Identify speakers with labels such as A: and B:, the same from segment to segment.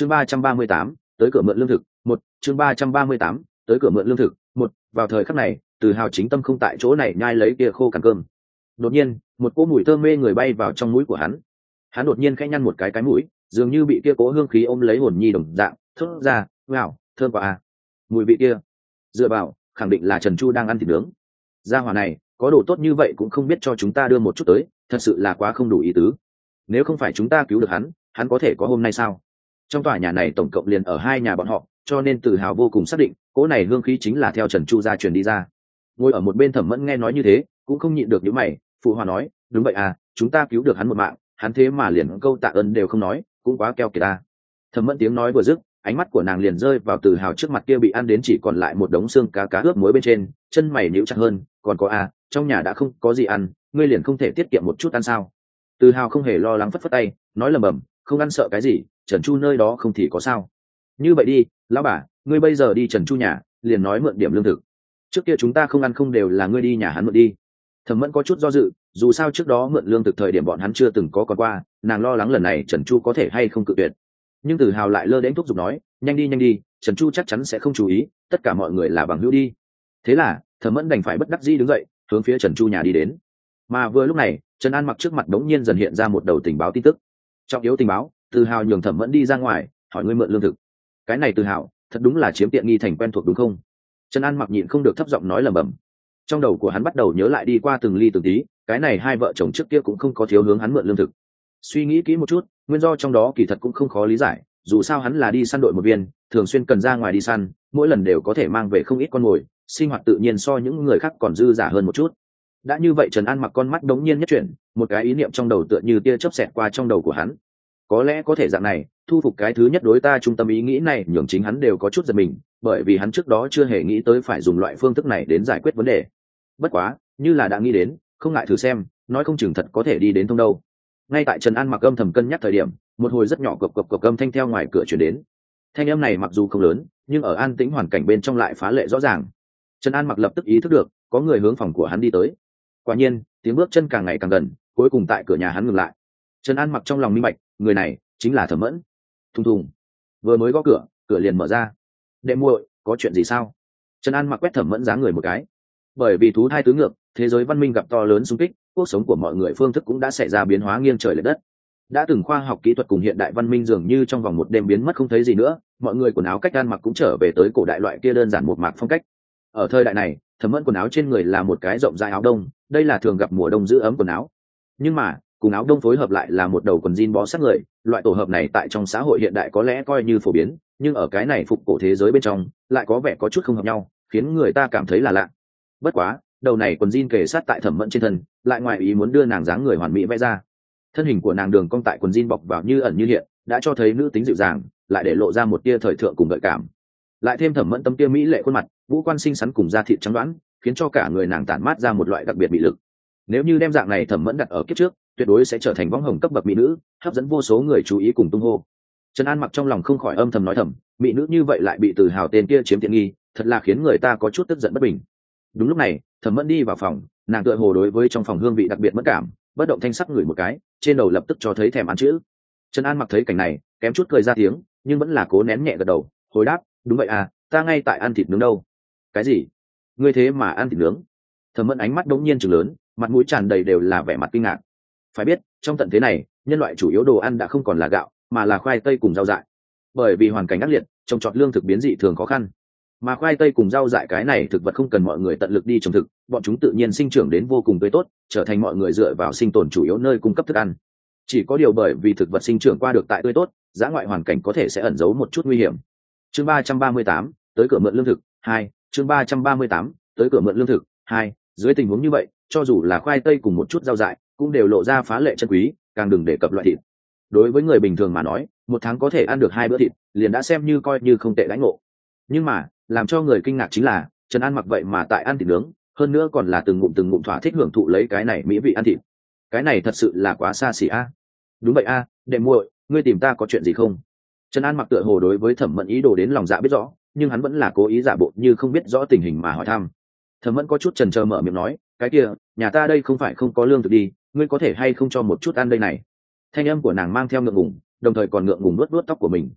A: chương ba trăm ba mươi tám, tới cửa mượn lương thực, một, chương ba trăm ba mươi tám, tới cửa mượn lương thực, một, vào thời khắc này, từ hào chính tâm không tại chỗ này nhai lấy kia khô cằn cơm. Đột nhiên, một cỗ mùi thơm mê người bay vào trong mũi của hắn. Hắn đột nhiên khẽ nhăn một cái cái mũi, dường như bị kia cố hương khí ôm lấy hồn nhi đồng dạng, thốt ra wow thơm quá à. Mùi vị kia, dựa vào, khẳng định là trần chu đang ăn thịt nướng. Gia hỏa này, có đồ tốt như vậy cũng không biết cho chúng ta đưa một chút tới, thật sự là quá không đủ ý tứ. Nếu không phải chúng ta cứu được hắn hắn có thể có hôm nay sao? Trong tòa nhà này tổng cộng liền ở hai nhà bọn họ, cho nên tự hào vô cùng xác định, cỗ này hương khí chính là theo trần chu gia truyền đi ra. Ngồi ở một bên thẩm mẫn nghe nói như thế, cũng không nhịn được những mày, phụ hòa nói, đúng vậy à chúng ta cứu được hắn một mạng, hắn thế mà liền câu tạ ơn đều không nói, cũng quá keo kìa ta. Thẩm mẫn tiếng nói vừa dứt, ánh mắt của nàng liền rơi vào từ hào trước mặt kia bị ăn đến chỉ còn lại một đống xương cá cá ướp muối bên trên, chân mày níu chặt hơn, còn có à trong nhà đã không có gì ăn, ngươi liền không thể tiết kiệm một chút ăn sao? Từ hào không hề lo lắng phất phất tay, nói lầm bầm, không ăn sợ cái gì trần chu nơi đó không thì có sao. Như vậy đi, lão bà, ngươi bây giờ đi trần chu nhà, liền nói mượn điểm lương thực. Trước kia chúng ta không ăn không đều là ngươi đi nhà hắn mượn đi. Thẩm mẫn có chút do dự, dù sao trước đó mượn lương thực thời điểm bọn hắn chưa từng có còn qua, nàng lo lắng lần này trần chu có thể hay không cự tuyệt. Nhưng tử hào lại lơ đến thúc giục nói, nhanh đi nhanh đi, trần chu chắc chắn sẽ không chú ý, tất cả mọi người là bằng hữu đi. Thế là, thẩm mẫn đành phải bất đắc dĩ đứng dậy, hướng phía trần chu nhà đi đến. Mà vừa lúc này, trần an mặc trước mặt đống nhiên dần hiện ra một đầu tình báo tin tức. Trọng yếu tình báo từ hào nhường thẩm mẫn đi ra ngoài, hỏi ngươi mượn lương thực. Cái này từ hào, thật đúng là chiếm tiện nghi thành quen thuộc đúng không? Trần an mặc nhịn không được thấp giọng nói lầm bầm trong đầu của hắn bắt đầu nhớ lại đi qua từng ly từng tí, cái này hai vợ chồng trước kia cũng không có thiếu hướng hắn mượn lương thực. Suy nghĩ kỹ một chút, nguyên do trong đó kỳ thật cũng không khó lý giải, dù sao hắn là đi săn đội một viên, thường xuyên cần ra ngoài đi săn, mỗi lần đều có thể mang về không ít con mồi, sinh hoạt tự nhiên so những người khác còn dư giả hơn một chút. Đã như vậy trần an mặc con mắt đống nhiên nhất chuyển, một cái ý niệm trong đầu tựa như tia chớp xẹt qua trong đầu của hắn có lẽ có thể dạng này, thu phục cái thứ nhất đối ta trung tâm ý nghĩ này, nhường chính hắn đều có chút giật mình, bởi vì hắn trước đó chưa hề nghĩ tới phải dùng loại phương thức này đến giải quyết vấn đề. Bất quá, như là đã nghĩ đến, không ngại thử xem, nói không chừng thật có thể đi đến thông đâu. Ngay tại trần an mặc âm thầm cân nhắc thời điểm, một hồi rất nhỏ cộc cộc cộc âm thanh theo ngoài cửa chuyển đến. Thanh âm này mặc dù không lớn, nhưng ở an tĩnh hoàn cảnh bên trong lại phá lệ rõ ràng. Trần an mặc lập tức ý thức được, có người hướng phòng của hắn đi tới. Quả nhiên, tiếng bước chân càng ngày càng gần, cuối cùng tại cửa nhà hắn ngừng lại. Trần an mặc trong lòng minh bạch người này chính là thẩm mẫn thùng thùng vừa mới gõ cửa cửa liền mở ra đệ muội có chuyện gì sao trần an mặc quét thẩm mẫn giá người một cái bởi vì thú thai tứ ngược thế giới văn minh gặp to lớn xung kích cuộc sống của mọi người phương thức cũng đã xảy ra biến hóa nghiêng trời l ệ đất đã từng khoa học kỹ thuật cùng hiện đại văn minh dường như trong vòng một đêm biến mất không thấy gì nữa mọi người quần áo cách gan mặc cũng trở về tới cổ đại loại kia đơn giản một mạc phong cách ở thời đại này thẩm mẫn quần áo trên người là một cái rộng dài áo đông đây là thường gặp mùa đông giữ ấm quần áo nhưng mà cùng áo đông phối hợp lại là một đầu quần jean bó sát người, loại tổ hợp này tại trong xã hội hiện đại có lẽ coi như phổ biến, nhưng ở cái này phục cổ thế giới bên trong, lại có vẻ có chút không hợp nhau, khiến người ta cảm thấy là lạ. Bất quá, đầu này quần jean kề sát tại thẩm mẫn trên thân, lại ngoài ý muốn đưa nàng dáng người hoàn mỹ vẽ ra. Thân hình của nàng đường cong tại quần jean bọc vào như ẩn như hiện, đã cho thấy nữ tính dịu dàng, lại để lộ ra một tia thời thượng cùng gợi cảm. Lại thêm thẩm mẫn tâm tia mỹ lệ khuôn mặt, vũ quan xinh xắn cùng da thịt trắng đoán, khiến cho cả người nàng tản mát ra một loại đặc biệt bị lực. Nếu như đem dạng này thẩm mẫn đặt ở kiếp trước tuyệt đối sẽ trở thành võng hồng cấp bậc mỹ nữ, hấp dẫn vô số người chú ý cùng tung hô. Trần an mặc trong lòng không khỏi âm thầm nói thầm, mỹ nữ như vậy lại bị từ hào tên kia chiếm tiện nghi, thật là khiến người ta có chút tức giận bất bình. Đúng lúc này, thẩm mẫn đi vào phòng, nàng tựa hồ đối với trong phòng hương vị đặc biệt mất cảm, bất động thanh sắc ngửi một cái, trên đầu lập tức cho thấy thèm ăn chữ. Trần an mặc thấy cảnh này, kém chút cười ra tiếng, nhưng vẫn là cố nén nhẹ gật đầu, hồi đáp, đúng vậy à ta ngay tại ăn thịt nướng đâu. Cái gì? Ngươi thế mà ăn thịt nướng? Thẩm mẫn ánh mắt đống nhiên chừng lớn, mặt mũi tràn đầy đều là vẻ mặt kinh ngạc phải biết, trong tận thế này, nhân loại chủ yếu đồ ăn đã không còn là gạo, mà là khoai tây cùng rau dại. Bởi vì hoàn cảnh ác liệt, trồng trọt lương thực biến dị thường khó khăn. Mà khoai tây cùng rau dại cái này thực vật không cần mọi người tận lực đi trồng thực, bọn chúng tự nhiên sinh trưởng đến vô cùng tươi tốt, trở thành mọi người dựa vào sinh tồn chủ yếu nơi cung cấp thức ăn. Chỉ có điều bởi vì thực vật sinh trưởng qua được tại tươi tốt, giá ngoại hoàn cảnh có thể sẽ ẩn giấu một chút nguy hiểm. Chương ba trăm ba mươi tám, tới cửa mượn lương thực, hai, chương ba trăm ba mươi tám, tới cửa mượn lương thực, hai, dưới tình huống như vậy, cho dù là khoai tây cùng một chút rau dại cũng đều lộ ra phá lệ chân quý càng đừng đề cập loại thịt. Đối với người bình thường mà nói một tháng có thể ăn được hai bữa thịt liền đã xem như coi như không tệ lãnh ngộ. Nhưng mà làm cho người kinh ngạc chính là trần an mặc vậy mà tại ăn thịt nướng hơn nữa còn là từng ngụm từng ngụm thỏa thích hưởng thụ lấy cái này mỹ vị ăn thịt. Cái này thật sự là quá xa xỉ a. Đúng vậy a à, đệ muội ngươi tìm ta có chuyện gì không? Trần an mặc tựa hồ đối với thẩm mẫn ý đồ đến lòng dạ biết rõ nhưng hắn vẫn là cố ý giả bộ như không biết rõ tình hình mà hỏi thăm. Thẩm mẫn có chút trần trờ mở miệng nói cái kia nhà ta đây không phải không có lương thực đi ngươi có thể hay không cho một chút ăn đây này? Thanh âm của nàng mang theo ngượng ngùng đồng thời còn ngượng ngùng nuốt nuốt tóc của mình.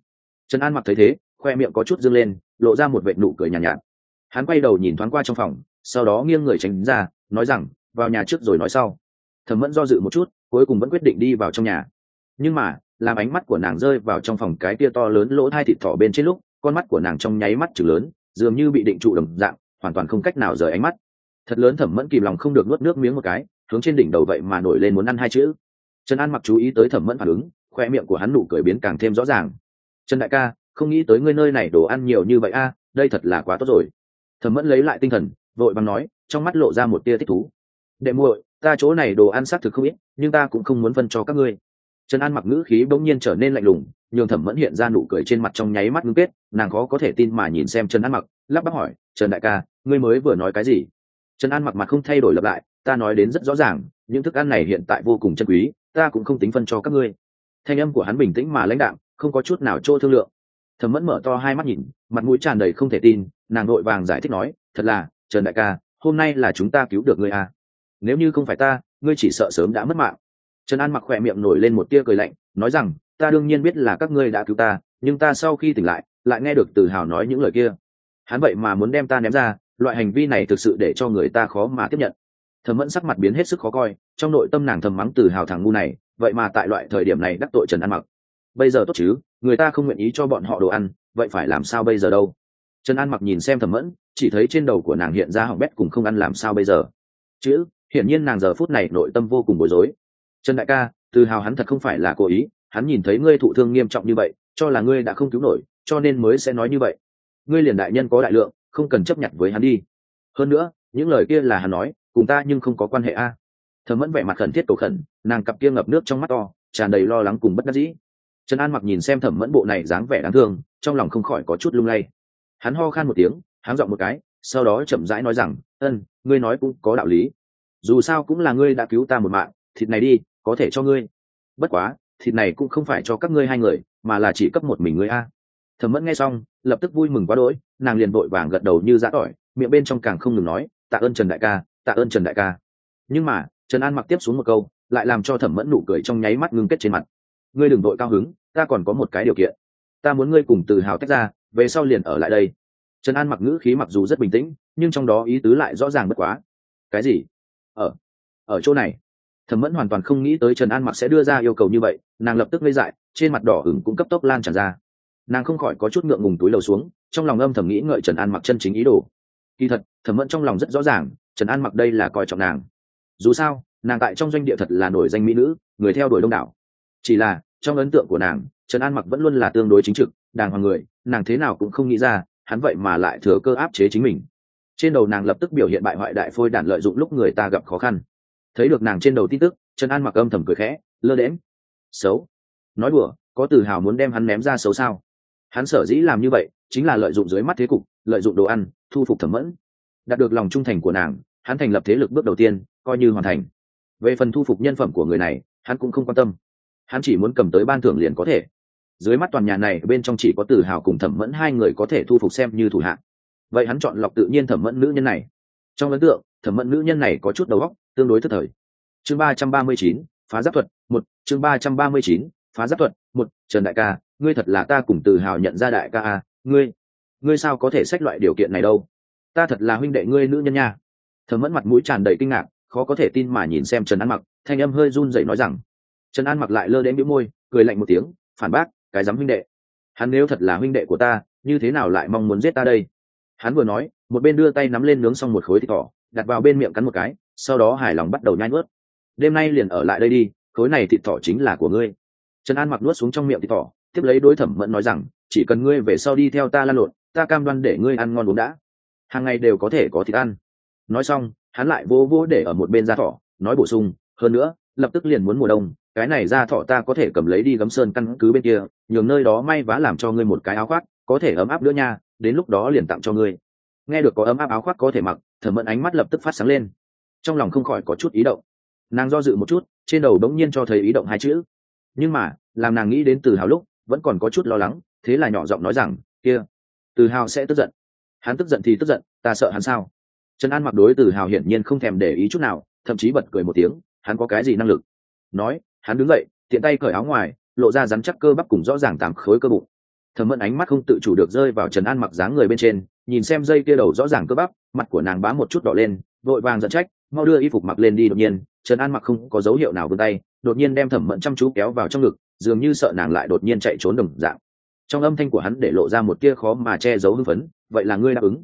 A: Trần an mặc thấy thế khoe miệng có chút dâng lên lộ ra một vệ nụ cười nhàn nhạt, nhạt. Hắn quay đầu nhìn thoáng qua trong phòng sau đó nghiêng người tránh ra nói rằng vào nhà trước rồi nói sau. Thẩm mẫn do dự một chút cuối cùng vẫn quyết định đi vào trong nhà. Nhưng mà làm ánh mắt của nàng rơi vào trong phòng cái tia to lớn lỗ thai thịt thỏ bên trên lúc con mắt của nàng trong nháy mắt chừng lớn dường như bị định trụ đồng dạng hoàn toàn không cách nào rời ánh mắt. Thật lớn thẩm mẫn kìm lòng không được nuốt nước miếng một cái hướng trên đỉnh đầu vậy mà nổi lên muốn ăn hai chữ. Trần an mặc chú ý tới thẩm mẫn phản ứng, khoe miệng của hắn nụ cười biến càng thêm rõ ràng. Trần đại ca, không nghĩ tới ngươi nơi này đồ ăn nhiều như vậy a, đây thật là quá tốt rồi. Thẩm mẫn lấy lại tinh thần, vội bằng nói, trong mắt lộ ra một tia thích thú. Đệ muội, ta chỗ này đồ ăn xác thực không ít, nhưng ta cũng không muốn phân cho các ngươi. Trần an mặc ngữ khí bỗng nhiên trở nên lạnh lùng, nhường thẩm mẫn hiện ra nụ cười trên mặt trong nháy mắt ngưng kết, nàng khó có thể tin mà nhìn xem trần an mặc, lắp bắp hỏi, trần đại ca, ngươi mới vừa nói cái gì? Trần an mặc mặt không thay đổi lặp lại ta nói đến rất rõ ràng, những thức ăn này hiện tại vô cùng chân quý, ta cũng không tính phân cho các ngươi. Thanh âm của hắn bình tĩnh mà lãnh đạm, không có chút nào chỗ thương lượng. Thẩm mẫn mở to hai mắt nhìn, mặt mũi tràn đầy không thể tin, nàng nội vàng giải thích nói, thật là, trần đại ca, hôm nay là chúng ta cứu được ngươi à. nếu như không phải ta, ngươi chỉ sợ sớm đã mất mạng. Trần an mặc khỏe miệng nổi lên một tia cười lạnh, nói rằng, ta đương nhiên biết là các ngươi đã cứu ta, nhưng ta sau khi tỉnh lại lại nghe được từ hào nói những lời kia. Hắn vậy mà muốn đem ta ném ra, loại hành vi này thực sự để cho người ta khó mà tiếp nhận thẩm mẫn sắc mặt biến hết sức khó coi trong nội tâm nàng thầm mắng từ hào thằng ngu này vậy mà tại loại thời điểm này đắc tội trần an mặc. Bây giờ tốt chứ người ta không nguyện ý cho bọn họ đồ ăn vậy phải làm sao bây giờ đâu? Trần an mặc nhìn xem thẩm mẫn chỉ thấy trên đầu của nàng hiện ra hỏng bét cùng không ăn làm sao bây giờ. Chứ, hiển nhiên nàng giờ phút này nội tâm vô cùng bối rối. Trần đại ca từ hào hắn thật không phải là cố ý hắn nhìn thấy ngươi thụ thương nghiêm trọng như vậy cho là ngươi đã không cứu nổi cho nên mới sẽ nói như vậy. Ngươi liền đại nhân có đại lượng không cần chấp nhận với hắn đi. Hơn nữa những lời kia là hắn nói cùng ta nhưng không có quan hệ a. Thầm mẫn vẻ mặt khẩn thiết cầu khẩn, nàng cặp kia ngập nước trong mắt to, tràn đầy lo lắng cùng bất đắc dĩ. Trần an mặc nhìn xem thẩm mẫn bộ này dáng vẻ đáng thương, trong lòng không khỏi có chút lung lay. Hắn ho khan một tiếng, háng dọn một cái, sau đó chậm rãi nói rằng, ân, ngươi nói cũng có đạo lý. Dù sao cũng là ngươi đã cứu ta một mạng, thịt này đi, có thể cho ngươi. Bất quá, thịt này cũng không phải cho các ngươi hai người, mà là chỉ cấp một mình ngươi a. Thẩm mẫn nghe xong, lập tức vui mừng quá đỗi, nàng liền vội vàng gật đầu như giã tỏi, miệng bên trong càng không ngừng nói, tạ ơn trần đại ca tạ ơn trần đại ca. Nhưng mà, trần an mặc tiếp xuống một câu, lại làm cho thẩm mẫn nụ cười trong nháy mắt ngưng kết trên mặt. Ngươi đừng đội cao hứng, ta còn có một cái điều kiện. Ta muốn ngươi cùng tự hào tách ra, về sau liền ở lại đây. Trần an mặc ngữ khí mặc dù rất bình tĩnh, nhưng trong đó ý tứ lại rõ ràng bất quá. Cái gì? Ở ở chỗ này. Thẩm mẫn hoàn toàn không nghĩ tới trần an mặc sẽ đưa ra yêu cầu như vậy, nàng lập tức ngây dại, trên mặt đỏ ửng cũng cấp tốc lan tràn ra. Nàng không khỏi có chút ngượng ngùng túi lầu xuống, trong lòng âm thầm nghĩ ngợi trần an mặc chân chính ý đồ. Kỳ thật, thẩm mẫn trong lòng rất rõ ràng trần an mặc đây là coi trọng nàng. Dù sao, nàng tại trong doanh địa thật là nổi danh mỹ nữ, người theo đuổi đông đảo. Chỉ là, trong ấn tượng của nàng, trần an mặc vẫn luôn là tương đối chính trực, đàng hoàng người, nàng thế nào cũng không nghĩ ra, hắn vậy mà lại thừa cơ áp chế chính mình. Trên đầu nàng lập tức biểu hiện bại hoại đại phôi đản lợi dụng lúc người ta gặp khó khăn. Thấy được nàng trên đầu tin tức, trần an mặc âm thầm cười khẽ, lơ đễm xấu. Nói đùa, có tự hào muốn đem hắn ném ra xấu sao? Hắn sở dĩ làm như vậy, chính là lợi dụng dưới mắt thế cục, lợi dụng đồ ăn, thu phục thẩm mẫn đạt được lòng trung thành của nàng, hắn thành lập thế lực bước đầu tiên, coi như hoàn thành. Về phần thu phục nhân phẩm của người này, hắn cũng không quan tâm. Hắn chỉ muốn cầm tới ban thưởng liền có thể. Dưới mắt toàn nhà này, bên trong chỉ có tử hào cùng thẩm mẫn hai người có thể thu phục xem như thủ hạng vậy hắn chọn lọc tự nhiên thẩm mẫn nữ nhân này. Trong ấn tượng, thẩm mẫn nữ nhân này có chút đầu óc, tương đối thất thời. Chương ba trăm ba mươi chín, phá giáp thuật, một, chương ba trăm ba mươi chín, phá giáp thuật, một, trần đại ca, ngươi thật là ta cùng tự hào nhận ra đại ca a ngươi ngươi sao có thể xách loại điều kiện này đâu? Ta thật là huynh đệ ngươi nữ nhân nha. Thẩm mẫn mặt mũi tràn đầy kinh ngạc, khó có thể tin mà nhìn xem trần an mặc, thanh âm hơi run dậy nói rằng, trần an mặc lại lơ đến bĩu môi, cười lạnh một tiếng, phản bác, cái dám huynh đệ. Hắn nếu thật là huynh đệ của ta, như thế nào lại mong muốn giết ta đây? Hắn vừa nói, một bên đưa tay nắm lên nướng xong một khối thịt thỏ, đặt vào bên miệng cắn một cái, sau đó hài lòng bắt đầu nhai nuốt. Đêm nay liền ở lại đây đi, khối này thịt thỏ chính là của ngươi. Trần an mặc nuốt xuống trong miệng thịt thỏ, tiếp lấy đối thẩm mẫn nói rằng, chỉ cần ngươi về sau đi theo ta lan lộn, ta cam đoan để ngươi ăn ngon uống đã hàng ngày đều có thể có thịt ăn. Nói xong, hắn lại vô vô để ở một bên da thỏ, nói bổ sung, hơn nữa, lập tức liền muốn mùa đông, cái này da thọ ta có thể cầm lấy đi gấm sơn căn cứ bên kia, nhường nơi đó may vá làm cho ngươi một cái áo khoác, có thể ấm áp nữa nha, đến lúc đó liền tặng cho ngươi. Nghe được có ấm áp áo khoác có thể mặc, thẩm mẫn ánh mắt lập tức phát sáng lên. Trong lòng không khỏi có chút ý động. Nàng do dự một chút, trên đầu đống nhiên cho thấy ý động hai chữ. Nhưng mà, làm nàng nghĩ đến từ hào lúc, vẫn còn có chút lo lắng, thế là nhỏ giọng nói rằng, kia, từ hào sẽ tức giận hắn tức giận thì tức giận, ta sợ hắn sao? Trần an mặc đối từ hào hiển nhiên không thèm để ý chút nào, thậm chí bật cười một tiếng, hắn có cái gì năng lực? Nói, hắn đứng dậy, tiện tay cởi áo ngoài, lộ ra rắn chắc cơ bắp cùng rõ ràng tám khối cơ bụng. Thẩm mẫn ánh mắt không tự chủ được rơi vào trần an mặc dáng người bên trên, nhìn xem dây kia đầu rõ ràng cơ bắp, mặt của nàng bám một chút đỏ lên, vội vàng dẫn trách, mau đưa y phục mặc lên đi đột nhiên, trần an mặc không có dấu hiệu nào vươn tay, đột nhiên đem thẩm mẫn chăm chú kéo vào trong ngực, dường như sợ nàng lại đột nhiên chạy trốn đồng dạng trong âm thanh của hắn để lộ ra một tia khó mà che giấu hưng phấn vậy là ngươi đáp ứng?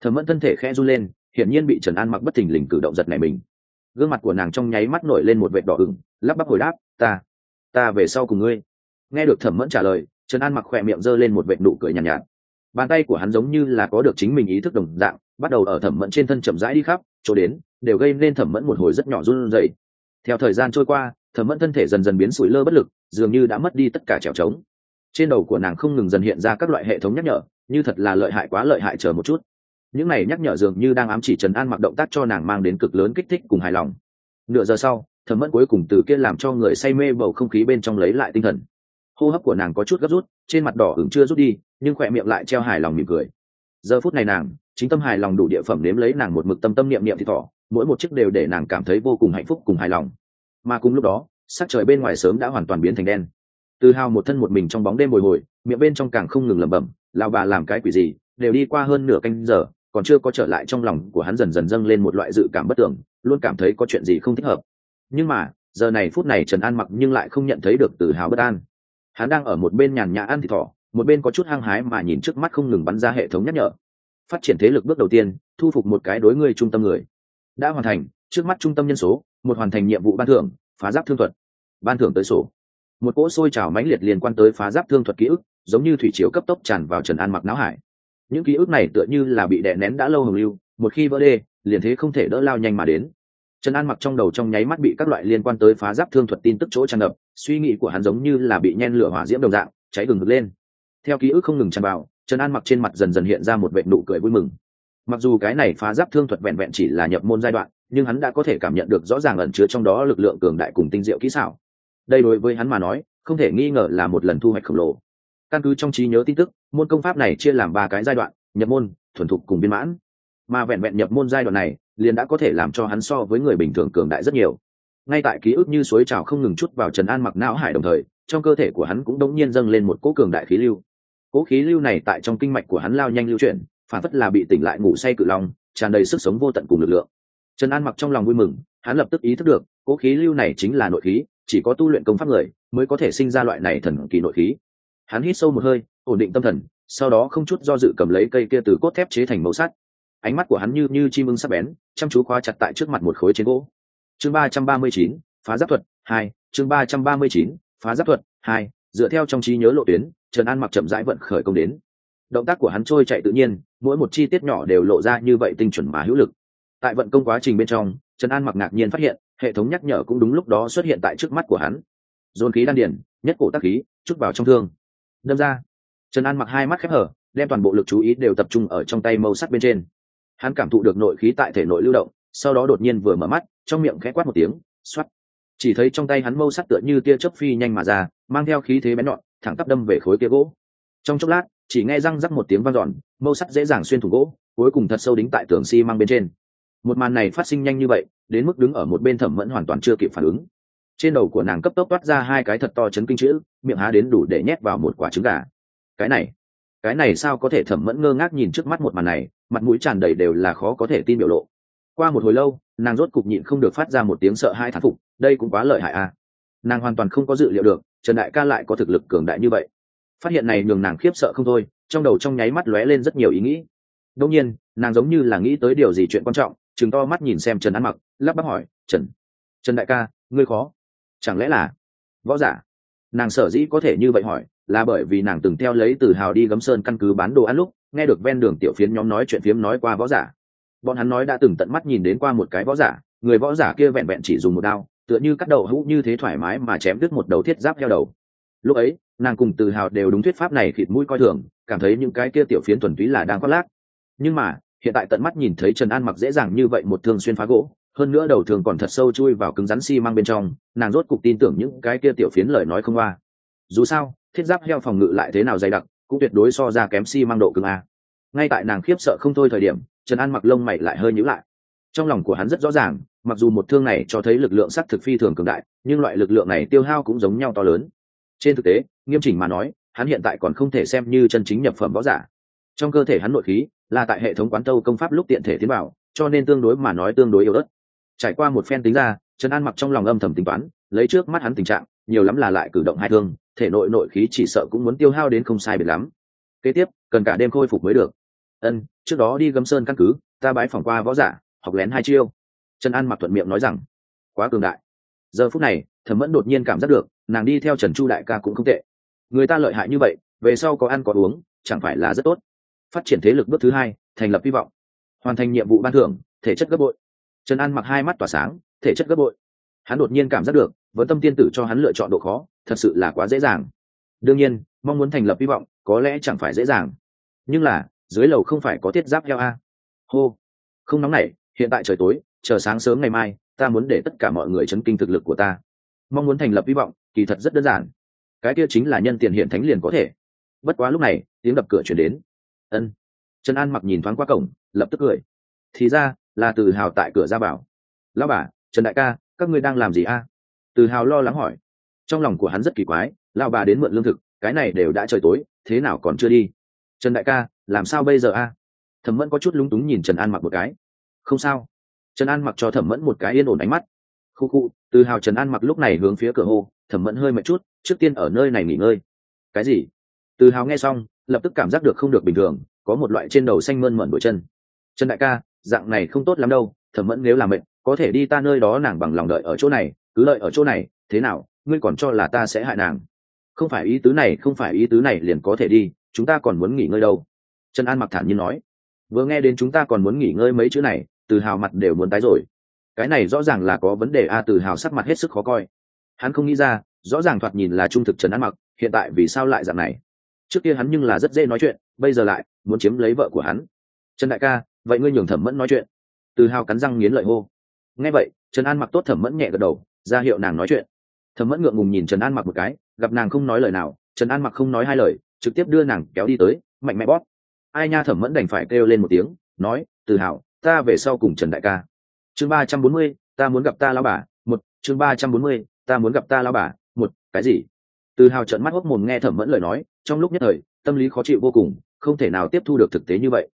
A: Thẩm mẫn thân thể khẽ run lên hiển nhiên bị trần an mặc bất thình lình cử động giật này mình. Gương mặt của nàng trong nháy mắt nổi lên một vệt đỏ ửng lắp bắp hồi đáp ta ta về sau cùng ngươi. Nghe được thẩm mẫn trả lời trần an mặc khỏe miệng giơ lên một vệt nụ cười nhàn nhạt, nhạt. Bàn tay của hắn giống như là có được chính mình ý thức đồng dạng bắt đầu ở thẩm mẫn trên thân chậm rãi đi khắp chỗ đến đều gây nên thẩm mẫn một hồi rất nhỏ run rẩy. Theo thời gian trôi qua thẩm mẫn thân thể dần dần biến sủi lơ bất lực dường như đã mất đi tất cả trèo trống trên đầu của nàng không ngừng dần hiện ra các loại hệ thống nhắc nhở, như thật là lợi hại quá lợi hại chờ một chút. Những này nhắc nhở dường như đang ám chỉ trần an mặc động tác cho nàng mang đến cực lớn kích thích cùng hài lòng. Nửa giờ sau thẩm mẫn cuối cùng từ kia làm cho người say mê bầu không khí bên trong lấy lại tinh thần. Hô hấp của nàng có chút gấp rút, trên mặt đỏ ửng chưa rút đi, nhưng khỏe miệng lại treo hài lòng mỉm cười. Giờ phút này nàng, chính tâm hài lòng đủ địa phẩm nếm lấy nàng một mực tâm tâm niệm niệm thì thỏ, mỗi một chiếc đều để nàng cảm thấy vô cùng hạnh phúc cùng hài lòng. Mà cùng lúc đó, sắc trời bên ngoài sớm đã hoàn toàn biến thành đen từ hào một thân một mình trong bóng đêm bồi hồi, miệng bên trong càng không ngừng lẩm bẩm lao bà làm cái quỷ gì, đều đi qua hơn nửa canh giờ, còn chưa có trở lại trong lòng của hắn dần dần dâng lên một loại dự cảm bất tưởng, luôn cảm thấy có chuyện gì không thích hợp. Nhưng mà, giờ này phút này trần an mặc nhưng lại không nhận thấy được Từ hào bất an. Hắn đang ở một bên nhàn nhã ăn thịt thỏ, một bên có chút hăng hái mà nhìn trước mắt không ngừng bắn ra hệ thống nhắc nhở. Phát triển thế lực bước đầu tiên, thu phục một cái đối người trung tâm người. Đã hoàn thành, trước mắt trung tâm nhân số, một hoàn thành nhiệm vụ ban thưởng, phá giáp thương thuật. Ban thưởng tới sổ một cỗ sôi trào mãnh liệt liên quan tới phá giáp thương thuật ký ức, giống như thủy chiều cấp tốc tràn vào trần an mặc não hải. Những ký ức này tựa như là bị đè nén đã lâu hồng lưu, một khi vỡ đê, liền thế không thể đỡ lao nhanh mà đến. Trần an mặc trong đầu trong nháy mắt bị các loại liên quan tới phá giáp thương thuật tin tức chỗ tràn ngập, suy nghĩ của hắn giống như là bị nhen lửa hỏa diễm đồng dạng, cháy gừng ngực lên. Theo ký ức không ngừng tràn vào, trần an mặc trên mặt dần dần hiện ra một vệ nụ cười vui mừng. Mặc dù cái này phá giáp thương thuật vẹn vẹn chỉ là nhập môn giai đoạn, nhưng hắn đã có thể cảm nhận được rõ ràng ẩn chứa trong đó lực lượng cường đại cùng tinh diệu kỹ xảo đây đối với hắn mà nói, không thể nghi ngờ là một lần thu hoạch khổng lồ. Căn cứ trong trí nhớ tin tức, môn công pháp này chia làm ba cái giai đoạn, nhập môn, thuần thục cùng biên mãn. Mà vẹn vẹn nhập môn giai đoạn này, liền đã có thể làm cho hắn so với người bình thường cường đại rất nhiều. Ngay tại ký ức như suối trào không ngừng chút vào trần an mặc não hải đồng thời, trong cơ thể của hắn cũng đống nhiên dâng lên một cỗ cường đại khí lưu. Cỗ khí lưu này tại trong kinh mạch của hắn lao nhanh lưu chuyển, phản phất là bị tỉnh lại ngủ say cự long, tràn đầy sức sống vô tận cùng lực lượng. Trần an mặc trong lòng vui mừng, hắn lập tức ý thức được, cỗ khí lưu này chính là nội khí chỉ có tu luyện công pháp người mới có thể sinh ra loại này thần kỳ nội khí. Hắn hít sâu một hơi, ổn định tâm thần, sau đó không chút do dự cầm lấy cây kia từ cốt thép chế thành màu sắt. Ánh mắt của hắn như như chim ưng sắc bén, chăm chú khóa chặt tại trước mặt một khối trên gỗ. Chương ba trăm ba mươi chín, phá giáp thuật hai, chương ba trăm ba mươi chín, phá giáp thuật hai, dựa theo trong trí nhớ lộ tuyến, trần an mặc chậm rãi vận khởi công đến. Động tác của hắn trôi chạy tự nhiên, mỗi một chi tiết nhỏ đều lộ ra như vậy tinh chuẩn mà hữu lực. Tại vận công quá trình bên trong, trần an mặc ngạc nhiên phát hiện hệ thống nhắc nhở cũng đúng lúc đó xuất hiện tại trước mắt của hắn. Dồn khí đan điển nhất cổ tác khí, chút vào trong thương. Đâm ra, trần an mặc hai mắt khép hở đem toàn bộ lực chú ý đều tập trung ở trong tay mâu sắt bên trên. Hắn cảm thụ được nội khí tại thể nội lưu động, sau đó đột nhiên vừa mở mắt, trong miệng khẽ quát một tiếng xoắt chỉ thấy trong tay hắn mâu sắt tựa như tia chớp phi nhanh mà ra, mang theo khí thế bén nhọn, thẳng tắp đâm về khối kia gỗ. Trong chốc lát, chỉ nghe răng rắc một tiếng vang dọn mâu sắt dễ dàng xuyên thủng gỗ, cuối cùng thật sâu đính tại tường xi mang bên trên một màn này phát sinh nhanh như vậy, đến mức đứng ở một bên thẩm mẫn hoàn toàn chưa kịp phản ứng. Trên đầu của nàng cấp tốc toát ra hai cái thật to chấn kinh chữ, miệng há đến đủ để nhét vào một quả trứng gà. Cái này cái này sao có thể thẩm mẫn ngơ ngác nhìn trước mắt một màn này, mặt mũi tràn đầy đều là khó có thể tin biểu lộ. Qua một hồi lâu, nàng rốt cục nhịn không được phát ra một tiếng sợ hai thán phục, đây cũng quá lợi hại à. Nàng hoàn toàn không có dự liệu được, trần đại ca lại có thực lực cường đại như vậy. Phát hiện này nhường nàng khiếp sợ không thôi, trong đầu trong nháy mắt lóe lên rất nhiều ý nghĩ. Đông nhiên, nàng giống như là nghĩ tới điều gì chuyện quan trọng chừng to mắt nhìn xem trần ăn mặc, lắp bắp hỏi, trần trần đại ca, ngươi khó? Chẳng lẽ là võ giả? Nàng sở dĩ có thể như vậy hỏi, là bởi vì nàng từng theo lấy từ hào đi gấm sơn căn cứ bán đồ ăn lúc, nghe được ven đường tiểu phiến nhóm nói chuyện phiếm nói qua võ giả. Bọn hắn nói đã từng tận mắt nhìn đến qua một cái võ giả, người võ giả kia vẹn vẹn chỉ dùng một đao, tựa như cắt đầu hũ như thế thoải mái mà chém đứt một đầu thiết giáp theo đầu. Lúc ấy, nàng cùng từ hào đều đúng thuyết pháp này khịt mũi coi thường, cảm thấy những cái kia tiểu phiến thuần túy là đang khoác lác nhưng mà hiện tại tận mắt nhìn thấy trần an mặc dễ dàng như vậy một thương xuyên phá gỗ, hơn nữa đầu thường còn thật sâu chui vào cứng rắn xi、si、mang bên trong, nàng rốt cục tin tưởng những cái kia tiểu phiến lời nói không qua dù sao, thiết giáp heo phòng ngự lại thế nào dày đặc, cũng tuyệt đối so ra kém xi、si、mang độ cứng a. Ngay tại nàng khiếp sợ không thôi thời điểm, trần an mặc lông mày lại hơi nhữ lại. Trong lòng của hắn rất rõ ràng, mặc dù một thương này cho thấy lực lượng s á t thực phi thường cường đại, nhưng loại lực lượng này tiêu hao cũng giống nhau to lớn. Trên thực tế, nghiêm chỉnh mà nói, hắn hiện tại còn không thể xem như chân chính nhập phẩm võ giả. Trong cơ thể hắn nội khí là tại hệ thống quán tâu công pháp lúc tiện thể tiến bảo cho nên tương đối mà nói tương đối yếu ớt. Trải qua một phen tính ra, trần an mặc trong lòng âm thầm tính toán, lấy trước mắt hắn tình trạng, nhiều lắm là lại cử động hai thương, thể nội nội khí chỉ sợ cũng muốn tiêu hao đến không sai biệt lắm. Kế tiếp, cần cả đêm khôi phục mới được. Ân, trước đó đi gấm sơn căn cứ, ta bái phỏng qua võ giả, học lén hai chiêu. Trần an mặc thuận miệng nói rằng, quá cường đại. Giờ phút này, thẩm mẫn đột nhiên cảm giác được, nàng đi theo trần chu đại ca cũng không tệ. Người ta lợi hại như vậy, về sau có ăn có uống, chẳng phải là rất tốt phát triển thế lực bước thứ hai, thành lập hy vọng. Hoàn thành nhiệm vụ ban thưởng, thể chất gấp bội. Trần an mặc hai mắt tỏa sáng, thể chất gấp bội. Hắn đột nhiên cảm giác được, vẫn tâm tiên tử cho hắn lựa chọn độ khó, thật sự là quá dễ dàng. Đương nhiên, mong muốn thành lập hy vọng, có lẽ chẳng phải dễ dàng. Nhưng là, dưới lầu không phải có thiết giáp heo a. Hô. Không nóng nảy, hiện tại trời tối, chờ sáng sớm ngày mai, ta muốn để tất cả mọi người chấn kinh thực lực của ta. Mong muốn thành lập hy vọng, kỳ thật rất đơn giản. Cái kia chính là nhân tiền hiện thánh liền có thể. Bất quá lúc này, tiếng đập cửa chuyển đến ân. Trần an mặc nhìn thoáng qua cổng, lập tức cười. Thì ra, là từ hào tại cửa ra bảo lao bà, trần đại ca, các ngươi đang làm gì a? Từ hào lo lắng hỏi. Trong lòng của hắn rất kỳ quái lao bà đến mượn lương thực, cái này đều đã trời tối, thế nào còn chưa đi? Trần đại ca, làm sao bây giờ a? Thẩm mẫn có chút lúng túng nhìn trần an mặc một cái. Không sao. Trần an mặc cho thẩm mẫn một cái yên ổn ánh mắt. Khu khu, từ hào trần an mặc lúc này hướng phía cửa hô, thẩm mẫn hơi mệt chút, trước tiên ở nơi này nghỉ ngơi. Cái gì? Từ hào nghe xong lập tức cảm giác được không được bình thường, có một loại trên đầu xanh mơn mởn đổi chân. Trần đại ca, dạng này không tốt lắm đâu, thẩm mẫn nếu làm mệt, có thể đi ta nơi đó nàng bằng lòng đợi ở chỗ này, cứ đợi ở chỗ này, thế nào, ngươi còn cho là ta sẽ hại nàng? Không phải ý tứ này, không phải ý tứ này liền có thể đi, chúng ta còn muốn nghỉ ngơi đâu. Trần an mặc thản nhiên nói. Vừa nghe đến chúng ta còn muốn nghỉ ngơi mấy chữ này, từ hào mặt đều muốn tái rồi. Cái này rõ ràng là có vấn đề a, từ hào sắc mặt hết sức khó coi. Hắn không nghĩ ra, rõ ràng thoạt nhìn là trung thực trần an mặc, hiện tại vì sao lại dạng này? Trước kia hắn nhưng là rất dễ nói chuyện, bây giờ lại muốn chiếm lấy vợ của hắn. Trần đại ca, vậy ngươi nhường thẩm mẫn nói chuyện. Từ hào cắn răng nghiến lợi hô. Nghe vậy, trần an mặc tốt thẩm mẫn nhẹ gật đầu, ra hiệu nàng nói chuyện. Thẩm mẫn ngượng ngùng nhìn trần an mặc một cái, gặp nàng không nói lời nào, trần an mặc không nói hai lời, trực tiếp đưa nàng kéo đi tới, mạnh mẽ bóp. Ai nha thẩm mẫn đành phải kêu lên một tiếng, nói, từ hào, ta về sau cùng trần đại ca. Chương ba trăm bốn mươi, ta muốn gặp ta lao bà. Một, chương ba trăm bốn mươi, ta muốn gặp ta lao bà. Một, cái gì? Từ hào trận mắt hốc mồm nghe thẩm mẫn lời nói, trong lúc nhất thời, tâm lý khó chịu vô cùng, không thể nào tiếp thu được thực tế như vậy.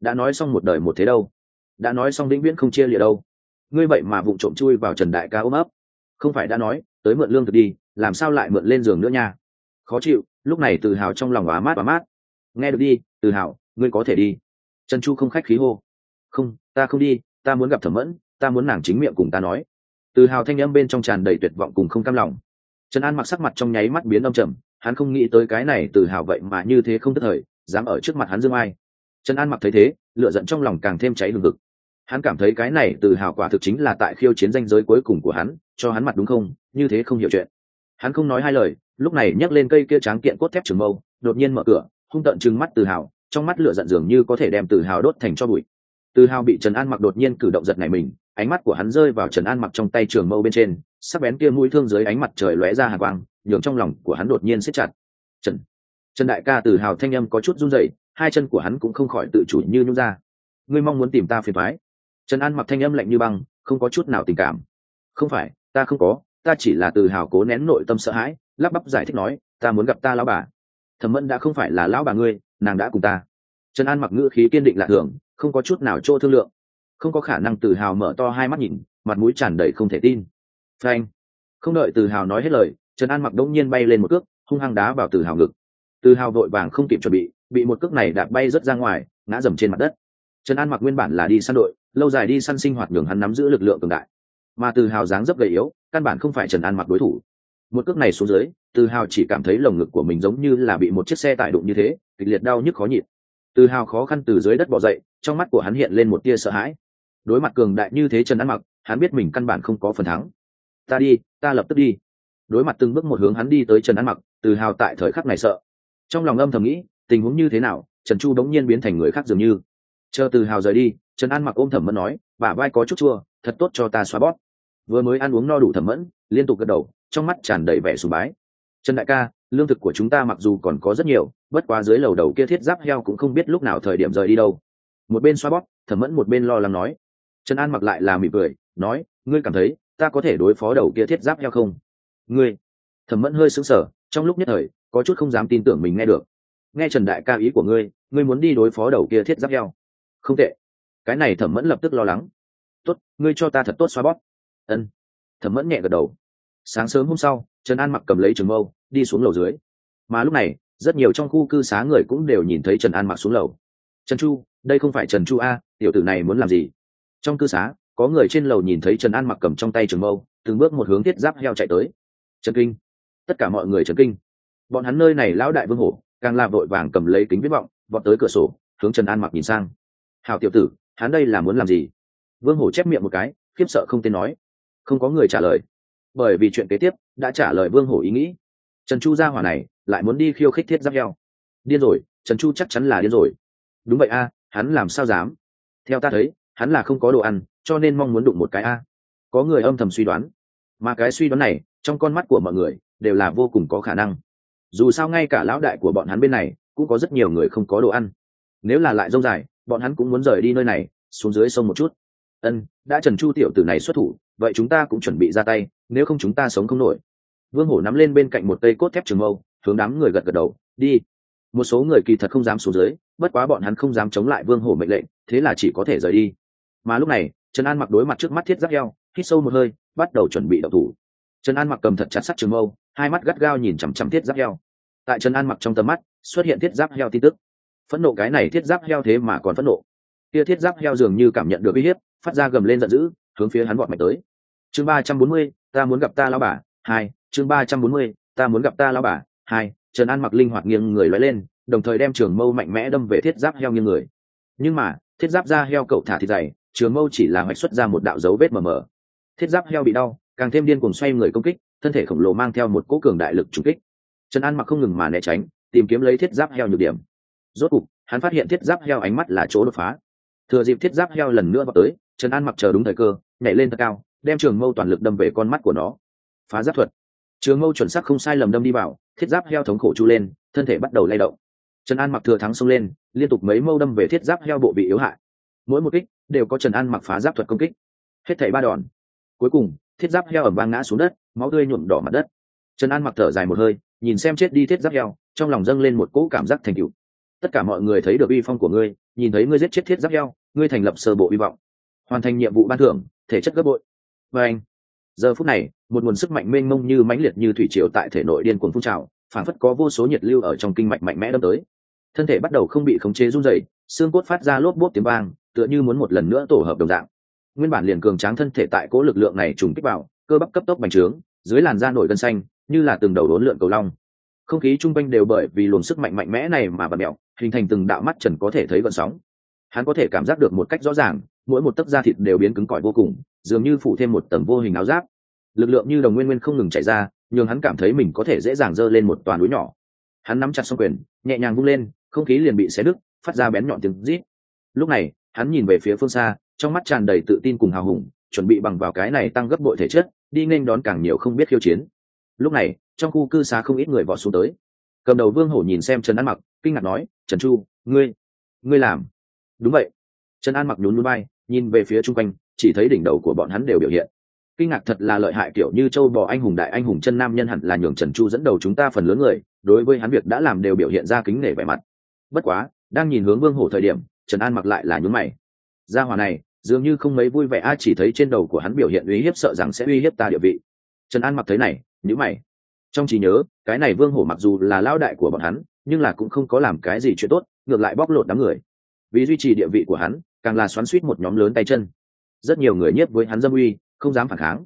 A: Đã nói xong một đời một thế đâu? Đã nói xong vĩnh viễn không chia lịa đâu? Ngươi vậy mà vụng trộm chui vào trần đại ca ôm ấp. Không phải đã nói, tới mượn lương thực đi, làm sao lại mượn lên giường nữa nha? Khó chịu, lúc này từ hào trong lòng á mát và mát. Nghe được đi, từ hào, ngươi có thể đi. Trần chu không khách khí hô. Không, ta không đi, ta muốn gặp thẩm mẫn, ta muốn nàng chính miệng cùng ta nói. Từ hào thanh âm bên trong tràn đầy tuyệt vọng cùng không cam lòng trần an mặc sắc mặt trong nháy mắt biến âm trầm, hắn không nghĩ tới cái này từ hào vậy mà như thế không tức thời, dám ở trước mặt hắn dương ai. Trần an mặc thấy thế lựa giận trong lòng càng thêm cháy lừng lực. hắn cảm thấy cái này từ hào quả thực chính là tại khiêu chiến danh giới cuối cùng của hắn, cho hắn mặt đúng không, như thế không hiểu chuyện. Hắn không nói hai lời, lúc này nhấc lên cây kia tráng kiện cốt thép trường mâu, đột nhiên mở cửa, hung tận trừng mắt từ hào, trong mắt lửa giận dường như có thể đem từ hào đốt thành cho bụi từ hào bị trần an mặc đột nhiên cử động giật này mình, ánh mắt của hắn rơi vào trần an mặc trong tay trường mâu bên trên, sắc bén kia mũi thương dưới ánh mặt trời lóe ra hàng quang, nhường trong lòng của hắn đột nhiên siết chặt. Trần trần đại ca. Từ hào thanh âm có chút run rẩy, hai chân của hắn cũng không khỏi tự chủ như nhung ra. Ngươi mong muốn tìm ta phiền thoái trần an mặc thanh âm lạnh như băng, không có chút nào tình cảm. Không phải, ta không có, ta chỉ là từ hào cố nén nội tâm sợ hãi, lắp bắp giải thích nói, ta muốn gặp ta lão bà. Thẩm mẫn đã không phải là lão bà ngươi, nàng đã cùng ta. Trần an mặc ngữ khí kiên định lạ thường không có chút nào chỗ thương lượng. Không có khả năng tự hào mở to hai mắt nhìn, mặt mũi tràn đầy không thể tin. Frank không đợi từ hào nói hết lời, trần an mặc đông nhiên bay lên một cước, hung hăng đá vào từ hào ngực. Từ hào vội vàng không kịp chuẩn bị bị một cước này đạp bay rớt ra ngoài, ngã dầm trên mặt đất. Trần an mặc nguyên bản là đi săn đội, lâu dài đi săn sinh hoạt nhường hắn nắm giữ lực lượng cường đại. Mà từ hào dáng dấp gầy yếu, căn bản không phải trần an mặc đối thủ. Một cước này xuống dưới, từ hào chỉ cảm thấy lồng ngực của mình giống như là bị một chiếc xe tải đụng như thế, kịch liệt đau nhức khó nhịn. Từ hào khó khăn từ dưới đất bỏ dậy trong mắt của hắn hiện lên một tia sợ hãi. Đối mặt cường đại như thế trần an mặc, hắn biết mình căn bản không có phần thắng. Ta đi, ta lập tức đi. Đối mặt từng bước một hướng hắn đi tới trần an mặc, từ hào tại thời khắc này sợ. Trong lòng âm thầm nghĩ, tình huống như thế nào, trần chu đống nhiên biến thành người khác dường như. Chờ từ hào rời đi, trần an mặc ôm thẩm mẫn nói bà vai có chút chua, thật tốt cho ta xóa bót vừa mới ăn uống no đủ thẩm mẫn, liên tục gật đầu, trong mắt tràn đầy vẻ sùng bái. Trần đại ca, lương thực của chúng ta mặc dù còn có rất nhiều, bất quá dưới lầu đầu kia thiết giáp heo cũng không biết lúc nào thời điểm rời đi đâu một bên xoa bóp, thẩm mẫn một bên lo lắng nói. Trần an mặc lại là mỉm cười, nói, ngươi cảm thấy ta có thể đối phó đầu kia thiết giáp heo không? Ngươi? Thẩm mẫn hơi sững sờ, trong lúc nhất thời, có chút không dám tin tưởng mình nghe được. Nghe trần đại ca ý của ngươi ngươi muốn đi đối phó đầu kia thiết giáp heo? Không tệ. Cái này thẩm mẫn lập tức lo lắng. Tốt, ngươi cho ta thật tốt xoa bóp. Ân. Thẩm mẫn nhẹ gật đầu. Sáng sớm hôm sau, trần an mặc cầm lấy trường mâu, đi xuống lầu dưới. Mà lúc này, rất nhiều trong khu cư xá người cũng đều nhìn thấy trần an mặc xuống lầu. Trần chu đây không phải trần chu a, tiểu tử này muốn làm gì? Trong cư xá, có người trên lầu nhìn thấy trần an mặc cầm trong tay trường mâu, từng bước một hướng thiết giáp heo chạy tới. Trần kinh. Tất cả mọi người trần kinh. Bọn hắn nơi này lão đại vương hổ, càng làm vội vàng cầm lấy kính viết vọng, vọt tới cửa sổ, hướng trần an mặc nhìn sang. Hào tiểu tử, hắn đây là muốn làm gì? Vương hổ chép miệng một cái, khiếp sợ không tên nói. Không có người trả lời. Bởi vì chuyện kế tiếp đã trả lời vương hổ ý nghĩ. Trần chu ra hỏa này lại muốn đi khiêu khích thiết giáp heo. Điên rồi, trần chu chắc chắn là điên rồi. Đúng vậy a hắn làm sao dám? Theo ta thấy, hắn là không có đồ ăn, cho nên mong muốn đụng một cái a. Có người âm thầm suy đoán. Mà cái suy đoán này, trong con mắt của mọi người, đều là vô cùng có khả năng. Dù sao ngay cả lão đại của bọn hắn bên này, cũng có rất nhiều người không có đồ ăn. Nếu là lại dông dài, bọn hắn cũng muốn rời đi nơi này, xuống dưới sông một chút. Ân, đã trần chu tiểu tử này xuất thủ, vậy chúng ta cũng chuẩn bị ra tay, nếu không chúng ta sống không nổi. Vương hổ nắm lên bên cạnh một cây cốt thép trường mâu, hướng đám người gật gật đầu, đi một số người kỳ thật không dám xuống dưới, bất quá bọn hắn không dám chống lại vương hổ mệnh lệnh, thế là chỉ có thể rời đi. Mà lúc này, trần an mặc đối mặt trước mắt thiết giáp heo hít sâu một hơi, bắt đầu chuẩn bị đậu thủ. Trần an mặc cầm thật chặt sắt trường mâu, hai mắt gắt gao nhìn chằm chằm thiết giáp heo tại trần an mặc trong tầm mắt, xuất hiện thiết giáp heo tin tức. Phẫn nộ cái này thiết giáp heo thế mà còn phẫn nộ. Kia thiết giáp heo dường như cảm nhận được uy hiếp, phát ra gầm lên giận dữ, hướng phía hắn vọt mạnh tới. Chương ba trăm bốn mươi, ta muốn gặp ta lao bà, hai, chương ba trăm bốn mươi, ta muốn gặp ta lao bà, hai trần an mặc linh hoạt nghiêng người lói lên, đồng thời đem trường mâu mạnh mẽ đâm về thiết giáp heo nghiêng người. Nhưng mà, thiết giáp da heo cậu thả thịt dày, trường mâu chỉ là hoạch xuất ra một đạo dấu vết mờ mờ. Thiết giáp heo bị đau, càng thêm điên cuồng xoay người công kích, thân thể khổng lồ mang theo một cỗ cường đại lực trùng kích. Trần an mặc không ngừng mà né tránh, tìm kiếm lấy thiết giáp heo nhược điểm. Rốt cục, hắn phát hiện thiết giáp heo ánh mắt là chỗ đột phá. Thừa dịp thiết giáp heo lần nữa vào tới, trần an mặc chờ đúng thời cơ, nhảy lên thật cao, đem trường mâu toàn lực đâm về con mắt của nó. Phá giáp thuật. Trường mâu chuẩn xác không sai lầm đâm đi vào thiết giáp heo thống khổ chu lên, thân thể bắt đầu lay động. Trần an mặc thừa thắng xông lên, liên tục mấy mâu đâm về thiết giáp heo bộ bị yếu hại. Mỗi một kích đều có trần an mặc phá giáp thuật công kích. Hết thảy ba đòn. Cuối cùng, thiết giáp heo ẩm vang ngã xuống đất, máu tươi nhuộm đỏ mặt đất. Trần an mặc thở dài một hơi, nhìn xem chết đi thiết giáp heo, trong lòng dâng lên một cỗ cảm giác thành cựu tất cả mọi người thấy được uy phong của ngươi, nhìn thấy ngươi giết chết thiết giáp heo, ngươi thành lập sơ bộ hy vọng. Hoàn thành nhiệm vụ ban thưởng, thể chất gấp bội. Và anh giờ phút này, một nguồn sức mạnh mênh mông như mãnh liệt như thủy triều tại thể nội điên cuồng phun trào phản phất có vô số nhiệt lưu ở trong kinh mạch mạnh mẽ đâm tới. Thân thể bắt đầu không bị khống chế run dày xương cốt phát ra lốp bốt tiếng vang, tựa như muốn một lần nữa tổ hợp đồng dạng. Nguyên bản liền cường tráng thân thể tại cố lực lượng này trùng kích vào, cơ bắp cấp tốc bành trướng, dưới làn da nổi gân xanh, như là từng đầu đốn lượn cầu long. Không khí chung quanh đều bởi vì luồng sức mạnh mạnh mẽ này mà bật mẹo hình thành từng đạo mắt trần có thể thấy vận sóng. Hắn có thể cảm giác được một cách rõ ràng, mỗi một tấc da thịt đều biến cứng cỏi vô cùng dường như phủ thêm một tầng vô hình áo giáp. Lực lượng như đồng nguyên nguyên không ngừng chạy ra, nhường hắn cảm thấy mình có thể dễ dàng giơ lên một toàn núi nhỏ. Hắn nắm chặt xong quyền, nhẹ nhàng vung lên, không khí liền bị xé đứt, phát ra bén nhọn tiếng rít. Lúc này, hắn nhìn về phía phương xa, trong mắt tràn đầy tự tin cùng hào hùng, chuẩn bị bằng vào cái này tăng gấp bội thể chất, đi nên đón càng nhiều không biết khiêu chiến. Lúc này, trong khu cư xá không ít người vọt xuống tới. Cầm đầu vương hổ nhìn xem trần an mặc, kinh ngạc nói, trần chu, ngươi ngươi làm? Đúng vậy. Trần an mặc nhún núi bay, nhìn về phía chung quanh chỉ thấy đỉnh đầu của bọn hắn đều biểu hiện. Kinh ngạc thật là lợi hại kiểu như châu bò anh hùng đại anh hùng chân nam nhân hẳn là nhường trần chu dẫn đầu chúng ta phần lớn người, đối với hắn việc đã làm đều biểu hiện ra kính nể vẻ mặt. Bất quá, đang nhìn hướng vương hổ thời điểm, trần an mặc lại là nhún mày. Gia hòa này, dường như không mấy vui vẻ, a, chỉ thấy trên đầu của hắn biểu hiện uy hiếp sợ rằng sẽ uy hiếp ta địa vị. Trần an mặc thấy này nhữ mày. Trong trí nhớ, cái này vương hổ mặc dù là lao đại của bọn hắn, nhưng là cũng không có làm cái gì chuyện tốt, ngược lại bóc lột đám người. Vì duy trì địa vị của hắn, càng là xoắn suýt một nhóm lớn tay chân rất nhiều người nhiếp với hắn dâm uy, không dám phản kháng.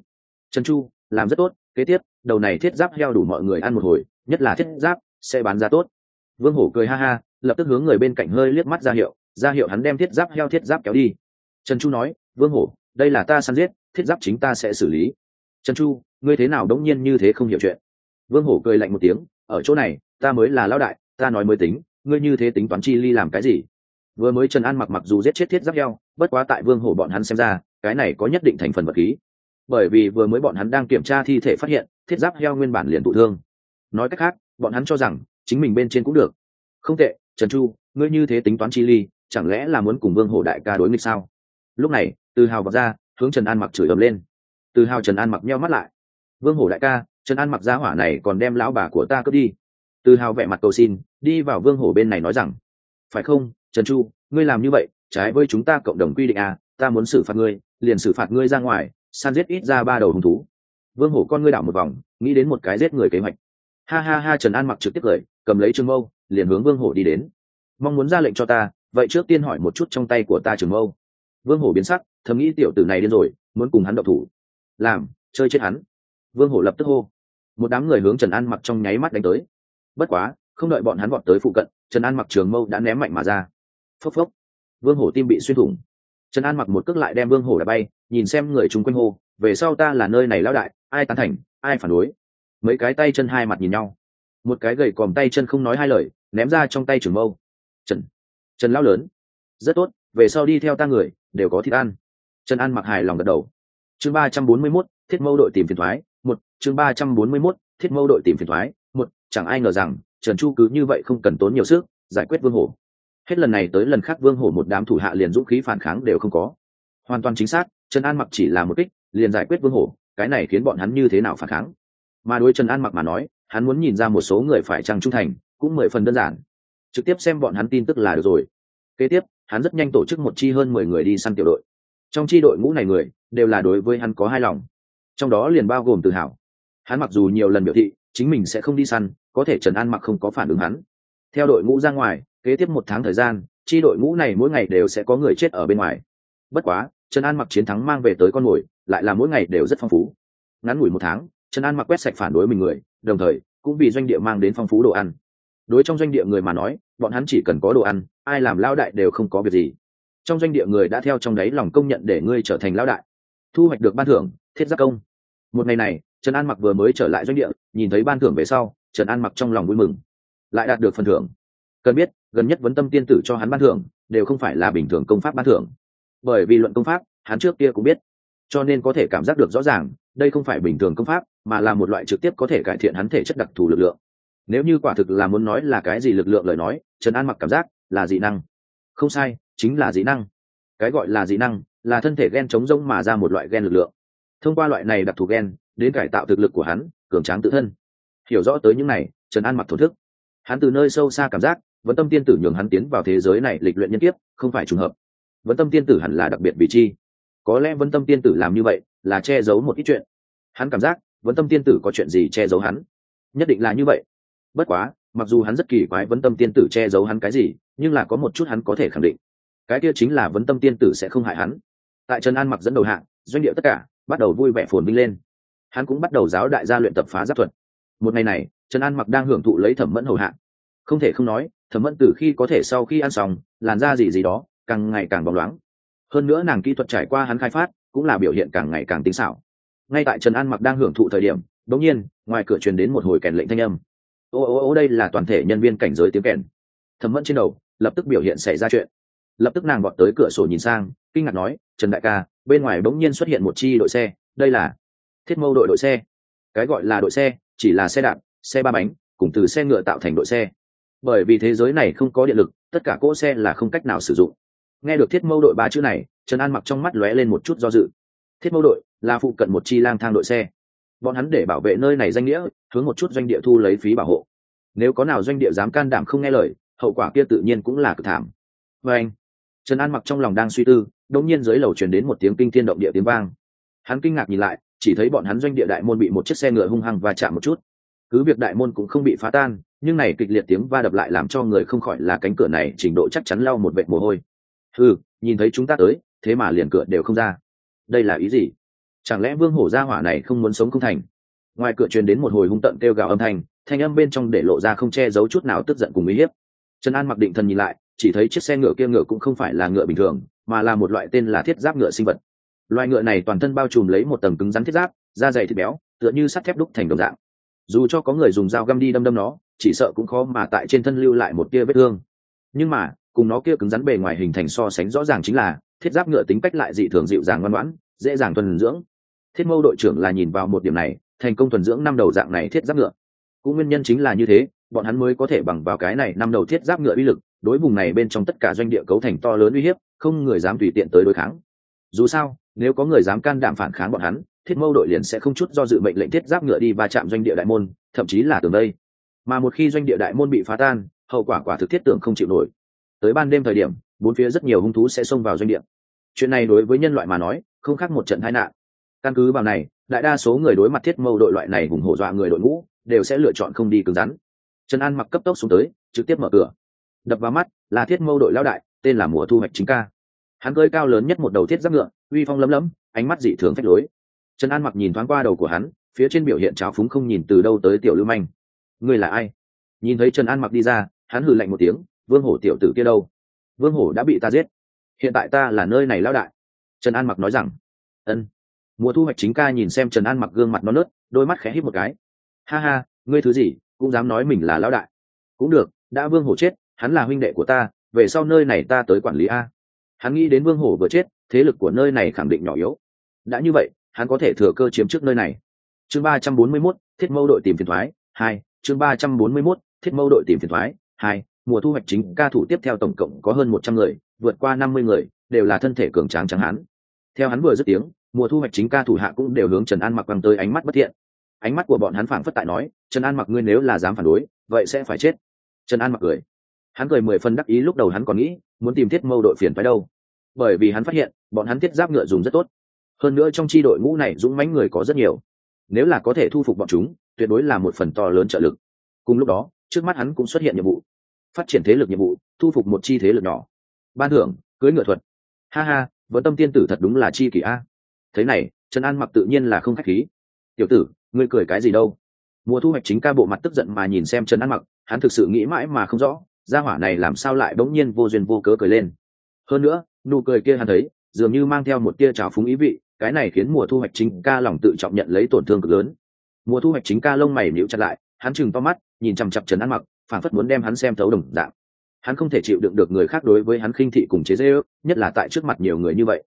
A: Trần chu, làm rất tốt, kế tiếp, đầu này thiết giáp heo đủ mọi người ăn một hồi, nhất là thiết giáp, sẽ bán ra tốt. Vương hổ cười ha ha, lập tức hướng người bên cạnh hơi liếc mắt ra hiệu ra hiệu hắn đem thiết giáp heo thiết giáp kéo đi. Trần chu nói, vương hổ, đây là ta săn giết, thiết giáp chính ta sẽ xử lý. Trần chu, ngươi thế nào đống nhiên như thế không hiểu chuyện? Vương hổ cười lạnh một tiếng, ở chỗ này, ta mới là lão đại, ta nói mới tính, ngươi như thế tính toán chi ly làm cái gì? Vừa mới trần an mặc mặc dù giết chết thiết giáp heo, bất quá tại vương hổ bọn hắn xem ra, cái này có nhất định thành phần vật khí. Bởi vì vừa mới bọn hắn đang kiểm tra thi thể phát hiện, thiết giáp heo nguyên bản liền thụ thương. Nói cách khác, bọn hắn cho rằng, chính mình bên trên cũng được. Không tệ, trần chu, ngươi như thế tính toán chi ly, chẳng lẽ là muốn cùng vương hổ đại ca đối nghịch sao? Lúc này, từ hào vọt ra, hướng trần an mặc chửi ầm lên. Từ hào trần an mặc nheo mắt lại. Vương hổ đại ca, trần an mặc gia hỏa này còn đem lão bà của ta cướp đi. Từ hào vẻ mặt cầu xin, đi vào vương hổ bên này nói rằng, phải không trần chu, ngươi làm như vậy, trái với chúng ta cộng đồng quy định à ta muốn xử phạt ngươi, liền xử phạt ngươi ra ngoài san giết ít ra ba đầu hung thú. Vương hổ con ngươi đảo một vòng, nghĩ đến một cái giết người kế hoạch. Ha ha ha, trần an mặc trực tiếp cười, cầm lấy trường mâu, liền hướng vương hổ đi đến. Mong muốn ra lệnh cho ta, vậy trước tiên hỏi một chút trong tay của ta trường mâu. Vương hổ biến sắc, thầm nghĩ tiểu tử này điên rồi, muốn cùng hắn độc thủ. Làm, chơi chết hắn. Vương hổ lập tức hô. Một đám người hướng trần an mặc trong nháy mắt đánh tới. Bất quá, không đợi bọn hắn vọt tới phụ cận, trần an mặc trường mâu đã ném mạnh mà ra phốc phốc. Vương hổ tim bị xuyên thủng. Trần an mặc một cước lại đem vương hổ đã bay, nhìn xem người chúng quanh hô, về sau ta là nơi này lão đại, ai tán thành, ai phản đối? Mấy cái tay chân hai mặt nhìn nhau. Một cái gầy còm tay chân không nói hai lời, ném ra trong tay trường mâu. Trần trần lão lớn, rất tốt, về sau đi theo ta người, đều có thịt ăn. Trần an mặc hài lòng gật đầu. Chương ba trăm bốn mươi mốt, thiết mâu đội tìm phiền thoái, một, chương ba trăm bốn mươi mốt, thiết mâu đội tìm phiền thoái, một, chẳng ai ngờ rằng, trần chu cứ như vậy không cần tốn nhiều sức, giải quyết vương hổ hết lần này tới lần khác vương hổ một đám thủ hạ liền dũng khí phản kháng đều không có. Hoàn toàn chính xác, trần an mặc chỉ là một kích, liền giải quyết vương hổ, cái này khiến bọn hắn như thế nào phản kháng? Mà đối trần an mặc mà nói, hắn muốn nhìn ra một số người phải trăng trung thành, cũng mười phần đơn giản. Trực tiếp xem bọn hắn tin tức là được rồi. Kế tiếp, hắn rất nhanh tổ chức một chi hơn mười người đi săn tiểu đội. Trong chi đội ngũ này người, đều là đối với hắn có hai lòng. Trong đó liền bao gồm tự hào hắn mặc dù nhiều lần biểu thị, chính mình sẽ không đi săn, có thể trần an mặc không có phản ứng hắn. Theo đội ngũ ra ngoài kế tiếp một tháng thời gian, chi đội ngũ này mỗi ngày đều sẽ có người chết ở bên ngoài. Bất quá, trần an mặc chiến thắng mang về tới con mồi, lại là mỗi ngày đều rất phong phú. Ngắn ngủi một tháng, trần an mặc quét sạch phản đối mình người, đồng thời cũng vì doanh địa mang đến phong phú đồ ăn. Đối trong doanh địa người mà nói, bọn hắn chỉ cần có đồ ăn, ai làm lao đại đều không có việc gì. Trong doanh địa người đã theo trong đáy lòng công nhận để ngươi trở thành lao đại. Thu hoạch được ban thưởng, thiết giác công. Một ngày này, trần an mặc vừa mới trở lại doanh địa, nhìn thấy ban thưởng về sau, trần an mặc trong lòng vui mừng. Lại đạt được phần thưởng. Cần biết gần nhất vấn tâm tiên tử cho hắn ban thưởng, đều không phải là bình thường công pháp ban thưởng. Bởi vì luận công pháp, hắn trước kia cũng biết. Cho nên có thể cảm giác được rõ ràng, đây không phải bình thường công pháp, mà là một loại trực tiếp có thể cải thiện hắn thể chất đặc thù lực lượng. Nếu như quả thực là muốn nói là cái gì lực lượng lời nói, trần an mặc cảm giác là dị năng. Không sai, chính là dị năng. Cái gọi là dị năng, là thân thể gen chống rông mà ra một loại gen lực lượng. Thông qua loại này đặc thù gen, đến cải tạo thực lực của hắn, cường tráng tự thân. Hiểu rõ tới những này, trần an mặc thổ thức. Hắn từ nơi sâu xa cảm giác vẫn tâm tiên tử nhường hắn tiến vào thế giới này lịch luyện nhân tiếp không phải trùng hợp. Vẫn tâm tiên tử hẳn là đặc biệt vị chi. Có lẽ vẫn tâm tiên tử làm như vậy là che giấu một ít chuyện. Hắn cảm giác vẫn tâm tiên tử có chuyện gì che giấu hắn? Nhất định là như vậy. Bất quá, mặc dù hắn rất kỳ quái vấn tâm tiên tử che giấu hắn cái gì, nhưng là có một chút hắn có thể khẳng định. Cái kia chính là vấn tâm tiên tử sẽ không hại hắn. Tại trần an mặc dẫn đầu hạng doanh địa tất cả bắt đầu vui vẻ phồn vinh lên. Hắn cũng bắt đầu giáo đại gia luyện tập phá giáp thuật. Một ngày này, trần an mặc đang hưởng thụ lấy thẩm mẫn hầu hạng không thể không nói, thẩm mẫn từ khi có thể sau khi ăn xong, làn da gì gì đó, càng ngày càng bóng loáng. Hơn nữa nàng kỹ thuật trải qua hắn khai phát, cũng là biểu hiện càng ngày càng tinh xảo. Ngay tại trần an mặc đang hưởng thụ thời điểm đ ỗ n g nhiên, ngoài cửa truyền đến một hồi kèn lệnh thanh âm. Ô ô ô, đây là toàn thể nhân viên cảnh giới tiếng kèn. Thẩm mẫn trên đầu, lập tức biểu hiện xảy ra chuyện. Lập tức nàng gọt tới cửa sổ nhìn sang, kinh ngạc nói, trần đại ca, bên ngoài bỗng nhiên xuất hiện một chi đội xe, đây là thiết mâu đội đội xe. Cái gọi là đội xe, chỉ là xe đạp, xe ba bánh, cùng từ xe ngựa tạo thành đội xe bởi vì thế giới này không có điện lực, tất cả cỗ xe là không cách nào sử dụng. Nghe được thiết mâu đội ba chữ này, trần an mặc trong mắt lóe lên một chút do dự. Thiết mâu đội là phụ cận một chi lang thang đội xe. Bọn hắn để bảo vệ nơi này danh nghĩa, hướng một chút doanh địa thu lấy phí bảo hộ. Nếu có nào doanh địa dám can đảm không nghe lời, hậu quả kia tự nhiên cũng là cực thảm. Và anh, trần an mặc trong lòng đang suy tư đống nhiên dưới lầu truyền đến một tiếng kinh thiên động địa tiếng vang. Hắn kinh ngạc nhìn lại, chỉ thấy bọn hắn doanh địa đại môn bị một chiếc xe ngựa hung hăng và chạm một chút. Cứ việc đại môn cũng không bị phá tan nhưng này kịch liệt tiếng va đập lại làm cho người không khỏi là cánh cửa này trình độ chắc chắn lau một vệt mồ hôi. Ừ nhìn thấy chúng ta tới, thế mà liền cửa đều không ra. Đây là ý gì? Chẳng lẽ vương hổ gia hỏa này không muốn sống không thành? Ngoài cửa truyền đến một hồi hung tận kêu gào âm thanh thanh âm bên trong để lộ ra không che giấu chút nào tức giận cùng uy hiếp. Trần an mặc định thần nhìn lại, chỉ thấy chiếc xe ngựa kia ngựa cũng không phải là ngựa bình thường, mà là một loại tên là thiết giáp ngựa sinh vật. Loài ngựa này toàn thân bao trùm lấy một tầng cứng rắn thiết giáp, da dày thịt béo, tựa như sắt thép đúc thành đồng dạng. Dù cho có người dùng dao găm đi đâm đâm nó chỉ sợ cũng khó mà tại trên thân lưu lại một tia vết thương. Nhưng mà, cùng nó kia cứng rắn bề ngoài hình thành so sánh rõ ràng chính là, thiết giáp ngựa tính cách lại dị thường dịu dàng ngoan ngoãn, dễ dàng thuần dưỡng. Thiết mâu đội trưởng là nhìn vào một điểm này, thành công thuần dưỡng năm đầu dạng này thiết giáp ngựa. Cũng nguyên nhân chính là như thế, bọn hắn mới có thể bằng vào cái này năm đầu thiết giáp ngựa uy lực, đối vùng này bên trong tất cả doanh địa cấu thành to lớn uy hiếp, không người dám tùy tiện tới đối kháng. Dù sao, nếu có người dám can đảm phản kháng bọn hắn, thiết mâu đội liền sẽ không chút do dự mệnh lệnh thiết giáp ngựa đi và chạm doanh địa đại môn, thậm chí là tường đây mà một khi doanh địa đại môn bị phá tan, hậu quả quả thực thiết tưởng không chịu nổi. Tới ban đêm thời điểm, bốn phía rất nhiều hung thú sẽ xông vào doanh địa. Chuyện này đối với nhân loại mà nói, không khác một trận tai nạn. Căn cứ vào này, đại đa số người đối mặt thiết mâu đội loại này hùng hổ dọa người đội ngũ, đều sẽ lựa chọn không đi cứng rắn. Trần an mặc cấp tốc xuống tới, trực tiếp mở cửa. Đập vào mắt là thiết mâu đội lao đại, tên là mùa thu hoạch chính ca. Hắn cơi cao lớn nhất một đầu thiết giáp ngựa, uy phong lấm lấm, ánh mắt dị thường phách lối. Trần an mặc nhìn thoáng qua đầu của hắn, phía trên biểu hiện trào phúng không nhìn từ đâu tới tiểu lưu manh ngươi là ai? Nhìn thấy trần an mặc đi ra, hắn hừ lạnh một tiếng, vương hổ tiểu tử kia đâu? Vương hổ đã bị ta giết. Hiện tại ta là nơi này lao đại. Trần an mặc nói rằng, ân. Mùa thu hoạch chính ca nhìn xem trần an mặc gương mặt non nớt, đôi mắt khẽ hít một cái. Ha ha, ngươi thứ gì, cũng dám nói mình là lão đại. Cũng được, đã vương hổ chết, hắn là huynh đệ của ta, về sau nơi này ta tới quản lý a. Hắn nghĩ đến vương hổ vừa chết, thế lực của nơi này khẳng định nhỏ yếu. Đã như vậy, hắn có thể thừa cơ chiếm trước nơi này. Chương ba trăm bốn mươi mốt, thiết mâu đội tìm phiền thoái, hai chương ba trăm bốn mươi 341, thiết mâu đội tìm phiền thoái. Hai mùa thu hoạch chính ca thủ tiếp theo tổng cộng có hơn một trăm người vượt qua năm mươi người đều là thân thể cường tráng trắng hán. theo hắn vừa dứt tiếng mùa thu hoạch chính ca thủ hạ cũng đều hướng trần an mặc bằng tới ánh mắt bất thiện. Ánh mắt của bọn hắn phảng phất tại nói trần an mặc ngươi nếu là dám phản đối vậy sẽ phải chết. Trần an mặc cười. Hắn cười mười phân đắc ý lúc đầu hắn còn nghĩ muốn tìm thiết mâu đội phiền phải đâu? Bởi vì hắn phát hiện bọn hắn thiết giáp ngựa dùng rất tốt. Hơn nữa trong chi đội ngũ này dũng mãnh người có rất nhiều. Nếu là có thể thu phục bọn chúng tuyệt đối là một phần to lớn trợ lực. Cùng lúc đó, trước mắt hắn cũng xuất hiện nhiệm vụ. Phát triển thế lực nhiệm vụ, thu phục một chi thế lực nhỏ. Ban thưởng, cưới ngựa thuật. Ha ha vẫn tâm tiên tử thật đúng là chi kỷ a. Thế này, trần an mặc tự nhiên là không khách khí. Tiểu tử, ngươi cười cái gì đâu? Mùa thu hoạch chính ca bộ mặt tức giận mà nhìn xem trần an mặc, hắn thực sự nghĩ mãi mà không rõ, gia hỏa này làm sao lại bỗng nhiên vô duyên vô cớ cười lên. Hơn nữa, nụ cười kia hắn thấy, dường như mang theo một tia trào phúng ý vị, cái này khiến mùa thu hoạch chính ca lòng tự trọng nhận lấy tổn thương cực lớn mùa thu hoạch chính ca lông mày níu chặt lại, hắn chừng to mắt, nhìn chằm chặp trần an mặc phản phất muốn đem hắn xem thấu đồng dạng. Hắn không thể chịu đựng được người khác đối với hắn khinh thị cùng chế dễ ước nhất là tại trước mặt nhiều người như vậy.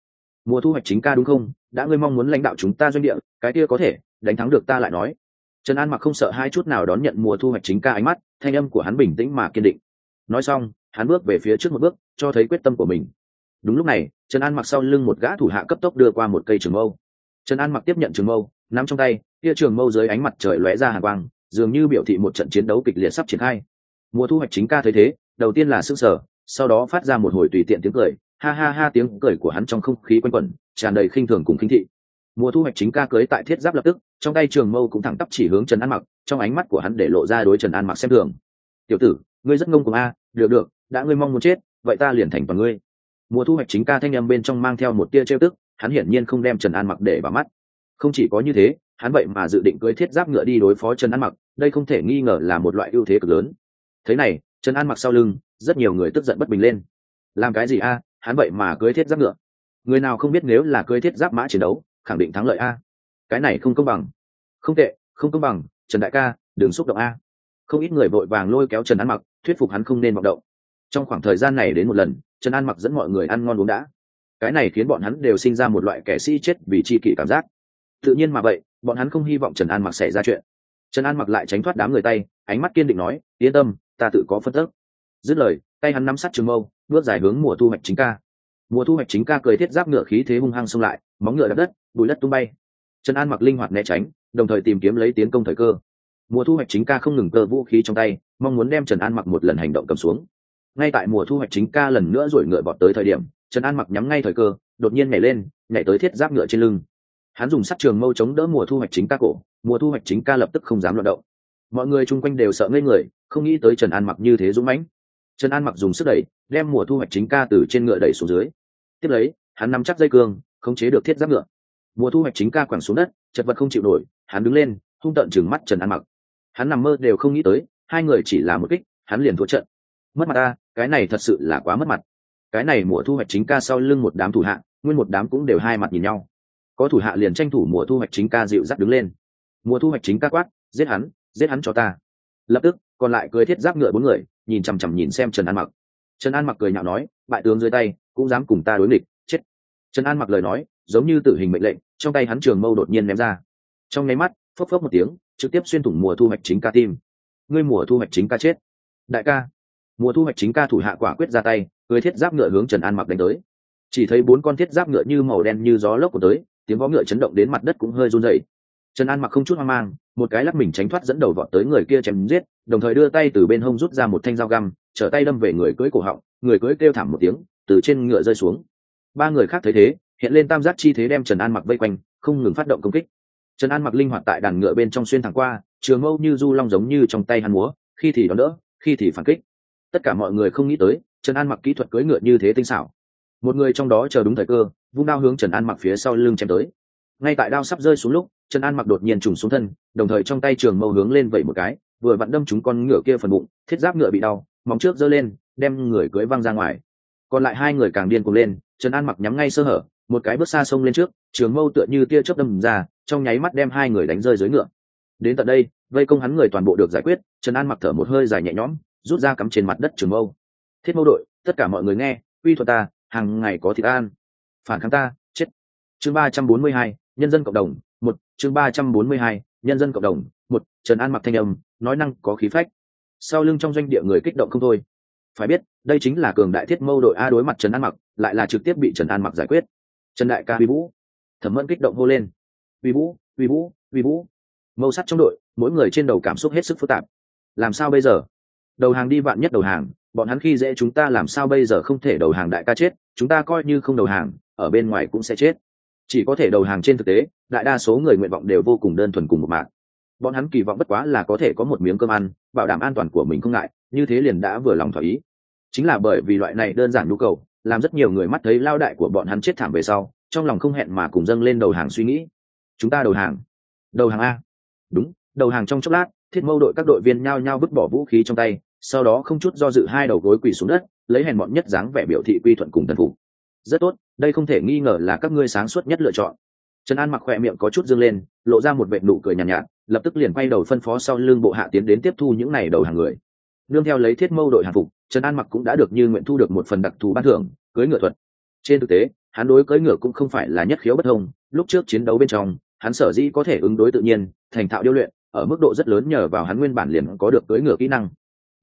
A: Mùa thu hoạch chính ca đúng không? Đã ngươi mong muốn lãnh đạo chúng ta doanh địa, cái kia có thể, đánh thắng được ta lại nói. Trần an mặc không sợ hai chút nào đón nhận mùa thu hoạch chính ca ánh mắt, thanh âm của hắn bình tĩnh mà kiên định. Nói xong, hắn bước về phía trước một bước, cho thấy quyết tâm của mình. Đúng lúc này, trần an mặc sau lưng một gã thủ hạ cấp tốc đưa qua một cây trường mâu. Trần an mặc tiếp nhận trường mâu nắm trong tay, kia trường mâu dưới ánh mặt trời lóe ra hàng quang, dường như biểu thị một trận chiến đấu kịch liệt sắp triển khai. Mùa thu hoạch chính ca thấy thế, đầu tiên là sức sở, sau đó phát ra một hồi tùy tiện tiếng cười, ha ha ha tiếng cười của hắn trong không khí quanh quẩn, tràn đầy khinh thường cùng khinh thị. Mùa thu hoạch chính ca cưới tại thiết giáp lập tức, trong tay trường mâu cũng thẳng tắp chỉ hướng trần an mặc, trong ánh mắt của hắn để lộ ra đối trần an mặc xem thường. Tiểu tử, ngươi rất ngông cùng a, được được, đã ngươi mong muốn chết, vậy ta liền thành toàn ngươi. Mùa thu hoạch chính ca thanh â m bên trong mang theo một tia trêu tức, hắn hiển nhiên không đem trần an mặc để vào mắt không chỉ có như thế, hắn vậy mà dự định cưới thiết giáp ngựa đi đối phó trần an mặc, đây không thể nghi ngờ là một loại ưu thế cực lớn. Thế này, trần an mặc sau lưng, rất nhiều người tức giận bất bình lên. Làm cái gì a, hắn vậy mà cưới thiết giáp ngựa? Người nào không biết nếu là cưới thiết giáp mã chiến đấu, khẳng định thắng lợi a. Cái này không công bằng. Không tệ, không công bằng, trần đại ca, đừng xúc động a. Không ít người vội vàng lôi kéo trần an mặc, thuyết phục hắn không nên vọng động. Trong khoảng thời gian này đến một lần, trần an mặc dẫn mọi người ăn ngon uống đã. Cái này khiến bọn hắn đều sinh ra một loại kẻ sĩ chết vì chi kỷ cảm giác tự nhiên mà vậy, bọn hắn không hy vọng trần an mặc xảy ra chuyện. Trần an mặc lại tránh thoát đám người tay, ánh mắt kiên định nói, yên tâm, ta tự có phân tức. Dứt lời, tay hắn nắm sát trường mâu, bước dài hướng mùa thu hoạch chính ca. Mùa thu hoạch chính ca cười thiết giáp ngựa khí thế hung hăng xông lại, móng ngựa đập đất, bụi đất tung bay. Trần an mặc linh hoạt né tránh, đồng thời tìm kiếm lấy tiến công thời cơ. Mùa thu hoạch chính ca không ngừng cơ vũ khí trong tay, mong muốn đem trần an mặc một lần hành động cầm xuống. Ngay tại mùa thu hoạch chính ca lần nữa rồi ngựa bọt tới thời điểm, trần an mặc nhắm ngay thời cơ, đột nhiên nhảy lên, nhảy tới thiết giáp ngựa trên lưng hắn dùng sắt trường mâu chống đỡ mùa thu hoạch chính ca cổ, mùa thu hoạch chính ca lập tức không dám loạt động. Mọi người chung quanh đều sợ ngây người, không nghĩ tới trần an mặc như thế dũng mãnh. Trần an mặc dùng sức đẩy, đem mùa thu hoạch chính ca từ trên ngựa đẩy xuống dưới. Tiếp lấy, hắn nắm chắc dây cương, khống chế được thiết giáp ngựa. Mùa thu hoạch chính ca quẳng xuống đất, chật vật không chịu nổi, hắn đứng lên, hung tợn chừng mắt trần an mặc. Hắn nằm mơ đều không nghĩ tới, hai người chỉ là một kích, hắn liền thua trận. Mất mặt ta, cái này thật sự là quá mất mặt. Cái này mùa thu hoạch chính ca sau lưng một đám thủ hạ, nguyên một đám cũng đều hai mặt nhìn nhau có thủ hạ liền tranh thủ mùa thu hoạch chính ca dịu dắt đứng lên. Mùa thu hoạch chính ca quát, giết hắn giết hắn cho ta. Lập tức, còn lại cưới thiết giáp ngựa bốn người, nhìn chằm chằm nhìn xem trần an mặc. Trần an mặc cười nhạo nói, bại tướng dưới tay, cũng dám cùng ta đối nghịch, chết. Trần an mặc lời nói, giống như tử hình mệnh lệnh, trong tay hắn trường mâu đột nhiên ném ra. Trong nháy mắt, phốc phốc một tiếng, trực tiếp xuyên thủng mùa thu hoạch chính ca tim. Ngươi mùa thu hoạch chính ca chết. Đại ca. Mùa thu hoạch chính ca thủ hạ quả quyết ra tay, cưới thiết giáp ngựa hướng trần an mặc đánh tới. Chỉ thấy bốn con thiết giáp ngựa như màu đen như gió lốc của tới tiếng vó ngựa chấn động đến mặt đất cũng hơi run rẩy. Trần an mặc không chút hoang mang, một cái lắc mình tránh thoát dẫn đầu vọt tới người kia chém giết, đồng thời đưa tay từ bên hông rút ra một thanh dao găm, trở tay đâm về người cưới cổ họng, người cưới kêu thảm một tiếng, từ trên ngựa rơi xuống. Ba người khác thấy thế, hiện lên tam giác chi thế đem trần an mặc vây quanh, không ngừng phát động công kích. Trần an mặc linh hoạt tại đàn ngựa bên trong xuyên thẳng qua, trường mâu như du long giống như trong tay hắn múa, khi thì đón đỡ, khi thì phản kích. Tất cả mọi người không nghĩ tới, trần an mặc kỹ thuật cưỡi ngựa như thế tinh xảo. Một người trong đó chờ đúng thời cơ vung đao hướng trần an mặc phía sau lưng chém tới. Ngay tại đao sắp rơi xuống lúc, trần an mặc đột nhiên trùng xuống thân, đồng thời trong tay trường mâu hướng lên vẩy một cái, vừa vặn đâm trúng con ngựa kia phần bụng, thiết giáp ngựa bị đau, móng trước giơ lên, đem người cưỡi văng ra ngoài. Còn lại hai người càng điên cuồng lên, trần an mặc nhắm ngay sơ hở, một cái bước xa sông lên trước, trường mâu tựa như tia chớp đâm ra, trong nháy mắt đem hai người đánh rơi dưới ngựa. Đến tận đây, vây công hắn người toàn bộ được giải quyết, trần an mặc thở một hơi dài nhẹ nhõm, rút ra cắm trên mặt đất trường mâu. Thiết mâu đội, tất cả mọi người nghe uy thuật ta, hàng ngày có thịt an phản kháng ta, chết. Chương ba trăm bốn mươi hai, nhân dân cộng đồng, một. Chương ba trăm bốn mươi hai, nhân dân cộng đồng, một. Trần an mặc thanh âm, nói năng có khí phách. Sau lưng trong doanh địa người kích động không thôi. Phải biết, đây chính là cường đại thiết mâu đội a đối mặt trần an mặc, lại là trực tiếp bị trần an mặc giải quyết. Trần đại ca vi vũ. Thẩm mẫn kích động hô lên. Vi vũ vi vũ vi vũ. Mâu sắt trong đội, mỗi người trên đầu cảm xúc hết sức phức tạp. Làm sao bây giờ? Đầu hàng đi vạn nhất đầu hàng, bọn hắn khi dễ chúng ta làm sao bây giờ không thể đầu hàng đại ca chết, chúng ta coi như không đầu hàng ở bên ngoài cũng sẽ chết. Chỉ có thể đầu hàng trên thực tế, đại đa số người nguyện vọng đều vô cùng đơn thuần cùng một mạng bọn hắn kỳ vọng bất quá là có thể có một miếng cơm ăn, bảo đảm an toàn của mình không ngại, như thế liền đã vừa lòng thỏa ý. Chính là bởi vì loại này đơn giản nhu cầu, làm rất nhiều người mắt thấy lao đại của bọn hắn chết thảm về sau, trong lòng không hẹn mà cùng dâng lên đầu hàng suy nghĩ. Chúng ta đầu hàng. Đầu hàng a. Đúng, đầu hàng trong chốc lát, thiết mâu đội các đội viên nhao nhao vứt bỏ vũ khí trong tay, sau đó không chút do dự hai đầu gối quỳ xuống đất, lấy hèn bọn nhất dáng vẻ biểu thị quy thuận cùng tân phục rất tốt đây không thể nghi ngờ là các ngươi sáng suốt nhất lựa chọn. Trần an mặc khoe miệng có chút dương lên lộ ra một vệ nụ cười nhàn nhạt, nhạt lập tức liền quay đầu phân phó sau lưng bộ hạ tiến đến tiếp thu những này đầu hàng người. Nương theo lấy thiết mâu đội hàng phục trần an mặc cũng đã được như nguyện thu được một phần đặc thù ban thưởng cưới ngựa thuật. Trên thực tế hắn đối cưỡi ngựa cũng không phải là nhất khiếu bất thông lúc trước chiến đấu bên trong hắn sở dĩ có thể ứng đối tự nhiên thành thạo điêu luyện ở mức độ rất lớn nhờ vào hắn nguyên bản liền có được cưỡi ngựa kỹ năng.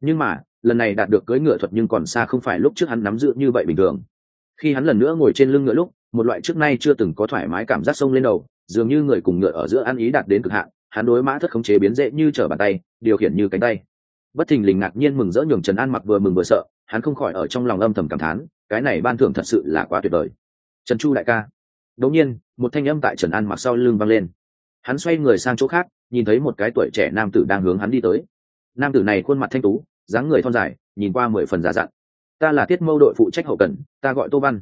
A: Nhưng mà lần này đạt được cưỡi ngựa thuật nhưng còn xa không phải lúc trước hắn nắm giữ như vậy bình thường khi hắn lần nữa ngồi trên lưng ngựa lúc, một loại trước nay chưa từng có thoải mái cảm giác sông lên đầu, dường như người cùng ngựa ở giữa ăn ý đạt đến cực hạn, hắn đối mã thất khống chế biến dễ như trở bàn tay, điều khiển như cánh tay. Bất thình lình ngạc nhiên mừng rỡ nhường trần an mặc vừa mừng vừa sợ, hắn không khỏi ở trong lòng âm thầm cảm thán, cái này ban thưởng thật sự là quá tuyệt vời. Trần chu đại ca. Đột nhiên, một thanh âm tại trần an mặc sau lưng vang lên. Hắn xoay người sang chỗ khác, nhìn thấy một cái tuổi trẻ nam tử đang hướng hắn đi tới. Nam tử này khuôn mặt thanh tú, dáng người thon dài, nhìn qua mười phần giả dặn ta là tiết mâu đội phụ trách hậu cần, ta gọi tô văn.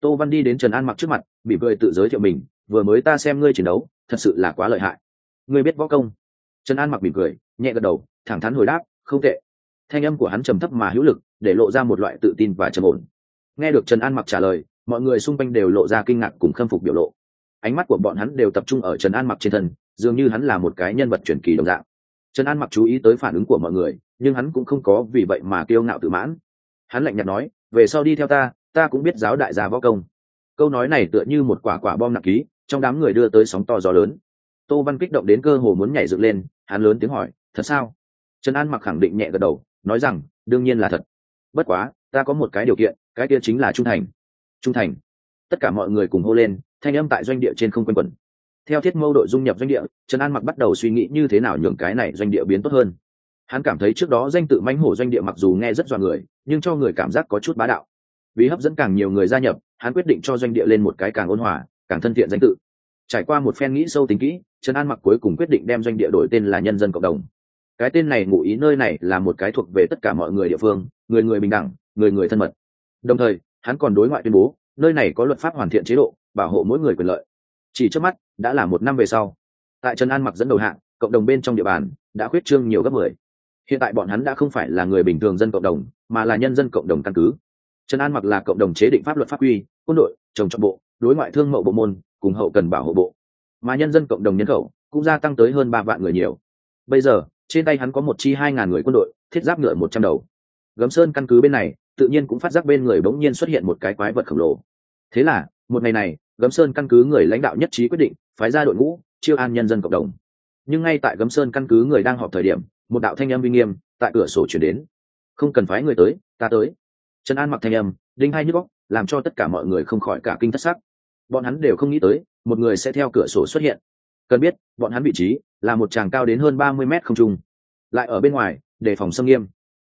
A: Tô văn đi đến trần an mặc trước mặt bị cười tự giới thiệu mình, vừa mới ta xem ngươi chiến đấu, thật sự là quá lợi hại. Ngươi biết võ công? Trần an mặc mỉm cười, nhẹ gật đầu, thẳng thắn hồi đáp, không tệ. Thanh âm của hắn trầm thấp mà hữu lực, để lộ ra một loại tự tin và trầm ổn. Nghe được trần an mặc trả lời, mọi người xung quanh đều lộ ra kinh ngạc cùng khâm phục biểu lộ. Ánh mắt của bọn hắn đều tập trung ở trần an mặc trên thân, dường như hắn là một cái nhân vật truyền kỳ đồng dạng. Trần an mặc chú ý tới phản ứng của mọi người, nhưng hắn cũng không có vì vậy mà kiêu ngạo tự mãn hắn lạnh nhạt nói, về sau đi theo ta ta cũng biết giáo đại gia võ công. Câu nói này tựa như một quả quả bom nặng ký, trong đám người đưa tới sóng to gió lớn. Tô văn kích động đến cơ hồ muốn nhảy dựng lên, hắn lớn tiếng hỏi, thật sao? Trần an mặc khẳng định nhẹ gật đầu, nói rằng, đương nhiên là thật. Bất quá, ta có một cái điều kiện, cái kia chính là trung thành. Trung thành. Tất cả mọi người cùng hô lên, thanh âm tại doanh địa trên không quanh quẩn. Theo thiết mâu đội dung nhập doanh địa, trần an mặc bắt đầu suy nghĩ như thế nào nhường cái này doanh địa biến tốt hơn hắn cảm thấy trước đó danh tự mãnh hổ doanh địa mặc dù nghe rất dọa người, nhưng cho người cảm giác có chút bá đạo. Vì hấp dẫn càng nhiều người gia nhập, hắn quyết định cho doanh địa lên một cái càng ôn hòa, càng thân thiện danh tự. Trải qua một phen nghĩ sâu tính kỹ, trần an mặc cuối cùng quyết định đem doanh địa đổi tên là nhân dân cộng đồng. Cái tên này ngụ ý nơi này là một cái thuộc về tất cả mọi người địa phương, người người bình đẳng, người người thân mật. Đồng thời, hắn còn đối ngoại tuyên bố, nơi này có luật pháp hoàn thiện chế độ, bảo hộ mỗi người quyền lợi. Chỉ trước mắt, đã là một năm về sau. Tại trần an mặc dẫn đầu hạng, cộng đồng bên trong địa bàn, đã khuyết trương nhiều gấp mười hiện tại bọn hắn đã không phải là người bình thường dân cộng đồng, mà là nhân dân cộng đồng căn cứ. Trần an mặc là cộng đồng chế định pháp luật pháp quy, quân đội trồng trọt bộ, đối ngoại thương mậu bộ môn, cùng hậu cần bảo hộ bộ. Mà nhân dân cộng đồng nhân khẩu cũng gia tăng tới hơn ba vạn người nhiều. Bây giờ, trên tay hắn có một chi hai ngàn người quân đội, thiết giáp ngựa một trăm đầu. Gấm sơn căn cứ bên này, tự nhiên cũng phát giác bên người bỗng nhiên xuất hiện một cái quái vật khổng lồ. Thế là, một ngày này, gấm sơn căn cứ người lãnh đạo nhất trí quyết định, phái ra đội ngũ, chiêu an nhân dân cộng đồng. Nhưng ngay tại gấm sơn căn cứ người đang họp thời điểm một đạo thanh âm uy nghiêm tại cửa sổ chuyển đến. Không cần phái người tới, ta tới. Trần an mặc thanh âm, đinh hai nhức góc làm cho tất cả mọi người không khỏi cả kinh thất sắc. Bọn hắn đều không nghĩ tới, một người sẽ theo cửa sổ xuất hiện. Cần biết, bọn hắn vị trí là một chàng cao đến hơn ba mươi mét không trung. Lại ở bên ngoài, đề phòng xâm nghiêm.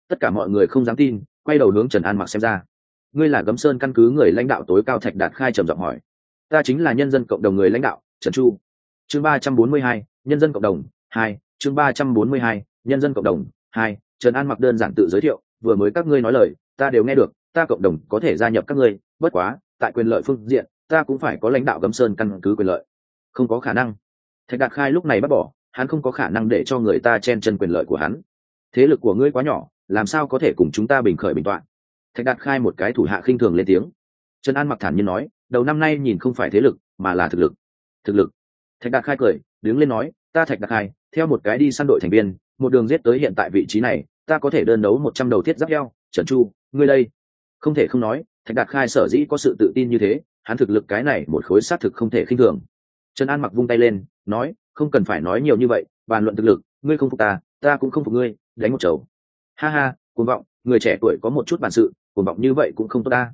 A: Tất cả mọi người không dám tin, quay đầu hướng trần an mặc xem ra. Ngươi là gấm sơn căn cứ người lãnh đạo tối cao thạch đạt khai trầm giọng hỏi. Ta chính là nhân dân cộng đồng người lãnh đạo, trần chu. Chương ba trăm bốn mươi hai, nhân dân cộng đồng hai, chương ba trăm bốn mươi hai nhân dân cộng đồng. Hai, trần an mặc đơn giản tự giới thiệu, vừa mới các ngươi nói lời, ta đều nghe được, ta cộng đồng có thể gia nhập các ngươi, bất quá, tại quyền lợi phương diện, ta cũng phải có lãnh đạo gấm sơn căn cứ quyền lợi. Không có khả năng. Thạch đạt khai lúc này bắt bỏ, hắn không có khả năng để cho người ta chen chân quyền lợi của hắn. Thế lực của ngươi quá nhỏ, làm sao có thể cùng chúng ta bình khởi bình toạn? Thạch đạt khai một cái thủ hạ khinh thường lên tiếng. Trần an mặc thản nhiên nói, đầu năm nay nhìn không phải thế lực, mà là thực lực. Thực lực? Thạch đạt khai cười, đứng lên nói, ta thạch đạt khai, theo một cái đi săn đội thành viên một đường giết tới hiện tại vị trí này, ta có thể đơn đấu một trăm đầu thiết giáp heo trần chu, ngươi đây. Không thể không nói, thạch đạt khai sở dĩ có sự tự tin như thế, hắn thực lực cái này một khối xác thực không thể khinh thường. Trần an mặc vung tay lên, nói, không cần phải nói nhiều như vậy, bàn luận thực lực, ngươi không phục ta ta cũng không phục ngươi, đánh một chầu. Ha ha, cuồng vọng, người trẻ tuổi có một chút bản sự, cuồng vọng như vậy cũng không tốt ta.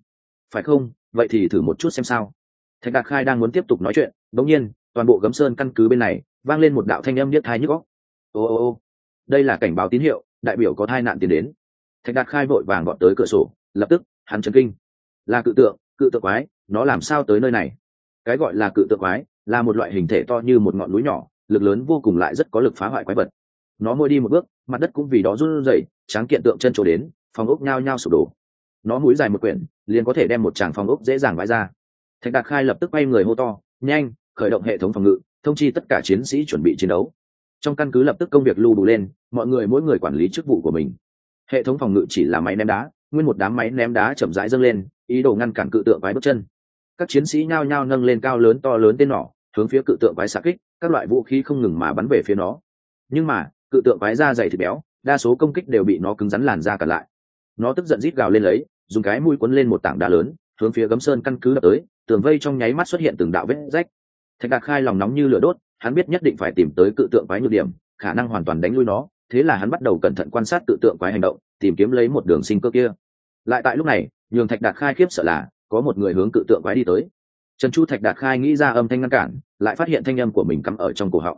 A: Phải không? Vậy thì thử một chút xem sao. Thạch đạt khai đang muốn tiếp tục nói chuyện đống nhiên, toàn bộ gấm sơn căn cứ bên này, vang lên một đạo thanh âm niết thai nhức góc ô ô ô đây là cảnh báo tín hiệu, đại biểu có tai nạn tiến đến. Thạch đạt khai vội vàng gọn tới cửa sổ, lập tức, hắn chấn kinh. Là cự tượng cự tượng quái, nó làm sao tới nơi này? Cái gọi là cự tượng quái, là một loại hình thể to như một ngọn núi nhỏ, lực lớn vô cùng lại rất có lực phá hoại quái vật. Nó môi đi một bước, mặt đất cũng vì đó run rẩy, tráng kiện tượng chân trổ đến, phòng ốc nhao nhao sụp đổ. Nó mũi dài một quyển, liền có thể đem một tràng phòng ốc dễ dàng vãi ra. Thạch đạt khai lập tức quay người hô to, nhanh, khởi động hệ thống phòng ngự, thông chi tất cả chiến sĩ chuẩn bị chiến đấu trong căn cứ lập tức công việc lưu đủ lên, mọi người mỗi người quản lý chức vụ của mình. Hệ thống phòng ngự chỉ là máy ném đá, nguyên một đám máy ném đá chậm rãi dâng lên, ý đồ ngăn cản cự tượng vái bước chân. Các chiến sĩ nhao nhao nâng lên cao lớn to lớn tên nỏ, hướng phía cự tượng vái xạ kích, các loại vũ khí không ngừng mà bắn về phía nó. Nhưng mà, cự tượng vái da dày thịt béo, đa số công kích đều bị nó cứng rắn làn ra cả lại. Nó tức giận rít gào lên lấy, dùng cái mũi quấn lên một tảng đá lớn, hướng phía gấm sơn căn cứ đập tới, tường vây trong nháy mắt xuất hiện từng đạo vết rách. Thạch đạt khai lòng nóng như lửa đốt hắn biết nhất định phải tìm tới cự tượng quái nhược điểm, khả năng hoàn toàn đánh lui nó, thế là hắn bắt đầu cẩn thận quan sát cự tượng quái hành động, tìm kiếm lấy một đường sinh cơ kia. Lại tại lúc này, nhường thạch đạt khai khiếp sợ là, có một người hướng cự tượng quái đi tới. Trần chu thạch đạt khai nghĩ ra âm thanh ngăn cản, lại phát hiện thanh âm của mình cắm ở trong cổ họng.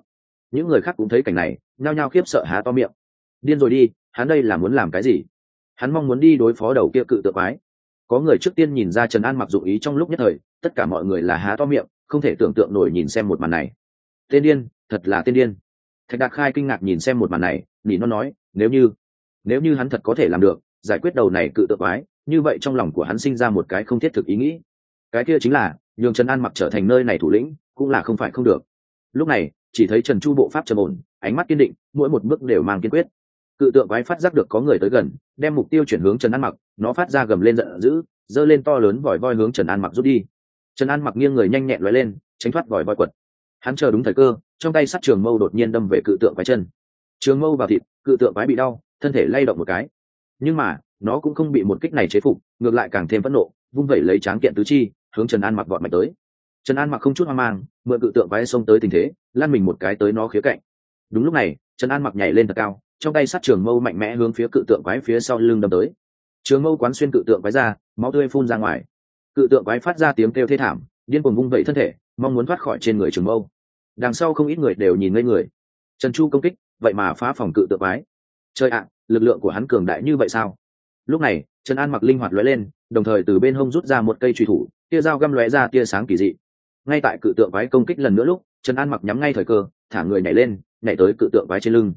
A: Những người khác cũng thấy cảnh này, nhao nhao khiếp sợ há to miệng. Điên rồi đi, hắn đây là muốn làm cái gì? Hắn mong muốn đi đối phó đầu kia cự tượng quái. Có người trước tiên nhìn ra trần an mặc dụng ý trong lúc nhất thời, tất cả mọi người là há to miệng, không thể tưởng tượng nổi nhìn xem một màn này tên điên, thật là tên điên. Thạch đạt khai kinh ngạc nhìn xem một màn này, nỉ nó nói, nếu như nếu như hắn thật có thể làm được, giải quyết đầu này cự tượng quái, như vậy trong lòng của hắn sinh ra một cái không thiết thực ý nghĩ. Cái kia chính là, nhường trần an mặc trở thành nơi này thủ lĩnh, cũng là không phải không được. Lúc này, chỉ thấy trần chu bộ pháp trầm ổn, ánh mắt kiên định, mỗi một bước đều mang kiên quyết. Cự tượng quái phát giác được có người tới gần, đem mục tiêu chuyển hướng trần an mặc, nó phát ra gầm lên giận dữ, giơ lên to lớn vòi voi hướng trần an mặc rút đi. Trần an mặc nghiêng người nhanh nhẹn l lên, tránh thoát vòi voi quật hắn chờ đúng thời cơ, trong tay sắt trường mâu đột nhiên đâm về cự tượng quái chân. Trường mâu vào thịt, cự tượng quái bị đau, thân thể lay động một cái. Nhưng mà, nó cũng không bị một kích này chế phục, ngược lại càng thêm phẫn nộ, vung vẩy lấy tráng kiện tứ chi, hướng trần an mặc vọt mạnh tới. Trần an mặc không chút hoang mang, mượn cự tượng quái xông tới tình thế lan mình một cái tới nó khía cạnh. Đúng lúc này, trần an mặc nhảy lên thật cao, trong tay sắt trường mâu mạnh mẽ hướng phía cự tượng quái phía sau lưng đâm tới. Trường mâu quán xuyên cự tượng quái ra, máu tươi phun ra ngoài. Cự tượng quái phát ra tiếng kêu thê thảm, điên cuồng vung vẩy thân thể mong muốn thoát khỏi trên người trường mâu. Đằng sau không ít người đều nhìn ngây người. Trần chu công kích, vậy mà phá phòng cự tượng mái chơi ạ, lực lượng của hắn cường đại như vậy sao? Lúc này, trần an mặc linh hoạt lóe lên, đồng thời từ bên hông rút ra một cây truy thủ, tia dao găm lóe ra tia sáng kỳ dị. Ngay tại cự tượng vái công kích lần nữa lúc, trần an mặc nhắm ngay thời cơ, thả người nhảy lên, nhảy tới cự tượng vái trên lưng.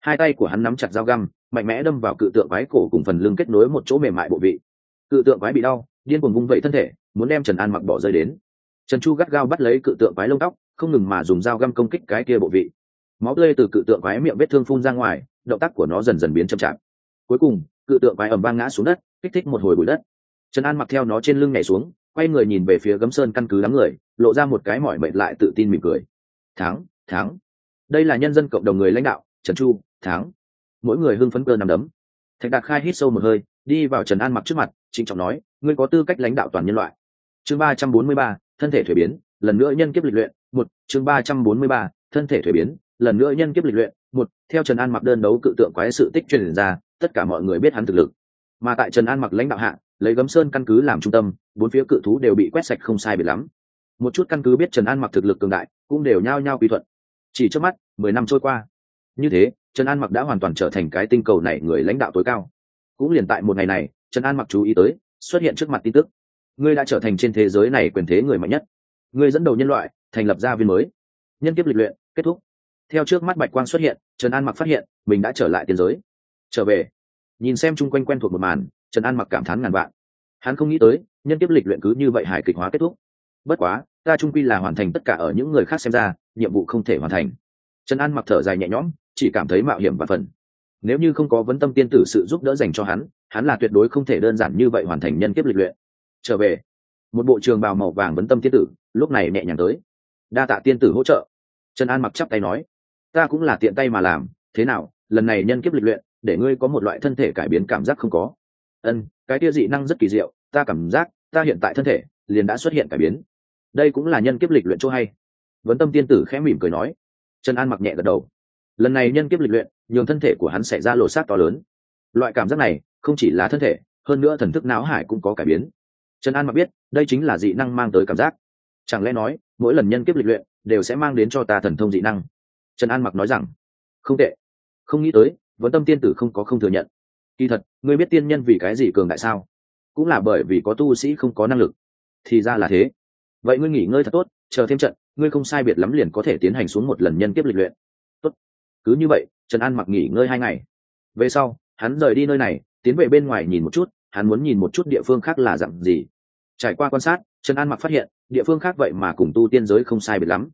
A: Hai tay của hắn nắm chặt dao găm, mạnh mẽ đâm vào cự tượng vái cổ cùng phần lưng kết nối một chỗ mềm mại bộ vị. Cự tượng vái bị đau, điên cuồng vung vẩy thân thể, muốn đem trần an mặc bỏ rơi đến trần chu gắt gao bắt lấy cự tượng quái lông tóc, không ngừng mà dùng dao găm công kích cái kia bộ vị. Máu tươi từ cự tượng quái miệng vết thương phun ra ngoài, động tác của nó dần dần biến chậm chạp. Cuối cùng, cự tượng quái ẩm vang ngã xuống đất, kích thích một hồi bụi đất. Trần an mặc theo nó trên lưng nhảy xuống, quay người nhìn về phía gấm sơn căn cứ đám người, lộ ra một cái mỏi mệt lại tự tin mỉm cười. Thắng thắng. Đây là nhân dân cộng đồng người lãnh đạo, trần chu, thắng. Mỗi người hưng phấn cơ nằm đấm. Thạch đạt khai hít sâu một hơi, đi vào trần an mặc trước mặt, trịnh trọng nói, ngươi có tư cách lãnh đạo toàn nhân loại. Chương ba trăm bốn mươi ba thân thể thuế biến, lần nữa nhân kiếp lịch luyện, một, chương ba trăm bốn mươi ba, thân thể thuế biến, lần nữa nhân kiếp lịch luyện, một, theo trần an mặc đơn đấu cự tượng quái sự tích truyền ra, tất cả mọi người biết hắn thực lực. Mà tại trần an mặc lãnh đạo hạ, lấy gấm sơn căn cứ làm trung tâm, bốn phía cự thú đều bị quét sạch không sai biệt lắm. Một chút căn cứ biết trần an mặc thực lực cường đại, cũng đều nhao nhao quy thuận. Chỉ trước mắt, mười năm trôi qua. Như thế, trần an mặc đã hoàn toàn trở thành cái tinh cầu này người lãnh đạo tối cao. Cũng liền tại một ngày này, trần an mặc chú ý tới, xuất hiện trước mặt tin tức ngươi đã trở thành trên thế giới này quyền thế người mạnh nhất. Ngươi dẫn đầu nhân loại, thành lập gia viên mới. Nhân kiếp lịch luyện, kết thúc. Theo trước mắt bạch quang xuất hiện, trần an mặc phát hiện, mình đã trở lại tiền giới. Trở về. Nhìn xem chung quanh quen thuộc một màn, trần an mặc cảm thán ngàn vạn. Hắn không nghĩ tới, nhân kiếp lịch luyện cứ như vậy hài kịch hóa kết thúc. Bất quá, ta trung quy là hoàn thành tất cả ở những người khác xem ra, nhiệm vụ không thể hoàn thành. Trần an mặc thở dài nhẹ nhõm, chỉ cảm thấy mạo hiểm và phần. Nếu như không có vấn tâm tiên tử sự giúp đỡ dành cho hắn hắn là tuyệt đối không thể đơn giản như vậy hoàn thành nhân kiếp lịch luyện trở về. Một bộ trường bào màu vàng vấn tâm tiên tử, lúc này nhẹ nhàng tới. Đa tạ tiên tử hỗ trợ. Trần an mặc chắp tay nói, ta cũng là tiện tay mà làm, thế nào, lần này nhân kiếp lịch luyện, để ngươi có một loại thân thể cải biến cảm giác không có. Ân, cái tia dị năng rất kỳ diệu, ta cảm giác, ta hiện tại thân thể, liền đã xuất hiện cải biến. Đây cũng là nhân kiếp lịch luyện chỗ hay. Vấn tâm tiên tử khẽ mỉm cười nói. Trần an mặc nhẹ gật đầu. Lần này nhân kiếp lịch luyện, nhường thân thể của hắn xảy ra lộ sát to lớn. Loại cảm giác này, không chỉ là thân thể, hơn nữa thần thức não hải cũng có cải biến trần an mặc biết, đây chính là dị năng mang tới cảm giác. Chẳng lẽ nói, mỗi lần nhân kiếp lịch luyện, đều sẽ mang đến cho ta thần thông dị năng? Trần an mặc nói rằng, không tệ. Không nghĩ tới vẫn tâm tiên tử không có không thừa nhận. Kỳ thật, ngươi biết tiên nhân vì cái gì cường đại sao? Cũng là bởi vì có tu sĩ không có năng lực. Thì ra là thế. Vậy ngươi nghỉ ngơi thật tốt, chờ thêm trận, ngươi không sai biệt lắm liền có thể tiến hành xuống một lần nhân kiếp lịch luyện. Tốt. Cứ như vậy, trần an mặc nghỉ ngơi hai ngày. Về sau, hắn rời đi nơi này, tiến về bên ngoài nhìn một chút hắn muốn nhìn một chút địa phương khác là dặn gì. Trải qua quan sát, trần an mặc phát hiện, địa phương khác vậy mà cùng tu tiên giới không sai biệt lắm.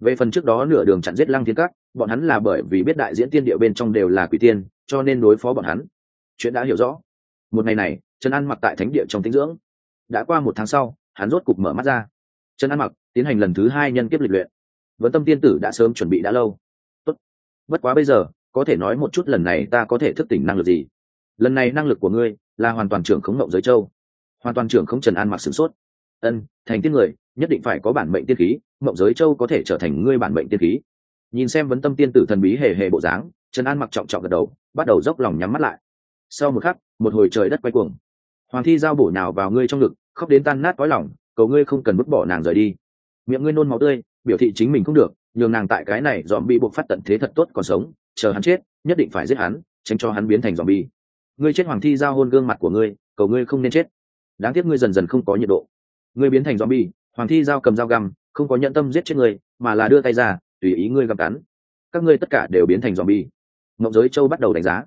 A: Về phần trước đó nửa đường chặn giết lăng thiên các, bọn hắn là bởi vì biết đại diễn tiên địa bên trong đều là quỷ tiên, cho nên đối phó bọn hắn. Chuyện đã hiểu rõ. Một ngày này, trần an mặc tại thánh địa trong tinh dưỡng. Đã qua một tháng sau, hắn rốt cục mở mắt ra. Trần an mặc tiến hành lần thứ hai nhân kiếp lịch luyện. Vẫn tâm tiên tử đã sớm chuẩn bị đã lâu. Tốt. bất quá bây giờ, có thể nói một chút lần này ta có thể thức tỉnh năng lực gì? Lần này năng lực của ngươi là hoàn toàn trưởng khống mộng giới châu. Hoàn toàn trưởng khống trần an mặc sửng sốt. Ân, thành tiên người, nhất định phải có bản mệnh tiên khí mộng giới châu có thể trở thành ngươi bản mệnh tiên khí. Nhìn xem vấn tâm tiên tử thần bí hề hề bộ dáng, trần an mặc trọng trọng gật đầu, bắt đầu dốc lòng nhắm mắt lại. Sau một khắc, một hồi trời đất quay cuồng. Hoàng thi giao bổ nào vào ngươi trong ngực, khóc đến tan nát có lòng, cầu ngươi không cần vứt bỏ nàng rời đi. Miệng ngươi nôn máu tươi, biểu thị chính mình không được, nhường nàng tại cái này dòm bị buộc phát tận thế thật tốt còn sống, chờ hắn chết, nhất định phải giết hắn, tránh cho hắn biến thành dòm bi ngươi chết hoàng thi giao hôn gương mặt của ngươi, cầu ngươi không nên chết. Đáng tiếc ngươi dần dần không có nhiệt độ. Ngươi biến thành dòm bi hoàng thi giao cầm dao găm, không có nhận tâm giết chết ngươi, mà là đưa tay ra, tùy ý ngươi gặp cắn. Các ngươi tất cả đều biến thành dòm bi ngọc giới châu bắt đầu đánh giá.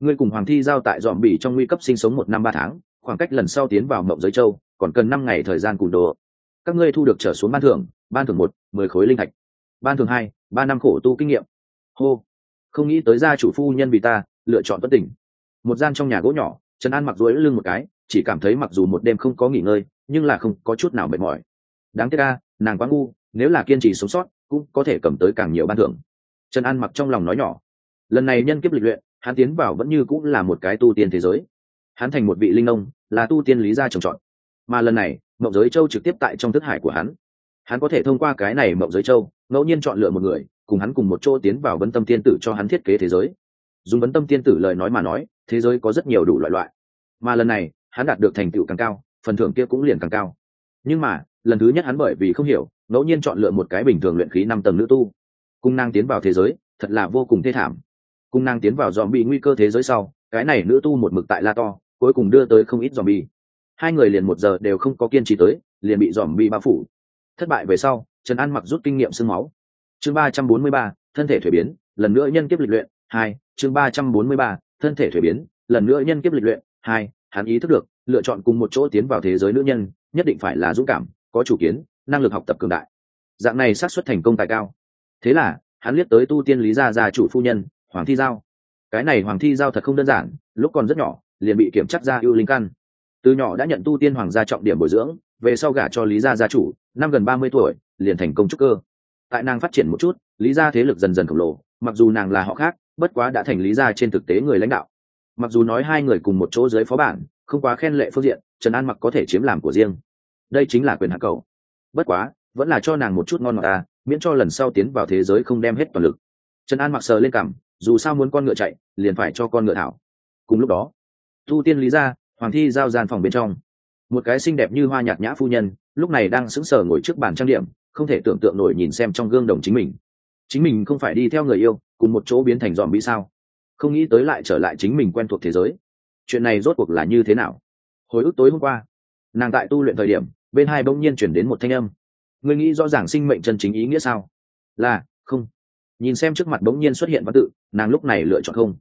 A: Ngươi cùng hoàng thi giao tại dòm bỉ trong nguy cấp sinh sống một năm ba tháng, khoảng cách lần sau tiến vào mộng giới châu, còn cần năm ngày thời gian cùn đồ. Các ngươi thu được trở xuống ban thưởng ban thưởng một, mười khối linh thạch. Ban thưởng hai, ba năm khổ tu kinh nghiệm. Hô. Không nghĩ tới gia chủ phu nhân vì ta, lựa chọn bất tỉnh một gian trong nhà gỗ nhỏ, trần an mặc rối lưng một cái, chỉ cảm thấy mặc dù một đêm không có nghỉ ngơi, nhưng là không có chút nào mệt mỏi. Đáng tiếc ca nàng quá ngu, nếu là kiên trì sống sót, cũng có thể cầm tới càng nhiều ban thưởng. Trần an mặc trong lòng nói nhỏ. Lần này nhân kiếp lịch luyện, hắn tiến vào vẫn như cũng là một cái tu tiên thế giới. Hắn thành một vị linh nông là tu tiên lý gia trồng trọt. Mà lần này, mộng giới châu trực tiếp tại trong thức hải của hắn. Hắn có thể thông qua cái này mộng giới châu, ngẫu nhiên chọn lựa một người, cùng hắn cùng một chỗ tiến vào vấn tâm tiên tử cho hắn thiết kế thế giới. Dùng vấn tâm tiên tử lời nói mà nói thế giới có rất nhiều đủ loại loại. Mà lần này, hắn đạt được thành tựu càng cao, phần thưởng kia cũng liền càng cao. Nhưng mà, lần thứ nhất hắn bởi vì không hiểu, ngẫu nhiên chọn lựa một cái bình thường luyện khí năm tầng nữ tu. Cung năng tiến vào thế giới, thật là vô cùng thê thảm. Cung năng tiến vào dòm bị nguy cơ thế giới sau, cái này nữ tu một mực tại la to, cuối cùng đưa tới không ít dòm bi hai người liền một giờ đều không có kiên trì tới, liền bị dòm bi bao phủ. Thất bại về sau, trần an mặc rút kinh nghiệm sương máu. Chương ba trăm bốn mươi ba, thân thể thuế biến, lần nữa nhân kiếp lịch luyện, hai, chương ba trăm bốn mươi ba thân thể thuế biến, lần nữa nhân kiếp lịch luyện, hai, hắn ý thức được, lựa chọn cùng một chỗ tiến vào thế giới nữ nhân, nhất định phải là dũng cảm, có chủ kiến, năng lực học tập cường đại. Dạng này xác suất thành công tài cao. Thế là, hắn liếc tới tu tiên lý gia gia chủ phu nhân, hoàng thi giao. Cái này hoàng thi giao thật không đơn giản, lúc còn rất nhỏ, liền bị kiểm chắc ra ưu linh căn. Từ nhỏ đã nhận tu tiên hoàng gia trọng điểm bồi dưỡng, về sau gả cho lý gia gia chủ, năm gần ba mươi tuổi, liền thành công trúc cơ. Tại nàng phát triển một chút, lý gia thế lực dần dần khổng lồ, mặc dù nàng là họ khác bất quá đã thành lý gia trên thực tế người lãnh đạo. Mặc dù nói hai người cùng một chỗ dưới phó bản, không quá khen lệ phương diện, trần an mặc có thể chiếm làm của riêng. Đây chính là quyền hạ cầu. Bất quá, vẫn là cho nàng một chút ngon ngọt à miễn cho lần sau tiến vào thế giới không đem hết toàn lực. Trần an mặc sờ lên cảm dù sao muốn con ngựa chạy, liền phải cho con ngựa thảo. Cùng lúc đó tu tiên lý gia hoàng thi giao gian phòng bên trong. Một cái xinh đẹp như hoa nhạt nhã phu nhân, lúc này đang sững sờ ngồi trước bàn trang điểm, không thể tưởng tượng nổi nhìn xem trong gương đồng chính mình. Chính mình không phải đi theo người yêu cùng một chỗ biến thành dòm bị sao? Không nghĩ tới lại trở lại chính mình quen thuộc thế giới. Chuyện này rốt cuộc là như thế nào? Hồi ức tối hôm qua, nàng tại tu luyện thời điểm, bên hai bỗng nhiên chuyển đến một thanh âm. Ngươi nghĩ rõ ràng sinh mệnh chân chính ý nghĩa sao? Là, không. Nhìn xem trước mặt bỗng nhiên xuất hiện văn tự, nàng lúc này lựa chọn không.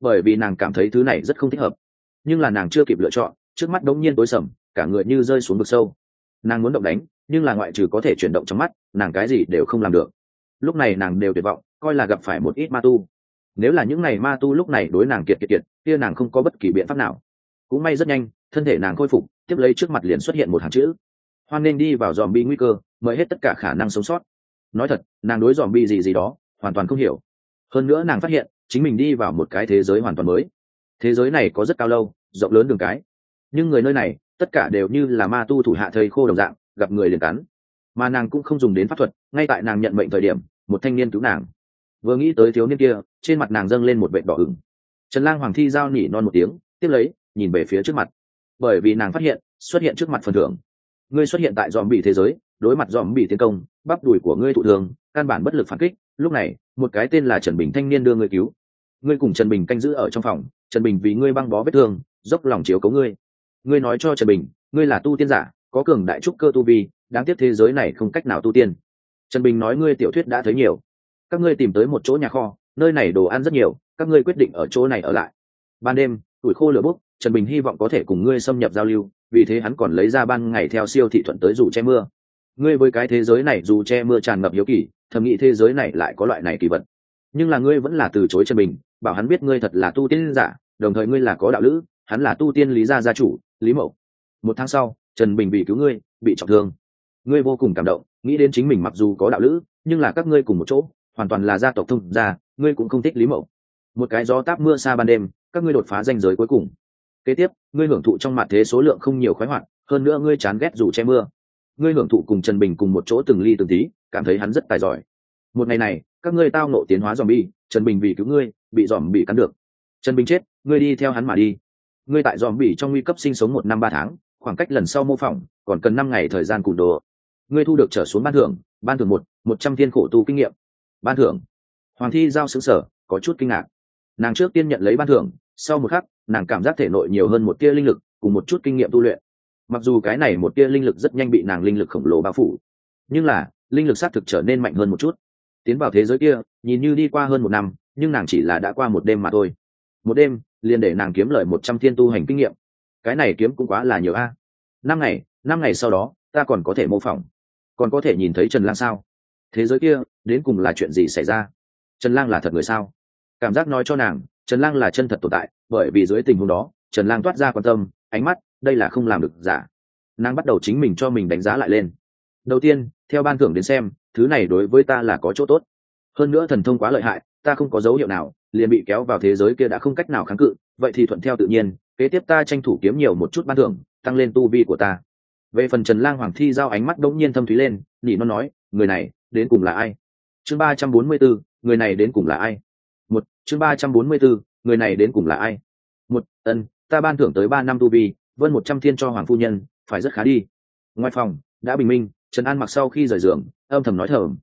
A: Bởi vì nàng cảm thấy thứ này rất không thích hợp. Nhưng là nàng chưa kịp lựa chọn, trước mắt bỗng nhiên tối sầm, cả người như rơi xuống vực sâu. Nàng muốn động đánh, nhưng là ngoại trừ có thể chuyển động trong mắt, nàng cái gì đều không làm được. Lúc này nàng đều tuyệt vọng coi là gặp phải một ít ma tu. Nếu là những này ma tu lúc này đối nàng kiệt kiệt kiệt, kia nàng không có bất kỳ biện pháp nào. Cũng may rất nhanh, thân thể nàng khôi phục, tiếp lấy trước mặt liền xuất hiện một hàng chữ. Hoan nên đi vào dòm bi nguy cơ, mời hết tất cả khả năng sống sót. Nói thật, nàng đối dòm bi gì gì đó, hoàn toàn không hiểu. Hơn nữa nàng phát hiện, chính mình đi vào một cái thế giới hoàn toàn mới. Thế giới này có rất cao lâu, rộng lớn đường cái. Nhưng người nơi này, tất cả đều như là ma tu thủ hạ thầy khô đồng dạng, gặp người liền cắn. Mà nàng cũng không dùng đến pháp thuật, ngay tại nàng nhận mệnh thời điểm, một thanh niên cứu nàng vừa nghĩ tới thiếu niên kia, trên mặt nàng dâng lên một vệ đỏ ửng. Trần lang hoàng thi giao nỉ non một tiếng, tiếp lấy, nhìn về phía trước mặt. Bởi vì nàng phát hiện, xuất hiện trước mặt phần thưởng. Ngươi xuất hiện tại dòm bị thế giới, đối mặt dòm bị tiến công, bắp đùi của ngươi thụ thường căn bản bất lực phản kích. Lúc này, một cái tên là trần bình thanh niên đưa ngươi cứu. Ngươi cùng trần bình canh giữ ở trong phòng, trần bình vì ngươi băng bó vết thương, dốc lòng chiếu cấu ngươi. Ngươi nói cho trần bình, ngươi là tu tiên giả, có cường đại trúc cơ tu vi, đáng tiếc thế giới này không cách nào tu tiên. Trần bình nói ngươi tiểu thuyết đã thấy nhiều các ngươi tìm tới một chỗ nhà kho, nơi này đồ ăn rất nhiều, các ngươi quyết định ở chỗ này ở lại. Ban đêm, tuổi khô lửa bốc, trần bình hy vọng có thể cùng ngươi xâm nhập giao lưu, vì thế hắn còn lấy ra ban ngày theo siêu thị thuận tới dù che mưa. Ngươi với cái thế giới này dù che mưa tràn ngập hiếu kỳ, thầm nghĩ thế giới này lại có loại này kỳ vật. Nhưng là ngươi vẫn là từ chối trần bình, bảo hắn biết ngươi thật là tu tiên giả, đồng thời ngươi là có đạo lữ, hắn là tu tiên lý gia gia chủ, lý mậu. Một tháng sau, trần bình bị cứu ngươi, bị trọng thương. Ngươi vô cùng cảm động, nghĩ đến chính mình mặc dù có đạo lữ, nhưng là các ngươi cùng một chỗ hoàn toàn là gia tộc thông gia, ngươi cũng không thích lý mậu. Một cái gió táp mưa xa ban đêm, các ngươi đột phá danh giới cuối cùng. Kế tiếp, ngươi hưởng thụ trong mặt thế số lượng không nhiều khoái hoạt, hơn nữa ngươi chán ghét dù che mưa. Ngươi hưởng thụ cùng trần bình cùng một chỗ từng ly từng tí, cảm thấy hắn rất tài giỏi. Một ngày này, các ngươi tao nộ tiến hóa dòm bi trần bình vì cứu ngươi, bị dòm bị cắn được. Trần bình chết, ngươi đi theo hắn mà đi. Ngươi tại dòm bị trong nguy cấp sinh sống một năm ba tháng, khoảng cách lần sau mô phỏng, còn cần năm ngày thời gian cùn đồ. Ngươi thu được trở xuống ban thưởng ban thưởng một một trăm thiên khổ tu kinh nghiệm ban thưởng. Hoàng thi giao xứng sở có chút kinh ngạc. Nàng trước tiên nhận lấy ban thưởng, sau một khắc, nàng cảm giác thể nội nhiều hơn một tia linh lực, cùng một chút kinh nghiệm tu luyện. Mặc dù cái này một tia linh lực rất nhanh bị nàng linh lực khổng lồ bao phủ, nhưng là, linh lực xác thực trở nên mạnh hơn một chút. Tiến vào thế giới kia, nhìn như đi qua hơn một năm, nhưng nàng chỉ là đã qua một đêm mà thôi. Một đêm, liền để nàng kiếm lời một trăm thiên tu hành kinh nghiệm. Cái này kiếm cũng quá là nhiều a. Năm ngày năm ngày sau đó, ta còn có thể mô phỏng. Còn có thể nhìn thấy trần lang sao? Thế giới kia, đến cùng là chuyện gì xảy ra? Trần lang là thật người sao? Cảm giác nói cho nàng, trần lang là chân thật tồn tại, bởi vì dưới tình huống đó, trần lang toát ra quan tâm, ánh mắt, đây là không làm được giả. Nàng bắt đầu chính mình cho mình đánh giá lại lên. Đầu tiên, theo ban thưởng đến xem, thứ này đối với ta là có chỗ tốt. Hơn nữa thần thông quá lợi hại, ta không có dấu hiệu nào, liền bị kéo vào thế giới kia đã không cách nào kháng cự, vậy thì thuận theo tự nhiên, kế tiếp ta tranh thủ kiếm nhiều một chút ban thưởng, tăng lên tu vi của ta. Về phần trần lang hoàng thi giao ánh mắt đống nhiên thâm thúy lên nhị nó nói, người này đến cùng là ai? Chương ba trăm bốn mươi bốn, người này đến cùng là ai? Một, chương ba trăm bốn mươi bốn, người này đến cùng là ai? Một, ân, ta ban thưởng tới ba năm tu vi, vân một trăm thiên cho hoàng phu nhân, phải rất khá đi. Ngoài phòng, đã bình minh, trần an mặc sau khi rời giường, âm thầm nói thầm.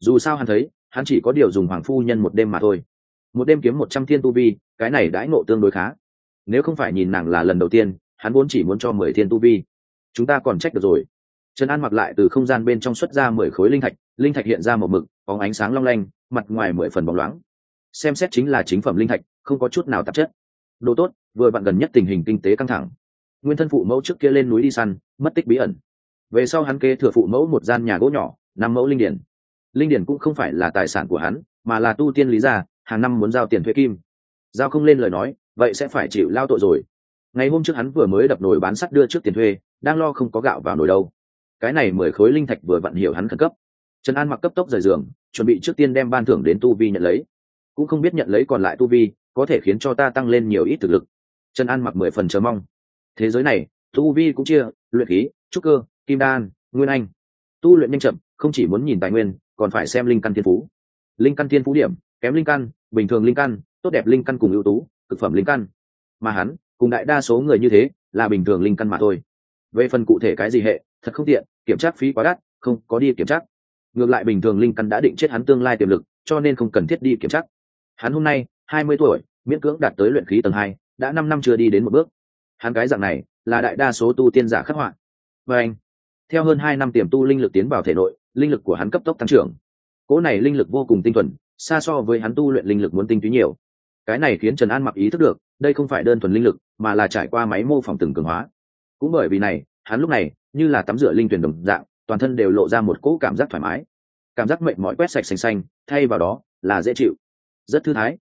A: Dù sao hắn thấy, hắn chỉ có điều dùng hoàng phu nhân một đêm mà thôi. Một đêm kiếm một trăm thiên tu vi, cái này đãi ngộ tương đối khá. Nếu không phải nhìn nàng là lần đầu tiên, hắn vốn chỉ muốn cho mười thiên tu vi. Chúng ta còn trách được rồi trần an mặc lại từ không gian bên trong xuất ra mười khối linh thạch linh thạch hiện ra một mực, bóng ánh sáng long lanh, mặt ngoài mười phần bóng loáng. Xem xét chính là chính phẩm linh thạch, không có chút nào tạp chất. Đồ tốt, vừa bạn gần nhất tình hình kinh tế căng thẳng. Nguyên thân phụ mẫu trước kia lên núi đi săn, mất tích bí ẩn. Về sau hắn kế thừa phụ mẫu một gian nhà gỗ nhỏ, năm mẫu linh điển. Linh điển cũng không phải là tài sản của hắn, mà là tu tiên lý gia, hàng năm muốn giao tiền thuê kim. Giao không lên lời nói, vậy sẽ phải chịu lao tội rồi. Ngày hôm trước hắn vừa mới đập nồi bán sắt đưa trước tiền thuê, đang lo không có gạo vào nồi đâu cái này mười khối linh thạch vừa vặn hiểu hắn khẩn cấp. Trần an mặc cấp tốc rời giường, chuẩn bị trước tiên đem ban thưởng đến tu vi nhận lấy. Cũng không biết nhận lấy còn lại tu vi, có thể khiến cho ta tăng lên nhiều ít thực lực. Trần an mặc mười phần chờ mong. Thế giới này, tu vi cũng chia, luyện khí, trúc cơ, kim đan, nguyên anh. Tu luyện nhanh chậm, không chỉ muốn nhìn tài nguyên, còn phải xem linh căn thiên phú. Linh căn thiên phú điểm, kém linh căn, bình thường linh căn, tốt đẹp linh căn cùng ưu tú thực phẩm linh căn. Mà hắn, cùng đại đa số người như thế, là bình thường linh căn mà thôi. Về phần cụ thể cái gì hệ, thật không tiện kiểm tra phí quá đắt, không có đi kiểm tra. Ngược lại bình thường linh căn đã định chết hắn tương lai tiềm lực, cho nên không cần thiết đi kiểm tra. Hắn hôm nay, hai mươi tuổi, miễn cưỡng đạt tới luyện khí tầng hai, đã năm năm chưa đi đến một bước. Hắn cái dạng này, là đại đa số tu tiên giả khắc họa. Và anh, theo hơn hai năm tiềm tu linh lực tiến vào thể nội, linh lực của hắn cấp tốc tăng trưởng. Cỗ này linh lực vô cùng tinh thuần, xa so với hắn tu luyện linh lực muốn tinh túy nhiều. Cái này khiến trần an mặc ý thức được, đây không phải đơn thuần linh lực, mà là trải qua máy mô phỏng từng cường hóa. Cũng bởi vì này hắn lúc này, như là tắm rửa linh tuyển đồng dạng, toàn thân đều lộ ra một cỗ cảm giác thoải mái. Cảm giác mệnh mỏi quét sạch xanh xanh, thay vào đó là dễ chịu, rất thư thái.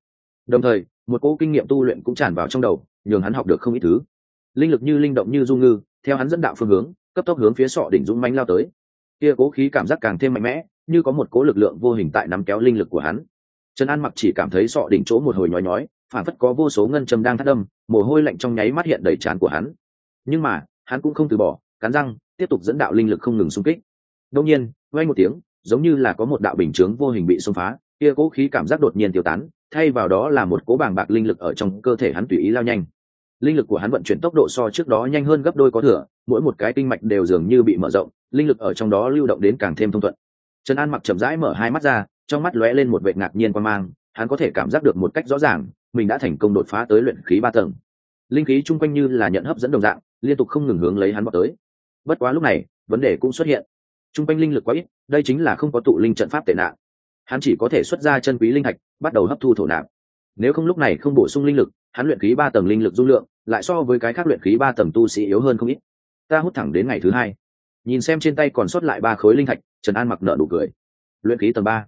A: Đồng thời, một cỗ kinh nghiệm tu luyện cũng tràn vào trong đầu, nhường hắn học được không ít thứ. Linh lực như linh động như du ngư, theo hắn dẫn đạo phương hướng, cấp tốc hướng phía sọ đỉnh dũng mánh lao tới. Kia cố khí cảm giác càng thêm mạnh mẽ, như có một cố lực lượng vô hình tại nắm kéo linh lực của hắn. Trần an mặc chỉ cảm thấy sọ đỉnh chỗ một hồi nhói nhói, phản phất có vô số ngân châm đang thắt đâm, mồ hôi lạnh trong nháy mắt hiện đầy trán của hắn. Nhưng mà hắn cũng không từ bỏ, cắn răng, tiếp tục dẫn đạo linh lực không ngừng xung kích. Đông nhiên vay một tiếng, giống như là có một đạo bình chướng vô hình bị xông phá, kia cố khí cảm giác đột nhiên tiêu tán, thay vào đó là một cố bàng bạc linh lực ở trong cơ thể hắn tùy ý lao nhanh. Linh lực của hắn vận chuyển tốc độ so trước đó nhanh hơn gấp đôi có thừa, mỗi một cái kinh mạch đều dường như bị mở rộng, linh lực ở trong đó lưu động đến càng thêm thông thuận. Trần an mặc chậm rãi mở hai mắt ra, trong mắt lóe lên một vệ ngạc nhiên quan mang, hắn có thể cảm giác được một cách rõ ràng, mình đã thành công đột phá tới luyện khí ba tầng linh khí chung quanh như là nhận hấp dẫn đồng dạng, liên tục không ngừng hướng lấy hắn bọc tới. Bất quá lúc này, vấn đề cũng xuất hiện. Chung quanh linh lực quá ít, đây chính là không có tụ linh trận pháp tệ nạn. Hắn chỉ có thể xuất ra chân quý linh hạch bắt đầu hấp thu thổ nạp. Nếu không lúc này không bổ sung linh lực, hắn luyện khí ba tầng linh lực dung lượng, lại so với cái khác luyện khí ba tầng tu sĩ yếu hơn không ít. Ta hút thẳng đến ngày thứ hai. Nhìn xem trên tay còn sót lại ba khối linh thạch, trần an mặc nợ đủ cười. Luyện khí tầng ba.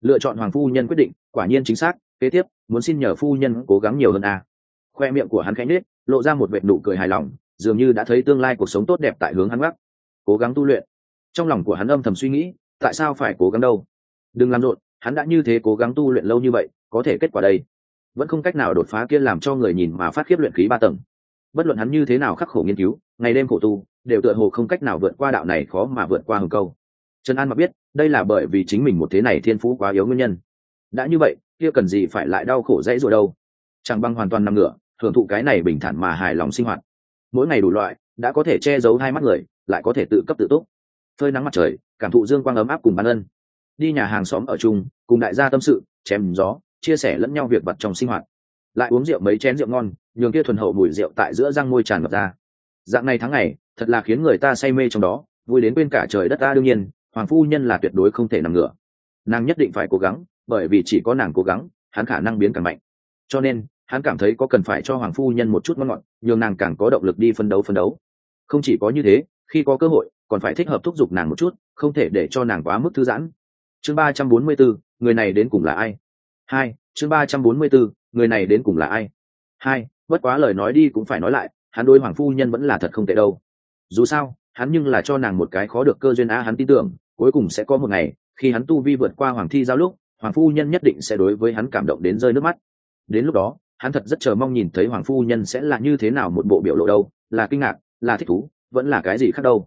A: Lựa chọn hoàng phu nhân quyết định, quả nhiên chính xác, kế tiếp, muốn xin nhờ phu nhân cố gắng nhiều hơn a khoe miệng của hắn khẽ nết lộ ra một vệt nụ cười hài lòng, dường như đã thấy tương lai cuộc sống tốt đẹp tại hướng hắn gác. Cố gắng tu luyện. Trong lòng của hắn âm thầm suy nghĩ, tại sao phải cố gắng đâu? Đừng làm rộn, hắn đã như thế cố gắng tu luyện lâu như vậy, có thể kết quả đây. Vẫn không cách nào đột phá kia làm cho người nhìn mà phát khiếp luyện khí ba tầng. Bất luận hắn như thế nào khắc khổ nghiên cứu, ngày đêm khổ tu, đều tựa hồ không cách nào vượt qua đạo này khó mà vượt qua hừng câu. Trần an mặc biết, đây là bởi vì chính mình một thế này thiên phú quá yếu nguyên nhân. Đã như vậy, kia cần gì phải lại đau khổ dãy rồi đâu? Chẳng băng hoàn toàn nằm ngửa hưởng thụ cái này bình thản mà hài lòng sinh hoạt. Mỗi ngày đủ loại, đã có thể che giấu hai mắt người, lại có thể tự cấp tự túc. Phơi nắng mặt trời, cảm thụ dương quang ấm áp cùng ban ân. Đi nhà hàng xóm ở chung, cùng đại gia tâm sự, chém gió, chia sẻ lẫn nhau việc vặt trong sinh hoạt. Lại uống rượu mấy chén rượu ngon, nhường kia thuần hậu mùi rượu tại giữa răng môi tràn ngập ra. Dạng này tháng ngày, thật là khiến người ta say mê trong đó, vui đến quên cả trời đất ta đương nhiên, hoàng phu nhân là tuyệt đối không thể nằm ngửa. Nàng nhất định phải cố gắng, bởi vì chỉ có nàng cố gắng, hắn khả năng biến càng mạnh. Cho nên hắn cảm thấy có cần phải cho hoàng phu nhân một chút ngon ngọt, nhường nàng càng có động lực đi phân đấu phân đấu. Không chỉ có như thế, khi có cơ hội, còn phải thích hợp thúc giục nàng một chút, không thể để cho nàng quá mức thư giãn. Chương ba trăm bốn mươi bốn, người này đến cùng là ai? Hai, chương ba trăm bốn mươi bốn, người này đến cùng là ai? Hai, bất quá lời nói đi cũng phải nói lại, hắn đôi hoàng phu nhân vẫn là thật không tệ đâu. Dù sao, hắn nhưng là cho nàng một cái khó được cơ duyên á hắn tin tưởng, cuối cùng sẽ có một ngày, khi hắn tu vi vượt qua hoàng thi giao lúc, hoàng phu nhân nhất định sẽ đối với hắn cảm động đến rơi nước mắt. Đến lúc đó hắn thật rất chờ mong nhìn thấy hoàng phu nhân sẽ là như thế nào một bộ biểu lộ đâu, là kinh ngạc, là thích thú, vẫn là cái gì khác đâu.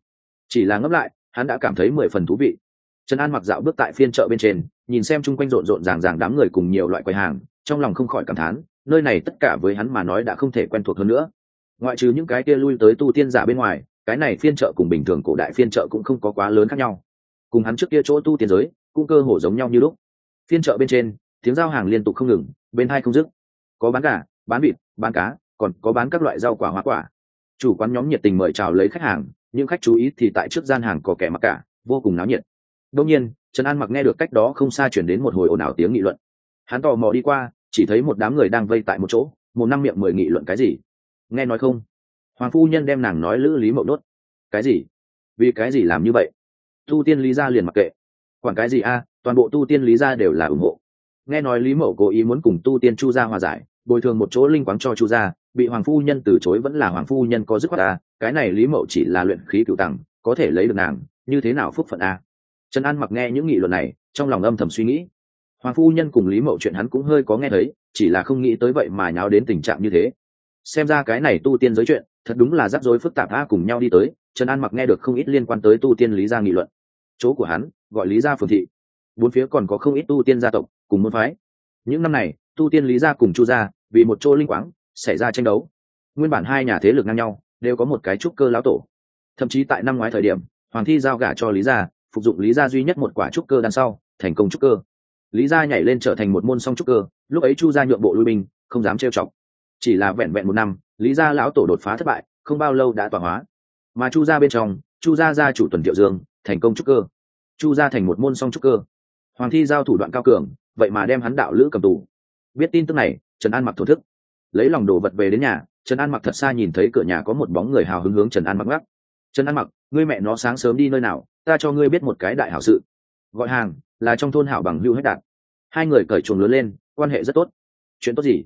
A: Chỉ là ngấp lại, hắn đã cảm thấy mười phần thú vị. Trần an mặc dạo bước tại phiên chợ bên trên, nhìn xem chung quanh rộn rộn ràng ràng đám người cùng nhiều loại quầy hàng, trong lòng không khỏi cảm thán, nơi này tất cả với hắn mà nói đã không thể quen thuộc hơn nữa. Ngoại trừ những cái kia lui tới tu tiên giả bên ngoài, cái này phiên chợ cùng bình thường cổ đại phiên chợ cũng không có quá lớn khác nhau. Cùng hắn trước kia chỗ tu tiên giới, cũng cơ hồ giống nhau như lúc. Phiên chợ bên trên, tiếng giao hàng liên tục không ngừng, bên hai không dứt có bán gà, bán vịt, bán cá, còn có bán các loại rau quả, hoa quả. Chủ quán nhóm nhiệt tình mời chào lấy khách hàng, những khách chú ý thì tại trước gian hàng có kẻ mặc cả, vô cùng náo nhiệt. Đông nhiên, trần an mặc nghe được cách đó không xa chuyển đến một hồi ồn ào tiếng nghị luận. Hắn tò mò đi qua, chỉ thấy một đám người đang vây tại một chỗ, một năm miệng mười nghị luận cái gì? Nghe nói không? Hoàng phu nhân đem nàng nói lữ lý mậu đốt cái gì? Vì cái gì làm như vậy? Tu tiên lý gia liền mặc kệ. Quản cái gì a, toàn bộ tu tiên lý gia đều là ủng hộ nghe nói lý mậu cố ý muốn cùng tu tiên chu gia hòa giải bồi thường một chỗ linh quáng cho chu gia bị hoàng phu nhân từ chối vẫn là hoàng phu nhân có dứt khoát à, cái này lý mậu chỉ là luyện khí cựu tặng có thể lấy được nàng như thế nào phúc phận a trần an mặc nghe những nghị luận này trong lòng âm thầm suy nghĩ. Hoàng phu nhân cùng lý mậu chuyện hắn cũng hơi có nghe thấy chỉ là không nghĩ tới vậy mà nháo đến tình trạng như thế. Xem ra cái này tu tiên giới chuyện thật đúng là rắc rối phức tạp a cùng nhau đi tới trần an mặc nghe được không ít liên quan tới tu tiên lý gia nghị luận. Chỗ của hắn gọi lý gia phường thị. Bốn phía còn có không ít tu tiên gia tộc cùng môn phái. Những năm này, tu tiên lý gia cùng chu gia, vì một chỗ linh quáng, xảy ra tranh đấu. Nguyên bản hai nhà thế lực ngang nhau, đều có một cái trúc cơ lão tổ. Thậm chí tại năm ngoái thời điểm, hoàng thi giao gả cho lý gia, phục dụng lý gia duy nhất một quả trúc cơ đằng sau, thành công trúc cơ. Lý gia nhảy lên trở thành một môn song trúc cơ, lúc ấy chu gia nhượng bộ lui binh, không dám trêu chọc. Chỉ là vẹn vẹn một năm, lý gia lão tổ đột phá thất bại, không bao lâu đã tọa hóa. Mà chu gia bên trong, chu gia gia chủ tuần tiệu dương, thành công trúc cơ. Chu gia thành một môn song trúc cơ. Hoàng thi giao thủ đoạn cao cường vậy mà đem hắn đạo lữ cầm tù. Biết tin tức này trần an mặc thổ thức. Lấy lòng đồ vật về đến nhà trần an mặc thật xa nhìn thấy cửa nhà có một bóng người hào hứng hướng trần an mặc gác trần an mặc ngươi mẹ nó sáng sớm đi nơi nào ta cho ngươi biết một cái đại hảo sự. Gọi hàng là trong thôn hảo bằng hưu hết đạt hai người cởi chuồng lớn lên quan hệ rất tốt. Chuyện tốt gì?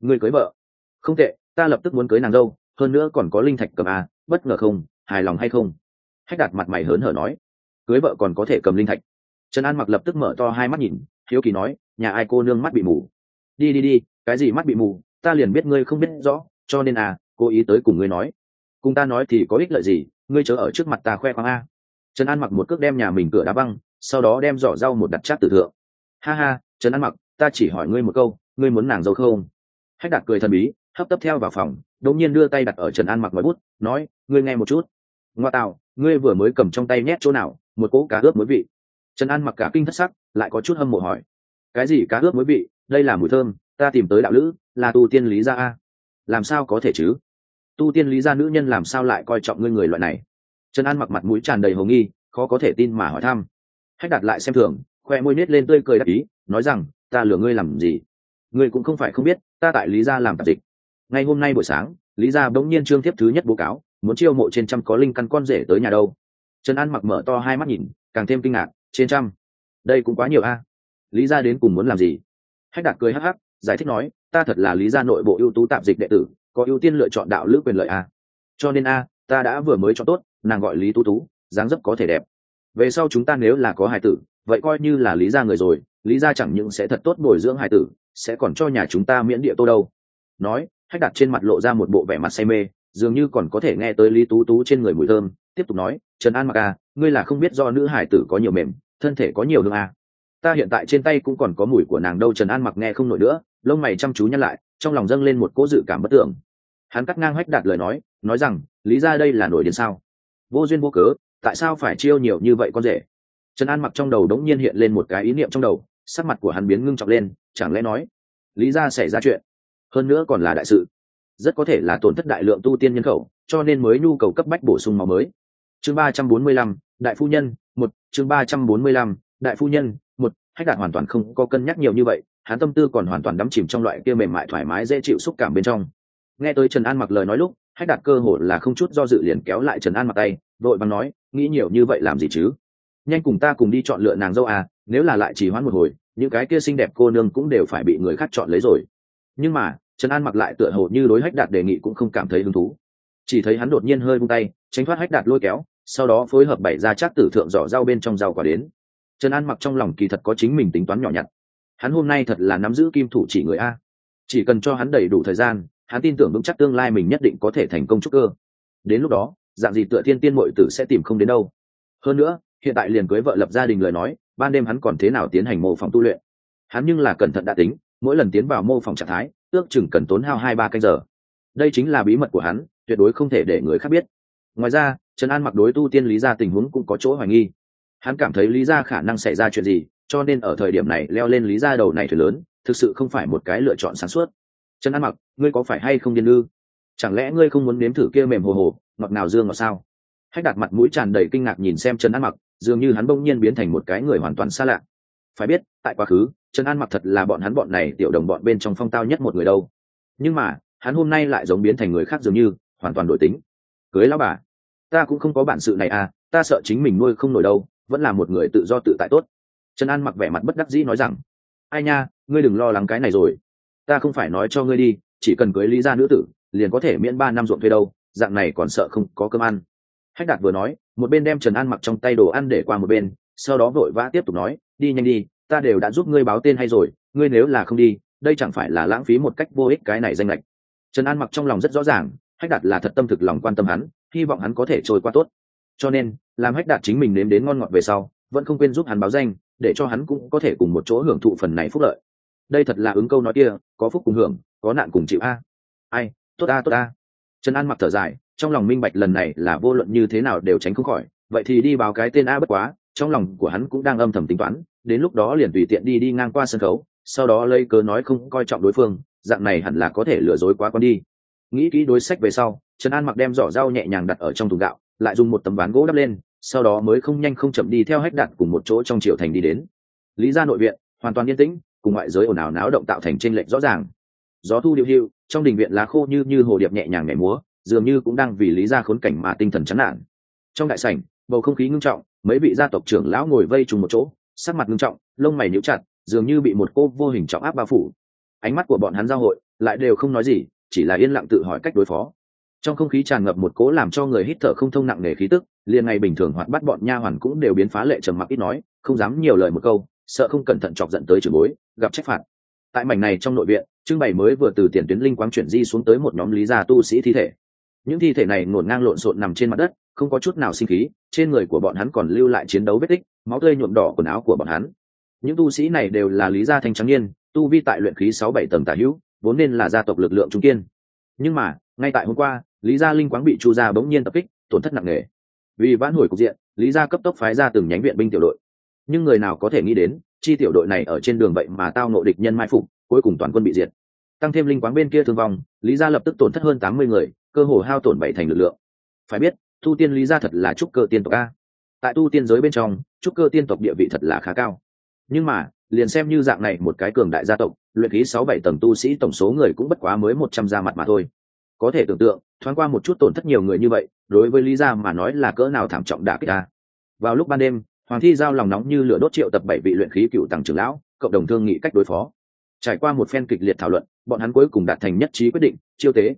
A: Ngươi cưới vợ. Không tệ ta lập tức muốn cưới nàng dâu hơn nữa còn có linh thạch cầm à, bất ngờ không hài lòng hay không? Hách đạt mặt mày hớn hở nói. Cưới vợ còn có thể cầm linh thạch. Trần an mặc lập tức mở to hai mắt nhìn hiếu kỳ nói, nhà ai cô nương mắt bị mù? Đi đi đi, cái gì mắt bị mù? Ta liền biết ngươi không biết rõ, cho nên à cô ý tới cùng ngươi nói. Cùng ta nói thì có ích lợi gì? Ngươi chớ ở trước mặt ta khoe khoang a. Trần an mặc một cước đem nhà mình cửa đá băng sau đó đem giỏ rau một đặt chát tử thượng. Ha ha, trần an mặc, ta chỉ hỏi ngươi một câu, ngươi muốn nàng dâu không? Hách đạt cười thần bí, hấp tấp theo vào phòng, đột nhiên đưa tay đặt ở trần an mặc ngoài bút, nói, ngươi nghe một chút. Ngoa tạo, ngươi vừa mới cầm trong tay nhét chỗ nào? Một cỗ cá ướp mới vị trần an mặc cả kinh thất sắc, lại có chút hâm mộ hỏi, cái gì cá ướp mới bị? đây là mùi thơm, ta tìm tới đạo lữ, là tu tiên lý gia a. Làm sao có thể chứ? Tu tiên lý gia nữ nhân làm sao lại coi trọng ngươi người loại này? Trần an mặc mặt mũi tràn đầy hồ nghi, khó có thể tin mà hỏi thăm. Hách đặt lại xem thường, khoe môi nết lên tươi cười đắc ý, nói rằng, ta lừa ngươi làm gì? Ngươi cũng không phải không biết, ta tại lý gia làm tạp dịch. Ngay hôm nay buổi sáng, lý gia bỗng nhiên trương tiếp thứ nhất bố cáo, muốn chiêu mộ trên trăm có linh căn con rể tới nhà đâu. Trần an mặc mở to hai mắt nhìn, càng thêm kinh ngạc trên trăm. Đây cũng quá nhiều a. Lý gia đến cùng muốn làm gì? Hách đạt cười hắc hắc, giải thích nói, ta thật là lý gia nội bộ ưu tú tạp dịch đệ tử, có ưu tiên lựa chọn đạo lữ quyền lợi a. Cho nên a, ta đã vừa mới cho tốt, nàng gọi lý tú tú, dáng dấp có thể đẹp. Về sau chúng ta nếu là có hài tử, vậy coi như là lý gia người rồi, lý gia chẳng những sẽ thật tốt bồi dưỡng hài tử, sẽ còn cho nhà chúng ta miễn địa tô đâu. Nói, hách đặt trên mặt lộ ra một bộ vẻ mặt say mê, dường như còn có thể nghe tới lý tú tú trên người mùi thơm, tiếp tục nói, trần an mặc a ngươi là không biết do nữ hải tử có nhiều mềm thân thể có nhiều đường à? ta hiện tại trên tay cũng còn có mùi của nàng đâu, trần an mặc nghe không nổi nữa, lông mày chăm chú nhăn lại, trong lòng dâng lên một cỗ dự cảm bất tưởng hắn cắt ngang hách đạt lời nói nói rằng, lý ra đây là nổi đến sao? Vô duyên vô cớ, tại sao phải chiêu nhiều như vậy con rể? Trần an mặc trong đầu đống nhiên hiện lên một cái ý niệm trong đầu, sắc mặt của hắn biến ngưng trọng lên, chẳng lẽ nói, lý ra xảy ra chuyện, hơn nữa còn là đại sự, rất có thể là tổn thất đại lượng tu tiên nhân khẩu, cho nên mới nhu cầu cấp bách bổ sung máu mới. Chương ba trăm bốn mươi lăm, đại phu nhân một, chương ba trăm bốn mươi lăm, đại phu nhân. Một, hách đạt hoàn toàn không có cân nhắc nhiều như vậy, hắn tâm tư còn hoàn toàn đắm chìm trong loại kia mềm mại, thoải mái, dễ chịu xúc cảm bên trong. Nghe tới trần an mặc lời nói lúc, hách đạt cơ hội là không chút do dự liền kéo lại trần an mặc tay, đội bằng nói, nghĩ nhiều như vậy làm gì chứ? Nhanh cùng ta cùng đi chọn lựa nàng dâu à nếu là lại chỉ hoãn một hồi, những cái kia xinh đẹp cô nương cũng đều phải bị người khác chọn lấy rồi. Nhưng mà, trần an mặc lại tựa hồ như đối hách đạt đề nghị cũng không cảm thấy hứng thú. Chỉ thấy hắn đột nhiên hơi vung tay, tránh thoát hách đạt lôi kéo sau đó phối hợp bày ra chắc tử thượng giỏ rau bên trong rau quả đến. Trần an mặc trong lòng kỳ thật có chính mình tính toán nhỏ nhặt. Hắn hôm nay thật là nắm giữ kim thủ chỉ người a. Chỉ cần cho hắn đầy đủ thời gian, hắn tin tưởng vững chắc tương lai mình nhất định có thể thành công trúc cơ. Đến lúc đó, dạng gì tựa thiên tiên mội tử sẽ tìm không đến đâu. Hơn nữa, hiện tại liền cưới vợ lập gia đình lời nói, ban đêm hắn còn thế nào tiến hành mô phỏng tu luyện? Hắn nhưng là cẩn thận đã tính, mỗi lần tiến vào mô phỏng trạng thái, ước chừng cần tốn hao hai ba canh giờ. Đây chính là bí mật của hắn, tuyệt đối không thể để người khác biết. Ngoài ra trần an mặc đối tu tiên lý ra tình huống cũng có chỗ hoài nghi. Hắn cảm thấy lý ra khả năng xảy ra chuyện gì, cho nên ở thời điểm này leo lên lý ra đầu này thuyền lớn, thực sự không phải một cái lựa chọn sáng suốt. Trần an mặc, ngươi có phải hay không điên lư chẳng lẽ ngươi không muốn nếm thử kia mềm hồ hồ, ngọt nào dương ngọt sao? Hách đặt mặt mũi tràn đầy kinh ngạc nhìn xem trần an mặc, dường như hắn bỗng nhiên biến thành một cái người hoàn toàn xa lạ. Phải biết, tại quá khứ, trần an mặc thật là bọn hắn bọn này tiểu đồng bọn bên trong phong tao nhất một người đâu. Nhưng mà, hắn hôm nay lại giống biến thành người khác dường như, hoàn toàn đổi tính. Cưới lão bà ta cũng không có bản sự này à ta sợ chính mình nuôi không nổi đâu, vẫn là một người tự do tự tại tốt. Trần an mặc vẻ mặt bất đắc dĩ nói rằng, ai nha, ngươi đừng lo lắng cái này rồi. Ta không phải nói cho ngươi đi, chỉ cần cưới lý gia nữ tử, liền có thể miễn ba năm ruộng thuê đâu, dạng này còn sợ không có cơm ăn. Hách đạt vừa nói, một bên đem trần an mặc trong tay đồ ăn để qua một bên, sau đó vội vã tiếp tục nói, đi nhanh đi, ta đều đã giúp ngươi báo tên hay rồi, ngươi nếu là không đi, đây chẳng phải là lãng phí một cách vô ích cái này danh lệch. Trần an mặc trong lòng rất rõ ràng, hách đạt là thật tâm thực lòng quan tâm hắn hy vọng hắn có thể trôi qua tốt. Cho nên, làm hách đạt chính mình nếm đến ngon ngọt về sau, vẫn không quên giúp hắn báo danh, để cho hắn cũng có thể cùng một chỗ hưởng thụ phần này phúc lợi. Đây thật là ứng câu nói kia, có phúc cùng hưởng, có nạn cùng chịu a. Ai, tốt a tốt a. Trần an mặc thở dài, trong lòng minh bạch lần này là vô luận như thế nào đều tránh không khỏi, vậy thì đi báo cái tên a bất quá, trong lòng của hắn cũng đang âm thầm tính toán, đến lúc đó liền tùy tiện đi đi ngang qua sân khấu, sau đó lấy cớ nói không coi trọng đối phương, dạng này hẳn là có thể lừa dối quá con đi. Nghĩ kỹ đối sách về sau trần an mặc đem giỏ rau nhẹ nhàng đặt ở trong thùng gạo, lại dùng một tấm ván gỗ đắp lên, sau đó mới không nhanh không chậm đi theo hách đặt cùng một chỗ trong triều thành đi đến. Lý ra nội viện, hoàn toàn yên tĩnh, cùng ngoại giới ồn ào náo động tạo thành tranh lệch rõ ràng. Gió thu điệu hưu trong đình viện lá khô như như hồ điệp nhẹ nhàng nhảy múa, dường như cũng đang vì lý ra khốn cảnh mà tinh thần chán nản. Trong đại sảnh, bầu không khí ngưng trọng, mấy vị gia tộc trưởng lão ngồi vây trùng một chỗ, sắc mặt ngưng trọng, lông mày níu chặt, dường như bị một cô vô hình trọng áp bao phủ. Ánh mắt của bọn hắn giao hội, lại đều không nói gì, chỉ là yên lặng tự hỏi cách đối phó trong không khí tràn ngập một cỗ làm cho người hít thở không thông nặng nề khí tức, liền ngày bình thường hoạt bắt bọn nha hoàn cũng đều biến phá lệ trầm mặc ít nói, không dám nhiều lời một câu, sợ không cẩn thận chọc giận tới trường bối, gặp trách phạt. Tại mảnh này trong nội viện, trưng bày mới vừa từ tiền tuyến linh quang chuyển di xuống tới một nhóm lý gia tu sĩ thi thể. Những thi thể này ngổn ngang lộn xộn nằm trên mặt đất, không có chút nào sinh khí, trên người của bọn hắn còn lưu lại chiến đấu vết tích, máu tươi nhuộm đỏ quần áo của bọn hắn. Những tu sĩ này đều là lý gia thanh trắng niên, tu vi tại luyện khí sáu bảy tầng tả hữu, vốn nên là gia tộc lực lượng trung kiên. Nhưng mà, ngay tại hôm qua lý gia linh quáng bị chu gia bỗng nhiên tập kích, tổn thất nặng nề. Vì vãn hồi cục diện, lý gia cấp tốc phái ra từng nhánh viện binh tiểu đội. Nhưng người nào có thể nghĩ đến, chi tiểu đội này ở trên đường vậy mà tao nộ địch nhân mai phục, cuối cùng toàn quân bị diệt. Tăng thêm linh quáng bên kia thương vong, lý gia lập tức tổn thất hơn tám mươi người, cơ hồ hao tổn bảy thành lực lượng. Phải biết tu tiên lý gia thật là trúc cơ tiên tộc a. Tại tu tiên giới bên trong, trúc cơ tiên tộc địa vị thật là khá cao. Nhưng mà, liền xem như dạng này một cái cường đại gia tộc, luyện khí sáu bảy tầng tu sĩ tổng số người cũng bất quá mới một trăm gia mặt mà thôi có thể tưởng tượng, thoáng qua một chút tổn thất nhiều người như vậy, đối với lý gia mà nói là cỡ nào thảm trọng đã kích ta. Vào lúc ban đêm, hoàng thi giao lòng nóng như lửa đốt triệu tập bảy vị luyện khí cựu tàng trưởng lão, cộng đồng thương nghị cách đối phó. Trải qua một phen kịch liệt thảo luận, bọn hắn cuối cùng đạt thành nhất trí quyết định, chiêu tế.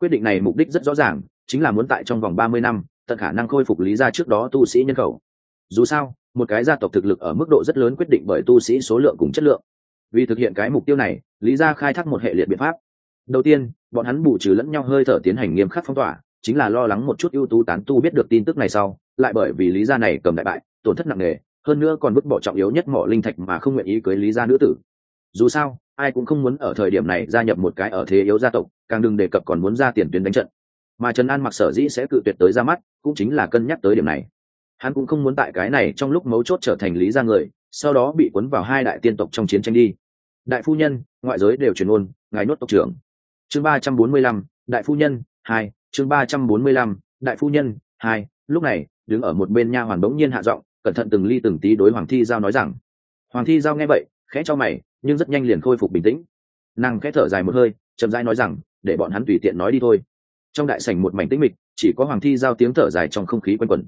A: Quyết định này mục đích rất rõ ràng, chính là muốn tại trong vòng ba mươi năm, tận khả năng khôi phục lý gia trước đó tu sĩ nhân khẩu. Dù sao, một cái gia tộc thực lực ở mức độ rất lớn quyết định bởi tu sĩ số lượng cùng chất lượng. Vì thực hiện cái mục tiêu này, lý gia khai thác một hệ liệt biện pháp đầu tiên, bọn hắn bù trừ lẫn nhau hơi thở tiến hành nghiêm khắc phong tỏa, chính là lo lắng một chút ưu tú tán tu biết được tin tức này sau, lại bởi vì lý gia này cầm đại bại, tổn thất nặng nề, hơn nữa còn vứt bỏ trọng yếu nhất mỏ linh thạch mà không nguyện ý cưới lý gia nữ tử. Dù sao, ai cũng không muốn ở thời điểm này gia nhập một cái ở thế yếu gia tộc, càng đừng đề cập còn muốn ra tiền tuyến đánh trận. Mà trần an mặc sở dĩ sẽ cự tuyệt tới ra mắt, cũng chính là cân nhắc tới điểm này. Hắn cũng không muốn tại cái này trong lúc mấu chốt trở thành lý gia người, sau đó bị cuốn vào hai đại tiên tộc trong chiến tranh đi. Đại phu nhân, ngoại giới đều truyền ôn, ngài nốt tộc trưởng chương ba trăm bốn mươi lăm, đại phu nhân, hai, chương ba trăm bốn mươi lăm, đại phu nhân, hai, lúc này, đứng ở một bên nha hoàn bỗng nhiên hạ giọng, cẩn thận từng ly từng tí đối hoàng thi giao nói rằng, hoàng thi giao nghe vậy, khẽ cho mày, nhưng rất nhanh liền khôi phục bình tĩnh. Nàng khẽ thở dài một hơi, chậm rãi nói rằng, để bọn hắn tùy tiện nói đi thôi. Trong đại sảnh một mảnh tĩnh mịch, chỉ có hoàng thi giao tiếng thở dài trong không khí quanh quẩn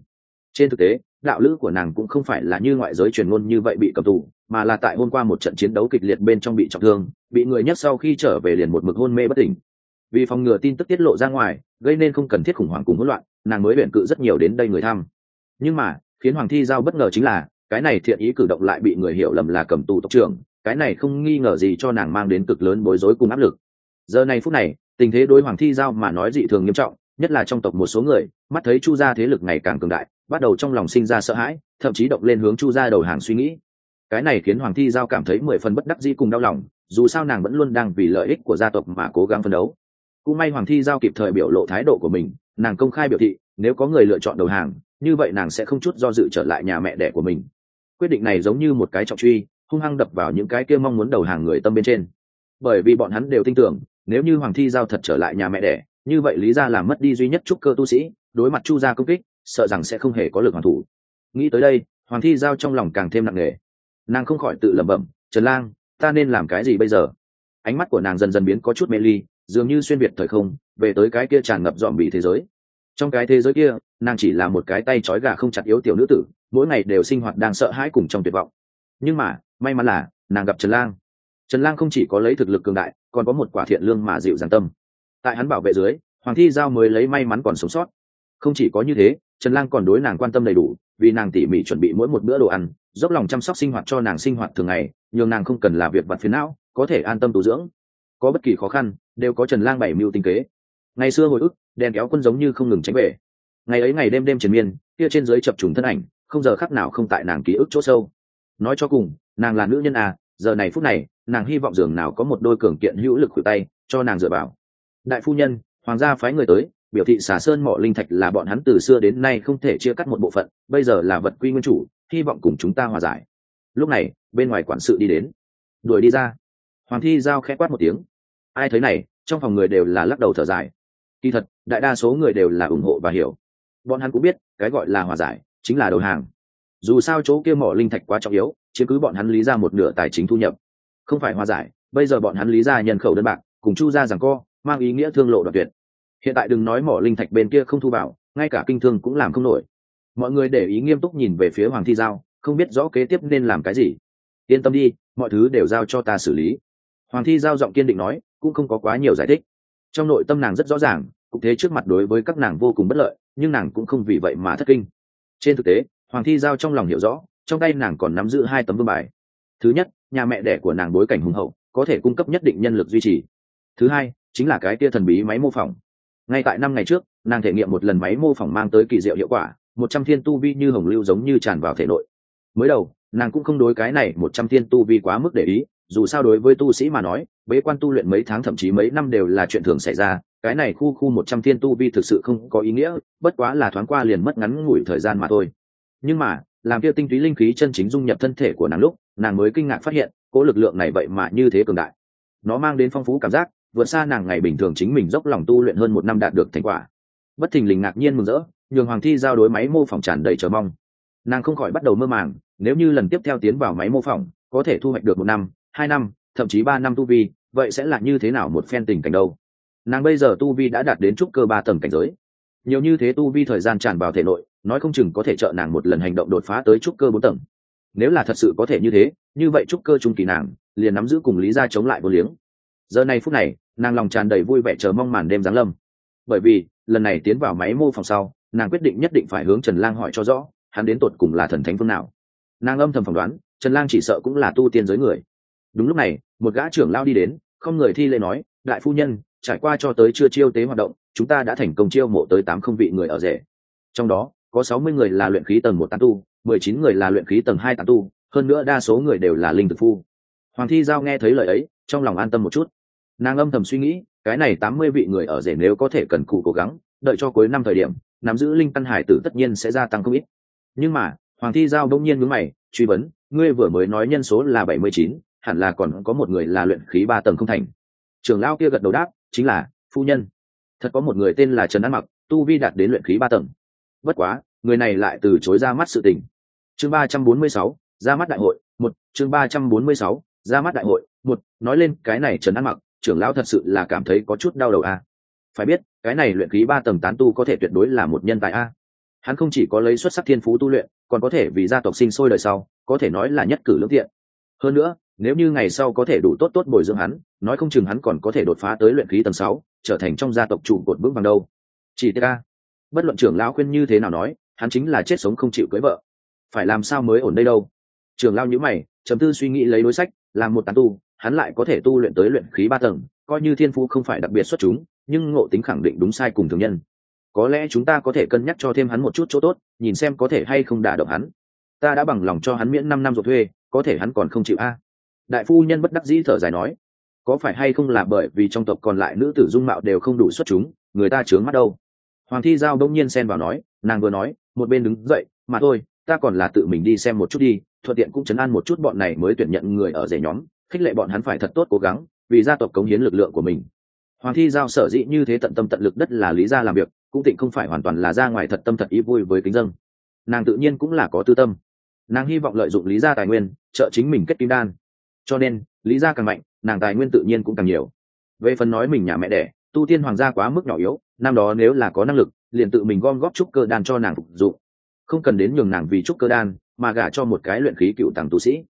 A: trên thực tế, đạo lữ của nàng cũng không phải là như ngoại giới truyền ngôn như vậy bị cầm tù, mà là tại hôm qua một trận chiến đấu kịch liệt bên trong bị trọng thương, bị người nhất sau khi trở về liền một mực hôn mê bất tỉnh. Vì phòng ngừa tin tức tiết lộ ra ngoài, gây nên không cần thiết khủng hoảng cùng hỗn loạn, nàng mới biện cự rất nhiều đến đây người thăm. Nhưng mà, khiến hoàng thi giao bất ngờ chính là, cái này thiện ý cử động lại bị người hiểu lầm là cầm tù tộc trưởng, cái này không nghi ngờ gì cho nàng mang đến cực lớn bối rối cùng áp lực. Giờ này phút này, tình thế đối hoàng thi giao mà nói dị thường nghiêm trọng nhất là trong tộc một số người, mắt thấy chu gia thế lực ngày càng cường đại, bắt đầu trong lòng sinh ra sợ hãi, thậm chí động lên hướng chu gia đầu hàng suy nghĩ. Cái này khiến hoàng thi giao cảm thấy mười phần bất đắc dĩ cùng đau lòng, dù sao nàng vẫn luôn đang vì lợi ích của gia tộc mà cố gắng phấn đấu. Cũng may hoàng thi giao kịp thời biểu lộ thái độ của mình, nàng công khai biểu thị, nếu có người lựa chọn đầu hàng, như vậy nàng sẽ không chút do dự trở lại nhà mẹ đẻ của mình. Quyết định này giống như một cái trọng truy, hung hăng đập vào những cái kia mong muốn đầu hàng người tâm bên trên. Bởi vì bọn hắn đều tin tưởng, nếu như hoàng thi giao thật trở lại nhà mẹ đẻ như vậy lý ra làm mất đi duy nhất trúc cơ tu sĩ, đối mặt chu gia công kích, sợ rằng sẽ không hề có lực hoàn thủ. Nghĩ tới đây, hoàng thi giao trong lòng càng thêm nặng nề. Nàng không khỏi tự lẩm bẩm, trần lang, ta nên làm cái gì bây giờ? Ánh mắt của nàng dần dần biến có chút mê ly, dường như xuyên việt thời không, về tới cái kia tràn ngập dọn bị thế giới. Trong cái thế giới kia, nàng chỉ là một cái tay trói gà không chặt yếu tiểu nữ tử, mỗi ngày đều sinh hoạt đang sợ hãi cùng trong tuyệt vọng. Nhưng mà, may mắn là, nàng gặp trần lang. Trần lang không chỉ có lấy thực lực cường đại, còn có một quả thiện lương mà dịu dàng tâm tại hắn bảo vệ dưới, hoàng thi giao mới lấy may mắn còn sống sót. Không chỉ có như thế, trần lang còn đối nàng quan tâm đầy đủ, vì nàng tỉ mỉ chuẩn bị mỗi một bữa đồ ăn, dốc lòng chăm sóc sinh hoạt cho nàng sinh hoạt thường ngày, nhường nàng không cần làm việc vặt phiền não, có thể an tâm tu dưỡng. Có bất kỳ khó khăn, đều có trần lang bảy mưu tinh kế. Ngày xưa hồi ức, đèn kéo quân giống như không ngừng tránh về. Ngày ấy ngày đêm đêm triền miên, kia trên dưới chập trùng thân ảnh, không giờ khắc nào không tại nàng ký ức chỗ sâu. Nói cho cùng, nàng là nữ nhân à giờ này phút này, nàng hy vọng giường nào có một đôi cường kiện hữu lực khuỷu tay, cho nàng dựa vào đại phu nhân, hoàng gia phái người tới, biểu thị xà sơn mỏ linh thạch là bọn hắn từ xưa đến nay không thể chia cắt một bộ phận, bây giờ là vật quy nguyên chủ, hy vọng cùng chúng ta hòa giải. Lúc này, bên ngoài quản sự đi đến. Đuổi đi ra. Hoàng thi giao khẽ quát một tiếng. Ai thấy này, trong phòng người đều là lắc đầu thở dài. Kỳ thật, đại đa số người đều là ủng hộ và hiểu. Bọn hắn cũng biết, cái gọi là hòa giải, chính là đầu hàng. Dù sao chỗ kia mỏ linh thạch quá trọng yếu, chiếm cứ bọn hắn lý ra một nửa tài chính thu nhập. Không phải hòa giải, bây giờ bọn hắn lý ra nhân khẩu đơn bạc, cùng chu ra rằng co mang ý nghĩa thương lộ đoạn tuyệt. Hiện tại đừng nói mỏ linh thạch bên kia không thu vào, ngay cả kinh thương cũng làm không nổi. Mọi người để ý nghiêm túc nhìn về phía hoàng thi giao, không biết rõ kế tiếp nên làm cái gì. Yên tâm đi, mọi thứ đều giao cho ta xử lý. Hoàng thi giao giọng kiên định nói, cũng không có quá nhiều giải thích. Trong nội tâm nàng rất rõ ràng cục thế trước mặt đối với các nàng vô cùng bất lợi, nhưng nàng cũng không vì vậy mà thất kinh. Trên thực tế, hoàng thi giao trong lòng hiểu rõ, trong tay nàng còn nắm giữ hai tấm vương bài. Thứ nhất, nhà mẹ đẻ của nàng bối cảnh hùng hậu, có thể cung cấp nhất định nhân lực duy trì. Thứ hai chính là cái tia thần bí máy mô phỏng. Ngay tại năm ngày trước, nàng thể nghiệm một lần máy mô phỏng mang tới kỳ diệu hiệu quả, một trăm thiên tu vi như hồng lưu giống như tràn vào thể nội. Mới đầu, nàng cũng không đối cái này một trăm thiên tu vi quá mức để ý, dù sao đối với tu sĩ mà nói, bế quan tu luyện mấy tháng thậm chí mấy năm đều là chuyện thường xảy ra, cái này khu khu một trăm thiên tu vi thực sự không có ý nghĩa, bất quá là thoáng qua liền mất ngắn ngủi thời gian mà thôi. Nhưng mà, làm kia tinh túy linh khí chân chính dung nhập thân thể của nàng lúc, nàng mới kinh ngạc phát hiện cỗ lực lượng này vậy mà như thế cường đại. Nó mang đến phong phú cảm giác vượt xa nàng ngày bình thường chính mình dốc lòng tu luyện hơn một năm đạt được thành quả. Bất thình lình ngạc nhiên mừng rỡ, nhường hoàng thi giao đối máy mô phỏng tràn đầy chờ mong. Nàng không khỏi bắt đầu mơ màng, nếu như lần tiếp theo tiến vào máy mô phỏng, có thể thu hoạch được một năm, hai năm, thậm chí ba năm tu vi, vậy sẽ là như thế nào một phen tình cảnh đâu? Nàng bây giờ tu vi đã đạt đến trúc cơ ba tầng cảnh giới. Nhiều như thế tu vi thời gian tràn vào thể nội, nói không chừng có thể trợ nàng một lần hành động đột phá tới trúc cơ bốn tầng. Nếu là thật sự có thể như thế, như vậy trúc cơ trung kỳ nàng, liền nắm giữ cùng lý ra chống lại vô liếng giờ này phút này, nàng lòng tràn đầy vui vẻ chờ mong màn đêm giáng lâm. Bởi vì, lần này tiến vào máy mô phòng sau, nàng quyết định nhất định phải hướng trần lang hỏi cho rõ, hắn đến tột cùng là thần thánh phương nào. Nàng âm thầm phỏng đoán, trần lang chỉ sợ cũng là tu tiên giới người. Đúng lúc này, một gã trưởng lao đi đến, không người thi lễ nói, đại phu nhân, trải qua cho tới chưa chiêu tế hoạt động, chúng ta đã thành công chiêu mộ tới tám không vị người ở rể. Trong đó, có sáu mươi người là luyện khí tầng một tán tu, mười chín người là luyện khí tầng hai tán tu, hơn nữa đa số người đều là linh thực phu. Hoàng thi giao nghe thấy lời ấy, trong lòng an tâm một chút nàng âm thầm suy nghĩ, cái này tám mươi vị người ở rể nếu có thể cần cù cố gắng, đợi cho cuối năm thời điểm, nắm giữ linh căn hải tử tất nhiên sẽ gia tăng không ít. Nhưng mà, hoàng thi giao đông nhiên mướn mày, truy vấn, ngươi vừa mới nói nhân số là bảy mươi chín, hẳn là còn có một người là luyện khí ba tầng không thành. Trưởng lao kia gật đầu đáp, chính là, phu nhân. Thật có một người tên là trần an mặc, tu vi đạt đến luyện khí ba tầng. Bất quá, người này lại từ chối ra mắt sự tình. Chương ba trăm bốn mươi sáu, ra mắt đại hội, một. Chương ba trăm bốn mươi sáu, ra mắt đại hội, một. Nói lên cái này trần an mặc trưởng lão thật sự là cảm thấy có chút đau đầu a phải biết, cái này luyện khí ba tầng tán tu có thể tuyệt đối là một nhân tài a. Hắn không chỉ có lấy xuất sắc thiên phú tu luyện, còn có thể vì gia tộc sinh sôi đời sau, có thể nói là nhất cử lương thiện hơn nữa, nếu như ngày sau có thể đủ tốt tốt bồi dưỡng hắn, nói không chừng hắn còn có thể đột phá tới luyện khí tầng sáu, trở thành trong gia tộc trụ cột vững bằng đâu. Chỉ tk bất luận trưởng lão khuyên như thế nào nói, hắn chính là chết sống không chịu cưới vợ. Phải làm sao mới ổn đây đâu? Trưởng lão nhữ mày chấm tư suy nghĩ lấy đối sách, làm một tán tu hắn lại có thể tu luyện tới luyện khí ba tầng, coi như thiên phú không phải đặc biệt xuất chúng, nhưng ngộ tính khẳng định đúng sai cùng thường nhân. Có lẽ chúng ta có thể cân nhắc cho thêm hắn một chút chỗ tốt, nhìn xem có thể hay không đả động hắn. Ta đã bằng lòng cho hắn miễn năm năm rồi thuê, có thể hắn còn không chịu a. Đại phu nhân bất đắc dĩ thở dài nói, có phải hay không là bởi vì trong tộc còn lại nữ tử dung mạo đều không đủ xuất chúng, người ta chướng mắt đâu. Hoàng thi giao đông nhiên xen vào nói, nàng vừa nói, một bên đứng dậy, mà thôi, ta còn là tự mình đi xem một chút đi, thuận tiện cũng chấn an một chút bọn này mới tuyển nhận người ở rể nhóm khích lệ bọn hắn phải thật tốt cố gắng, vì gia tộc cống hiến lực lượng của mình. Hoàng thi giao sở dĩ như thế tận tâm tận lực đất là lý ra làm việc, cũng tịnh không phải hoàn toàn là ra ngoài thật tâm thật ý vui với kính dân. Nàng tự nhiên cũng là có tư tâm. Nàng hy vọng lợi dụng lý gia tài nguyên, trợ chính mình kết kim đan. Cho nên, lý gia càng mạnh, nàng tài nguyên tự nhiên cũng càng nhiều. Về phần nói mình nhà mẹ đẻ, tu tiên hoàng gia quá mức nhỏ yếu, năm đó nếu là có năng lực, liền tự mình gom góp trúc cơ đan cho nàng phục dụng. Không cần đến nhường nàng vì trúc cơ đan, mà gả cho một cái luyện khí cựu tàng tu sĩ.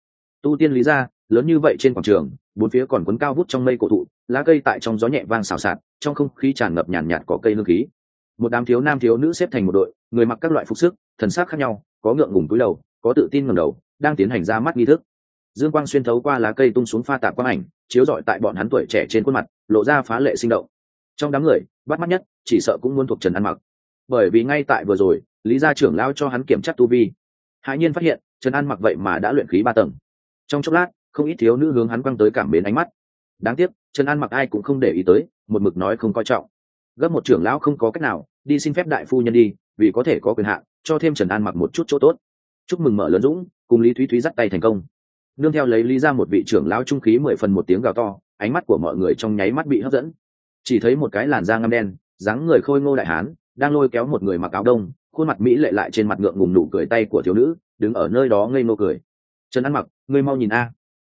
A: Tu tiên lý gia lớn như vậy trên quảng trường bốn phía còn quấn cao vút trong mây cổ thụ lá cây tại trong gió nhẹ vang xào xạc trong không khí tràn ngập nhàn nhạt, có cỏ cây hương khí. Một đám thiếu nam thiếu nữ xếp thành một đội người mặc các loại phục sức thần sắc khác nhau có ngượng ngùng túi đầu có tự tin ngầm đầu đang tiến hành ra mắt nghi thức. Dương quang xuyên thấu qua lá cây tung xuống pha tạp quang ảnh chiếu rọi tại bọn hắn tuổi trẻ trên khuôn mặt lộ ra phá lệ sinh động. Trong đám người bắt mắt nhất chỉ sợ cũng muốn thuộc trần ăn mặc. Bởi vì ngay tại vừa rồi lý gia trưởng lao cho hắn kiểm tra tu vi. Hãi nhiên phát hiện trần an mặc vậy mà đã luyện khí ba tầng. Trong chốc lát không ít thiếu nữ hướng hắn quăng tới cảm mến ánh mắt. Đáng tiếc, trần an mặc ai cũng không để ý tới, một mực nói không coi trọng. Gấp một trưởng lão không có cách nào, đi xin phép đại phu nhân đi, vì có thể có quyền hạn, cho thêm trần an mặc một chút chỗ tốt. Chúc mừng mở lớn dũng, cùng lý thúy thúy dắt tay thành công. Nương theo lấy lý ra một vị trưởng lão trung khí mười phần một tiếng gào to, ánh mắt của mọi người trong nháy mắt bị hấp dẫn. Chỉ thấy một cái làn da ngăm đen, dáng người khôi ngô đại hán, đang lôi kéo một người mặc áo đông, khuôn mặt mỹ lệ lại trên mặt ngượng ngùng nụ cười tay của thiếu nữ, đứng ở nơi đó ngây ngô cười. Trần ăn mặc, ngươi mau nhìn a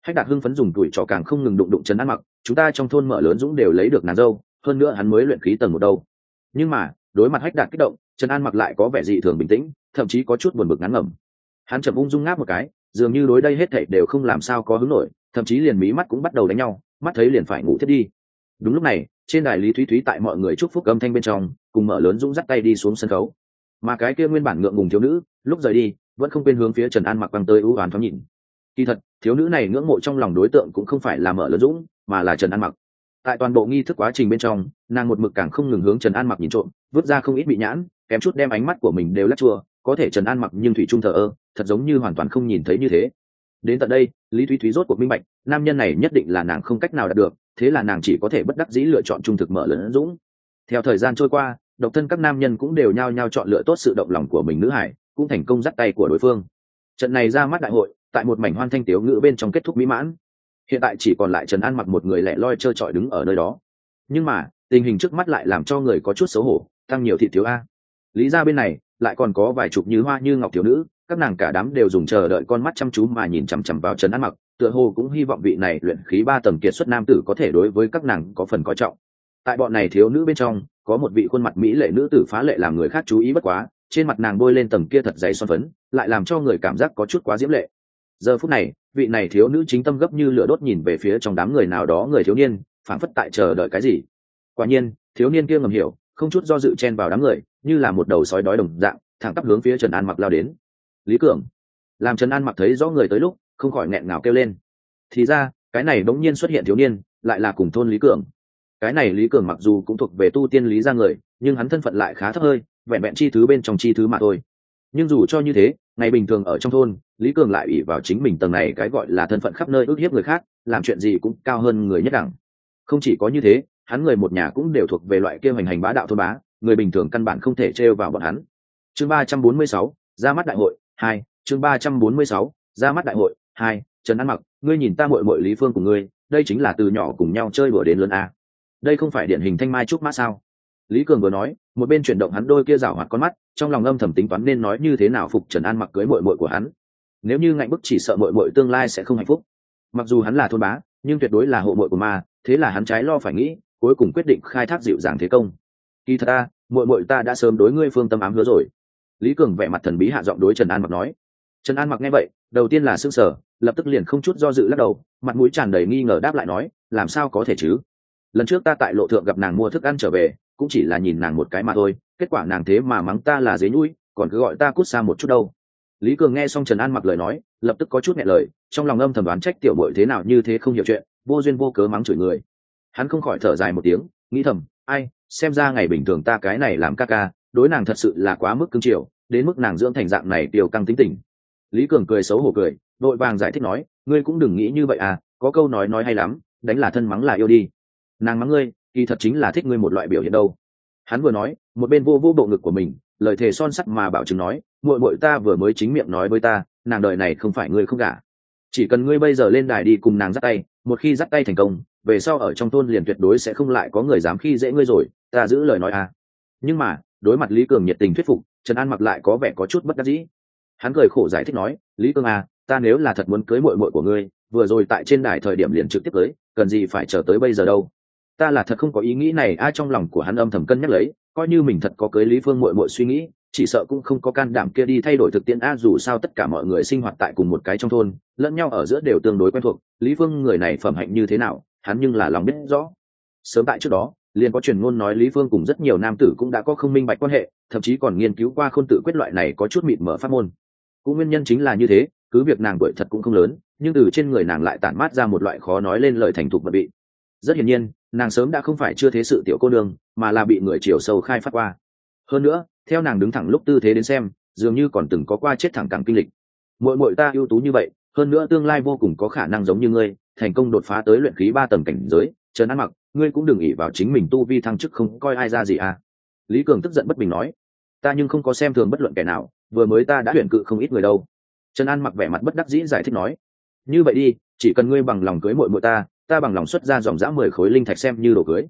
A: hách đạt hưng phấn dùng tuổi trò càng không ngừng đụng đụng chân ăn mặc, chúng ta trong thôn mở lớn dũng đều lấy được nàng dâu, hơn nữa hắn mới luyện khí tầng một đâu. Nhưng mà, đối mặt hách đạt kích động, trần an mặc lại có vẻ dị thường bình tĩnh, thậm chí có chút buồn bực ngắn ngẩm. Hắn chậm ung dung ngáp một cái, dường như đối đây hết thảy đều không làm sao có hứng nổi, thậm chí liền mí mắt cũng bắt đầu đánh nhau, mắt thấy liền phải ngủ thiết đi. Đúng lúc này, trên đài lý thúy thúy tại mọi người chúc phúc âm thanh bên trong, cùng mở lớn dũng dắt tay đi xuống sân khấu. Mà cái kia nguyên bản ngượng ngùng thiếu nữ, lúc rời đi, vẫn không quên hướng phía trần an mặc quăng tới ưu oán thoáng nhìn kỳ thật, thiếu nữ này ngưỡng mộ trong lòng đối tượng cũng không phải là mở lớn dũng, mà là trần an mặc. Tại toàn bộ nghi thức quá trình bên trong, nàng một mực càng không ngừng hướng trần an mặc nhìn trộm, vứt ra không ít bị nhãn, kém chút đem ánh mắt của mình đều lắc chua, có thể trần an mặc nhưng thủy trung thờ ơ, thật giống như hoàn toàn không nhìn thấy như thế. Đến tận đây, lý thúy thúy rốt cuộc minh bạch, nam nhân này nhất định là nàng không cách nào đạt được, thế là nàng chỉ có thể bất đắc dĩ lựa chọn trung thực mở lớn dũng. Theo thời gian trôi qua, độc thân các nam nhân cũng đều nhao nhao chọn lựa tốt sự động lòng của mình nữ hải, cũng thành công dắt tay của đối phương. Trận này ra mắt đại hội tại một mảnh hoan thanh tiếu ngữ bên trong kết thúc mỹ mãn. Hiện tại chỉ còn lại trần an mặc một người lẻ loi trơ trọi đứng ở nơi đó. Nhưng mà, tình hình trước mắt lại làm cho người có chút xấu hổ, tăng nhiều thị thiếu a. Lý ra bên này, lại còn có vài chục như hoa như ngọc thiếu nữ, các nàng cả đám đều dùng chờ đợi con mắt chăm chú mà nhìn chằm chằm vào trần an mặc, tựa hồ cũng hy vọng vị này luyện khí ba tầng kiệt xuất nam tử có thể đối với các nàng có phần coi trọng. Tại bọn này thiếu nữ bên trong, có một vị khuôn mặt mỹ lệ nữ tử phá lệ làm người khác chú ý bất quá, trên mặt nàng bôi lên tầng kia thật dày son phấn, lại làm cho người cảm giác có chút quá diễm lệ giờ phút này, vị này thiếu nữ chính tâm gấp như lửa đốt nhìn về phía trong đám người nào đó người thiếu niên, phảng phất tại chờ đợi cái gì. Quả nhiên, thiếu niên kia ngầm hiểu, không chút do dự chen vào đám người, như là một đầu sói đói đồng dạng, thẳng tắp hướng phía trần an mặc lao đến. Lý cường. Làm trần an mặc thấy rõ người tới lúc, không khỏi nghẹn ngào kêu lên. Thì ra, cái này đống nhiên xuất hiện thiếu niên, lại là cùng thôn lý cường. Cái này lý cường mặc dù cũng thuộc về tu tiên lý ra người, nhưng hắn thân phận lại khá thấp hơi, vẹn vẹn chi thứ bên trong chi thứ mà thôi nhưng dù cho như thế, ngày bình thường ở trong thôn, lý cường lại ủy vào chính mình tầng này cái gọi là thân phận khắp nơi ước hiếp người khác, làm chuyện gì cũng cao hơn người nhất đẳng. Không chỉ có như thế, hắn người một nhà cũng đều thuộc về loại kia hành hành bá đạo thôn bá, người bình thường căn bản không thể trêu vào bọn hắn. Chương ba trăm bốn mươi sáu, ra mắt đại hội, hai, chương ba trăm bốn mươi sáu, ra mắt đại hội, hai, trần ăn mặc, ngươi nhìn ta mội mội lý phương của ngươi, đây chính là từ nhỏ cùng nhau chơi đùa đến lớn a. Đây không phải điển hình thanh mai trúc mã sao? Lý cường vừa nói, một bên chuyển động hắn đôi kia rảo hoạt con mắt, trong lòng âm thầm tính toán nên nói như thế nào phục trần an mặc cưới mội mội của hắn. Nếu như ngạnh bức chỉ sợ mội mội tương lai sẽ không hạnh phúc. Mặc dù hắn là thôn bá, nhưng tuyệt đối là hộ mội của ma, thế là hắn trái lo phải nghĩ, cuối cùng quyết định khai thác dịu dàng thế công. Kỳ thật ta mội mội ta đã sớm đối ngươi phương tâm ám hứa rồi. Lý cường vẻ mặt thần bí hạ giọng đối trần an mặc nói. Trần an mặc nghe vậy, đầu tiên là s ư n g sở lập tức liền không chút do dự lắc đầu, mặt mũi tràn đầy nghi ngờ đáp lại nói, làm sao có thể chứ? Lần trước ta tại lộ thượng gặp nàng mua thức ăn trở về cũng chỉ là nhìn nàng một cái mà thôi, kết quả nàng thế mà mắng ta là dế nhũi, còn cứ gọi ta cút xa một chút đâu. Lý cường nghe xong trần an mặc lời nói, lập tức có chút nhẹ lời, trong lòng âm thầm đoán trách tiểu bội thế nào như thế không hiểu chuyện, vô duyên vô cớ mắng chửi người. Hắn không khỏi thở dài một tiếng, nghĩ thầm, ai, xem ra ngày bình thường ta cái này làm ca ca, đối nàng thật sự là quá mức cưng chiều, đến mức nàng dưỡng thành dạng này tiêu căng tính tình. Lý cường cười xấu hổ cười, đội vàng giải thích nói, ngươi cũng đừng nghĩ như vậy à có câu nói nói hay lắm, đánh là thân mắng là yêu đi. Nàng mắng ngươi kỳ thật chính là thích ngươi một loại biểu hiện đâu. Hắn vừa nói, một bên vô vô bộ ngực của mình, lời thề son sắt mà bảo chứng nói, muội muội ta vừa mới chính miệng nói với ta, nàng đời này không phải ngươi không cả chỉ cần ngươi bây giờ lên đài đi cùng nàng dắt tay, một khi dắt tay thành công, về sau ở trong thôn liền tuyệt đối sẽ không lại có người dám khi dễ ngươi rồi, ta giữ lời nói à. Nhưng mà, đối mặt lý cường nhiệt tình thuyết phục, trần an mặc lại có vẻ có chút bất đắc dĩ. Hắn cười khổ giải thích nói, lý cường à ta nếu là thật muốn cưới muội muội của ngươi, vừa rồi tại trên đài thời điểm liền trực tiếp cưới, cần gì phải chờ tới bây giờ đâu? Ta là thật không có ý nghĩ này, ai trong lòng của hắn âm thầm cân nhắc lấy, coi như mình thật có cưới lý phương muội muội suy nghĩ, chỉ sợ cũng không có can đảm kia đi thay đổi thực tiễn. A, dù sao tất cả mọi người sinh hoạt tại cùng một cái trong thôn, lẫn nhau ở giữa đều tương đối quen thuộc, lý phương người này phẩm hạnh như thế nào, hắn nhưng là lòng biết rõ. Sớm tại trước đó, liền có truyền ngôn nói lý phương cùng rất nhiều nam tử cũng đã có không minh bạch quan hệ, thậm chí còn nghiên cứu qua khôn tự quyết loại này có chút mịt mở pháp môn. Cũng nguyên nhân chính là như thế, cứ việc nàng tuổi thật cũng không lớn, nhưng từ trên người nàng lại tản mát ra một loại khó nói lên lời thành thục mật bị rất hiển nhiên nàng sớm đã không phải chưa thế sự tiểu cô đường mà là bị người chiều sâu khai phát qua. Hơn nữa, theo nàng đứng thẳng lúc tư thế đến xem, dường như còn từng có qua chết thẳng cẳng kinh lịch. Mỗi mỗi ta ưu tú như vậy, hơn nữa tương lai vô cùng có khả năng giống như ngươi, thành công đột phá tới luyện khí ba tầng cảnh giới, trần ăn mặc, ngươi cũng đừng ỉ vào chính mình tu vi thăng chức không coi ai ra gì à. Lý cường tức giận bất bình nói, ta nhưng không có xem thường bất luận kẻ nào, vừa mới ta đã tuyển cự không ít người đâu. Trần an mặc vẻ mặt bất đắc dĩ giải thích nói, như vậy đi, chỉ cần ngươi bằng lòng cưới mội mội ta ta bằng lòng xuất ra dòng dã mười khối linh thạch xem như đồ cưới.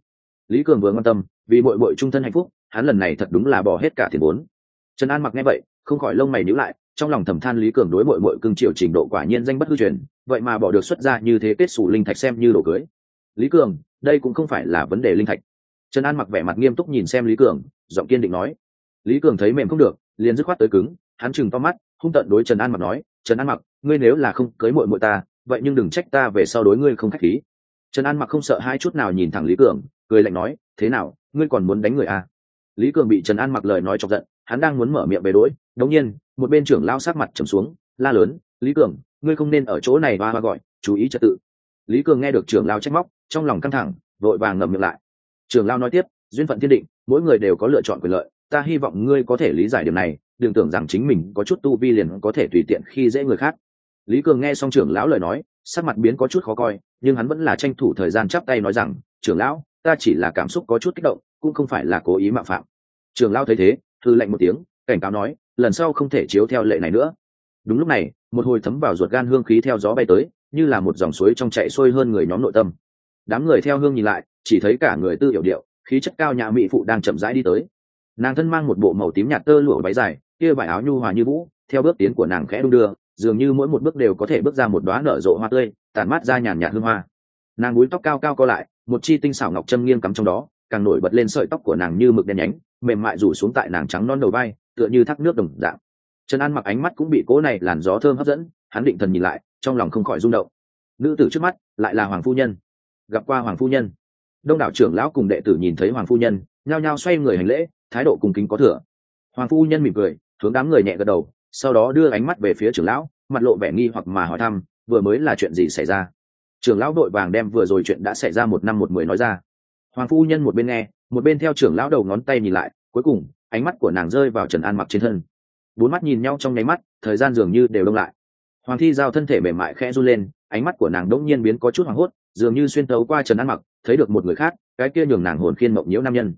A: Lý cường vừa quan tâm, vì bội bội trung thân hạnh phúc, hắn lần này thật đúng là bỏ hết cả tiền vốn. Trần an mặc nghe vậy, không khỏi lông mày nhíu lại, trong lòng thầm than lý cường đối bội bội cưng triệu trình độ quả nhiên danh bất hư truyền, vậy mà bỏ được xuất ra như thế kết xù linh thạch xem như đồ cưới. Lý cường, đây cũng không phải là vấn đề linh thạch. Trần an mặc vẻ mặt nghiêm túc nhìn xem lý cường, giọng kiên định nói. Lý cường thấy mềm không được, liền dứt khoát tới cứng, hắn chừng to mắt, hung tận đối trần an mặc nói, trần an mặc, ngươi nếu là không cưới mội mội ta vậy nhưng đừng trách ta về sau đối ngươi không k h á c h khí. Trần an mặc không sợ hai chút nào nhìn thẳng lý cường, cười lạnh nói, thế nào, ngươi còn muốn đánh người à? lý cường bị trần an mặc lời nói chọc giận, hắn đang muốn mở miệng về đỗi đống nhiên, một bên trưởng lao sát mặt trầm xuống, la lớn, lý cường, ngươi không nên ở chỗ này ba ba gọi, chú ý trật tự. Lý cường nghe được trưởng lao trách móc, trong lòng căng thẳng, vội vàng ngậm miệng lại. Trưởng lao nói tiếp, duyên phận thiên định, mỗi người đều có lựa chọn quyền lợi, ta hy vọng ngươi có thể lý giải điều này, đừng tưởng rằng chính mình có chút tu vi liền có thể tùy tiện khi dễ người khác lý cường nghe xong trưởng lão lời nói, sắc mặt biến có chút khó coi, nhưng hắn vẫn là tranh thủ thời gian chắp tay nói rằng, trưởng lão, ta chỉ là cảm xúc có chút kích động, cũng không phải là cố ý mạo phạm. Trưởng lão thấy thế thư lệnh một tiếng, cảnh cáo nói, lần sau không thể chiếu theo lệ này nữa. Đúng lúc này, một hồi thấm vào ruột gan hương khí theo gió bay tới, như là một dòng suối trong chạy xuôi hơn người nhóm nội tâm. Đám người theo hương nhìn lại, chỉ thấy cả người tư hiểu điệu, khí chất cao nhã mỹ phụ đang chậm rãi đi tới. Nàng thân mang một bộ màu tím nhạt tơ lụa váy dài, kia vải áo nhu hòa như vũ, theo bước tiến của nàng khẽ đung đưa dường như mỗi một bước đều có thể bước ra một đoá nở rộ hoa tươi tàn mát ra nhàn nhạt hương hoa. Nàng búi tóc cao cao co lại, một chi tinh xảo ngọc châm nghiêng cắm trong đó, càng nổi bật lên sợi tóc của nàng như mực đen nhánh, mềm mại rủ xuống tại nàng trắng non đầu vai, tựa như thác nước đồng dạng. Trần an mặc ánh mắt cũng bị cố này làn gió thơm hấp dẫn, hắn định thần nhìn lại, trong lòng không khỏi rung động. Nữ tử trước mắt lại là hoàng phu nhân. Gặp qua hoàng phu nhân. Đông đảo trưởng lão cùng đệ tử nhìn thấy hoàng phu nhân, nhao nhao xoay người hành lễ, thái độ cùng kính có thừa. Hoàng phu nhân mỉm cười, hướng đám người nhẹ gật đầu sau đó đưa ánh mắt về phía trưởng lão, mặt lộ vẻ nghi hoặc mà hỏi thăm, vừa mới là chuyện gì xảy ra? Trưởng lão đội vàng đem vừa rồi chuyện đã xảy ra một năm một mười nói ra. Hoàng phu nhân một bên nghe, một bên theo trưởng lão đầu ngón tay nhìn lại, cuối cùng, ánh mắt của nàng rơi vào trần an mặc trên thân. Bốn mắt nhìn nhau trong nháy mắt, thời gian dường như đều đông lại. Hoàng thi giao thân thể mềm mại khẽ run lên, ánh mắt của nàng đỗng nhiên biến có chút hoảng hốt, dường như xuyên tấu qua trần an mặc, thấy được một người khác, cái kia nhường nàng hồn khiên mộng nhiễu nam nhân.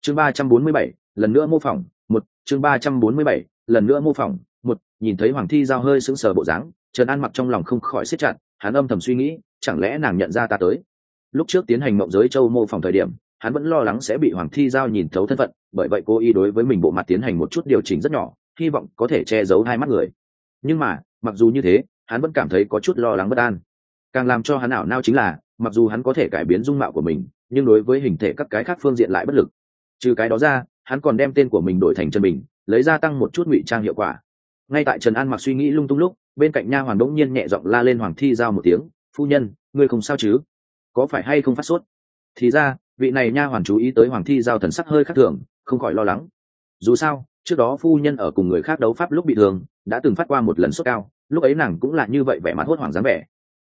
A: Chương ba trăm bốn mươi bảy, lần nữa mô phỏng, một, chương ba trăm bốn mươi bảy, lần nữa mô phỏng nhìn thấy hoàng thi giao hơi sững sờ bộ dáng, trần an mặc trong lòng không khỏi siết chặt, hắn âm thầm suy nghĩ, chẳng lẽ nàng nhận ra ta tới? Lúc trước tiến hành mộng giới châu mô phòng thời điểm, hắn vẫn lo lắng sẽ bị hoàng thi giao nhìn thấu thân phận, bởi vậy cô y đối với mình bộ mặt tiến hành một chút điều chỉnh rất nhỏ, hy vọng có thể che giấu hai mắt người. Nhưng mà, mặc dù như thế, hắn vẫn cảm thấy có chút lo lắng bất an. Càng làm cho hắn ảo nao chính là, mặc dù hắn có thể cải biến dung mạo của mình, nhưng đối với hình thể các cái khác phương diện lại bất lực. Trừ cái đó ra, hắn còn đem tên của mình đổi thành chân mình lấy ra tăng một chút ngụy trang hiệu quả ngay tại trần an mặc suy nghĩ lung tung lúc, bên cạnh nha hoàn đ ỗ n g nhiên nhẹ giọng la lên hoàng thi giao một tiếng, phu nhân, ngươi không sao chứ? Có phải hay không phát sốt? Thì ra, vị này nha hoàn chú ý tới hoàng thi giao thần sắc hơi khác thường, không khỏi lo lắng. Dù sao, trước đó phu nhân ở cùng người khác đấu pháp lúc bị thương, đã từng phát qua một lần sốt cao, lúc ấy nàng cũng là như vậy vẻ mặt hốt hoảng dáng vẻ.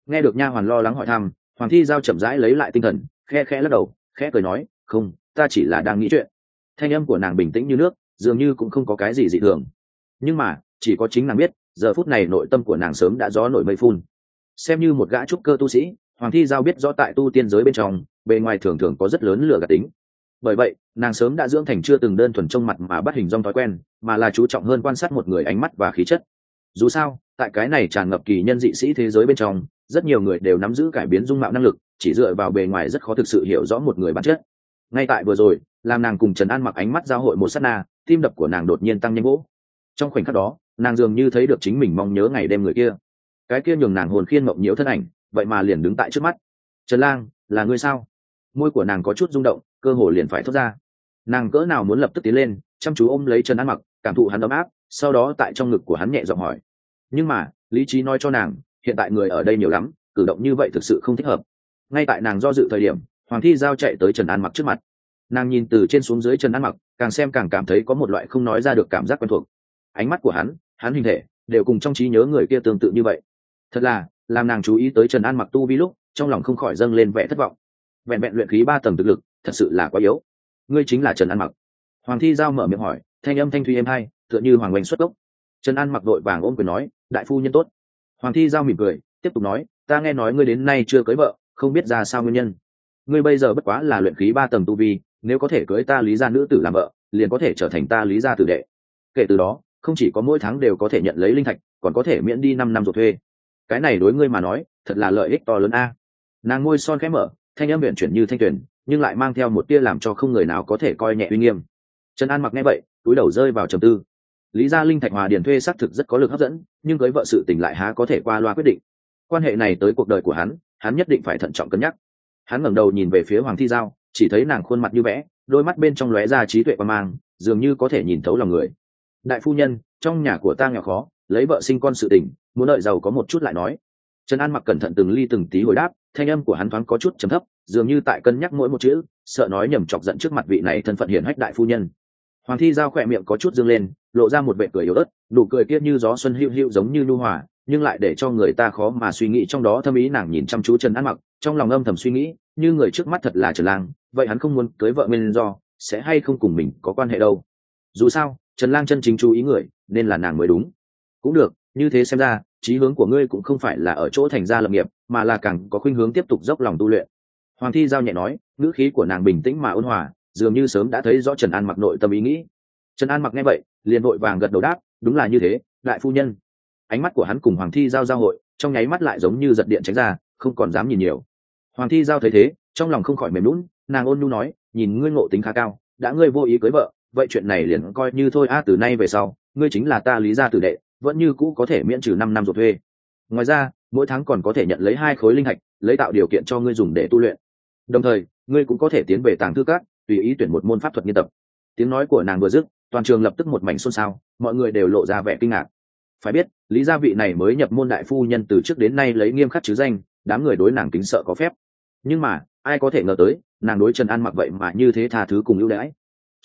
A: Nghe được nha hoàn lo lắng hỏi thăm, hoàng thi giao chậm rãi lấy lại tinh thần, khe khẽ lắc đầu, khẽ cười nói, không, ta chỉ là đang nghĩ chuyện. Thanh âm của nàng bình tĩnh như nước, dường như cũng không có cái gì dị thường. Nhưng mà chỉ có chính nàng biết, giờ phút này nội tâm của nàng sớm đã gió nổi mây phun. Xem như một gã trúc cơ tu sĩ, hoàng thi giao biết rõ tại tu tiên giới bên trong, bề ngoài thường thường có rất lớn lửa gạt tính. Bởi vậy, nàng sớm đã dưỡng thành chưa từng đơn thuần trong mặt mà bắt hình dong thói quen, mà là chú trọng hơn quan sát một người ánh mắt và khí chất. Dù sao, tại cái này tràn ngập kỳ nhân dị sĩ thế giới bên trong, rất nhiều người đều nắm giữ cải biến dung mạo năng lực, chỉ dựa vào bề ngoài rất khó thực sự hiểu rõ một người bản chất. Ngay tại vừa rồi, làm nàng cùng trần an mặc ánh mắt giao hội một s á t na, tim đập của nàng đột nhiên tăng nhanh gỗ trong khoảnh khắc đó nàng dường như thấy được chính mình mong nhớ ngày đêm người kia. Cái kia nhường nàng hồn khiên mộng nhiễu thân ảnh, vậy mà liền đứng tại trước mắt. Trần lang, là ngươi sao? Môi của nàng có chút rung động, cơ hồ liền phải thốt ra. Nàng cỡ nào muốn lập tức tiến lên, chăm chú ôm lấy trần an mặc, cảm thụ hắn ấm áp, sau đó tại trong ngực của hắn nhẹ giọng hỏi. Nhưng mà, lý trí nói cho nàng, hiện tại người ở đây nhiều lắm, cử động như vậy thực sự không thích hợp. Ngay tại nàng do dự thời điểm, hoàng thi giao chạy tới trần an mặc trước mặt. Nàng nhìn từ trên xuống dưới trần an mặc, càng xem càng cảm thấy có một loại không nói ra được cảm giác quen thuộc ánh mắt của hắn hắn hình thể đều cùng trong trí nhớ người kia tương tự như vậy. Thật là, làm nàng chú ý tới trần an mặc tu vi lúc, trong lòng không khỏi dâng lên vẻ thất vọng. Vẹn vẹn luyện khí ba tầng thực lực, thật sự là quá yếu. Ngươi chính là trần an mặc. Hoàng thi giao mở miệng hỏi, thanh âm thanh thuy êm hai tựa như hoàng oanh xuất gốc trần an mặc đội vàng ôm quyền nói, đại phu nhân tốt. Hoàng thi giao mỉm cười, tiếp tục nói, ta nghe nói ngươi đến nay chưa cưới vợ, không biết ra sao nguyên nhân. Ngươi bây giờ bất quá là luyện khí ba tầng tu vi, nếu có thể cưới ta lý gia nữ tử làm vợ, liền có thể trở thành ta lý gia tử đệ. Kể từ đó không chỉ có mỗi tháng đều có thể nhận lấy linh thạch, còn có thể miễn đi năm năm rồi thuê. Cái này đối ngươi mà nói, thật là lợi ích to lớn a. Nàng ngôi son khẽ mở, thanh âm huyện chuyển như thanh tuyển nhưng lại mang theo một tia làm cho không người nào có thể coi nhẹ uy nghiêm. Trần an mặc nghe vậy, túi đầu rơi vào trầm tư. Lý gia linh thạch hòa điền thuê xác thực rất có lực hấp dẫn, nhưng với vợ sự tình lại há có thể qua loa quyết định. Quan hệ này tới cuộc đời của hắn hắn nhất định phải thận trọng cân nhắc. Hắn ngẩng đầu nhìn về phía hoàng thi giao, chỉ thấy nàng khuôn mặt như vẽ, đôi mắt bên trong lóe ra trí tuệ và mang, dường như có thể nhìn thấu lòng người đại phu nhân, trong nhà của ta nghèo khó, lấy vợ sinh con sự tình, muốn đợi giàu có một chút lại nói. Trần an mặc cẩn thận từng ly từng tí hồi đáp, thanh âm của hắn thoáng có chút trầm thấp, dường như tại cân nhắc mỗi một chữ, sợ nói nhầm chọc giận trước mặt vị này thân phận hiển hách đại phu nhân. Hoàng thi giao khỏe miệng có chút dương lên, lộ ra một vệ cười yếu ớt, nụ cười kia như gió xuân hữu hữu giống như nu hòa, nhưng lại để cho người ta khó mà suy nghĩ trong đó thâm ý nàng nhìn chăm chú trần an mặc, trong lòng âm thầm suy nghĩ, như người trước mắt thật là trần lang, vậy hắn không muốn cưới vợ mình do, sẽ hay không cùng mình có quan hệ đâu. Dù sao trần lang chân chính chú ý người, nên là nàng mới đúng. Cũng được, như thế xem ra, chí hướng của ngươi cũng không phải là ở chỗ thành gia lập nghiệp, mà là càng có khuynh hướng tiếp tục dốc lòng tu luyện. Hoàng thi giao nhẹ nói, ngữ khí của nàng bình tĩnh mà ôn hòa, dường như sớm đã thấy rõ trần an mặc nội tâm ý nghĩ. Trần an mặc nghe vậy, liền vội vàng gật đầu đáp, đúng là như thế, đại phu nhân. Ánh mắt của hắn cùng hoàng thi giao giao hội, trong nháy mắt lại giống như giật điện tránh ra, không còn dám nhìn nhiều. Hoàng thi giao thấy thế, trong lòng không khỏi mềm lún nàng ôn nhu nói, nhìn ngươi ngộ tính khá cao, đã ngươi vô ý cưới vợ vậy chuyện này liền coi như thôi. A, từ nay về sau, ngươi chính là ta lý gia tử đệ, vẫn như cũ có thể miễn trừ năm năm ruột thuê. Ngoài ra, mỗi tháng còn có thể nhận lấy hai khối linh hạch, lấy tạo điều kiện cho ngươi dùng để tu luyện. Đồng thời, ngươi cũng có thể tiến về tàng thư cát tùy ý tuyển một môn pháp thuật nghiên tập. Tiếng nói của nàng vừa dứt, toàn trường lập tức một mảnh xôn xao, mọi người đều lộ ra vẻ kinh ngạc. Phải biết, lý gia vị này mới nhập môn đại phu nhân từ trước đến nay lấy nghiêm khắc chứ danh, đám người đối nàng kính sợ có phép. Nhưng mà, ai có thể ngờ tới, nàng đối trần an mặc vậy mà như thế tha thứ cùng ưu đãi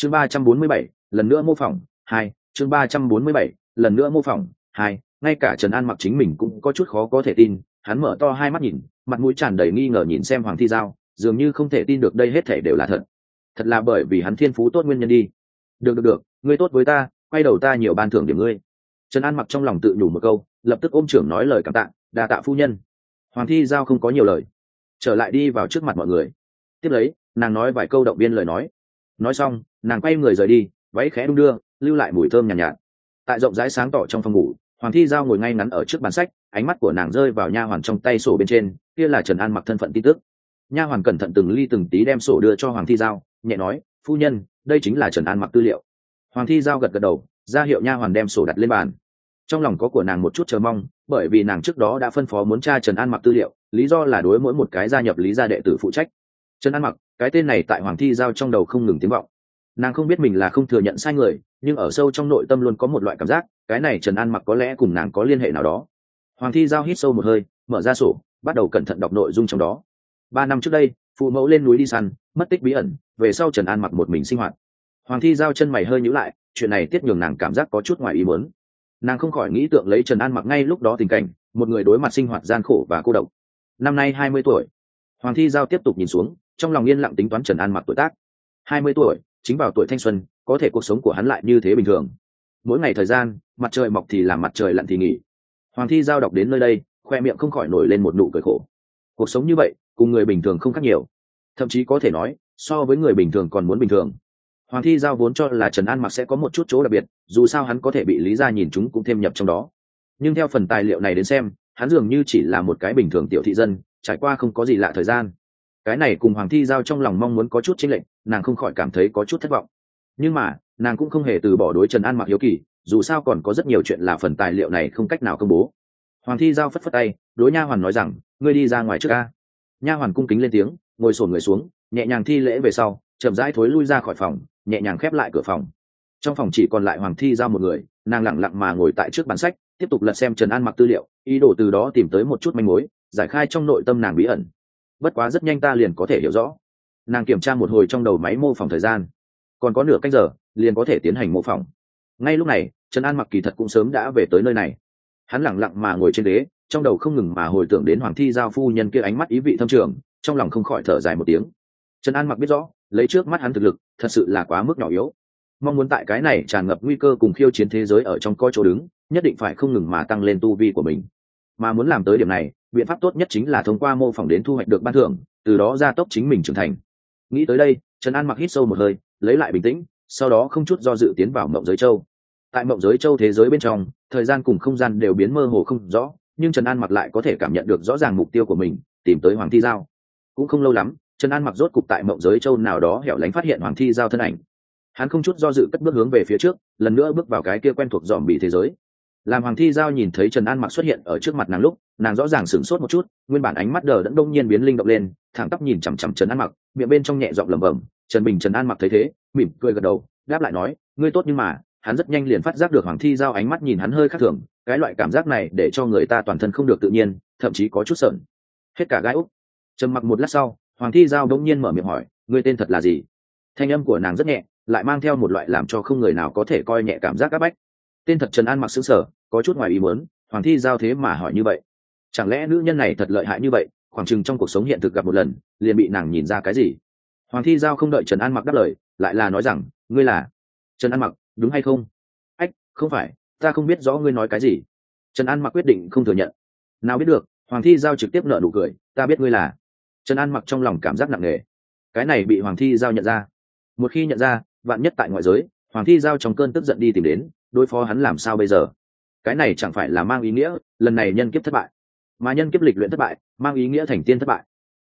A: chương ba trăm bốn mươi bảy, lần nữa mô phỏng, hai, chương ba trăm bốn mươi bảy, lần nữa mô phỏng, hai, ngay cả trần an mặc chính mình cũng có chút khó có thể tin, hắn mở to hai mắt nhìn, mặt mũi tràn đầy nghi ngờ nhìn xem hoàng thi giao, dường như không thể tin được đây hết thể đều là thật. Thật là bởi vì hắn thiên phú tốt nguyên nhân đi. Được được được, ngươi tốt với ta, quay đầu ta nhiều ban thưởng điểm ngươi. Trần an mặc trong lòng tự nhủ một câu, lập tức ôm trưởng nói lời cảm tạ đà tạ phu nhân. Hoàng thi giao không có nhiều lời. Trở lại đi vào trước mặt mọi người. Tiếp lấy, nàng nói vài câu động viên lời nói. Nói xong nàng quay người rời đi váy khẽ đung đưa lưu lại mùi thơm nhàn nhạt, nhạt. Tại rộng rãi sáng tỏ trong phòng ngủ hoàng thi giao ngồi ngay ngắn ở trước bàn sách ánh mắt của nàng rơi vào nha hoàn trong tay sổ bên trên kia là trần an mặc thân phận tin tức. Nha hoàn cẩn thận từng ly từng tí đem sổ đưa cho hoàng thi giao nhẹ nói phu nhân đây chính là trần an mặc tư liệu. Hoàng thi giao gật gật đầu ra hiệu nha hoàn đem sổ đặt lên bàn. Trong lòng có của nàng một chút chờ mong bởi vì nàng trước đó đã phân phó muốn tra trần an mặc tư liệu lý do là đối mỗi một cái gia nhập lý gia đệ tử phụ trách. Trần an mặc cái tên này tại hoàng thi giao trong đầu không ngừng tiếng vọng nàng không biết mình là không thừa nhận sai người, nhưng ở sâu trong nội tâm luôn có một loại cảm giác, cái này trần an mặc có lẽ cùng nàng có liên hệ nào đó. Hoàng thi giao hít sâu một hơi, mở ra sổ, bắt đầu cẩn thận đọc nội dung trong đó. Ba năm trước đây, phụ mẫu lên núi đi săn, mất tích bí ẩn, về sau trần an mặc một mình sinh hoạt. Hoàng thi giao chân mày hơi nhữ lại, chuyện này tiết nhường nàng cảm giác có chút ngoài ý muốn. Nàng không khỏi nghĩ tượng lấy trần an mặc ngay lúc đó tình cảnh, một người đối mặt sinh hoạt gian khổ và cô độc. Năm nay hai mươi tuổi. Hoàng thi giao tiếp tục nhìn xuống, trong lòng yên lặng tính toán trần an mặc tuổi tác. Hai mươi tuổi chính vào tuổi thanh xuân, có thể cuộc sống của hắn lại như thế bình thường. Mỗi ngày thời gian, mặt trời mọc thì làm mặt trời lặn thì nghỉ. Hoàng thi giao đọc đến nơi đây, khoe miệng không khỏi nổi lên một nụ cười khổ. Cuộc sống như vậy, cùng người bình thường không khác nhiều. Thậm chí có thể nói, so với người bình thường còn muốn bình thường. Hoàng thi giao vốn cho là trần an mặc sẽ có một chút chỗ đặc biệt, dù sao hắn có thể bị lý ra nhìn chúng cũng thêm nhập trong đó. Nhưng theo phần tài liệu này đến xem, hắn dường như chỉ là một cái bình thường tiểu thị dân, trải qua không có gì lạ thời gian cái này cùng hoàng thi giao trong lòng mong muốn có chút chính lệnh nàng không khỏi cảm thấy có chút thất vọng. Nhưng mà, nàng cũng không hề từ bỏ đối trần an mặc hiếu kỳ, dù sao còn có rất nhiều chuyện là phần tài liệu này không cách nào công bố. Hoàng thi giao phất phất tay, đối nha hoàn nói rằng, ngươi đi ra ngoài trước ca. Nha hoàn cung kính lên tiếng, ngồi sổn người xuống, nhẹ nhàng thi lễ về sau, chậm rãi thối lui ra khỏi phòng, nhẹ nhàng khép lại cửa phòng. Trong phòng chỉ còn lại hoàng thi giao một người, nàng lặng lặng mà ngồi tại trước bản sách, tiếp tục lật xem trần an mặc tư liệu, ý đồ từ đó tìm tới một chút manh mối, giải khai trong nội tâm nàng bí ẩn bất quá rất nhanh ta liền có thể hiểu rõ. Nàng kiểm tra một hồi trong đầu máy mô phỏng thời gian. Còn có nửa cách giờ, liền có thể tiến hành mô phỏng. Ngay lúc này, trần an mặc kỳ thật cũng sớm đã về tới nơi này. Hắn lẳng lặng mà ngồi trên ghế, trong đầu không ngừng mà hồi tưởng đến hoàng thi giao phu nhân kia ánh mắt ý vị thâm trường, trong lòng không khỏi thở dài một tiếng. Trần an mặc biết rõ, lấy trước mắt hắn thực lực, thật sự là quá mức nhỏ yếu. Mong muốn tại cái này tràn ngập nguy cơ cùng khiêu chiến thế giới ở trong coi chỗ đứng, nhất định phải không ngừng mà tăng lên tu vi của mình mà muốn làm tới điểm này, biện pháp tốt nhất chính là thông qua mô phỏng đến thu hoạch được ban thưởng, từ đó gia tốc chính mình trưởng thành. Nghĩ tới đây, trần an mặc hít sâu một hơi, lấy lại bình tĩnh, sau đó không chút do dự tiến vào mộng giới châu. Tại mộng giới châu thế giới bên trong, thời gian cùng không gian đều biến mơ hồ không rõ, nhưng trần an mặc lại có thể cảm nhận được rõ ràng mục tiêu của mình, tìm tới hoàng thi giao. Cũng không lâu lắm, trần an mặc rốt cục tại mộng giới châu nào đó hẻo lánh phát hiện hoàng thi giao thân ảnh. Hắn không chút do dự cất bước hướng về phía trước, lần nữa bước vào cái kia quen thuộc dòm bị thế giới làm hoàng thi giao nhìn thấy trần an mặc xuất hiện ở trước mặt nàng lúc, nàng rõ ràng sửng sốt một chút, nguyên bản ánh mắt đờ đẫn đông nhiên biến linh động lên, thẳng tắp nhìn chằm chằm trần an mặc, miệng bên trong nhẹ giọng lẩm bẩm, trần bình, trần an mặc thấy thế, mỉm cười gật đầu, đáp lại nói, ngươi tốt nhưng mà, hắn rất nhanh liền phát giác được hoàng thi giao ánh mắt nhìn hắn hơi khác thường, cái loại cảm giác này để cho người ta toàn thân không được tự nhiên, thậm chí có chút sợn. Hết cả gái úc. Trầm mặc một lát sau, hoàng thi giao đông nhiên mở miệng hỏi, ngươi tên thật là gì? Thanh âm của nàng rất nhẹ, lại mang theo một loại làm cho không người nào có thể coi nhẹ cảm giác áp bách. Tên thật trần an mặc xứng sở có chút ngoài ý muốn, hoàng thi giao thế mà hỏi như vậy. Chẳng lẽ nữ nhân này thật lợi hại như vậy, khoảng chừng trong cuộc sống hiện thực gặp một lần, liền bị nàng nhìn ra cái gì? Hoàng thi giao không đợi trần an mặc đáp lời, lại là nói rằng, ngươi là trần an mặc, đúng hay không? Ách, không phải, ta không biết rõ ngươi nói cái gì. Trần an mặc quyết định không thừa nhận. Nào biết được, hoàng thi giao trực tiếp nợ nụ cười, ta biết ngươi là. Trần an mặc trong lòng cảm giác nặng nề. Cái này bị hoàng thi giao nhận ra. Một khi nhận ra, vạn nhất tại ngoại giới, hoàng thi giao trong cơn tức giận đi tìm đến, đối phó hắn làm sao bây giờ? Cái này chẳng phải là mang ý nghĩa, lần này nhân kiếp thất bại, mà nhân kiếp lịch luyện thất bại, mang ý nghĩa thành tiên thất bại.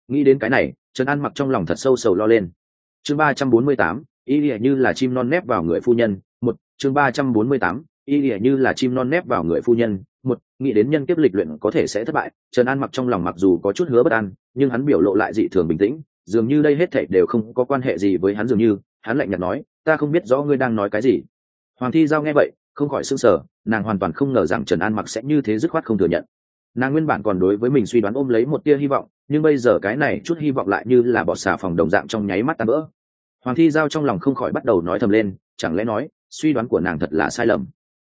A: Nghĩ đến cái này, trần an mặc trong lòng thật sâu sầu lo lên. Chương ba trăm bốn mươi tám ý nghĩa như là chim non nép vào người phu nhân, một, chương ba trăm bốn mươi tám ý nghĩa như là chim non nép vào người phu nhân, một, nghĩ đến nhân kiếp lịch luyện có thể sẽ thất bại, trần an mặc trong lòng mặc dù có chút hứa bất an, nhưng hắn biểu lộ lại dị thường bình tĩnh, dường như đây hết thảy đều không có quan hệ gì với hắn dường như, hắn lạnh nhạt nói, ta không biết rõ ngươi đang nói cái gì. Hoàng thi giao nghe vậy không khỏi s ư n g sở nàng hoàn toàn không ngờ rằng trần an mặc sẽ như thế dứt khoát không thừa nhận. Nàng nguyên bản còn đối với mình suy đoán ôm lấy một tia hy vọng, nhưng bây giờ cái này chút hy vọng lại như là bọt xà phòng đồng dạng trong nháy mắt tan vỡ. Hoàng thi giao trong lòng không khỏi bắt đầu nói thầm lên, chẳng lẽ nói, suy đoán của nàng thật là sai lầm?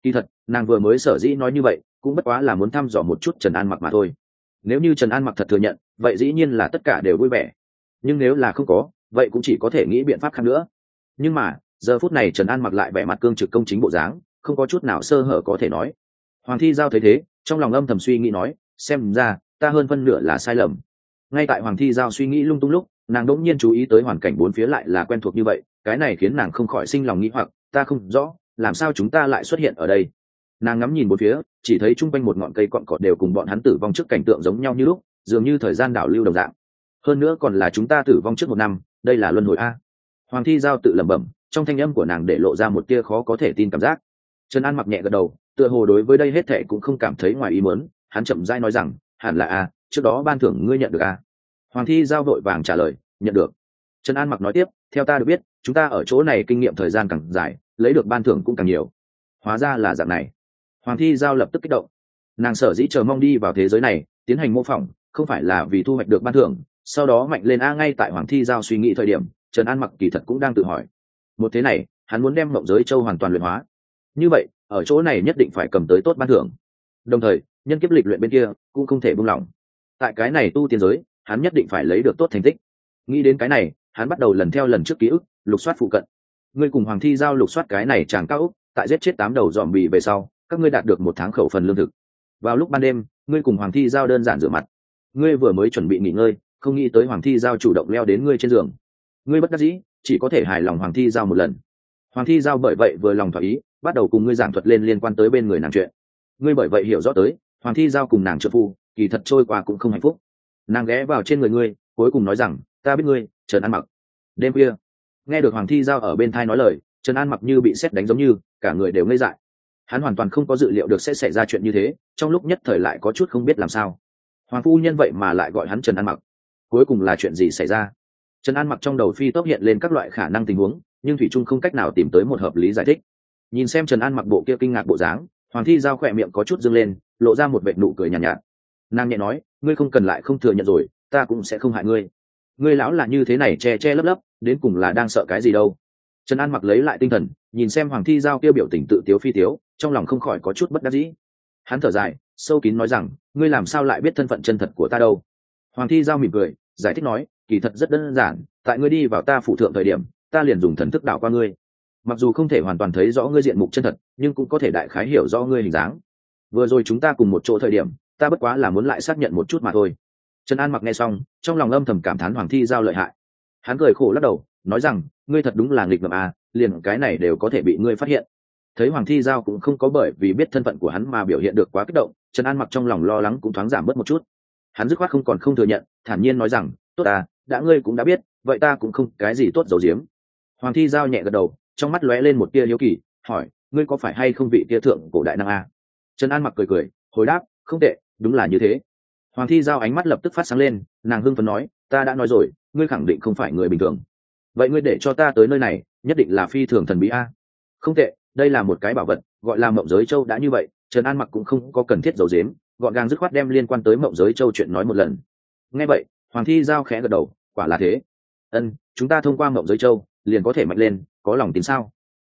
A: Kỳ thật, nàng vừa mới sở dĩ nói như vậy, cũng bất quá là muốn thăm dò một chút trần an mặc mà thôi. Nếu như trần an mặc thật thừa nhận, vậy dĩ nhiên là tất cả đều vui vẻ. Nhưng nếu là không có, vậy cũng chỉ có thể nghĩ biện pháp khác nữa. Nhưng mà, giờ phút này trần an mặc lại vẻ mặt cương trực công chính bộ dáng không có chút nào sơ hở có thể nói. Hoàng thi giao thấy thế, trong lòng âm thầm suy nghĩ nói, xem ra, ta hơn phân nửa là sai lầm. Ngay tại hoàng thi giao suy nghĩ lung tung lúc, nàng đỗng nhiên chú ý tới hoàn cảnh bốn phía lại là quen thuộc như vậy, cái này khiến nàng không khỏi sinh lòng nghĩ hoặc, ta không rõ, làm sao chúng ta lại xuất hiện ở đây? Nàng ngắm nhìn bốn phía, chỉ thấy chung quanh một ngọn cây cọn cọt đều cùng bọn hắn tử vong trước cảnh tượng giống nhau như lúc, dường như thời gian đảo lưu đồng dạng. Hơn nữa còn là chúng ta tử vong trước một năm, đây là luân hồi a. Hoàng thi giao tự lẩm bẩm, trong thanh âm của nàng để lộ ra một tia khó có thể tin cảm giác trần an mặc nhẹ gật đầu, tựa hồ đối với đây hết thệ cũng không cảm thấy ngoài ý mớn hắn chậm rãi nói rằng, hẳn là a, trước đó ban thưởng ngươi nhận được a. Hoàng thi giao vội vàng trả lời, nhận được. Trần an mặc nói tiếp, theo ta được biết, chúng ta ở chỗ này kinh nghiệm thời gian càng dài, lấy được ban thưởng cũng càng nhiều. Hóa ra là dạng này. Hoàng thi giao lập tức kích động. Nàng sở dĩ chờ mong đi vào thế giới này, tiến hành mô phỏng, không phải là vì thu hoạch được ban thưởng, sau đó mạnh lên a ngay tại hoàng thi giao suy nghĩ thời điểm, trần an mặc kỳ thật cũng đang tự hỏi. Một thế này, hắn muốn đem mộng giới châu hoàn toàn luyện hóa như vậy, ở chỗ này nhất định phải cầm tới tốt ban thưởng. Đồng thời, nhân kiếp lịch luyện bên kia cũng không thể buông lỏng. Tại cái này tu tiên giới, hắn nhất định phải lấy được tốt thành tích. Nghĩ đến cái này, hắn bắt đầu lần theo lần trước ký ức, lục soát phụ cận. Ngươi cùng hoàng thi giao lục soát cái này chàng cao úc tại giết chết tám đầu dòm bì về sau, các ngươi đạt được một tháng khẩu phần lương thực. Vào lúc ban đêm, ngươi cùng hoàng thi giao đơn giản rửa mặt. Ngươi vừa mới chuẩn bị nghỉ ngơi, không nghĩ tới hoàng thi giao chủ động leo đến ngươi trên giường. Ngươi bất đắc dĩ, chỉ có thể hài lòng hoàng thi giao một lần. Hoàng thi giao bởi vậy vừa lòng thỏa ý bắt đầu cùng ngươi giảng thuật lên liên quan tới bên người nàng chuyện. Ngươi bởi vậy hiểu rõ tới, hoàng thi giao cùng nàng trợ phu, kỳ thật trôi qua cũng không hạnh phúc. Nàng ghé vào trên người ngươi, cuối cùng nói rằng, ta biết ngươi, trần an mặc. Đêm khuya, nghe được hoàng thi giao ở bên thai nói lời, trần an mặc như bị xét đánh giống như, cả người đều ngây dại. Hắn hoàn toàn không có dự liệu được sẽ xảy ra chuyện như thế, trong lúc nhất thời lại có chút không biết làm sao. Hoàng phu nhân vậy mà lại gọi hắn trần an mặc. Cuối cùng là chuyện gì xảy ra? Trần an mặc trong đầu phi tốc hiện lên các loại khả năng tình huống, nhưng thủy trung không cách nào tìm tới một hợp lý giải thích nhìn xem trần an mặc bộ kia kinh ngạc bộ dáng hoàng thi giao khỏe miệng có chút dâng lên lộ ra một vệ nụ cười nhàn nhạt, nhạt. Nàng nhẹ nói ngươi không cần lại không thừa nhận rồi ta cũng sẽ không hại ngươi. Ngươi lão là như thế này che che lấp lấp đến cùng là đang sợ cái gì đâu? Trần an mặc lấy lại tinh thần nhìn xem hoàng thi giao kia biểu tình tự tiếu phi tiếu trong lòng không khỏi có chút bất đắc dĩ. Hắn thở dài sâu kín nói rằng ngươi làm sao lại biết thân phận chân thật của ta đâu? Hoàng thi giao mỉm cười giải thích nói kỳ thật rất đơn giản tại ngươi đi vào ta phụ thượng thời điểm ta liền dùng thần thức đảo qua ngươi mặc dù không thể hoàn toàn thấy rõ ngươi diện mục chân thật, nhưng cũng có thể đại khái hiểu rõ ngươi hình dáng. Vừa rồi chúng ta cùng một chỗ thời điểm, ta bất quá là muốn lại xác nhận một chút mà thôi. Trần an mặc nghe xong, trong lòng âm thầm cảm thán hoàng thi giao lợi hại. Hắn cười khổ lắc đầu, nói rằng, ngươi thật đúng là nghịch ngợm à liền cái này đều có thể bị ngươi phát hiện. Thấy hoàng thi giao cũng không có bởi vì biết thân phận của hắn mà biểu hiện được quá kích động, trần an mặc trong lòng lo lắng cũng thoáng giảm bớt một chút. Hắn dứt khoát không còn không thừa nhận, thản nhiên nói rằng, tốt à đã ngươi cũng đã biết, vậy ta cũng không cái gì tốt dầu diếm hoàng thi giao nhẹ gật đầu trong mắt lóe lên một tia hiếu kỳ, hỏi, ngươi có phải hay không vị tia thượng cổ đại năng a? Trần an mặc cười cười, hồi đáp, không tệ, đúng là như thế. Hoàng thi giao ánh mắt lập tức phát sáng lên, nàng hưng phấn nói, ta đã nói rồi, ngươi khẳng định không phải người bình thường. Vậy ngươi để cho ta tới nơi này, nhất định là phi thường thần bí a. Không tệ, đây là một cái bảo vật, gọi là mộng giới châu đã như vậy. Trần an mặc cũng không có cần thiết dầu dếm gọn gàng dứt khoát đem liên quan tới mộng giới châu chuyện nói một lần. Nghe vậy, hoàng thi giao khẽ gật đầu, quả là thế. Ân, chúng ta thông qua mộng giới châu, liền có thể mạnh lên có lòng tin sao?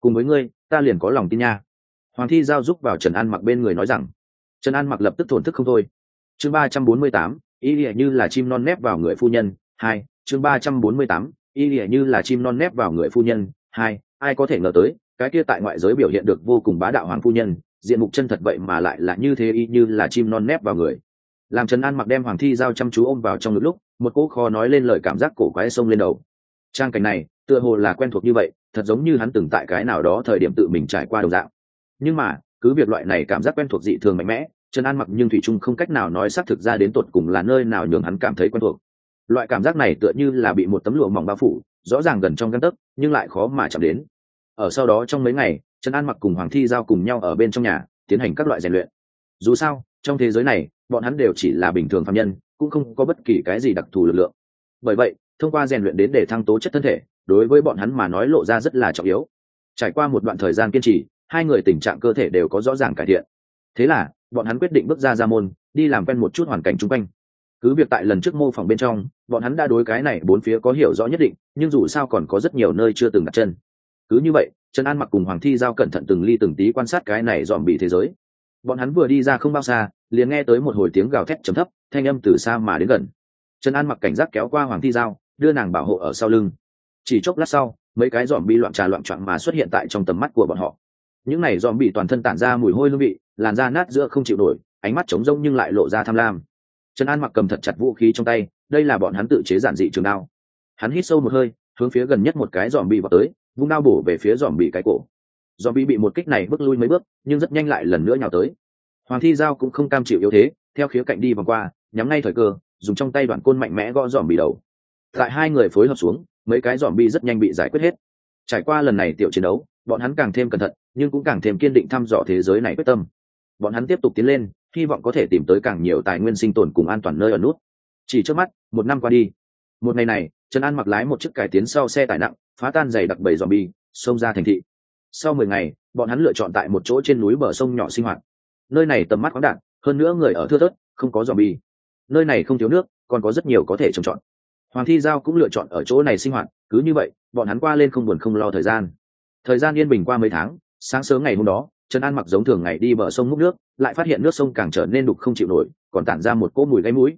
A: Cùng với ngươi, ta liền có lòng tin nha. Hoàng thi giao giúp vào trần an mặc bên người nói rằng. Trần an mặc lập tức thổn thức không thôi. Chương ba trăm bốn mươi tám ý nghĩa như là chim non nép vào người phu nhân. Hai, chương ba trăm bốn mươi tám ý nghĩa như là chim non nép vào người phu nhân. Hai, ai có thể ngờ tới, cái kia tại ngoại giới biểu hiện được vô cùng bá đạo hoàng phu nhân, diện mục chân thật vậy mà lại là như thế y như là chim non nép vào người. Làm trần an mặc đem hoàng thi giao chăm chú ôm vào trong ngực lúc, một cỗ khó nói lên lời cảm giác cổ quái sông lên đầu. Trang cảnh này, tựa hồ là quen thuộc như vậy thật giống như hắn từng tại cái nào đó thời điểm tự mình trải qua đồng dạng. Nhưng mà, cứ việc loại này cảm giác quen thuộc dị thường mạnh mẽ, trần an mặc nhưng thủy trung không cách nào nói xác thực ra đến tột cùng là nơi nào nhường hắn cảm thấy quen thuộc. Loại cảm giác này tựa như là bị một tấm lụa mỏng bao phủ, rõ ràng gần trong căn tấc, nhưng lại khó mà chạm đến. Ở sau đó trong mấy ngày, trần an mặc cùng hoàng thi giao cùng nhau ở bên trong nhà, tiến hành các loại rèn luyện. Dù sao, trong thế giới này, bọn hắn đều chỉ là bình thường phạm nhân, cũng không có bất kỳ cái gì đặc thù lực lượng. Bởi vậy, thông qua rèn luyện đến để thăng tố chất thân thể đối với bọn hắn mà nói lộ ra rất là trọng yếu. Trải qua một đoạn thời gian kiên trì, hai người tình trạng cơ thể đều có rõ ràng cải thiện. Thế là, bọn hắn quyết định bước ra ra môn, đi làm quen một chút hoàn cảnh chung quanh. Cứ việc tại lần trước mô phỏng bên trong, bọn hắn đã đối cái này bốn phía có hiểu rõ nhất định, nhưng dù sao còn có rất nhiều nơi chưa từng đặt chân. Cứ như vậy, trần an mặc cùng hoàng thi giao cẩn thận từng ly từng tí quan sát cái này dòm bị thế giới. Bọn hắn vừa đi ra không bao xa, liền nghe tới một hồi tiếng gào thét trầm thấp, thanh âm từ xa mà đến gần. Trần an mặc cảnh giác kéo qua hoàng thi giao, đưa nàng bảo hộ ở sau lưng chỉ chốc lát sau, mấy cái dòm bị loạn trà loạn trọn mà xuất hiện tại trong tầm mắt của bọn họ. Những này dòm bị toàn thân tản ra mùi hôi hương vị, làn da nát giữa không chịu nổi, ánh mắt trống rông nhưng lại lộ ra tham lam. Trần an mặc cầm thật chặt vũ khí trong tay, đây là bọn hắn tự chế giản dị trường đao. Hắn hít sâu một hơi, hướng phía gần nhất một cái dòm bị vào tới, vung đao bổ về phía dòm bị cái cổ. Dòm bị bị một kích này bước lui mấy bước, nhưng rất nhanh lại lần nữa nhào tới. Hoàng thi giao cũng không cam chịu yếu thế, theo khía cạnh đi vòng qua, nhắm ngay thời cơ, dùng trong tay đoạn côn mạnh mẽ gõ dòm bị đầu. Tại hai người phối hợp xuống mấy cái dòm bi rất nhanh bị giải quyết hết. Trải qua lần này tiểu chiến đấu, bọn hắn càng thêm cẩn thận, nhưng cũng càng thêm kiên định thăm dò thế giới này quyết tâm. Bọn hắn tiếp tục tiến lên, hy vọng có thể tìm tới càng nhiều tài nguyên sinh tồn cùng an toàn nơi ở nút. Chỉ trước mắt, một năm qua đi. Một ngày này, trần an mặc lái một chiếc cải tiến sau xe tải nặng, phá tan dày đặc bầy dòm bi xông ra thành thị. Sau mười ngày, bọn hắn lựa chọn tại một chỗ trên núi bờ sông nhỏ sinh hoạt. Nơi này tầm mắt khoáng đạn hơn nữa người ở thưa thớt, không có dòm bi nơi này không thiếu nước, còn có rất nhiều có thể trồng trọt hoàng thi giao cũng lựa chọn ở chỗ này sinh hoạt, cứ như vậy, bọn hắn qua lên không buồn không lo thời gian. Thời gian yên bình qua mấy tháng, sáng sớm ngày hôm đó, trần an mặc giống thường ngày đi bờ sông múc nước, lại phát hiện nước sông càng trở nên đục không chịu nổi, còn tản ra một cỗ mùi gáy mũi.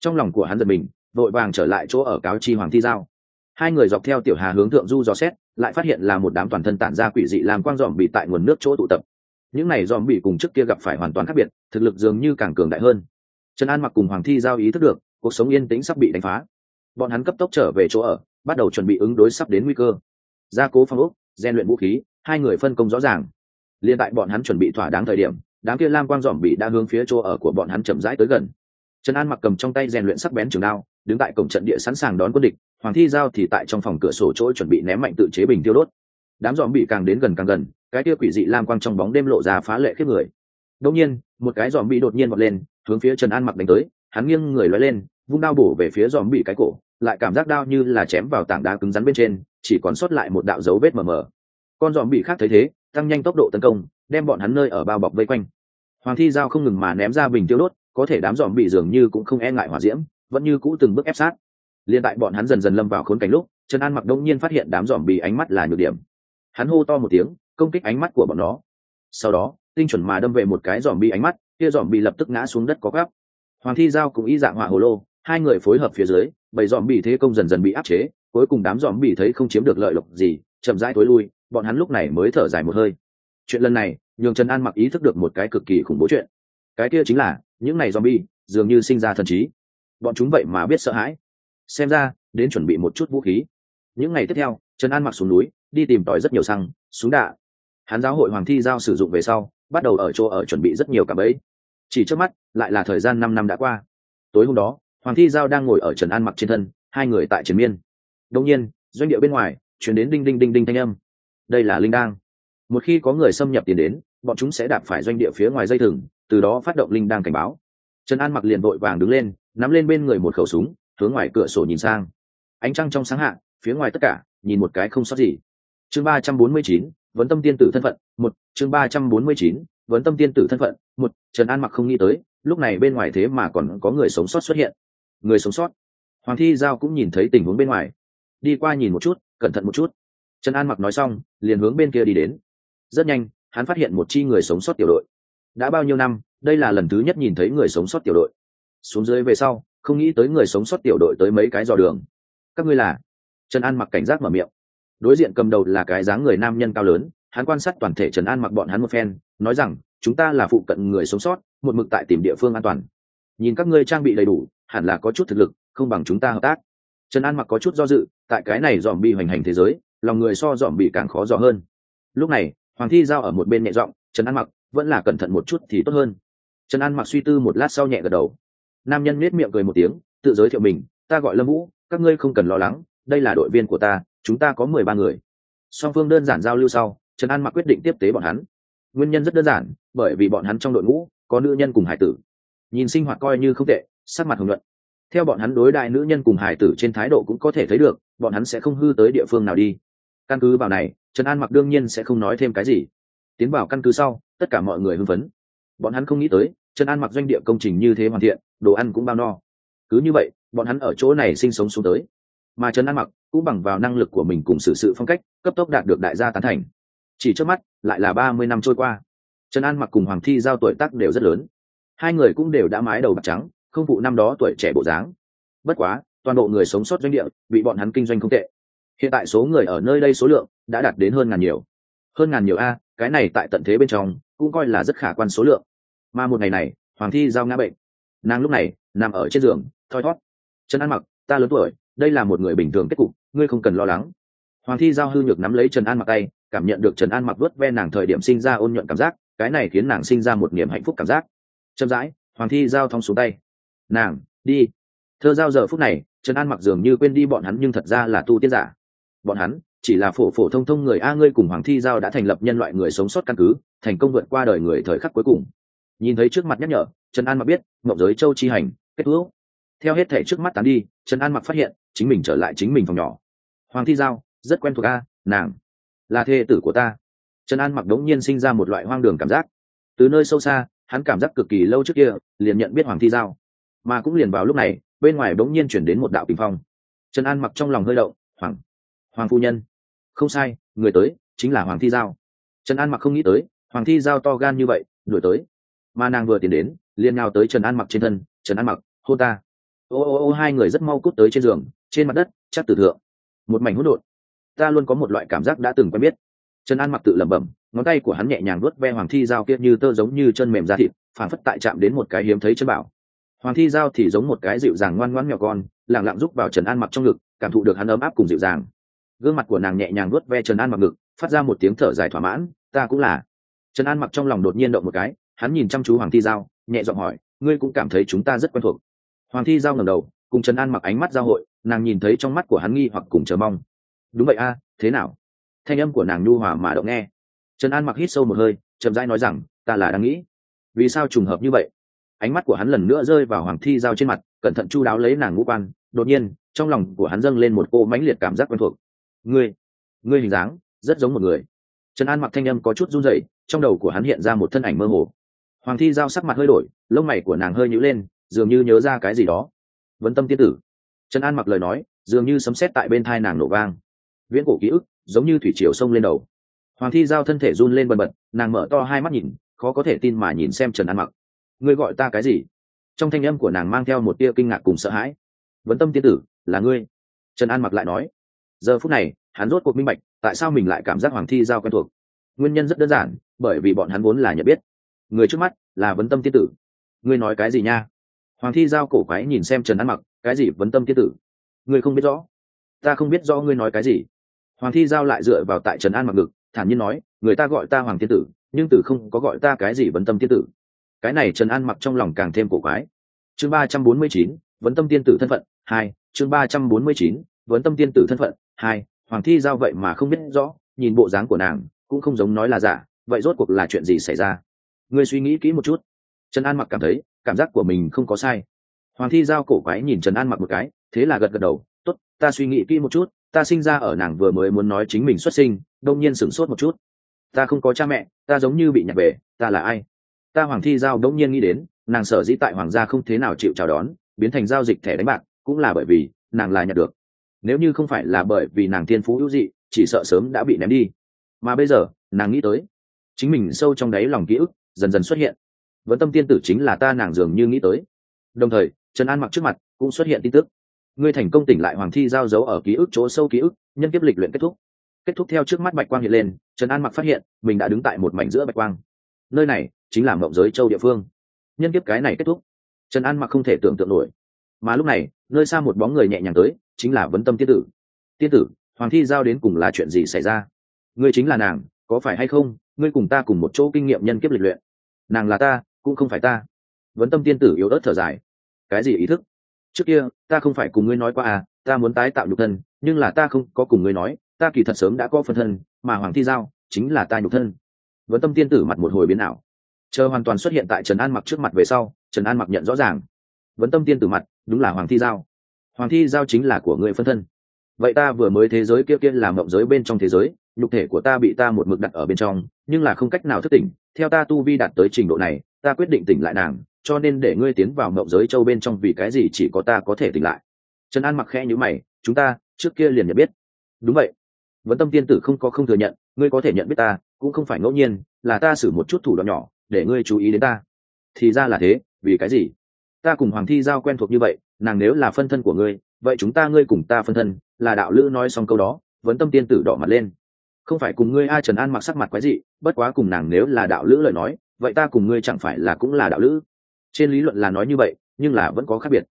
A: Trong lòng của hắn giật mình, vội vàng trở lại chỗ ở cáo chi hoàng thi giao. Hai người dọc theo tiểu hà hướng thượng du dò xét, lại phát hiện là một đám toàn thân tản ra quỷ dị làm quang dòm bị tại nguồn nước chỗ tụ tập. Những này dòm bị cùng trước kia gặp phải hoàn toàn khác biệt, thực lực dường như càng cường đại hơn. Trần an mặc cùng hoàng thi giao ý thức được, cuộc sống yên tĩnh sắp bị đánh phá bọn hắn cấp tốc trở về chỗ ở, bắt đầu chuẩn bị ứng đối sắp đến nguy cơ. Gia cố phong ốc gian luyện vũ khí, hai người phân công rõ ràng. Liên tại bọn hắn chuẩn bị thỏa đáng thời điểm, đám kia lam quang dòm bị đã hướng phía chỗ ở của bọn hắn chậm rãi tới gần. Trần an mặc cầm trong tay rèn luyện sắc bén trường đao, đứng tại cổng trận địa sẵn sàng đón quân địch, hoàng thi giao thì tại trong phòng cửa sổ chỗ chuẩn bị ném mạnh tự chế bình tiêu đốt. Đám dòm bị càng đến gần càng gần, cái kia quỷ dị lam quang trong bóng đêm lộ ra phá lệ khiếp người. Đông nhiên, một cái dòm bị đột nhiên bật lên, hướng phía trần an mặc đánh tới, hắn nghiêng người lói lên, vung đao bổ về phía dòm bị cái cổ lại cảm giác đao như là chém vào tảng đá cứng rắn bên trên, chỉ còn sót lại một đạo dấu vết mờ mờ. Con dòm bị khác thấy thế, tăng nhanh tốc độ tấn công, đem bọn hắn nơi ở bao bọc vây quanh. Hoàng thi giao không ngừng mà ném ra bình tiêu đốt, có thể đám dòm bị dường như cũng không e ngại hỏa diễm, vẫn như cũ từng bước ép sát. Liên tại bọn hắn dần dần lâm vào khốn cảnh lúc, trần an mặc đông nhiên phát hiện đám dòm bị ánh mắt là nhược điểm. Hắn hô to một tiếng, công kích ánh mắt của bọn nó. Sau đó, tinh chuẩn mà đâm về một cái dòm bị ánh mắt, kia dòm bị lập tức ngã xuống đất có gắp hoàng thi giao cũng y dạng hỏa hồ lô, hai người phối hợp phía dưới bảy dòm bị thế công dần dần bị áp chế, cuối cùng đám dòm bị thấy không chiếm được lợi lộc gì, chậm rãi thối lui, bọn hắn lúc này mới thở dài một hơi. Chuyện lần này, nhường trần an mặc ý thức được một cái cực kỳ khủng bố chuyện. Cái kia chính là, những này zombie, dường như sinh ra thần trí. Bọn chúng vậy mà biết sợ hãi. Xem ra, đến chuẩn bị một chút vũ khí. Những ngày tiếp theo, trần an mặc xuống núi, đi tìm tòi rất nhiều xăng, súng đạ hắn giáo hội hoàng thi giao sử dụng về sau, bắt đầu ở chỗ ở chuẩn bị rất nhiều cả bẫy. Chỉ trước mắt, lại là thời gian năm năm đã qua. Tối hôm đó hoàng thi giao đang ngồi ở trần an mặc trên thân, hai người tại triền miên. Đông nhiên, doanh địa bên ngoài, chuyển đến đinh đinh đinh đinh thanh âm. Đây là linh đang một khi có người xâm nhập tiền đến, bọn chúng sẽ đạp phải doanh địa phía ngoài dây thừng, từ đó phát động linh đang cảnh báo. Trần an mặc liền vội vàng đứng lên, nắm lên bên người một khẩu súng, hướng ngoài cửa sổ nhìn sang. Ánh trăng trong sáng hạ, phía ngoài tất cả, nhìn một cái không sót gì. Chương ba trăm bốn mươi chín, vấn tâm tiên tử thân phận, một, chương ba trăm bốn mươi chín, vấn tâm tiên tử thân phận, một, trần an mặc không nghĩ tới, lúc này bên ngoài thế mà còn có người sống sót xuất hiện người sống sót. Hoàng thi giao cũng nhìn thấy tình huống bên ngoài. Đi qua nhìn một chút, cẩn thận một chút. Trần an mặc nói xong, liền hướng bên kia đi đến. Rất nhanh, hắn phát hiện một chi người sống sót tiểu đội. Đã bao nhiêu năm, đây là lần thứ nhất nhìn thấy người sống sót tiểu đội. Xuống dưới về sau, không nghĩ tới người sống sót tiểu đội tới mấy cái dò đường. Các ngươi là? Trần an mặc cảnh giác mở miệng. Đối diện cầm đầu là cái dáng người nam nhân cao lớn, hắn quan sát toàn thể trần an mặc bọn hắn một phen, nói rằng, chúng ta là phụ cận người sống sót, một mực tại tìm địa phương an toàn. Nhìn các ngươi trang bị đầy đủ hẳn là có chút thực lực, không bằng chúng ta hợp tác. Trần an mặc có chút do dự, tại cái này dòm bị hoành hành thế giới, lòng người so dòm bị càng khó dò hơn. Lúc này, hoàng thi giao ở một bên nhẹ giọng, trần an mặc, vẫn là cẩn thận một chút thì tốt hơn. Trần an mặc suy tư một lát sau nhẹ gật đầu. Nam nhân nết miệng cười một tiếng, tự giới thiệu mình, ta gọi lâm vũ, các ngươi không cần lo lắng, đây là đội viên của ta, chúng ta có mười ba người. Song phương đơn giản giao lưu sau, trần an mặc quyết định tiếp tế bọn hắn. Nguyên nhân rất đơn giản, bởi vì bọn hắn trong đội ngũ có nữ nhân cùng hải tử. Nhìn sinh hoạt coi như không tệ sắc mặt hồng nhuận. Theo bọn hắn đối đại nữ nhân cùng hải tử trên thái độ cũng có thể thấy được, bọn hắn sẽ không hư tới địa phương nào đi. Căn cứ vào này, trần an mặc đương nhiên sẽ không nói thêm cái gì. Tiến vào căn cứ sau, tất cả mọi người hưng phấn. Bọn hắn không nghĩ tới, trần an mặc doanh địa công trình như thế hoàn thiện, đồ ăn cũng bao no. Cứ như vậy, bọn hắn ở chỗ này sinh sống xuống tới. Mà trần an mặc cũng bằng vào năng lực của mình cùng sự sự phong cách, cấp tốc đạt được đại gia tán thành. Chỉ trước mắt, lại là ba mươi năm trôi qua. Trần an mặc cùng hoàng thi giao tuổi tác đều rất lớn. Hai người cũng đều đã mái đầu bạc trắng không phụ năm đó tuổi trẻ bộ dáng. Bất quá, toàn bộ người sống sót doanh địa, bị bọn hắn kinh doanh không tệ. Hiện tại số người ở nơi đây số lượng đã đạt đến hơn ngàn nhiều. Hơn ngàn nhiều a, cái này tại tận thế bên trong, cũng coi là rất khả quan số lượng. Mà một ngày này, hoàng thi giao ngã bệnh. Nàng lúc này, nằm ở trên giường, thoi thót. Trần an mặc, ta lớn tuổi, đây là một người bình thường kết cục, ngươi không cần lo lắng. Hoàng thi giao hư nhược nắm lấy trần an mặc tay, cảm nhận được trần an mặc vớt ve nàng thời điểm sinh ra ôn nhuận cảm giác, cái này khiến nàng sinh ra một niềm hạnh phúc cảm giác. Chậm rãi, hoàng thi giao thong xuống tay nàng, đi. Thơ giao giờ phút này, trần an mặc dường như quên đi bọn hắn nhưng thật ra là tu tiên giả. Bọn hắn, chỉ là phổ phổ thông thông người a ngươi cùng hoàng thi giao đã thành lập nhân loại người sống sót căn cứ, thành công vượt qua đời người thời khắc cuối cùng. Nhìn thấy trước mặt nhắc nhở, trần an mặc biết, mộng giới châu chi hành, kết thúc. Theo hết thể trước mắt tán đi, trần an mặc phát hiện, chính mình trở lại chính mình phòng nhỏ. Hoàng thi giao, rất quen thuộc a, nàng, là thê tử của ta. Trần an mặc đống nhiên sinh ra một loại hoang đường cảm giác. Từ nơi sâu xa, hắn cảm giác cực kỳ lâu trước kia, liền nhận biết hoàng thi giao mà cũng liền vào lúc này, bên ngoài đống nhiên chuyển đến một đạo kinh phong. Trần an mặc trong lòng hơi động, hoàng hoàng phu nhân. Không sai, người tới chính là hoàng thi giao. Trần an mặc không nghĩ tới, hoàng thi giao to gan như vậy, đuổi tới. Mà nàng vừa tiến đến, liền nào tới trần an mặc trên thân, trần an mặc, hô ta. Ô ô ô, hai người rất mau cút tới trên giường, trên mặt đất, chắc tử thượng. Một mảnh hỗn độn. Ta luôn có một loại cảm giác đã từng quen biết. Trần an mặc tự lẩm bẩm, ngón tay của hắn nhẹ nhàng nuốt ve hoàng thi giao kia như tơ giống như chân mềm da thịt phản phất tại chạm đến một cái hiếm thấy chân bảo hoàng thi giao thì giống một cái dịu dàng ngoan ngoãn nhỏ con lẳng lặng giúp vào trần an mặc trong ngực, cảm thụ được hắn ấm áp cùng dịu dàng. Gương mặt của nàng nhẹ nhàng vuốt ve trần an mặc ngực, phát ra một tiếng thở dài thỏa mãn, ta cũng là. Trần an mặc trong lòng đột nhiên động một cái, hắn nhìn chăm chú hoàng thi giao, nhẹ giọng hỏi, ngươi cũng cảm thấy chúng ta rất quen thuộc. Hoàng thi giao ngẩng đầu, cùng trần an mặc ánh mắt giao hội, nàng nhìn thấy trong mắt của hắn nghi hoặc cùng chờ mong. Đúng vậy a, thế nào? Thanh âm của nàng nhu hòa mà động nghe. Trần an mặc hít sâu một hơi, chậm rãi nói rằng, ta là đang nghĩ. Vì sao trùng hợp như vậy? Ánh mắt của hắn lần nữa rơi vào hoàng thi giao trên mặt, cẩn thận chu đáo lấy nàng ngũ quan. Đột nhiên, trong lòng của hắn dâng lên một cô mãnh liệt cảm giác quen thuộc. Ngươi ngươi hình dáng rất giống một người. Trần an mặc thanh âm có chút run rẩy, trong đầu của hắn hiện ra một thân ảnh mơ hồ. Hoàng thi giao sắc mặt hơi đổi, lông mày của nàng hơi nhữ lên, dường như nhớ ra cái gì đó. Vấn tâm tiên tử. Trần an mặc lời nói, dường như sấm sét tại bên thai nàng nổ vang. Viễn cổ ký ức, giống như thủy triều sông lên đầu. Hoàng thi giao thân thể run lên bần bật, nàng mở to hai mắt nhìn, khó có thể tin mà nhìn xem trần an mặc ngươi gọi ta cái gì? Trong thanh âm của nàng mang theo một tia kinh ngạc cùng sợ hãi. Vấn tâm tiên tử, là ngươi? Trần an mặc lại nói. Giờ phút này, hắn rốt cuộc minh bạch, tại sao mình lại cảm giác hoàng thi giao quen thuộc. Nguyên nhân rất đơn giản, bởi vì bọn hắn vốn là nhận biết. Người trước mắt là vấn tâm tiên tử. Ngươi nói cái gì nha? Hoàng thi giao cổ quái nhìn xem trần an mặc, cái gì vấn tâm tiên tử? Ngươi không biết rõ. Ta không biết rõ ngươi nói cái gì. Hoàng thi giao lại dựa vào tại trần an mặc ngực, thản nhiên nói, người ta gọi ta hoàng tiên tử, nhưng tử không có gọi ta cái gì vấn tâm tiên tử cái này trần an mặc trong lòng càng thêm cổ quái. Chương ba trăm bốn mươi chín, vấn tâm tiên tử thân phận, hai, chương ba trăm bốn mươi chín, vấn tâm tiên tử thân phận, hai, hoàng thi giao vậy mà không biết rõ, nhìn bộ dáng của nàng, cũng không giống nói là giả, vậy rốt cuộc là chuyện gì xảy ra? Ngươi suy nghĩ kỹ một chút. Trần an mặc cảm thấy, cảm giác của mình không có sai. Hoàng thi giao cổ quái nhìn trần an mặc một cái, thế là gật gật đầu t ố t ta suy nghĩ kỹ một chút, ta sinh ra ở nàng vừa mới muốn nói chính mình xuất sinh, đông nhiên sửng sốt một chút. Ta không có cha mẹ, ta giống như bị nhặt về, ta là ai? Ta hoàng thi giao đỗng nhiên nghĩ đến, nàng sở dĩ tại hoàng gia không thế nào chịu chào đón, biến thành giao dịch thẻ đánh bạc, cũng là bởi vì nàng là nhận được. Nếu như không phải là bởi vì nàng thiên phú hữu dị, chỉ sợ sớm đã bị ném đi. Mà bây giờ, nàng nghĩ tới, chính mình sâu trong đáy lòng ký ức dần dần xuất hiện. Vẫn tâm tiên tử chính là ta nàng dường như nghĩ tới. Đồng thời, trần an mặc trước mặt cũng xuất hiện tin tức. Ngươi thành công tỉnh lại hoàng thi giao dấu ở ký ức chỗ sâu ký ức, nhân kiếp lịch luyện kết thúc. Kết thúc theo trước mắt bạch quang hiện lên, trần an mặc phát hiện, mình đã đứng tại một mảnh giữa bạch quang nơi này chính là mộng giới châu địa phương. Nhân kiếp cái này kết thúc. Trần an mặc không thể tưởng tượng nổi. Mà lúc này, nơi xa một bóng người nhẹ nhàng tới, chính là vấn tâm tiên tử. Tiên tử, hoàng thi giao đến cùng là chuyện gì xảy ra? Ngươi chính là nàng, có phải hay không? Ngươi cùng ta cùng một chỗ kinh nghiệm nhân kiếp lịch luyện. Nàng là ta, cũng không phải ta. Vấn tâm tiên tử yếu ớt thở dài. Cái gì ý thức? Trước kia, ta không phải cùng ngươi nói qua à ta muốn tái tạo nhục thân, nhưng là ta không có cùng ngươi nói, ta kỳ thật sớm đã có phân thân, mà hoàng thi giao chính là ta nhục thân vấn tâm tiên tử mặt một hồi biến ảo. Chờ hoàn toàn xuất hiện tại trần an mặc trước mặt về sau, trần an mặc nhận rõ ràng. Vấn tâm tiên tử mặt, đúng là hoàng thi giao. Hoàng thi giao chính là của người phân thân. Vậy ta vừa mới thế giới kia kia làm mộng giới bên trong thế giới, nhục thể của ta bị ta một mực đặt ở bên trong, nhưng là không cách nào thức tỉnh, theo ta tu vi đạt tới trình độ này, ta quyết định tỉnh lại nàng, cho nên để ngươi tiến vào mộng giới châu bên trong vì cái gì chỉ có ta có thể tỉnh lại. Trần an mặc khẽ nhữ mày, chúng ta trước kia liền nhận biết. Đúng vậy. Vẫn tâm tiên tử không có không thừa nhận, ngươi có thể nhận biết ta cũng không phải ngẫu nhiên, là ta xử một chút thủ đoạn nhỏ, để ngươi chú ý đến ta. Thì ra là thế, vì cái gì? Ta cùng hoàng thi giao quen thuộc như vậy, nàng nếu là phân thân của ngươi, vậy chúng ta ngươi cùng ta phân thân, là đạo lữ nói xong câu đó, vẫn tâm tiên tử đỏ mặt lên. Không phải cùng ngươi ai trần an mặc sắc mặt quái dị, bất quá cùng nàng nếu là đạo lữ lời nói, vậy ta cùng ngươi chẳng phải là cũng là đạo lữ? Trên lý luận là nói như vậy, nhưng là vẫn có khác biệt.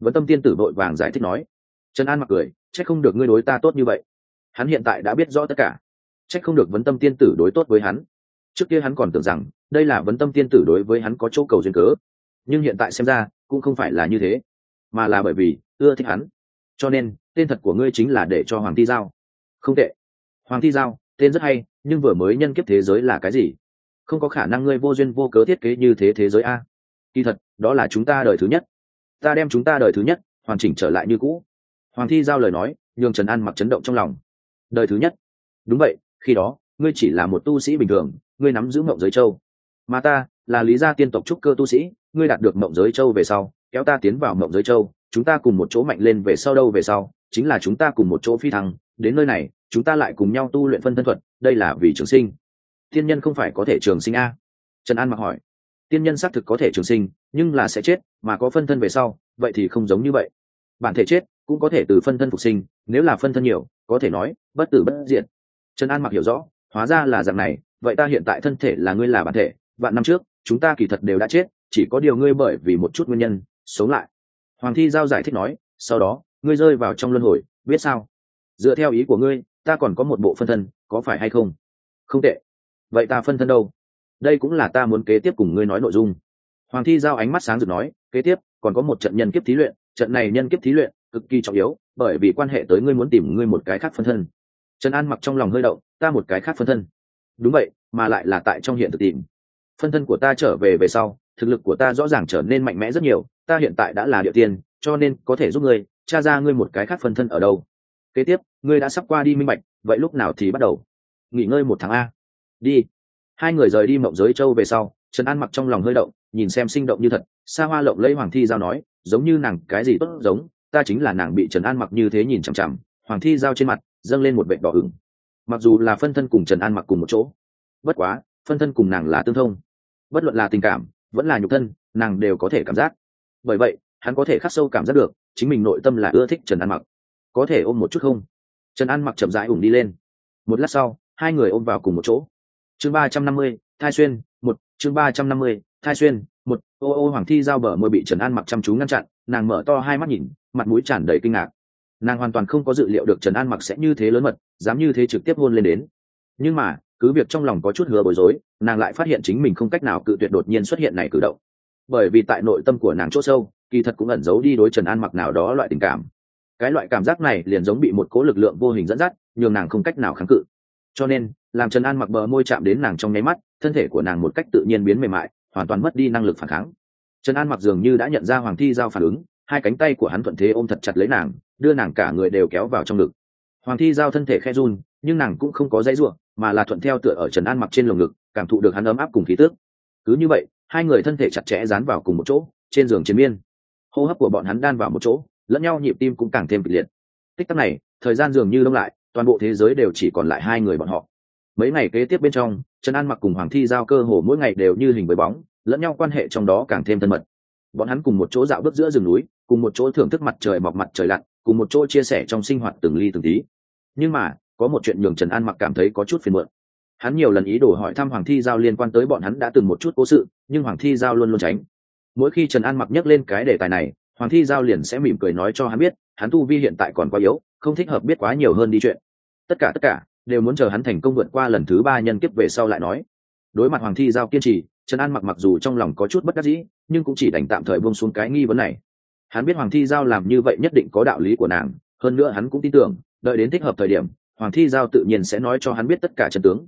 A: Vẫn tâm tiên tử vội vàng giải thích nói. Trần an mặc cười c h ắ c không được ngươi đối ta tốt như vậy. Hắn hiện tại đã biết rõ tất cả trách không được vấn tâm tiên tử đối tốt với hắn. Trước kia hắn còn tưởng rằng, đây là vấn tâm tiên tử đối với hắn có chỗ cầu duyên cớ. Nhưng hiện tại xem ra, cũng không phải là như thế, mà là bởi vì, ưa thích hắn. Cho nên, tên thật của ngươi chính là để cho hoàng thi giao. Không tệ. Hoàng thi giao, tên rất hay, nhưng vừa mới nhân kiếp thế giới là cái gì? Không có khả năng ngươi vô duyên vô cớ thiết kế như thế thế giới a. Kỳ thật, đó là chúng ta đời thứ nhất. Ta đem chúng ta đời thứ nhất, hoàn chỉnh trở lại như cũ. Hoàng thi giao lời nói, nhường trần an mặc chấn động trong lòng. Đời thứ nhất. Đúng vậy khi đó, ngươi chỉ là một tu sĩ bình thường, ngươi nắm giữ mộng giới châu. Mà ta là lý gia tiên tộc trúc cơ tu sĩ, ngươi đạt được mộng giới châu về sau, kéo ta tiến vào mộng giới châu, chúng ta cùng một chỗ mạnh lên về sau đâu về sau, chính là chúng ta cùng một chỗ phi thăng, đến nơi này, chúng ta lại cùng nhau tu luyện phân thân thuật, đây là vì trường sinh. Tiên nhân không phải có thể trường sinh a? Trần an mặc hỏi. Tiên nhân xác thực có thể trường sinh, nhưng là sẽ chết, mà có phân thân về sau, vậy thì không giống như vậy. Bản thể chết cũng có thể từ phân thân phục sinh, nếu là phân thân nhiều, có thể nói, bất tử bất diện trần an mặc hiểu rõ, hóa ra là dạng này, vậy ta hiện tại thân thể là ngươi là bản thể, vạn năm trước, chúng ta kỳ thật đều đã chết, chỉ có điều ngươi bởi vì một chút nguyên nhân, sống lại. Hoàng thi giao giải thích nói, sau đó, ngươi rơi vào trong luân hồi, biết sao? Dựa theo ý của ngươi, ta còn có một bộ phân thân, có phải hay không? Không tệ. Vậy ta phân thân đâu? Đây cũng là ta muốn kế tiếp cùng ngươi nói nội dung. Hoàng thi giao ánh mắt sáng rực nói, kế tiếp, còn có một trận nhân kiếp thí luyện, trận này nhân kiếp thí luyện cực kỳ trọng yếu, bởi vì quan hệ tới ngươi muốn tìm ngươi một cái khác phân thân trần an mặc trong lòng hơi động, ta một cái khác phân thân. Đúng vậy, mà lại là tại trong hiện thực tìm. Phân thân của ta trở về về sau, thực lực của ta rõ ràng trở nên mạnh mẽ rất nhiều, ta hiện tại đã là địa tiên, cho nên có thể giúp ngươi, tra ra ngươi một cái khác phân thân ở đâu. Kế tiếp, ngươi đã sắp qua đi minh bạch, vậy lúc nào thì bắt đầu? Nghỉ ngơi một tháng a. Đi. Hai người rời đi mộng giới châu về sau, trần an mặc trong lòng hơi động, nhìn xem sinh động như thật xa hoa lộng lấy hoàng thi giao nói, giống như nàng cái gì tốt giống, ta chính là nàng bị trần an mặc như thế nhìn chằm chằm, hoàng thi giao trên mặt dâng lên một vệ đỏ ửng mặc dù là phân thân cùng trần an mặc cùng một chỗ, bất quá, phân thân cùng nàng là tương thông. Bất luận là tình cảm, vẫn là nhục thân, nàng đều có thể cảm giác. Bởi vậy, hắn có thể khắc sâu cảm giác được, chính mình nội tâm là ưa thích trần an mặc. Có thể ôm một chút không? Trần an mặc chậm rãi ủng đi lên. Một lát sau, hai người ôm vào cùng một chỗ. Chương ba trăm năm mươi, thai xuyên, một, chương ba trăm năm mươi, thai xuyên, một. Ô ô, hoàng thi giao bờ môi bị trần an mặc chăm chú ngăn chặn, nàng mở to hai mắt nhìn, mặt mũi tràn đầy kinh ngạc nàng hoàn toàn không có dự liệu được trần an mặc sẽ như thế lớn mật, dám như thế trực tiếp hôn lên đến. Nhưng mà, cứ việc trong lòng có chút hứa bối rối, nàng lại phát hiện chính mình không cách nào cự tuyệt đột nhiên xuất hiện này cử động. Bởi vì tại nội tâm của nàng chỗ sâu, kỳ thật cũng ẩn giấu đi đối trần an mặc nào đó loại tình cảm. Cái loại cảm giác này liền giống bị một cố lực lượng vô hình dẫn dắt, nhường nàng không cách nào kháng cự. Cho nên, làm trần an mặc bờ môi chạm đến nàng trong nháy mắt, thân thể của nàng một cách tự nhiên biến mềm mại, hoàn toàn mất đi năng lực phản kháng. Trần an mặc dường như đã nhận ra hoàng thi giao phản ứng hai cánh tay của hắn thuận thế ôm thật chặt lấy nàng, đưa nàng cả người đều kéo vào trong ngực. Hoàng thi giao thân thể khe run, nhưng nàng cũng không có dãy ruộng mà là thuận theo tựa ở trần an mặc trên lồng ngực, cảm thụ được hắn ấm áp cùng khí tước cứ như vậy, hai người thân thể chặt chẽ dán vào cùng một chỗ, trên giường chiến miên. Hô hấp của bọn hắn đan vào một chỗ, lẫn nhau nhịp tim cũng càng thêm kịch liệt. Tích tắc này, thời gian dường như đông lại, toàn bộ thế giới đều chỉ còn lại hai người bọn họ. Mấy ngày kế tiếp bên trong, trần an mặc cùng hoàng thi giao cơ hồ mỗi ngày đều như hình với bóng, lẫn nhau quan hệ trong đó càng thêm thân mật bọn hắn cùng một chỗ dạo bước giữa rừng núi, cùng một chỗ thưởng thức mặt trời mọc mặt trời lặn, cùng một chỗ chia sẻ trong sinh hoạt từng ly từng tí. Nhưng mà, có một chuyện nhường trần an mặc cảm thấy có chút phiền muộn. Hắn nhiều lần ý đồ hỏi thăm hoàng thi giao liên quan tới bọn hắn đã từng một chút cố sự, nhưng hoàng thi giao luôn luôn tránh. Mỗi khi trần an mặc nhắc lên cái đề tài này, hoàng thi giao liền sẽ mỉm cười nói cho hắn biết, hắn tu vi hiện tại còn quá yếu, không thích hợp biết quá nhiều hơn đi chuyện. Tất cả tất cả, đều muốn chờ hắn thành công vượt qua lần thứ ba nhân kiếp về sau lại nói đối mặt hoàng thi giao kiên trì, trần an mặc mặc dù trong lòng có chút bất đắc dĩ, nhưng cũng chỉ đành tạm thời buông xuống cái nghi vấn này. Hắn biết hoàng thi giao làm như vậy nhất định có đạo lý của nàng, hơn nữa hắn cũng tin tưởng, đợi đến thích hợp thời điểm, hoàng thi giao tự nhiên sẽ nói cho hắn biết tất cả trận tướng.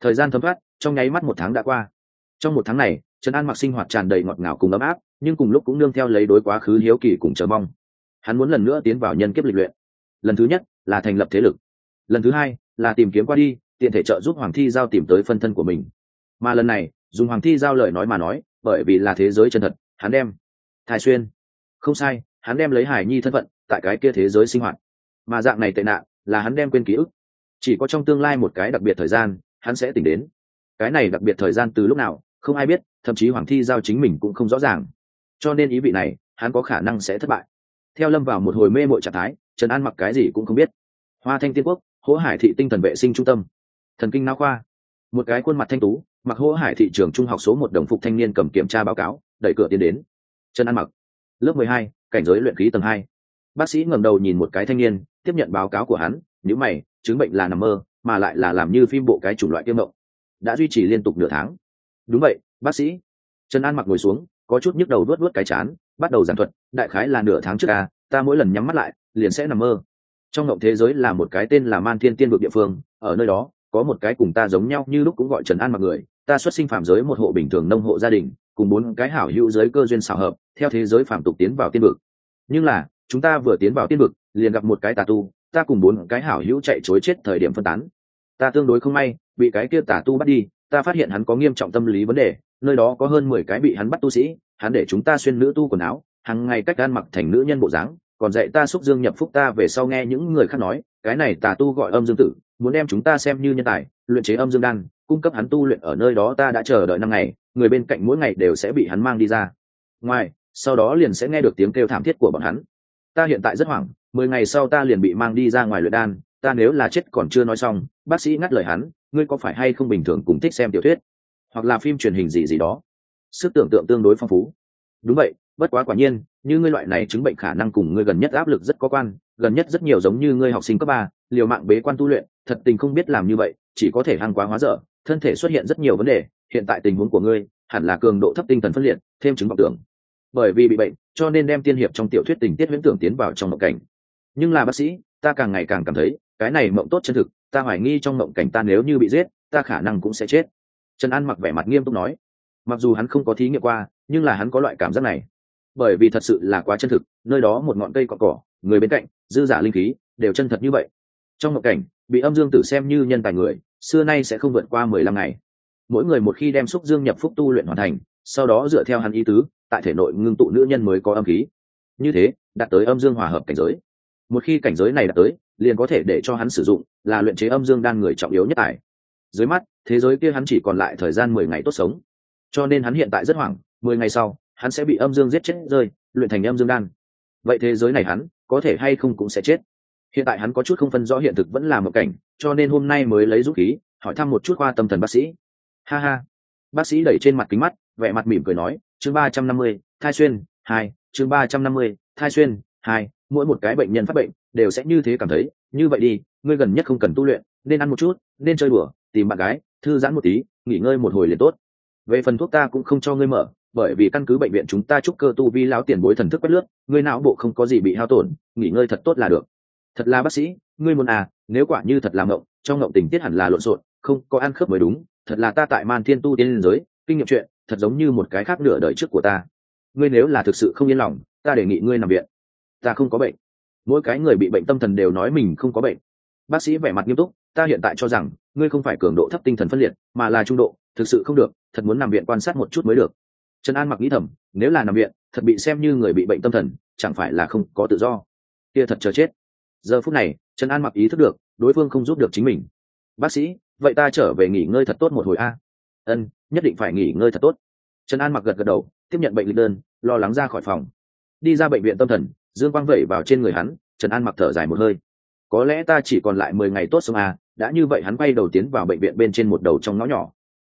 A: Thời gian thấm thoát, trong nháy mắt một tháng đã qua. Trong một tháng này, trần an mặc sinh hoạt tràn đầy ngọt ngào cùng ấm áp, nhưng cùng lúc cũng nương theo lấy đối quá khứ hiếu kỳ cùng chờ mong. Hắn muốn lần nữa tiến vào nhân kiếp lịch luyện. Lần thứ nhất là thành lập thế lực. Lần thứ hai là tìm kiếm qua đi, tiện thể trợ giúp hoàng thi giao tìm tới phân thân của mình mà lần này, dùng hoàng thi giao lời nói mà nói, bởi vì là thế giới chân thật, hắn đem thái xuyên. Không sai, hắn đem lấy hải nhi thân phận tại cái kia thế giới sinh hoạt. Mà dạng này tệ nạn, là hắn đem quên ký ức. Chỉ có trong tương lai một cái đặc biệt thời gian, hắn sẽ tỉnh đến. Cái này đặc biệt thời gian từ lúc nào, không ai biết, thậm chí hoàng thi giao chính mình cũng không rõ ràng. Cho nên ý vị này, hắn có khả năng sẽ thất bại. Theo lâm vào một hồi mê mội trạng thái, trần an mặc cái gì cũng không biết. Hoa thanh tiên quốc, hỗ hải thị tinh thần vệ sinh trung tâm. Thần kinh não khoa. Một cái khuôn mặt thanh tú mặc hỗ hải thị trường trung học số một đồng phục thanh niên cầm kiểm tra báo cáo, đẩy cửa tiến đến. Trần an mặc. Lớp mười hai, cảnh giới luyện khí tầng hai. Bác sĩ ngẩng đầu nhìn một cái thanh niên, tiếp nhận báo cáo của hắn nếu mày, chứng bệnh là nằm mơ, mà lại là làm như phim bộ cái chủng loại kiêm mộng. Đã duy trì liên tục nửa tháng. Đúng vậy, bác sĩ. Trần an mặc ngồi xuống, có chút nhức đầu vớt vớt cái chán, bắt đầu giảng thuật, đại khái là nửa tháng trước ca ta mỗi lần nhắm mắt lại, liền sẽ nằm mơ. Trong ngộng thế giới là một cái tên là man thiên tiên vực địa phương, ở nơi đó có một cái cùng ta giống nhau như lúc cũng gọi trần an mặc người, ta xuất sinh phạm giới một hộ bình thường nông hộ gia đình, cùng bốn cái hảo hữu giới cơ duyên xảo hợp, theo thế giới phạm tục tiến vào tiên vực. Nhưng là, chúng ta vừa tiến vào tiên vực, liền gặp một cái tà tu, ta cùng bốn cái hảo hữu chạy chối chết thời điểm phân tán. Ta tương đối không may, bị cái kia tà tu bắt đi, ta phát hiện hắn có nghiêm trọng tâm lý vấn đề, nơi đó có hơn mười cái bị hắn bắt tu sĩ, hắn để chúng ta xuyên nữ tu quần áo hàng ngày cách gan mặc thành nữ nhân bộ dáng, còn dạy ta xúc dương nhập phúc ta về sau nghe những người khác nói, cái này tà tu gọi âm dương tử muốn đem chúng ta xem như nhân tài, luyện chế âm dương đan, cung cấp hắn tu luyện ở nơi đó ta đã chờ đợi năm ngày, người bên cạnh mỗi ngày đều sẽ bị hắn mang đi ra. Ngoài, sau đó liền sẽ nghe được tiếng kêu thảm thiết của bọn hắn. Ta hiện tại rất hoảng, mười ngày sau ta liền bị mang đi ra ngoài luyện đan, ta nếu là chết còn chưa nói xong, bác sĩ ngắt lời hắn, ngươi có phải hay không bình thường cùng thích xem tiểu thuyết, hoặc là phim truyền hình gì gì đó? Sức tưởng tượng tương đối phong phú. Đúng vậy, bất quá quả nhiên, như ngươi loại này chứng bệnh khả năng cùng ngươi gần nhất áp lực rất có quan gần nhất rất nhiều giống như ngươi học sinh cấp ba, liều mạng bế quan tu luyện, thật tình không biết làm như vậy, chỉ có thể hăng quá hóa dở, thân thể xuất hiện rất nhiều vấn đề, hiện tại tình huống của ngươi hẳn là cường độ thấp tinh thần phân liệt, thêm chứng vọng tưởng. Bởi vì bị bệnh, cho nên đem tiên hiệp trong tiểu thuyết tình tiết huyễn tưởng tiến vào trong mộng cảnh. Nhưng là bác sĩ, ta càng ngày càng cảm thấy, cái này mộng tốt chân thực, ta hoài nghi trong mộng cảnh ta nếu như bị giết, ta khả năng cũng sẽ chết. Trần an mặc vẻ mặt nghiêm túc nói. Mặc dù hắn không có thí nghiệm qua, nhưng là hắn có loại cảm giác này. Bởi vì thật sự là quá chân thực, nơi đó một ngọn cây cọ cỏ người bên cạnh, dư giả linh khí, đều chân thật như vậy. Trong mộng cảnh, bị âm dương tử xem như nhân tài người, xưa nay sẽ không vượt qua mười lăm ngày. Mỗi người một khi đem xúc dương nhập phúc tu luyện hoàn thành, sau đó dựa theo hắn ý tứ, tại thể nội ngưng tụ nữ nhân mới có âm khí. Như thế, đạt tới âm dương hòa hợp cảnh giới. Một khi cảnh giới này đạt tới, liền có thể để cho hắn sử dụng, là luyện chế âm dương đan người trọng yếu nhất tài. Dưới mắt, thế giới kia hắn chỉ còn lại thời gian mười ngày tốt sống. Cho nên hắn hiện tại rất hoảng, mười ngày sau, hắn sẽ bị âm dương giết chết rơi, luyện thành âm dương đan vậy thế giới này hắn có thể hay không cũng sẽ chết. Hiện tại hắn có chút không phân rõ hiện thực vẫn là một cảnh, cho nên hôm nay mới lấy dũng khí, hỏi thăm một chút khoa tâm thần bác sĩ. Ha ha. Bác sĩ đẩy trên mặt kính mắt, vẻ mặt mỉm cười nói, chương ba trăm năm mươi, thai xuyên, hai, chương ba trăm năm mươi, thai xuyên, hai, mỗi một cái bệnh nhân phát bệnh đều sẽ như thế cảm thấy, như vậy đi, ngươi gần nhất không cần tu luyện, nên ăn một chút, nên chơi đùa, tìm bạn gái, thư giãn một tí, nghỉ ngơi một hồi liền tốt. Về phần thuốc ta cũng không cho ngươi mở bởi vì căn cứ bệnh viện chúng ta chúc cơ tu vi lão tiền bối thần thức bất lướt, ngươi não bộ không có gì bị hao tổn, nghỉ ngơi thật tốt là được. Thật là bác sĩ, ngươi muốn à nếu quả như thật là ngộng, trong ngộng tình tiết hẳn là lộn xộn, không, có ăn khớp mới đúng, thật là ta tại man thiên tu tiên giới, kinh nghiệm chuyện, thật giống như một cái khác nửa đời trước của ta. Ngươi nếu là thực sự không yên lòng, ta đề nghị ngươi nằm viện. Ta không có bệnh. Mỗi cái người bị bệnh tâm thần đều nói mình không có bệnh. Bác sĩ vẻ mặt nghiêm túc, ta hiện tại cho rằng, ngươi không phải cường độ thấp tinh thần phân liệt, mà là trung độ, thực sự không được, thật muốn nằm viện quan sát một chút mới được trần an mặc nghĩ thầm, nếu là nằm viện, thật bị xem như người bị bệnh tâm thần, chẳng phải là không có tự do. Kia thật chờ chết. Giờ phút này, trần an mặc ý thức được, đối phương không giúp được chính mình. Bác sĩ, vậy ta trở về nghỉ ngơi thật tốt một hồi a. Ân, nhất định phải nghỉ ngơi thật tốt. Trần an mặc gật gật đầu, tiếp nhận bệnh lịch đơn, lo lắng ra khỏi phòng. Đi ra bệnh viện tâm thần, dương quang vẩy vào trên người hắn, trần an mặc thở dài một hơi. Có lẽ ta chỉ còn lại mười ngày tốt sống à đã như vậy hắn quay đầu tiến vào bệnh viện bên trên một đầu trong ngõ nhỏ.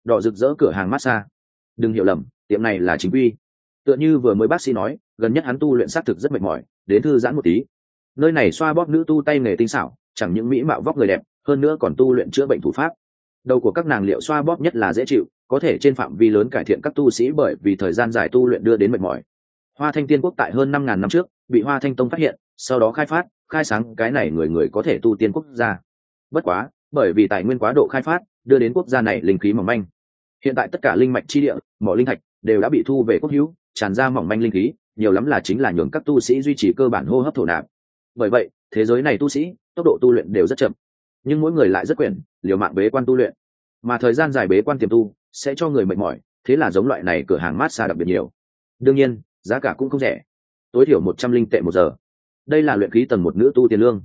A: Đỏ rực rỡ cửa hàng massage. Đừng hiểu lầm tiệm này là chính quy. Tựa như vừa mới bác sĩ nói, gần nhất hắn tu luyện xác thực rất mệt mỏi, đến thư giãn một tí. Nơi này xoa bóp nữ tu tay nghề tinh xảo, chẳng những mỹ mạo vóc người đẹp, hơn nữa còn tu luyện chữa bệnh thủ pháp. Đầu của các nàng liệu xoa bóp nhất là dễ chịu, có thể trên phạm vi lớn cải thiện các tu sĩ bởi vì thời gian dài tu luyện đưa đến mệt mỏi. Hoa thanh tiên quốc tại hơn năm ngàn năm trước, bị hoa thanh tông phát hiện, sau đó khai phát, khai sáng cái này người người có thể tu tiên quốc gia. Bất quá, bởi vì tài nguyên quá độ khai phát, đưa đến quốc gia này linh khí mỏng manh. Hiện tại tất cả linh mạch chi địa, mỏ linh thạch đều đã bị thu về quốc hữu, tràn ra mỏng manh linh khí, nhiều lắm là chính là nhường các tu sĩ duy trì cơ bản hô hấp thổ nạp. Bởi vậy, thế giới này tu sĩ, tốc độ tu luyện đều rất chậm. Nhưng mỗi người lại rất quyển, liều mạng bế quan tu luyện. Mà thời gian dài bế quan tiềm tu, sẽ cho người mệt mỏi, thế là giống loại này cửa hàng mát xa đặc biệt nhiều. Đương nhiên, giá cả cũng không rẻ. Tối thiểu một trăm linh tệ một giờ. Đây là luyện khí tầng một nữ tu tiền lương.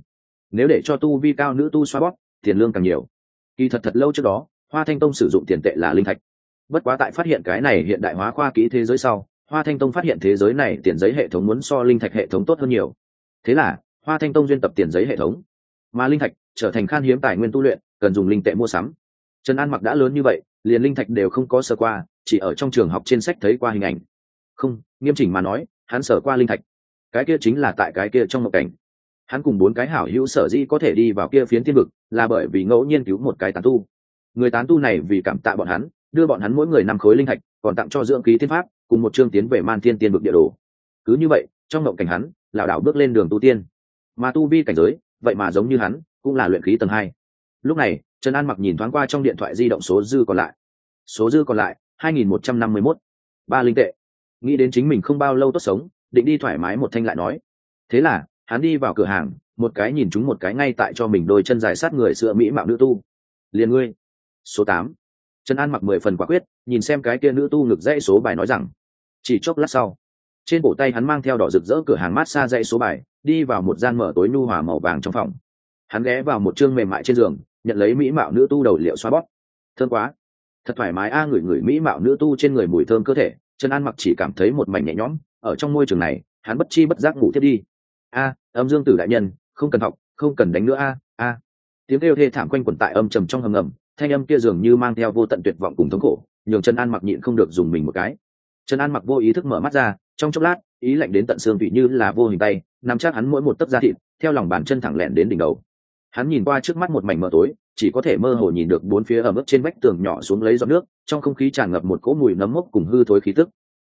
A: Nếu để cho tu vi cao nữ tu xoa bóp, tiền lương càng nhiều. Kỳ thật thật lâu trước đó, hoa thanh tông sử dụng tiền tệ là linh thạch bất quá tại phát hiện cái này hiện đại hóa khoa kỹ thế giới sau, hoa thanh tông phát hiện thế giới này tiền giấy hệ thống muốn so linh thạch hệ thống tốt hơn nhiều. Thế là, hoa thanh tông duyên tập tiền giấy hệ thống. Mà linh thạch trở thành khan hiếm tài nguyên tu luyện, cần dùng linh tệ mua sắm. Trần an mặc đã lớn như vậy, liền linh thạch đều không có sơ qua, chỉ ở trong trường học trên sách thấy qua hình ảnh. Không, nghiêm chỉnh mà nói, hắn sở qua linh thạch. Cái kia chính là tại cái kia trong một cảnh. Hắn cùng bốn cái hảo hữu sở dĩ có thể đi vào kia phiến thiên vực, là bởi vì ngẫu nhiên cứu một cái tán tu. Người tán tu này vì cảm tạ bọn hắn đưa bọn hắn mỗi người năm khối linh thạch, còn tặng cho dưỡng khí thiên pháp, cùng một chương tiến về man thiên tiên vực địa đồ. Cứ như vậy, trong mộng cảnh hắn, lảo đảo bước lên đường tu tiên. Mà tu vi cảnh giới, vậy mà giống như hắn, cũng là luyện khí tầng hai. Lúc này, trần an mặc nhìn thoáng qua trong điện thoại di động số dư còn lại. Số dư còn lại, hai nghìn một trăm năm mươi mốt. Ba linh tệ. Nghĩ đến chính mình không bao lâu tốt sống, định đi thoải mái một thanh lại nói. Thế là, hắn đi vào cửa hàng, một cái nhìn chúng một cái ngay tại cho mình đôi chân dài sát người sữa mỹ mạo nữ tu. Liền ngươi. Số tám trần an mặc mười phần quả quyết nhìn xem cái kia nữ tu ngực dãy số bài nói rằng chỉ chốc lát sau trên cổ tay hắn mang theo đỏ rực rỡ cửa hàng mát xa dãy số bài đi vào một gian mở tối nhu hòa màu vàng trong phòng. Hắn ghé vào một chương mềm mại trên giường nhận lấy mỹ mạo nữ tu đầu liệu xoa bóp. Thơm quá. Thật thoải mái a à, ngửi ngửi mỹ mạo nữ tu trên người mùi thơm cơ thể trần an mặc chỉ cảm thấy một mảnh nhẹ nhõm ở trong môi trường này hắn bất chi bất giác ngủ thiết đi. A âm dương tử đại nhân không cần học không cần đánh nữa a a. Tiếng kêu thê thảm quanh quẩn tại âm trầm trong hầm ngầm thanh âm kia dường như mang theo vô tận tuyệt vọng cùng thống khổ, nhường trần an mặc nhịn không được dùng mình một cái. Trần an mặc vô ý thức mở mắt ra, trong chốc lát, ý lạnh đến tận xương vị như là vô hình tay nằm chắc hắn mỗi một tấc da thịt, theo lòng bàn chân thẳng lẹn đến đỉnh đầu. Hắn nhìn qua trước mắt một mảnh mờ tối, chỉ có thể mơ hồ nhìn được bốn phía ở mức trên vách tường nhỏ xuống lấy giọt nước, trong không khí tràn ngập một cỗ mùi nấm mốc cùng hư thối khí tức.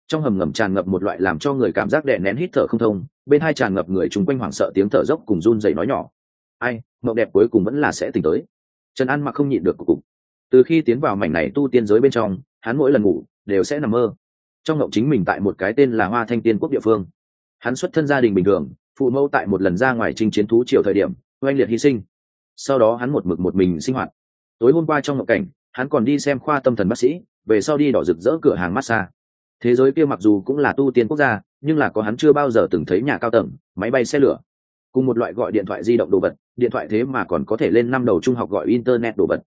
A: Trong hầm ngầm tràn ngập một loại làm cho người cảm giác đè nén hít thở không thông, bên hai tràn ngập người chung quanh hoảng sợ tiếng thở dốc cùng run dày nói nhỏ. Ai, mộng đẹp cuối cùng vẫn là sẽ tỉnh tới trần an mặc không nhịn được cục cục. Từ khi tiến vào mảnh này tu tiên giới bên trong, hắn mỗi lần ngủ đều sẽ nằm mơ. Trong ngộng chính mình tại một cái tên là hoa thanh tiên quốc địa phương. Hắn xuất thân gia đình bình thường, phụ mẫu tại một lần ra ngoài chinh chiến thú triều thời điểm, oanh liệt hy sinh. Sau đó hắn một mực một mình sinh hoạt. Tối hôm qua trong ngộng cảnh, hắn còn đi xem khoa tâm thần bác sĩ, về sau đi đỏ rực rỡ cửa hàng massage. Thế giới kia mặc dù cũng là tu tiên quốc gia, nhưng là có hắn chưa bao giờ từng thấy nhà cao tầng, máy bay xe lửa cùng một loại gọi điện thoại di động đồ vật, điện thoại thế mà còn có thể lên năm đầu trung học gọi internet đồ vật.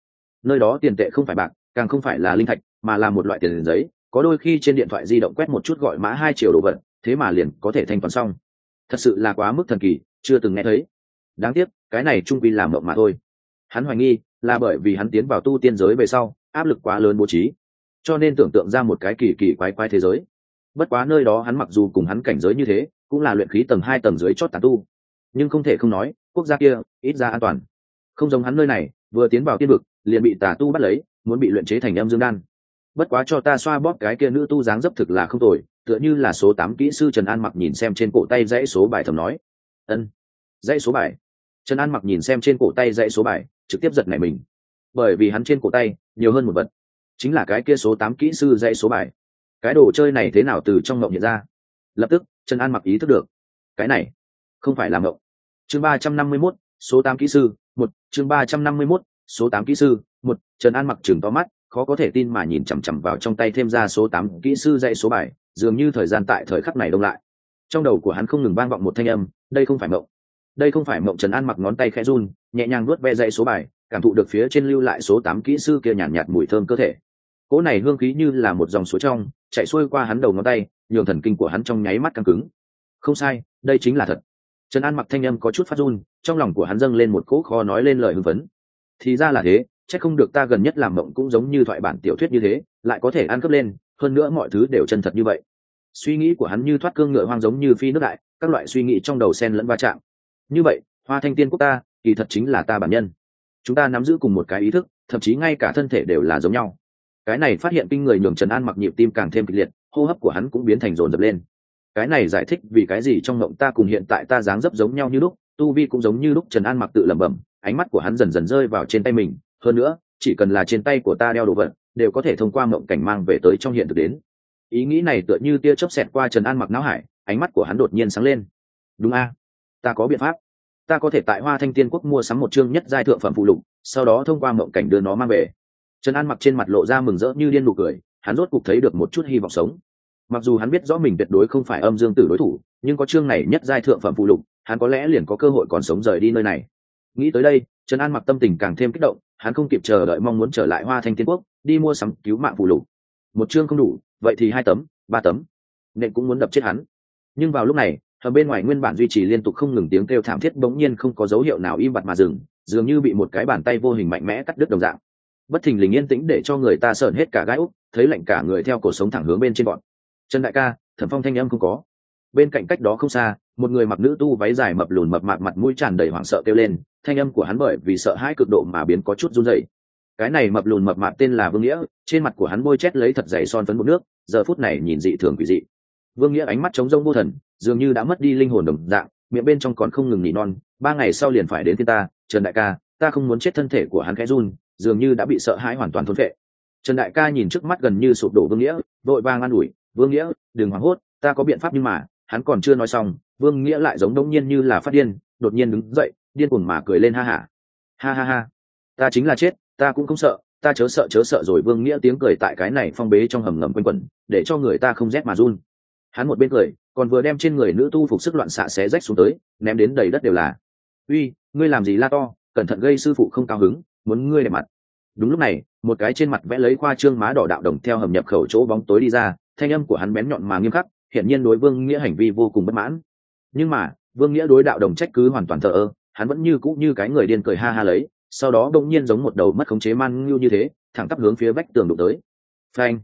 A: Nơi đó tiền tệ không phải bạc, càng không phải là linh thạch, mà là một loại tiền giấy, có đôi khi trên điện thoại di động quét một chút gọi mã hai triệu đồ vật, thế mà liền có thể thanh toán xong. Thật sự là quá mức thần kỳ, chưa từng nghe thấy. Đáng tiếc, cái này trung quy làm mộng mà thôi. Hắn hoài nghi, là bởi vì hắn tiến vào tu tiên giới về sau, áp lực quá lớn bố trí. Cho nên tưởng tượng ra một cái kỳ kỳ quái quái thế giới. Bất quá nơi đó hắn mặc dù cùng hắn cảnh giới như thế, cũng là luyện khí tầng hai tầng dưới chót tàn tu nhưng không thể không nói, quốc gia kia ít ra an toàn. Không giống hắn nơi này, vừa tiến vào tiên vực, liền bị tà tu bắt lấy, muốn bị luyện chế thành âm dương đan. Bất quá cho ta xoa bóp cái kia nữ tu dáng dấp thực là không tồi, tựa như là số tám kỹ sư trần an mặc nhìn xem trên cổ tay dãy số bài thầm nói. Ân, dãy số bài. Trần an mặc nhìn xem trên cổ tay dãy số bài, trực tiếp giật nảy mình. Bởi vì hắn trên cổ tay, nhiều hơn một vật. Chính là cái kia số tám kỹ sư dãy số bài. Cái đồ chơi này thế nào từ trong mộng nhận ra? Lập tức, trần an mặc ý thức được. Cái này, không phải là mộng chương ba trăm năm mươi mốt số tám kỹ sư một. Chương ba trăm năm mươi mốt số tám kỹ sư một. Trần an mặc trừng to mắt khó có thể tin mà nhìn chằm chằm vào trong tay thêm ra số tám kỹ sư dạy số bài dường như thời gian tại thời khắc này đông lại. Trong đầu của hắn không ngừng vang vọng một thanh âm đây không phải mộng. Đây không phải mộng trần an mặc ngón tay khẽ run nhẹ nhàng nuốt ve dạy số bài cảm thụ được phía trên lưu lại số tám kỹ sư kia nhàn nhạt, nhạt mùi thơm cơ thể. Cỗ này hương khí như là một dòng suối trong chạy xuôi qua hắn đầu ngón tay nhường thần kinh của hắn trong nháy mắt căng cứng. Không sai đây chính là thật trần an mặc thanh âm có chút phát run, trong lòng của hắn dâng lên một cỗ kho nói lên lời hưng phấn. Thì ra là thế, chắc không được ta gần nhất làm mộng cũng giống như thoại bản tiểu thuyết như thế, lại có thể ăn cướp lên, hơn nữa mọi thứ đều chân thật như vậy. Suy nghĩ của hắn như thoát cương ngựa hoang giống như phi nước đại, các loại suy nghĩ trong đầu sen lẫn va chạm. Như vậy, hoa thanh tiên quốc ta, kỳ thật chính là ta bản nhân. Chúng ta nắm giữ cùng một cái ý thức, thậm chí ngay cả thân thể đều là giống nhau. Cái này phát hiện kinh người nhường trần an mặc nhịp tim càng thêm kịch liệt, hô hấp của hắn cũng biến thành rồn rập lên cái này giải thích vì cái gì trong mộng ta cùng hiện tại ta dáng dấp giống nhau như lúc, tu vi cũng giống như lúc trần an mặc tự lẩm bẩm, ánh mắt của hắn dần dần rơi vào trên tay mình. Hơn nữa, chỉ cần là trên tay của ta đeo đồ vật, đều có thể thông qua mộng cảnh mang về tới trong hiện thực đến. Ý nghĩ này tựa như tia chớp xẹt qua trần an mặc não hải, ánh mắt của hắn đột nhiên sáng lên. Đúng a, ta có biện pháp. Ta có thể tại hoa thanh tiên quốc mua sắm một chương nhất giai thượng phẩm phụ lục, sau đó thông qua mộng cảnh đưa nó mang về. Trần an mặc trên mặt lộ ra mừng rỡ như điên nụ cười, hắn rốt cục thấy được một chút hy vọng sống mặc dù hắn biết rõ mình tuyệt đối không phải âm dương tử đối thủ, nhưng có chương này nhất giai thượng phẩm phụ lục, hắn có lẽ liền có cơ hội còn sống rời đi nơi này. Nghĩ tới đây, trần an mặc tâm tình càng thêm kích động, hắn không kịp chờ đợi mong muốn trở lại hoa thanh tiên quốc, đi mua sắm cứu mạng phụ lục. Một chương không đủ, vậy thì hai tấm, ba tấm. Nên cũng muốn đập chết hắn. Nhưng vào lúc này, ở bên ngoài nguyên bản duy trì liên tục không ngừng tiếng kêu thảm thiết bỗng nhiên không có dấu hiệu nào im bặt mà dừng, dường như bị một cái bàn tay vô hình mạnh mẽ cắt đứt đồng dạng. Bất thình lình yên tĩnh để cho người ta sợn hết cả gai úc, thấy lạnh cả người theo cổ sống thẳng hướng bên trên bọn trần đại ca, thẩm phong thanh âm không có. Bên cạnh cách đó không xa, một người mặc nữ tu váy dài mập lùn mập mạp mặt mũi tràn đầy hoảng sợ kêu lên, thanh âm của hắn bởi vì sợ hãi cực độ mà biến có chút run rẩy. Cái này mập lùn mập mạp tên là vương nghĩa, trên mặt của hắn bôi chét lấy thật dày son phấn một nước, giờ phút này nhìn dị thường quỷ dị. Vương nghĩa ánh mắt trống rông vô thần, dường như đã mất đi linh hồn đồng dạng, miệng bên trong còn không ngừng nỉ non, ba ngày sau liền phải đến thiên ta, trần đại ca, ta không muốn chết thân thể của hắn khẽ run, dường như đã bị sợ hãi hoàn toàn thốn vệ trần đại ca nhìn trước mắt gần như sụp đổ vương nghĩa, vội vàng an ủi vương nghĩa, đừng hoảng hốt, ta có biện pháp nhưng mà, hắn còn chưa nói xong, vương nghĩa lại giống đông nhiên như là phát điên, đột nhiên đứng dậy, điên cuồng mà cười lên ha hả. Ha. ha ha. Ha ta chính là chết, ta cũng không sợ, ta chớ sợ chớ sợ rồi vương nghĩa tiếng cười tại cái này phong bế trong hầm ngầm quanh quẩn, để cho người ta không rét mà run. Hắn một bên cười, còn vừa đem trên người nữ tu phục sức loạn xạ xé rách xuống tới, ném đến đầy đất đều là. Uy, ngươi làm gì la to, cẩn thận gây sư phụ không cao hứng, muốn ngươi đẹp mặt. Đúng lúc này, một cái trên mặt vẽ lấy khoa trương má đỏ đạo đồng theo hầm nhập khẩu chỗ bóng tối đi ra thanh âm của hắn bén nhọn mà nghiêm khắc hiện nhiên đối vương nghĩa hành vi vô cùng bất mãn. Nhưng mà, vương nghĩa đối đạo đồng trách cứ hoàn toàn thờ ơ, hắn vẫn như cũ như cái người điên cười ha ha lấy, sau đó đông nhiên giống một đầu mất khống chế man ngưu như thế, thẳng tắp hướng phía vách tường đụng tới. Phanh!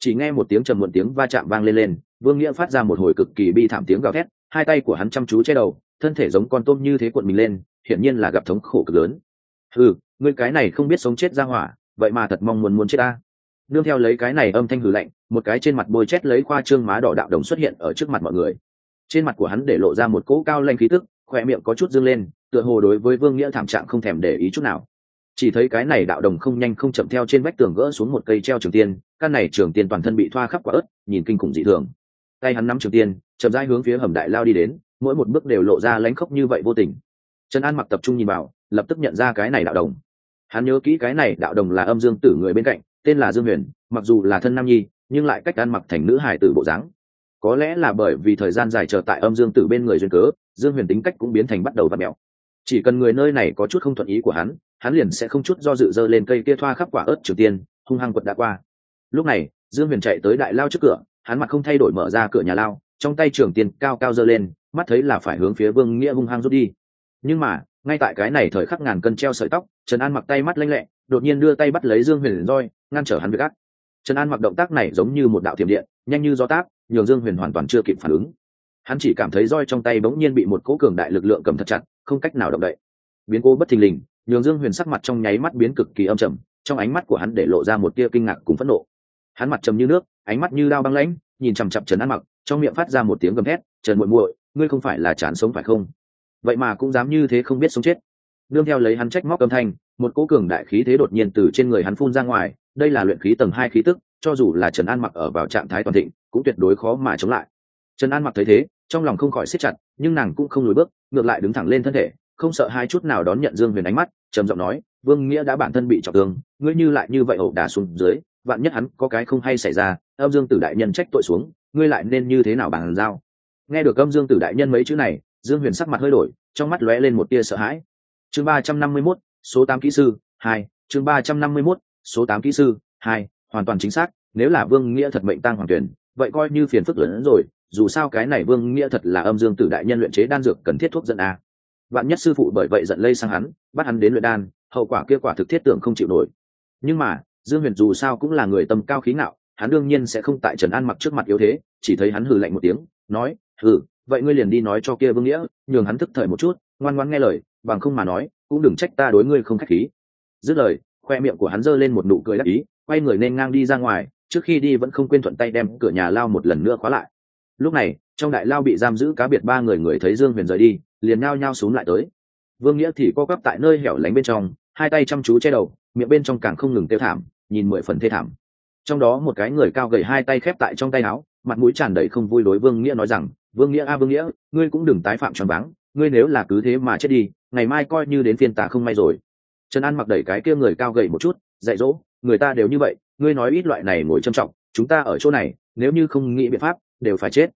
A: Chỉ nghe một tiếng trầm muộn tiếng va chạm vang lên lên, vương nghĩa phát ra một hồi cực kỳ bi thảm tiếng gào thét, hai tay của hắn chăm chú che đầu, thân thể giống con tôm như thế cuộn mình lên, hiển nhiên là gặp thống khổ cực lớn. Ừ ngươi cái này không biết sống chết ra hỏa, vậy mà thật mong muốn muốn chết ta nương theo lấy cái này âm thanh hừ lạnh, một cái trên mặt bôi chét lấy khoa trương má đỏ đạo đồng xuất hiện ở trước mặt mọi người. Trên mặt của hắn để lộ ra một cỗ cao lanh khí tức khoe miệng có chút dương lên, tựa hồ đối với vương nghĩa thảm trạng không thèm để ý chút nào. Chỉ thấy cái này đạo đồng không nhanh không chậm theo trên vách tường gỡ xuống một cây treo trường tiên, căn này trường tiên toàn thân bị thoa khắp quả ớt, nhìn kinh khủng dị thường. Tay hắn nắm trường tiên, chậm rãi hướng phía hầm đại lao đi đến, mỗi một bước đều lộ ra lánh khốc như vậy vô tình. Trần an mặc tập trung nhìn vào, lập tức nhận ra cái này đạo đồng. Hắn nhớ kỹ cái này đạo đồng là âm dương tử người bên cạnh tên là dương huyền, mặc dù là thân nam nhi, nhưng lại cách ăn mặc thành nữ hải tử bộ dáng. Có lẽ là bởi vì thời gian dài chờ tại âm dương tử bên người duyên cớ, dương huyền tính cách cũng biến thành bắt đầu và mẹo. Chỉ cần người nơi này có chút không thuận ý của hắn hắn liền sẽ không chút do dự dơ lên cây kia thoa khắp quả ớt triều tiên, hung hăng quật đã qua. Lúc này, dương huyền chạy tới đại lao trước cửa, hắn mặt không thay đổi mở ra cửa nhà lao, trong tay trường tiên cao cao dơ lên, mắt thấy là phải hướng phía vương nghĩa hung hăng rút đi. Nhưng mà, ngay tại cái này thời khắc ngàn cân treo sợi tóc, trần an mặc tay mắt lanh lẹ, đột nhiên đưa tay bắt lấy dương huyền roi ngăn trở hắn việc gắt trần an mặc động tác này giống như một đạo thiểm điện nhanh như gió tác nhường dương huyền hoàn toàn chưa kịp phản ứng. Hắn chỉ cảm thấy roi trong tay bỗng nhiên bị một cỗ cường đại lực lượng cầm thật chặt không cách nào động đậy. Biến cố bất thình lình nhường dương huyền sắc mặt trong nháy mắt biến cực kỳ âm trầm trong ánh mắt của hắn để lộ ra một tia kinh ngạc cùng phẫn nộ. Hắn mặt trầm như nước ánh mắt như đao băng lãnh nhìn chằm chặp trần An mặc trong miệng phát ra một tiếng gầm thét, trần muội muội ngươi không phải là chán sống phải không? Vậy mà cũng dám như thế không biết sống chết. Nương theo lấy hắn trách móc âm thanh một cỗ cường đại khí thế đột nhiên từ trên người hắn phun ra ngoài đây là luyện khí tầng hai khí tức, cho dù là trần an mặc ở vào trạng thái toàn thịnh, cũng tuyệt đối khó mà chống lại. Trần an mặc thấy thế, trong lòng không khỏi siết chặt, nhưng nàng cũng không lùi bước, ngược lại đứng thẳng lên thân thể, không sợ hai chút nào đón nhận dương huyền ánh mắt, trầm giọng nói, vương nghĩa đã bản thân bị trọng thương, ngươi như lại như vậy ẩu đả xuống dưới, vạn nhất hắn có cái không hay xảy ra, âm dương tử đại nhân trách tội xuống, ngươi lại nên như thế nào bằng giao? Nghe được âm dương tử đại nhân mấy chữ này, dương huyền sắc mặt hơi đổi, trong mắt lóe lên một tia sợ hãi. Chương ba trăm năm mươi mốt, số tám kỹ sư, hai, chương ba trăm năm mươi mốt số tám kỹ sư, hai, hoàn toàn chính xác, nếu là vương nghĩa thật mệnh tăng hoàng tuyển, vậy coi như phiền phức lớn hơn rồi, dù sao cái này vương nghĩa thật là âm dương tử đại nhân luyện chế đan dược cần thiết thuốc dẫn a. Bạn nhất sư phụ bởi vậy giận lây sang hắn, bắt hắn đến luyện đan, hậu quả kia quả thực thiết tưởng không chịu nổi. Nhưng mà, dương huyền dù sao cũng là người tâm cao khí ngạo, hắn đương nhiên sẽ không tại trần an mặc trước mặt yếu thế, chỉ thấy hắn hừ lạnh một tiếng, nói, hừ, vậy ngươi liền đi nói cho kia vương nghĩa, nhường hắn thức thời một chút, ngoan ngoan nghe lời, bằng không mà nói, cũng đừng trách ta đối ngươi không khách khí. Dứt lời khoe miệng của hắn giơ lên một nụ cười đắc ý, quay người nên ngang đi ra ngoài, trước khi đi vẫn không quên thuận tay đem cửa nhà lao một lần nữa khóa lại. Lúc này, trong đại lao bị giam giữ cá biệt ba người người thấy dương huyền rời đi, liền nhao nhao xuống lại tới. Vương nghĩa thì co quắp tại nơi hẻo lánh bên trong, hai tay chăm chú che đầu, miệng bên trong càng không ngừng tiêu thảm, nhìn mười phần thê thảm. Trong đó một cái người cao gầy hai tay khép tại trong tay áo, mặt mũi tràn đầy không vui đối vương nghĩa nói rằng, vương nghĩa a, vương nghĩa, ngươi cũng đừng tái phạm tròn vắng ngươi nếu là cứ thế mà chết đi, ngày mai coi như đến phiên tả không may rồi trần an mặc đẩy cái kia người cao gầy một chút, dạy dỗ, người ta đều như vậy, ngươi nói ít loại này ngồi trầm trọng, chúng ta ở chỗ này, nếu như không nghĩ biện pháp, đều phải chết.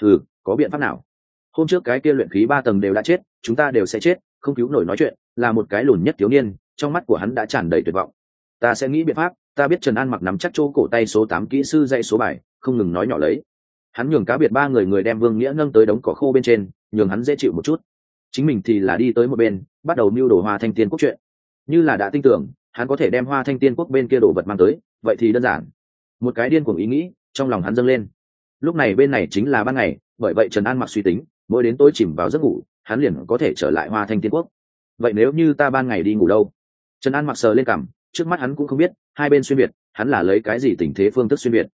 A: Ừ có biện pháp nào? Hôm trước cái kia luyện khí ba tầng đều đã chết, chúng ta đều sẽ chết, không cứu nổi nói chuyện, là một cái lùn nhất thiếu niên, trong mắt của hắn đã tràn đầy tuyệt vọng. Ta sẽ nghĩ biện pháp, ta biết trần an mặc nắm chắc chỗ cổ tay số tám kỹ sư dạy số bài không ngừng nói nhỏ lấy. Hắn nhường cá biệt ba người người đem vương nghĩa nâng tới đống cỏ khô bên trên, nhường hắn dễ chịu một chút. Chính mình thì là đi tới một bên, bắt đầu mưu đồ hoa thanh tiên quốc chuyện như là đã tin tưởng, hắn có thể đem hoa thanh tiên quốc bên kia đồ vật mang tới, vậy thì đơn giản. Một cái điên cuồng ý nghĩ, trong lòng hắn dâng lên. Lúc này bên này chính là ban ngày, bởi vậy trần an mặc suy tính, mỗi đến tối chìm vào giấc ngủ, hắn liền có thể trở lại hoa thanh tiên quốc. Vậy nếu như ta ban ngày đi ngủ đâu? Trần an mặc sờ lên cằm, trước mắt hắn cũng không biết, hai bên xuyên biệt, hắn là lấy cái gì tình thế phương thức xuyên biệt?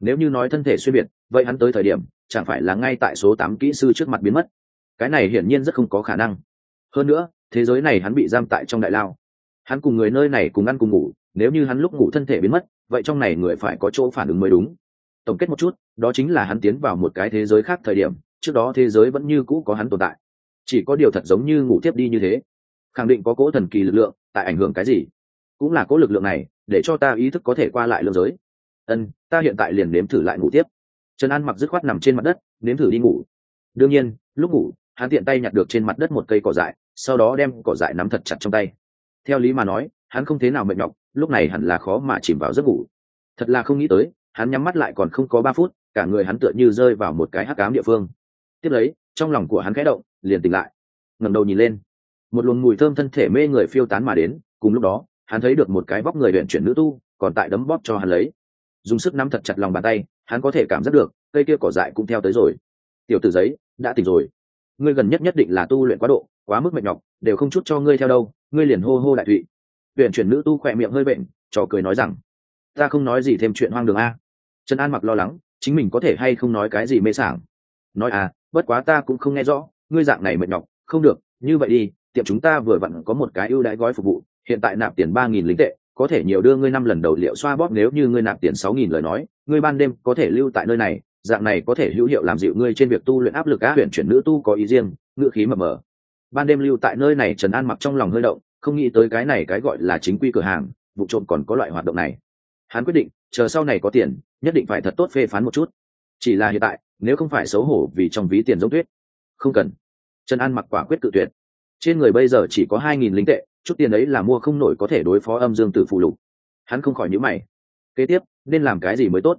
A: Nếu như nói thân thể xuyên biệt, vậy hắn tới thời điểm, chẳng phải là ngay tại số tám kỹ sư trước mặt biến mất? Cái này hiển nhiên rất không có khả năng. Hơn nữa, thế giới này hắn bị giam tại trong đại lao hắn cùng người nơi này cùng ăn cùng ngủ, nếu như hắn lúc ngủ thân thể biến mất, vậy trong này người phải có chỗ phản ứng mới đúng. Tổng kết một chút, đó chính là hắn tiến vào một cái thế giới khác thời điểm, trước đó thế giới vẫn như cũ có hắn tồn tại. Chỉ có điều thật giống như ngủ tiếp đi như thế. Khẳng định có cỗ thần kỳ lực lượng, tại ảnh hưởng cái gì? Cũng là cỗ lực lượng này, để cho ta ý thức có thể qua lại lương giới. Ân, ta hiện tại liền nếm thử lại ngủ tiếp. Trần an mặc dứt khoát nằm trên mặt đất, nếm thử đi ngủ. Đương nhiên, lúc ngủ, hắn tiện tay nhặt được trên mặt đất một cây cỏ dại, sau đó đem cỏ dại nắm thật chặt trong tay theo lý mà nói, hắn không thế nào mệt nhọc, lúc này hẳn là khó mà chìm vào giấc ngủ. Thật là không nghĩ tới, hắn nhắm mắt lại còn không có ba phút, cả người hắn tựa như rơi vào một cái hắc cám địa phương. Tiếp lấy, trong lòng của hắn khẽ động, liền tỉnh lại. Ngẩng đầu nhìn lên. Một luồng mùi thơm thân thể mê người phiêu tán mà đến, cùng lúc đó, hắn thấy được một cái vóc người luyện chuyển nữ tu, còn tại đấm bóp cho hắn lấy. Dùng sức nắm thật chặt lòng bàn tay, hắn có thể cảm giác được, cây kia cỏ dại cũng theo tới rồi. Tiểu tử giấy, đã tỉnh rồi. Ngươi gần nhất nhất định là tu luyện quá độ quá mức mệt nhọc, đều không chút cho ngươi theo đâu, ngươi liền hô hô đại thụy. Tuyển chuyển nữ tu khỏe miệng hơi bệnh, trò cười nói rằng, ta không nói gì thêm chuyện hoang đường a. Trần an mặc lo lắng, chính mình có thể hay không nói cái gì mê sảng. Nói à bất quá ta cũng không nghe rõ, ngươi dạng này mệt nhọc, không được, như vậy đi, tiệm chúng ta vừa vặn có một cái ưu đãi gói phục vụ, hiện tại nạp tiền ba nghìn lính tệ, có thể nhiều đưa ngươi năm lần đầu liệu xoa bóp nếu như ngươi nạp tiền sáu nghìn lời nói, ngươi ban đêm có thể lưu tại nơi này, dạng này có thể hữu hiệu làm dịu ngươi trên việc tu luyện áp lực á. Huyện chuyển nữ tu có ý riêng, ngữ khí mờ mờ ban đêm lưu tại nơi này trần an mặc trong lòng hơi động, không nghĩ tới cái này cái gọi là chính quy cửa hàng, vụ trộm còn có loại hoạt động này. Hắn quyết định, chờ sau này có tiền, nhất định phải thật tốt phê phán một chút. Chỉ là hiện tại, nếu không phải xấu hổ vì trong ví tiền giống tuyết. Không cần. Trần an mặc quả quyết cự tuyệt. Trên người bây giờ chỉ có hai nghìn lính tệ, chút tiền ấy là mua không nổi có thể đối phó âm dương tử phụ lục. Hắn không khỏi nhữ mày. Kế tiếp, nên làm cái gì mới tốt?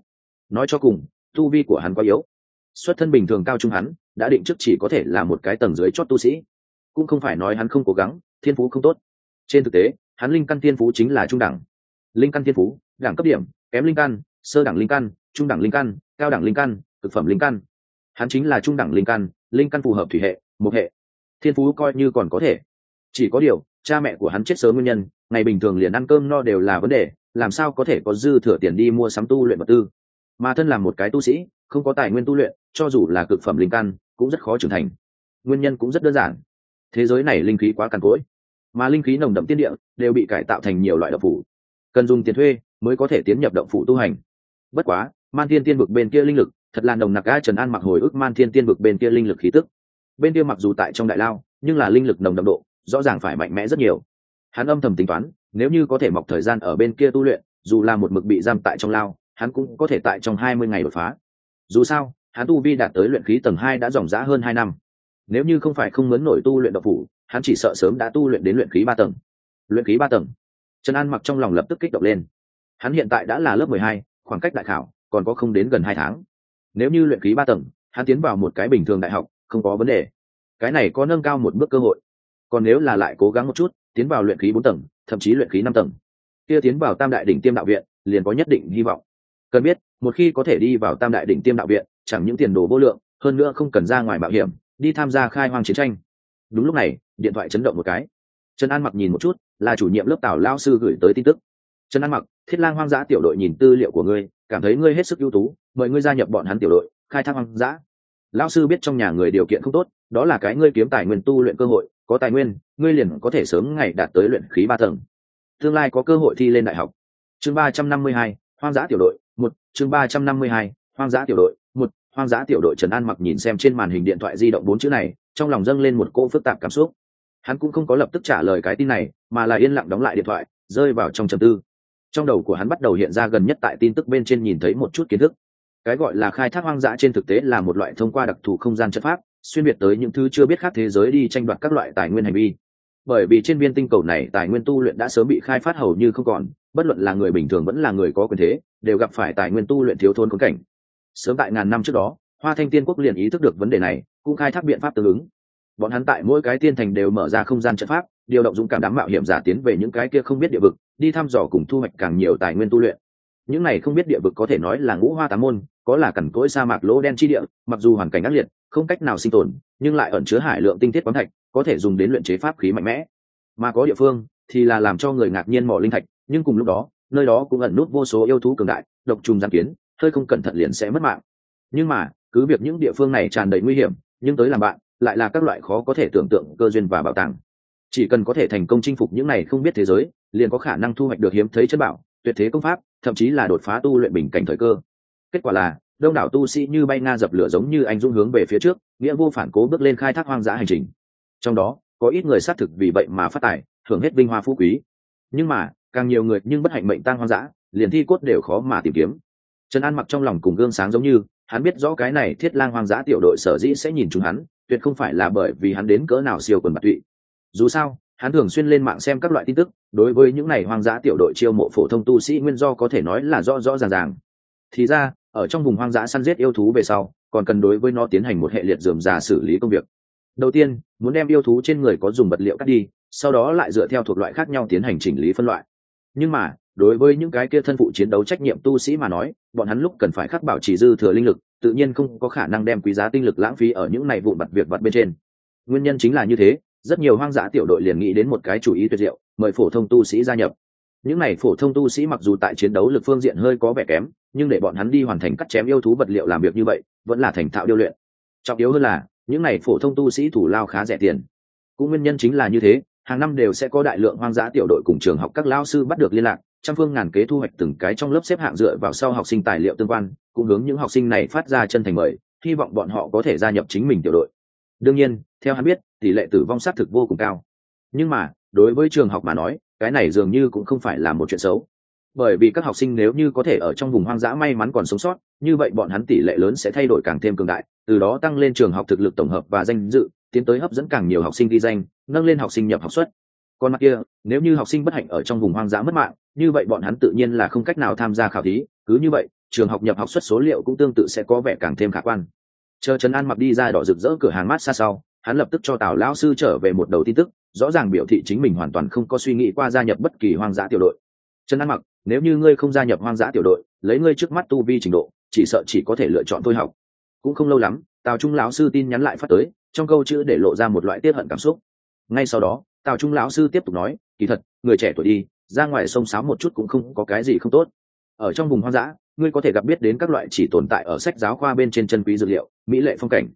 A: Nói cho cùng, tu vi của hắn quá yếu. Xuất thân bình thường cao trung hắn, đã định trước chỉ có thể là một cái tầng dưới chót tu sĩ cũng không phải nói hắn không cố gắng, thiên phú không tốt. Trên thực tế, hắn linh căn thiên phú chính là trung đẳng. Linh căn thiên phú, đẳng cấp điểm, kém linh căn, sơ đẳng linh căn, trung đẳng linh căn, cao đẳng linh căn thực phẩm linh căn. Hắn chính là trung đẳng linh căn linh căn phù hợp thủy hệ một hệ. Thiên phú coi như còn có thể. Chỉ có điều, cha mẹ của hắn chết sớm nguyên nhân, ngày bình thường liền ăn cơm no đều là vấn đề, làm sao có thể có dư thừa tiền đi mua sắm tu luyện vật tư? Mà thân là một cái tu sĩ, không có tài nguyên tu luyện, cho dù là cực phẩm linh căn, cũng rất khó trưởng thành. Nguyên nhân cũng rất đơn giản thế giới này linh khí quá cằn cỗi, mà linh khí nồng đậm tiên địa đều bị cải tạo thành nhiều loại động phủ. Cần dùng tiền thuê mới có thể tiến nhập động phủ tu hành. Bất quá, man thiên tiên vực bên kia linh lực, thật là nồng nặc a trần an mặc hồi ức man thiên tiên vực bên kia linh lực khí tức. Bên kia mặc dù tại trong đại lao, nhưng là linh lực nồng đậm độ, rõ ràng phải mạnh mẽ rất nhiều. Hắn âm thầm tính toán, nếu như có thể mọc thời gian ở bên kia tu luyện, dù là một mực bị giam tại trong lao, hắn cũng có thể tại trong hai mươi ngày đột phá. Dù sao, hắn tu vi đạt tới luyện khí tầng hai đã dòng dã hơn hai năm nếu như không phải không muốn nổi tu luyện độc phủ, hắn chỉ sợ sớm đã tu luyện đến luyện khí ba tầng. Luyện khí ba tầng. Trần an mặc trong lòng lập tức kích động lên. Hắn hiện tại đã là lớp mười hai, khoảng cách đại khảo, còn có không đến gần hai tháng. Nếu như luyện khí ba tầng, hắn tiến vào một cái bình thường đại học, không có vấn đề. Cái này có nâng cao một bước cơ hội. Còn nếu là lại cố gắng một chút, tiến vào luyện khí bốn tầng, thậm chí luyện khí năm tầng, kia tiến vào tam đại đỉnh tiêm đạo viện, liền có nhất định hy vọng. Cần biết, một khi có thể đi vào tam đại đỉnh tiêm đạo viện, chẳng những tiền đồ vô lượng, hơn nữa không cần ra ngoài mạo hiểm đi tham gia khai hoang chiến tranh. Đúng lúc này, điện thoại chấn động một cái. Trần an mặc nhìn một chút, là chủ nhiệm lớp tào lao sư gửi tới tin tức. Trần an mặc, thiết lang hoang dã tiểu đội nhìn tư liệu của ngươi, cảm thấy ngươi hết sức ưu tú, mời ngươi gia nhập bọn hắn tiểu đội, khai thác hoang dã. Lão sư biết trong nhà người điều kiện không tốt, đó là cái ngươi kiếm tài nguyên tu luyện cơ hội, có tài nguyên, ngươi liền có thể sớm ngày đạt tới luyện khí ba tầng. Tương lai có cơ hội thi lên đại học. Chương ba trăm năm mươi hai, hoang dã tiểu đội, một, chương ba trăm năm mươi hai, hoang dã tiểu đội hoang dã tiểu đội trần an mặc nhìn xem trên màn hình điện thoại di động bốn chữ này, trong lòng dâng lên một cô phức tạp cảm xúc. Hắn cũng không có lập tức trả lời cái tin này, mà là yên lặng đóng lại điện thoại, rơi vào trong trầm tư. Trong đầu của hắn bắt đầu hiện ra gần nhất tại tin tức bên trên nhìn thấy một chút kiến thức. Cái gọi là khai thác hoang dã trên thực tế là một loại thông qua đặc thù không gian chất pháp, xuyên biệt tới những thứ chưa biết khác thế giới đi tranh đoạt các loại tài nguyên hành vi. Bởi vì trên viên tinh cầu này tài nguyên tu luyện đã sớm bị khai phát hầu như không còn, bất luận là người bình thường vẫn là người có quyền thế, đều gặp phải tài nguyên tu luyện thiếu thốn khốn cảnh sớm tại ngàn năm trước đó, hoa thanh tiên quốc liền ý thức được vấn đề này, cũng khai thác biện pháp tương ứng. Bọn hắn tại mỗi cái tiên thành đều mở ra không gian trận pháp, điều động dũng cảm đám mạo hiểm giả tiến về những cái kia không biết địa vực, đi thăm dò cùng thu hoạch càng nhiều tài nguyên tu luyện. Những này không biết địa vực có thể nói là ngũ hoa tám môn, có là cằn cỗi sa mạc lỗ đen chi địa, mặc dù hoàn cảnh ác liệt, không cách nào sinh tồn, nhưng lại ẩn chứa hải lượng tinh thiết khoáng thạch, có thể dùng đến luyện chế pháp khí mạnh mẽ. Mà có địa phương thì là làm cho người ngạc nhiên mỏ linh thạch, nhưng cùng lúc đó, nơi đó cũng ẩn nút vô số yêu thú cường đại, độc trùng giang kiến hơi không cẩn thận liền sẽ mất mạng. Nhưng mà, cứ việc những địa phương này tràn đầy nguy hiểm, nhưng tới làm bạn, lại là các loại khó có thể tưởng tượng cơ duyên và bảo tàng. Chỉ cần có thể thành công chinh phục những này không biết thế giới, liền có khả năng thu hoạch được hiếm thấy chất bảo, tuyệt thế công pháp, thậm chí là đột phá tu luyện bình cảnh thời cơ. Kết quả là, đông đảo tu sĩ như bay nga dập lửa giống như anh dung hướng về phía trước, nghĩa vô phản cố bước lên khai thác hoang dã hành trình. Trong đó, có ít người xác thực vì vậy mà phát tài hưởng hết vinh hoa phú quý. Nhưng mà, càng nhiều người nhưng bất hạnh mệnh tăng hoang dã, liền thi cốt đều khó mà tìm kiếm trần an mặc trong lòng cùng gương sáng giống như, hắn biết rõ cái này thiết lang hoang dã tiểu đội sở dĩ sẽ nhìn chúng hắn, tuyệt không phải là bởi vì hắn đến cỡ nào siêu quần bạc tụy. Dù sao, hắn thường xuyên lên mạng xem các loại tin tức, đối với những này hoang dã tiểu đội chiêu mộ phổ thông tu sĩ nguyên do có thể nói là rõ rõ ràng ràng. Thì ra, ở trong vùng hoang dã săn giết yêu thú về sau, còn cần đối với nó tiến hành một hệ liệt dườm già xử lý công việc. Đầu tiên, muốn đem yêu thú trên người có dùng vật liệu cắt đi, sau đó lại dựa theo thuộc loại khác nhau tiến hành chỉnh lý phân loại. Nhưng mà đối với những cái kia thân phụ chiến đấu trách nhiệm tu sĩ mà nói, bọn hắn lúc cần phải khắc bảo trì dư thừa linh lực, tự nhiên không có khả năng đem quý giá tinh lực lãng phí ở những này vụ vặt việc vặt bên trên. Nguyên nhân chính là như thế, rất nhiều hoang dã tiểu đội liền nghĩ đến một cái chủ ý tuyệt diệu, mời phổ thông tu sĩ gia nhập. Những này phổ thông tu sĩ mặc dù tại chiến đấu lực phương diện hơi có vẻ kém, nhưng để bọn hắn đi hoàn thành cắt chém yêu thú vật liệu làm việc như vậy, vẫn là thành thạo điêu luyện. Trọng yếu hơn là, những này phổ thông tu sĩ thủ lao khá rẻ tiền. Cũng nguyên nhân chính là như thế, hàng năm đều sẽ có đại lượng hoang dã tiểu đội cùng trường học các lao sư bắt được liên lạc trăm phương ngàn kế thu hoạch từng cái trong lớp xếp hạng dựa vào sau học sinh tài liệu tương quan, cũng hướng những học sinh này phát ra chân thành mời, hy vọng bọn họ có thể gia nhập chính mình tiểu đội. Đương nhiên, theo hắn biết, tỷ lệ tử vong xác thực vô cùng cao. Nhưng mà, đối với trường học mà nói, cái này dường như cũng không phải là một chuyện xấu. Bởi vì các học sinh nếu như có thể ở trong vùng hoang dã may mắn còn sống sót, như vậy bọn hắn tỷ lệ lớn sẽ thay đổi càng thêm cường đại, từ đó tăng lên trường học thực lực tổng hợp và danh dự, tiến tới hấp dẫn càng nhiều học sinh ghi danh, nâng lên học sinh nhập học xuất còn mặt kia, nếu như học sinh bất hạnh ở trong vùng hoang dã mất mạng, như vậy bọn hắn tự nhiên là không cách nào tham gia khảo thí, cứ như vậy, trường học nhập học suất số liệu cũng tương tự sẽ có vẻ càng thêm khả quan. Chờ trần an mặc đi ra đỏ rực rỡ cửa hàng mát xa sau, hắn lập tức cho tào lão sư trở về một đầu tin tức, rõ ràng biểu thị chính mình hoàn toàn không có suy nghĩ qua gia nhập bất kỳ hoang dã tiểu đội. Trần an mặc, nếu như ngươi không gia nhập hoang dã tiểu đội, lấy ngươi trước mắt tu vi trình độ, chỉ sợ chỉ có thể lựa chọn thôi học. Cũng không lâu lắm, tào trung lão sư tin nhắn lại phát tới, trong câu chữ để lộ ra một loại tiết hận cảm xúc. Ngay sau đó tào trung lão sư tiếp tục nói, kỳ thật, người trẻ tuổi đi, ra ngoài sông sáo một chút cũng không có cái gì không tốt. Ở trong vùng hoang dã, ngươi có thể gặp biết đến các loại chỉ tồn tại ở sách giáo khoa bên trên chân quý dược liệu, mỹ lệ phong cảnh.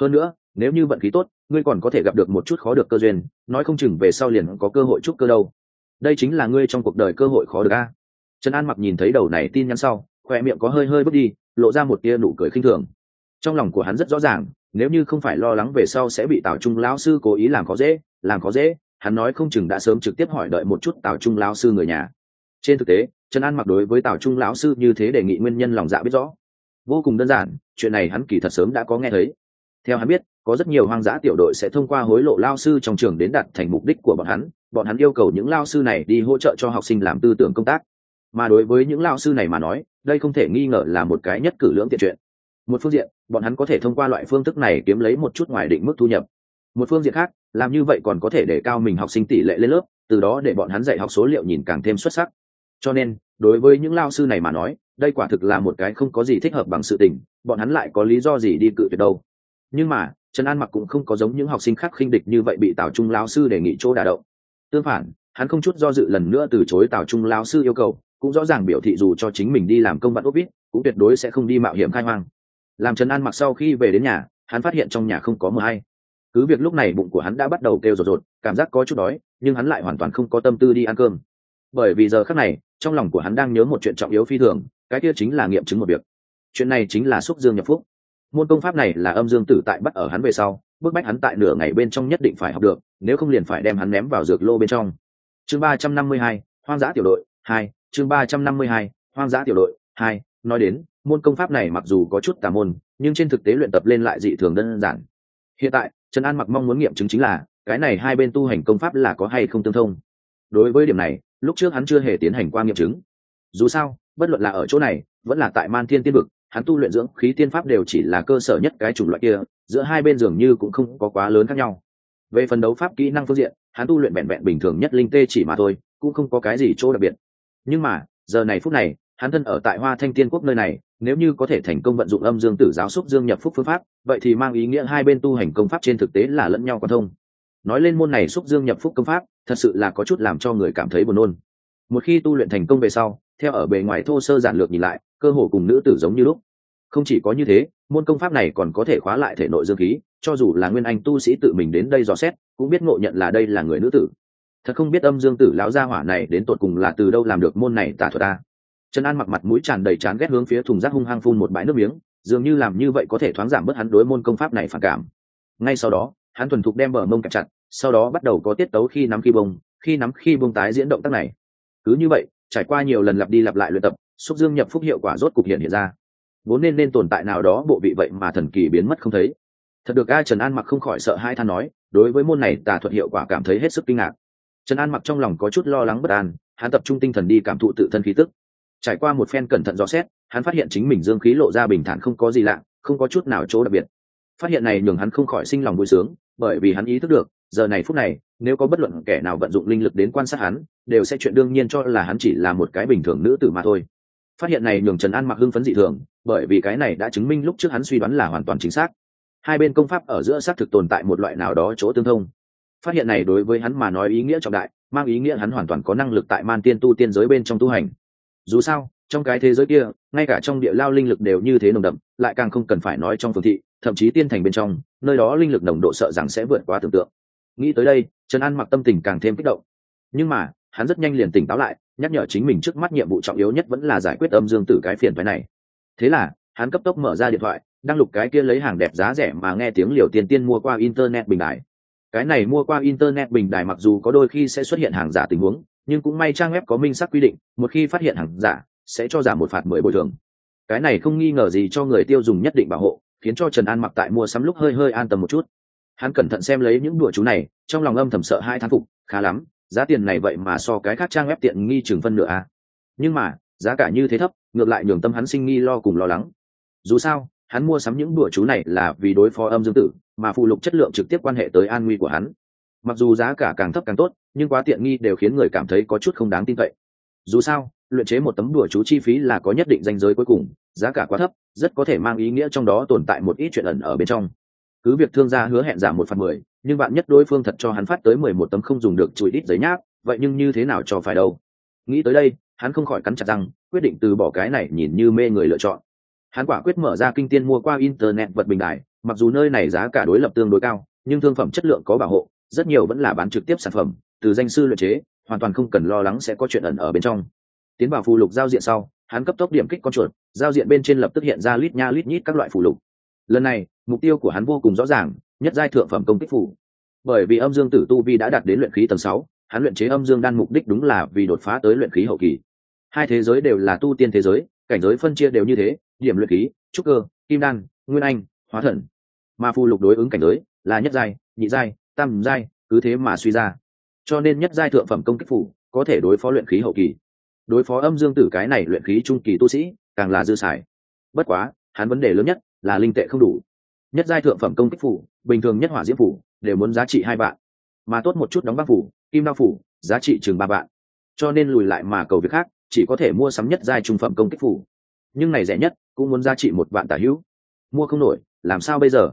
A: Hơn nữa, nếu như vận khí tốt, ngươi còn có thể gặp được một chút khó được cơ duyên, nói không chừng về sau liền có cơ hội chúc cơ đâu. Đây chính là ngươi trong cuộc đời cơ hội khó được a. Trần an mặc nhìn thấy đầu này tin nhắn sau khoe miệng có hơi hơi bước đi, lộ ra một tia nụ cười khinh thường. Trong lòng của hắn rất rõ ràng, nếu như không phải lo lắng về sau sẽ bị tào trung lão sư cố ý làm khó dễ làm khó dễ, hắn nói không chừng đã sớm trực tiếp hỏi đợi một chút tào trung lão sư người nhà. Trên thực tế, trần an mặc đối với tào trung lão sư như thế đề nghị nguyên nhân lòng dạ biết rõ. Vô cùng đơn giản, chuyện này hắn kỳ thật sớm đã có nghe thấy. Theo hắn biết, có rất nhiều hoang dã tiểu đội sẽ thông qua hối lộ lao sư trong trường đến đạt thành mục đích của bọn hắn bọn hắn yêu cầu những lao sư này đi hỗ trợ cho học sinh làm tư tưởng công tác. Mà đối với những lao sư này mà nói, đây không thể nghi ngờ là một cái nhất cử lưỡng tiện chuyện. Một phương diện, bọn hắn có thể thông qua loại phương thức này kiếm lấy một chút ngoài định mức thu nhập một phương diện khác làm như vậy còn có thể để cao mình học sinh tỷ lệ lên lớp từ đó để bọn hắn dạy học số liệu nhìn càng thêm xuất sắc. Cho nên đối với những lao sư này mà nói đây quả thực là một cái không có gì thích hợp bằng sự tình bọn hắn lại có lý do gì đi cự tuyệt đâu. Nhưng mà trần an mặc cũng không có giống những học sinh khác khinh địch như vậy bị tào trung lao sư đề nghị chỗ đả động. Tương phản hắn không chút do dự lần nữa từ chối tào trung lao sư yêu cầu cũng rõ ràng biểu thị dù cho chính mình đi làm công bạn ốp bít, cũng tuyệt đối sẽ không đi mạo hiểm khai hoang. Làm trần an mặc sau khi về đến nhà hắn phát hiện trong nhà không có mờ hay cứ việc lúc này bụng của hắn đã bắt đầu kêu rột rột, cảm giác có chút đói, nhưng hắn lại hoàn toàn không có tâm tư đi ăn cơm. Bởi vì giờ khác này, trong lòng của hắn đang nhớ một chuyện trọng yếu phi thường, cái kia chính là nghiệm chứng một việc. Chuyện này chính là xúc dương nhập phúc. Môn công pháp này là âm dương tử tại bắt ở hắn về sau, bức bách hắn tại nửa ngày bên trong nhất định phải học được, nếu không liền phải đem hắn ném vào dược lô bên trong. Chương ba trăm năm mươi hai, hoang dã tiểu đội, hai, chương ba trăm năm mươi hai, hoang dã tiểu đội, hai, nói đến, môn công pháp này mặc dù có chút tà môn, nhưng trên thực tế luyện tập lên lại dị thường đơn giản hiện tại, trần an mặc mong muốn nghiệm chứng chính là, cái này hai bên tu hành công pháp là có hay không tương thông. Đối với điểm này, lúc trước hắn chưa hề tiến hành qua nghiệm chứng. Dù sao, bất luận là ở chỗ này, vẫn là tại man thiên tiên vực, hắn tu luyện dưỡng khí tiên pháp đều chỉ là cơ sở nhất cái chủng loại kia, giữa hai bên dường như cũng không có quá lớn khác nhau. Về phần đấu pháp kỹ năng phương diện, hắn tu luyện vẹn vẹn bình thường nhất linh tê chỉ mà thôi, cũng không có cái gì chỗ đặc biệt. Nhưng mà, giờ này phút này, hắn thân ở tại hoa thanh tiên quốc nơi này nếu như có thể thành công vận dụng âm dương tử giáo xúc dương nhập phúc phương pháp, vậy thì mang ý nghĩa hai bên tu hành công pháp trên thực tế là lẫn nhau quan thông. Nói lên môn này xúc dương nhập phúc công pháp, thật sự là có chút làm cho người cảm thấy buồn nôn. Một khi tu luyện thành công về sau, theo ở bề ngoài thô sơ giản lược nhìn lại, cơ hồ cùng nữ tử giống như lúc. Không chỉ có như thế, môn công pháp này còn có thể khóa lại thể nội dương khí, cho dù là nguyên anh tu sĩ tự mình đến đây dò xét, cũng biết ngộ nhận là đây là người nữ tử. Thật không biết âm dương tử lão gia hỏa này đến tột cùng là từ đâu làm được môn này tả thuật ta trần an mặc mặt mũi tràn đầy chán ghét hướng phía thùng rác hung hăng phun một bãi nước miếng, dường như làm như vậy có thể thoáng giảm bớt hắn đối môn công pháp này phản cảm. Ngay sau đó, hắn thuần thục đem bờ mông kẹp chặt, sau đó bắt đầu có tiết tấu khi nắm khi bông, khi nắm khi bông tái diễn động tác này. Cứ như vậy, trải qua nhiều lần lặp đi lặp lại luyện tập, xúc dương nhập phúc hiệu quả rốt cục hiện hiện ra. Vốn nên nên tồn tại nào đó bộ vị vậy mà thần kỳ biến mất không thấy. Thật được a trần an mặc không khỏi sợ hai than nói, đối với môn này tà thuật hiệu quả cảm thấy hết sức kinh ngạc. Trần an mặc trong lòng có chút lo lắng bất an, hắn tập trung tinh thần đi cảm thụ tự thân khí tức trải qua một phen cẩn thận dò xét, hắn phát hiện chính mình dương khí lộ ra bình thản không có gì lạ, không có chút nào chỗ đặc biệt. Phát hiện này nhường hắn không khỏi sinh lòng vui sướng, bởi vì hắn ý thức được, giờ này phút này, nếu có bất luận kẻ nào vận dụng linh lực đến quan sát hắn, đều sẽ chuyện đương nhiên cho là hắn chỉ là một cái bình thường nữ tử mà thôi. Phát hiện này nhường trần an mặc hưng phấn dị thường, bởi vì cái này đã chứng minh lúc trước hắn suy đoán là hoàn toàn chính xác. Hai bên công pháp ở giữa xác thực tồn tại một loại nào đó chỗ tương thông. Phát hiện này đối với hắn mà nói ý nghĩa trọng đại, mang ý nghĩa hắn hoàn toàn có năng lực tại man tiên tu tiên giới bên trong tu hành dù sao, trong cái thế giới kia, ngay cả trong địa lao linh lực đều như thế nồng đậm, lại càng không cần phải nói trong phương thị, thậm chí tiên thành bên trong, nơi đó linh lực nồng độ sợ rằng sẽ vượt qua tưởng tượng. Nghĩ tới đây, trần an mặc tâm tình càng thêm kích động. Nhưng mà, hắn rất nhanh liền tỉnh táo lại, nhắc nhở chính mình trước mắt nhiệm vụ trọng yếu nhất vẫn là giải quyết âm dương tử cái phiền phái này. Thế là, hắn cấp tốc mở ra điện thoại, đăng lục cái kia lấy hàng đẹp giá rẻ mà nghe tiếng liều tiền tiên mua qua internet bình đại cái này mua qua internet bình đài mặc dù có đôi khi sẽ xuất hiện hàng giả tình huống nhưng cũng may trang web có minh xác quy định, một khi phát hiện hàng giả, sẽ cho giảm một phạt mười bồi thường. Cái này không nghi ngờ gì cho người tiêu dùng nhất định bảo hộ, khiến cho trần an mặc tại mua sắm lúc hơi hơi an tâm một chút. Hắn cẩn thận xem lấy những đùa chú này, trong lòng âm thầm sợ hai thán phục, khá lắm, giá tiền này vậy mà so cái khác trang web tiện nghi chừng phân nửa a. À. nhưng mà, giá cả như thế thấp, ngược lại nhường tâm hắn sinh nghi lo cùng lo lắng. Dù sao, hắn mua sắm những đùa chú này là vì đối phó âm dương tử, mà phụ lục chất lượng trực tiếp quan hệ tới an nguy của hắn mặc dù giá cả càng thấp càng tốt, nhưng quá tiện nghi đều khiến người cảm thấy có chút không đáng tin cậy. Dù sao, luyện chế một tấm đùa chú chi phí là có nhất định danh giới cuối cùng, giá cả quá thấp, rất có thể mang ý nghĩa trong đó tồn tại một ít chuyện ẩn ở bên trong. Cứ việc thương gia hứa hẹn giảm một phần mười, nhưng bạn nhất đối phương thật cho hắn phát tới mười một tấm không dùng được chùi ít giấy nháp, vậy nhưng như thế nào cho phải đâu? Nghĩ tới đây, hắn không khỏi cắn chặt răng, quyết định từ bỏ cái này nhìn như mê người lựa chọn. Hắn quả quyết mở ra kinh tiên mua qua internet vật bình đại mặc dù nơi này giá cả đối lập tương đối cao, nhưng thương phẩm chất lượng có bảo hộ rất nhiều vẫn là bán trực tiếp sản phẩm, từ danh sư luyện chế, hoàn toàn không cần lo lắng sẽ có chuyện ẩn ở bên trong. Tiến vào phù lục giao diện sau, hắn cấp tốc điểm kích con chuột, giao diện bên trên lập tức hiện ra lít nha lít nhít các loại phù lục. Lần này, mục tiêu của hắn vô cùng rõ ràng, nhất giai thượng phẩm công kích phủ bởi vì âm dương tử tu vi đã đạt đến luyện khí tầng sáu, hắn luyện chế âm dương đan mục đích đúng là vì đột phá tới luyện khí hậu kỳ. Hai thế giới đều là tu tiên thế giới, cảnh giới phân chia đều như thế, điểm luyện khí, trúc cơ, kim đan, nguyên anh, hóa thần. Mà phù lục đối ứng cảnh giới là nhất giai, nhị giai tam giai, cứ thế mà suy ra. Cho nên nhất giai thượng phẩm công kích phủ có thể đối phó luyện khí hậu kỳ. Đối phó âm dương tử cái này luyện khí trung kỳ tu sĩ, càng là dư xài. Bất quá, hắn vấn đề lớn nhất là linh tệ không đủ. Nhất giai thượng phẩm công kích phủ, bình thường nhất hỏa diễm phủ, đều muốn giá trị hai vạn. Mà tốt một chút đóng băng phủ, kim đao phủ, giá trị chừng ba vạn. Cho nên lùi lại mà cầu việc khác, chỉ có thể mua sắm nhất giai trung phẩm công kích phủ. Nhưng này rẻ nhất, cũng muốn giá trị một vạn tả hữu. Mua không nổi, làm sao bây giờ?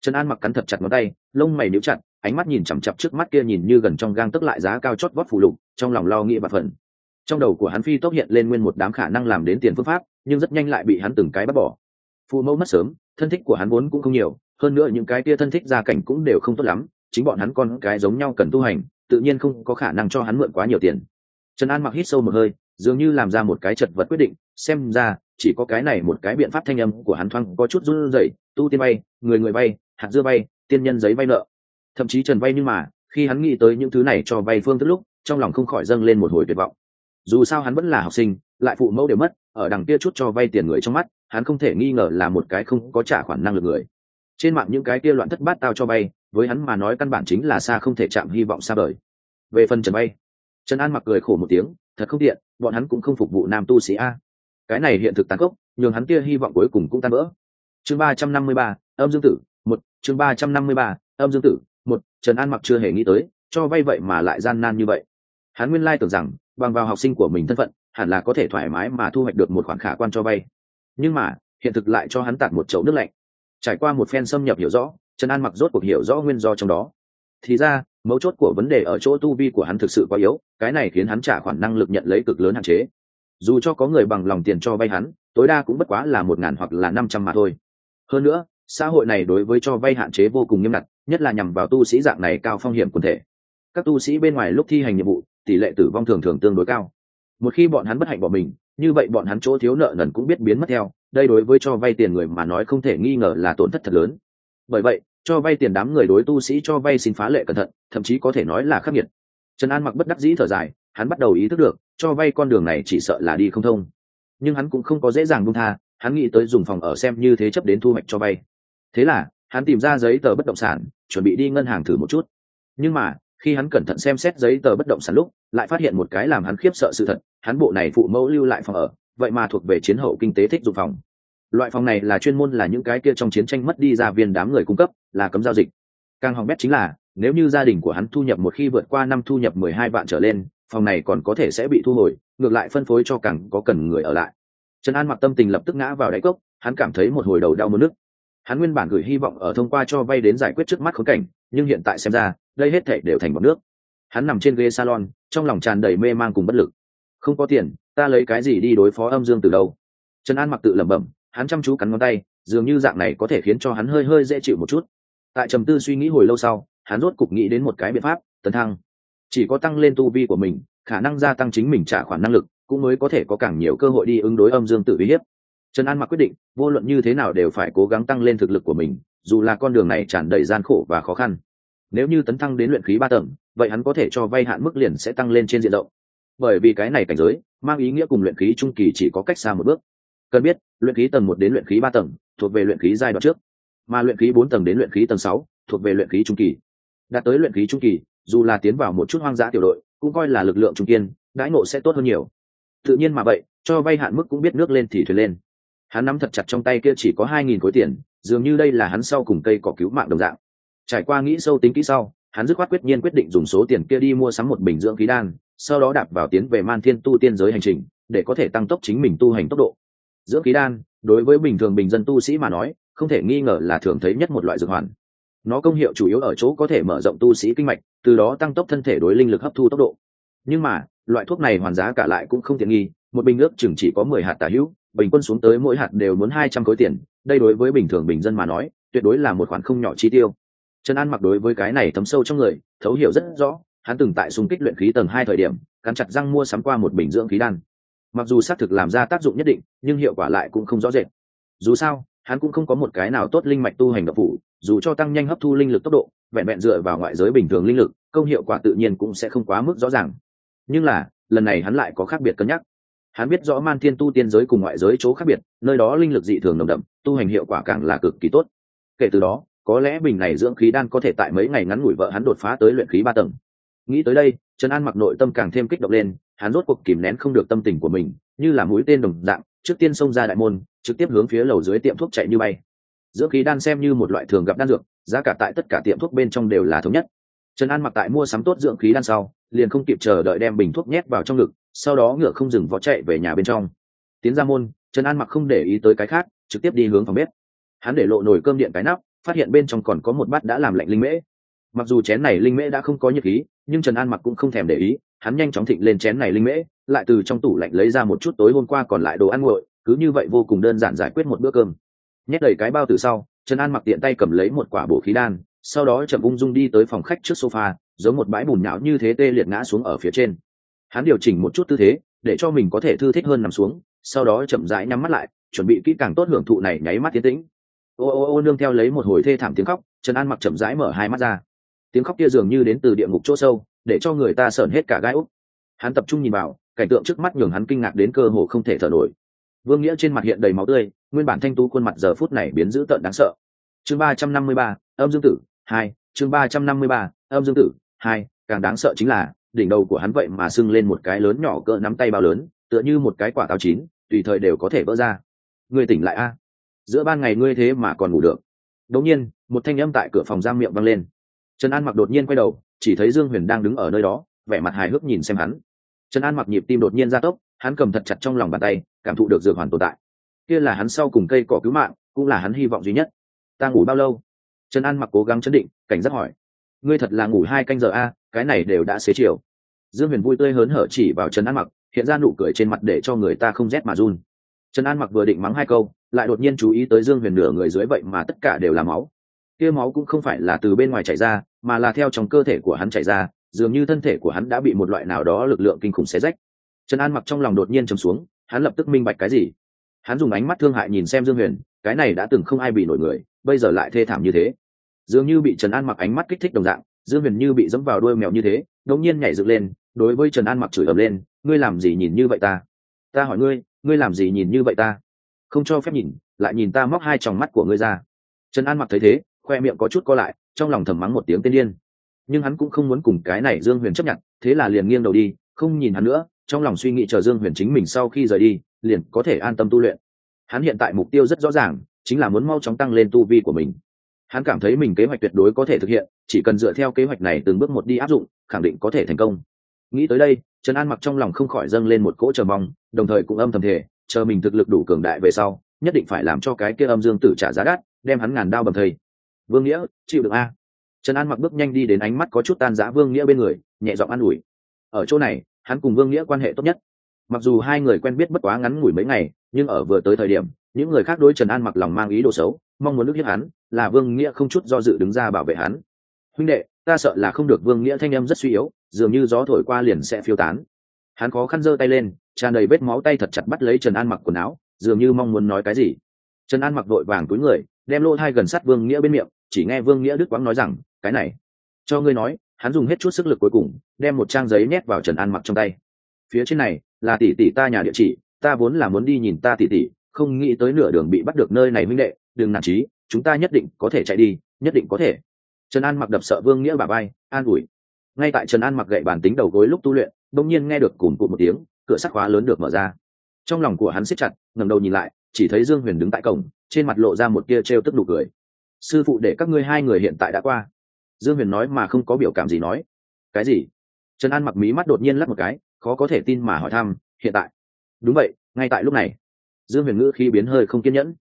A: Trần an mặc cắn thật chặt ngón tay, lông mày níu chặt, ánh mắt nhìn chằm chặp trước mắt kia nhìn như gần trong gang tức lại giá cao chót vót phù lục, trong lòng lo nghĩ và phần trong đầu của hắn phi tốc hiện lên nguyên một đám khả năng làm đến tiền phương pháp, nhưng rất nhanh lại bị hắn từng cái bắt bỏ. Phụ mẫu mất sớm, thân thích của hắn vốn cũng không nhiều, hơn nữa những cái kia thân thích gia cảnh cũng đều không tốt lắm, chính bọn hắn con cái giống nhau cần tu hành, tự nhiên không có khả năng cho hắn mượn quá nhiều tiền. Trần an mặc hít sâu một hơi, dường như làm ra một cái chật vật quyết định, xem ra, chỉ có cái này một cái biện pháp thanh âm của hắn thoáng có chút run rẩy, tu tiên bay, người người bay hạt dưa bay, tiên nhân giấy vay nợ. Thậm chí trần vay nhưng mà, khi hắn nghĩ tới những thứ này cho vay phương thức lúc, trong lòng không khỏi dâng lên một hồi tuyệt vọng. Dù sao hắn vẫn là học sinh, lại phụ mẫu đều mất, ở đằng kia chút cho vay tiền người trong mắt, hắn không thể nghi ngờ là một cái không có trả khoản năng lực người. Trên mạng những cái kia loạn thất bát tao cho vay, với hắn mà nói căn bản chính là xa không thể chạm hy vọng xa vời. Về phần trần vay, trần an mặc cười khổ một tiếng, thật không tiện, bọn hắn cũng không phục vụ nam tu sĩ a. Cái này hiện thực tàn khốc, nhường hắn kia hy vọng cuối cùng cũng tan vỡ. Chương ba trăm năm mươi ba, âm dương tử chương ba trăm năm mươi ba, âm dương tử, một, trần an mặc chưa hề nghĩ tới, cho vay vậy mà lại gian nan như vậy. Hắn nguyên lai tưởng rằng, bằng vào học sinh của mình thân phận, hẳn là có thể thoải mái mà thu hoạch được một khoản khả quan cho vay. Nhưng mà, hiện thực lại cho hắn tạt một chậu nước lạnh. Trải qua một phen xâm nhập hiểu rõ, trần an mặc rốt cuộc hiểu rõ nguyên do trong đó. Thì ra, mấu chốt của vấn đề ở chỗ tu vi của hắn thực sự quá yếu, cái này khiến hắn trả khoản năng lực nhận lấy cực lớn hạn chế. Dù cho có người bằng lòng tiền cho vay hắn, tối đa cũng bất quá là một ngàn hoặc là năm trăm mà thôi. Hơn nữa xã hội này đối với cho vay hạn chế vô cùng nghiêm ngặt, nhất là nhằm vào tu sĩ dạng này cao phong hiểm quần thể. Các tu sĩ bên ngoài lúc thi hành nhiệm vụ, tỷ lệ tử vong thường thường tương đối cao. Một khi bọn hắn bất hạnh bỏ mình, như vậy bọn hắn chỗ thiếu nợ nần cũng biết biến mất theo, đây đối với cho vay tiền người mà nói không thể nghi ngờ là tổn thất thật lớn. Bởi vậy, cho vay tiền đám người đối tu sĩ cho vay xin phá lệ cẩn thận, thậm chí có thể nói là khắc nghiệt. Trần an mặc bất đắc dĩ thở dài, hắn bắt đầu ý thức được, cho vay con đường này chỉ sợ là đi không thông. Nhưng hắn cũng không có dễ dàng buông tha, hắn nghĩ tới dùng phòng ở xem như thế chấp đến thu hoạch cho vay thế là, hắn tìm ra giấy tờ bất động sản, chuẩn bị đi ngân hàng thử một chút. Nhưng mà, khi hắn cẩn thận xem xét giấy tờ bất động sản lúc, lại phát hiện một cái làm hắn khiếp sợ sự thật, hắn bộ này phụ mẫu lưu lại phòng ở, vậy mà thuộc về chiến hậu kinh tế thích dụng phòng. Loại phòng này là chuyên môn là những cái kia trong chiến tranh mất đi ra viên đám người cung cấp, là cấm giao dịch. Càng hỏng bét chính là, nếu như gia đình của hắn thu nhập một khi vượt qua năm thu nhập mười hai vạn trở lên, phòng này còn có thể sẽ bị thu hồi, ngược lại phân phối cho càng có cần người ở lại. Trần an mặc tâm tình lập tức ngã vào đáy cốc, hắn cảm thấy một hồi đầu đau mất nước hắn nguyên bản gửi hy vọng ở thông qua cho vay đến giải quyết trước mắt khốn cảnh, nhưng hiện tại xem ra, đây hết thể đều thành bọc nước. Hắn nằm trên ghế salon, trong lòng tràn đầy mê man cùng bất lực. Không có tiền, ta lấy cái gì đi đối phó âm dương từ đâu? Trần an mặc tự lẩm bẩm, hắn chăm chú cắn ngón tay, dường như dạng này có thể khiến cho hắn hơi hơi dễ chịu một chút. Tại trầm tư suy nghĩ hồi lâu sau, hắn rốt cục nghĩ đến một cái biện pháp, tấn thăng. Chỉ có tăng lên tu vi của mình, khả năng gia tăng chính mình trả khoản năng lực, cũng mới có thể có càng nhiều cơ hội đi ứng đối âm dương tự uy hiếp trần an mặc quyết định, vô luận như thế nào đều phải cố gắng tăng lên thực lực của mình, dù là con đường này tràn đầy gian khổ và khó khăn. Nếu như tấn thăng đến luyện khí ba tầng, vậy hắn có thể cho vay hạn mức liền sẽ tăng lên trên diện rộng. Bởi vì cái này cảnh giới, mang ý nghĩa cùng luyện khí trung kỳ chỉ có cách xa một bước. Cần biết, luyện khí tầng một đến luyện khí ba tầng, thuộc về luyện khí giai đoạn trước. Mà luyện khí bốn tầng đến luyện khí tầng sáu, thuộc về luyện khí trung kỳ. Đạt tới luyện khí trung kỳ, dù là tiến vào một chút hoang dã tiểu đội, cũng coi là lực lượng trung kiên, đãi ngộ sẽ tốt hơn nhiều. Tự nhiên mà vậy, cho vay hạn mức cũng biết nước lên thì thuyền lên hắn nắm thật chặt trong tay kia chỉ có hai nghìn khối tiền, dường như đây là hắn sau cùng cây cỏ cứu mạng đồng dạng. Trải qua nghĩ sâu tính kỹ sau, hắn dứt khoát quyết nhiên quyết định dùng số tiền kia đi mua sắm một bình dưỡng khí đan, sau đó đạp vào tiến về man thiên tu tiên giới hành trình, để có thể tăng tốc chính mình tu hành tốc độ. Dưỡng khí đan, đối với bình thường bình dân tu sĩ mà nói, không thể nghi ngờ là thường thấy nhất một loại dược hoàn. Nó công hiệu chủ yếu ở chỗ có thể mở rộng tu sĩ kinh mạch, từ đó tăng tốc thân thể đối linh lực hấp thu tốc độ. Nhưng mà, loại thuốc này hoàn giá cả lại cũng không tiện nghi, một bình nước chừng chỉ có mười hạt tả hữu bình quân xuống tới mỗi hạt đều muốn hai trăm khối tiền, đây đối với bình thường bình dân mà nói, tuyệt đối là một khoản không nhỏ chi tiêu. Trần an mặc đối với cái này thấm sâu trong người, thấu hiểu rất rõ, hắn từng tại xung kích luyện khí tầng hai thời điểm, cắn chặt răng mua sắm qua một bình dưỡng khí đan. Mặc dù xác thực làm ra tác dụng nhất định, nhưng hiệu quả lại cũng không rõ rệt. Dù sao, hắn cũng không có một cái nào tốt linh mạch tu hành độc phủ, dù cho tăng nhanh hấp thu linh lực tốc độ, vẹn vẹn dựa vào ngoại giới bình thường linh lực, công hiệu quả tự nhiên cũng sẽ không quá mức rõ ràng. Nhưng là, lần này hắn lại có khác biệt cân nhắc hắn biết rõ man thiên tu tiên giới cùng ngoại giới chỗ khác biệt, nơi đó linh lực dị thường nồng đậm, tu hành hiệu quả càng là cực kỳ tốt. Kể từ đó, có lẽ bình này dưỡng khí đan có thể tại mấy ngày ngắn ngủi vợ hắn đột phá tới luyện khí ba tầng. Nghĩ tới đây, trần an mặc nội tâm càng thêm kích động lên, hắn rốt cuộc kìm nén không được tâm tình của mình, như là mũi tên đồng dạng, trước tiên xông ra đại môn, trực tiếp hướng phía lầu dưới tiệm thuốc chạy như bay. Dưỡng khí đan xem như một loại thường gặp đan dược, giá cả tại tất cả tiệm thuốc bên trong đều là thống nhất. Trần an mặc tại mua sắm tốt dưỡng khí đan sau, liền không kịp chờ đợi đem bình thuốc nhét vào trong ngực sau đó ngựa không dừng vó chạy về nhà bên trong. Tiến ra môn, trần an mặc không để ý tới cái khác, trực tiếp đi hướng phòng bếp. Hắn để lộ nồi cơm điện cái nắp, phát hiện bên trong còn có một bát đã làm lạnh linh mễ. Mặc dù chén này linh mễ đã không có nhiệt khí, nhưng trần an mặc cũng không thèm để ý, hắn nhanh chóng thịnh lên chén này linh mễ, lại từ trong tủ lạnh lấy ra một chút tối hôm qua còn lại đồ ăn nguội, cứ như vậy vô cùng đơn giản giải quyết một bữa cơm. Nhét đầy cái bao từ sau, trần an mặc tiện tay cầm lấy một quả bổ khí đan, sau đó chậm ung dung đi tới phòng khách trước sofa, giống một bãi bùn nhão như thế tê liệt ngã xuống ở phía trên hắn điều chỉnh một chút tư thế, để cho mình có thể thư thích hơn nằm xuống, sau đó chậm rãi nhắm mắt lại, chuẩn bị kỹ càng tốt hưởng thụ này nháy mắt tiến tĩnh. Ô ô ô, nương theo lấy một hồi thê thảm tiếng khóc, trần an mặc chậm rãi mở hai mắt ra. Tiếng khóc kia dường như đến từ địa ngục chỗ sâu, để cho người ta sởn hết cả gai úc. Hắn tập trung nhìn vào, cảnh tượng trước mắt nhường hắn kinh ngạc đến cơ hồ không thể thở nổi. Vương nghĩa trên mặt hiện đầy máu tươi, nguyên bản thanh tú khuôn mặt giờ phút này biến dữ tợn đáng sợ. Chương ba trăm năm mươi ba, âm dương tử hai, chương ba trăm năm mươi ba, âm dương tử hai, càng đáng sợ chính là đỉnh đầu của hắn vậy mà sưng lên một cái lớn nhỏ cỡ nắm tay bao lớn, tựa như một cái quả táo chín, tùy thời đều có thể vỡ ra. Ngươi tỉnh lại a. Giữa ban ngày ngươi thế mà còn ngủ được. Đột nhiên, một thanh âm tại cửa phòng giam miệng vang lên. Trần an mặc đột nhiên quay đầu, chỉ thấy dương huyền đang đứng ở nơi đó, vẻ mặt hài hước nhìn xem hắn. Trần an mặc nhịp tim đột nhiên gia tốc, hắn cầm thật chặt trong lòng bàn tay, cảm thụ được dược hoàn tồn tại. Kia là hắn sau cùng cây cỏ cứu mạng, cũng là hắn hy vọng duy nhất. Ta ngủ bao lâu? Trần an mặc cố gắng chấn định, cảnh giác hỏi. Ngươi thật là ngủ hai canh giờ a? Cái này đều đã xế chiều. Dương huyền vui tươi hớn hở chỉ vào trần an mặc, hiện ra nụ cười trên mặt để cho người ta không rét mà run. Trần an mặc vừa định mắng hai câu, lại đột nhiên chú ý tới dương huyền nửa người dưới vậy mà tất cả đều là máu. Kia máu cũng không phải là từ bên ngoài chảy ra, mà là theo trong cơ thể của hắn chảy ra, dường như thân thể của hắn đã bị một loại nào đó lực lượng kinh khủng xé rách. Trần an mặc trong lòng đột nhiên trầm xuống, hắn lập tức minh bạch cái gì. Hắn dùng ánh mắt thương hại nhìn xem dương huyền, cái này đã từng không ai bị nổi người, bây giờ lại thê thảm như thế. Dường như bị trần an mặc ánh mắt kích thích đồng dạng dương huyền như bị dẫm vào đuôi mèo như thế, đột nhiên nhảy dựng lên, đối với trần an mặc chửi ầm lên, ngươi làm gì nhìn như vậy ta? Ta hỏi ngươi ngươi làm gì nhìn như vậy ta? Không cho phép nhìn, lại nhìn ta móc hai tròng mắt của ngươi ra. Trần an mặc thấy thế, khoe miệng có chút co lại, trong lòng thầm mắng một tiếng tên điên. Nhưng hắn cũng không muốn cùng cái này dương huyền chấp nhận, thế là liền nghiêng đầu đi, không nhìn hắn nữa, trong lòng suy nghĩ chờ dương huyền chính mình sau khi rời đi, liền có thể an tâm tu luyện. Hắn hiện tại mục tiêu rất rõ ràng, chính là muốn mau chóng tăng lên tu vi của mình hắn cảm thấy mình kế hoạch tuyệt đối có thể thực hiện, chỉ cần dựa theo kế hoạch này từng bước một đi áp dụng, khẳng định có thể thành công. Nghĩ tới đây, trần an mặc trong lòng không khỏi dâng lên một cỗ chờ mong, đồng thời cũng âm thầm thể chờ mình thực lực đủ cường đại về sau, nhất định phải làm cho cái kia âm dương tử trả giá đắt, đem hắn ngàn đao bầm thầy. Vương nghĩa, chịu được a. Trần an mặc bước nhanh đi đến ánh mắt có chút tan giã vương nghĩa bên người, nhẹ giọng an ủi. Ở chỗ này, hắn cùng vương nghĩa quan hệ tốt nhất. Mặc dù hai người quen biết bất quá ngắn ngủi mấy ngày, nhưng ở vừa tới thời điểm, những người khác đối trần an mặc lòng mang ý đồ xấu mong muốn nước hiếp hắn, là vương nghĩa không chút do dự đứng ra bảo vệ hắn. Huynh đệ, ta sợ là không được vương nghĩa thanh em rất suy yếu, dường như gió thổi qua liền sẽ phiêu tán. Hắn khó khăn giơ tay lên, tràn đầy vết máu tay thật chặt bắt lấy trần an mặc quần áo, dường như mong muốn nói cái gì. Trần an mặc vội vàng túi người, đem lỗ thai gần sát vương nghĩa bên miệng, chỉ nghe vương nghĩa đức quãng nói rằng, cái này, cho ngươi nói. Hắn dùng hết chút sức lực cuối cùng, đem một trang giấy nhét vào trần an mặc trong tay. Phía trên này, là tỷ tỷ ta nhà địa chỉ, ta vốn là muốn đi nhìn ta tỷ tỷ, không nghĩ tới nửa đường bị bắt được nơi này minh đệ đừng nản trí, chúng ta nhất định có thể chạy đi, nhất định có thể. Trần an mặc đập sợ vương nghĩa bà bay an ủi. Ngay tại trần an mặc gậy bàn tính đầu gối lúc tu luyện đông nhiên nghe được cùng cụt một tiếng, cửa sắt khóa lớn được mở ra. Trong lòng của hắn siết chặt, ngẩng đầu nhìn lại, chỉ thấy dương huyền đứng tại cổng, trên mặt lộ ra một tia trêu tức nụ cười. Sư phụ để các ngươi hai người hiện tại đã qua. Dương huyền nói mà không có biểu cảm gì nói. Cái gì? Trần an mặc mí mắt đột nhiên lắp một cái, khó có thể tin mà hỏi thăm, hiện tại? Đúng vậy, ngay tại lúc này. Dương huyền ngữ khi biến hơi không kiên nhẫn.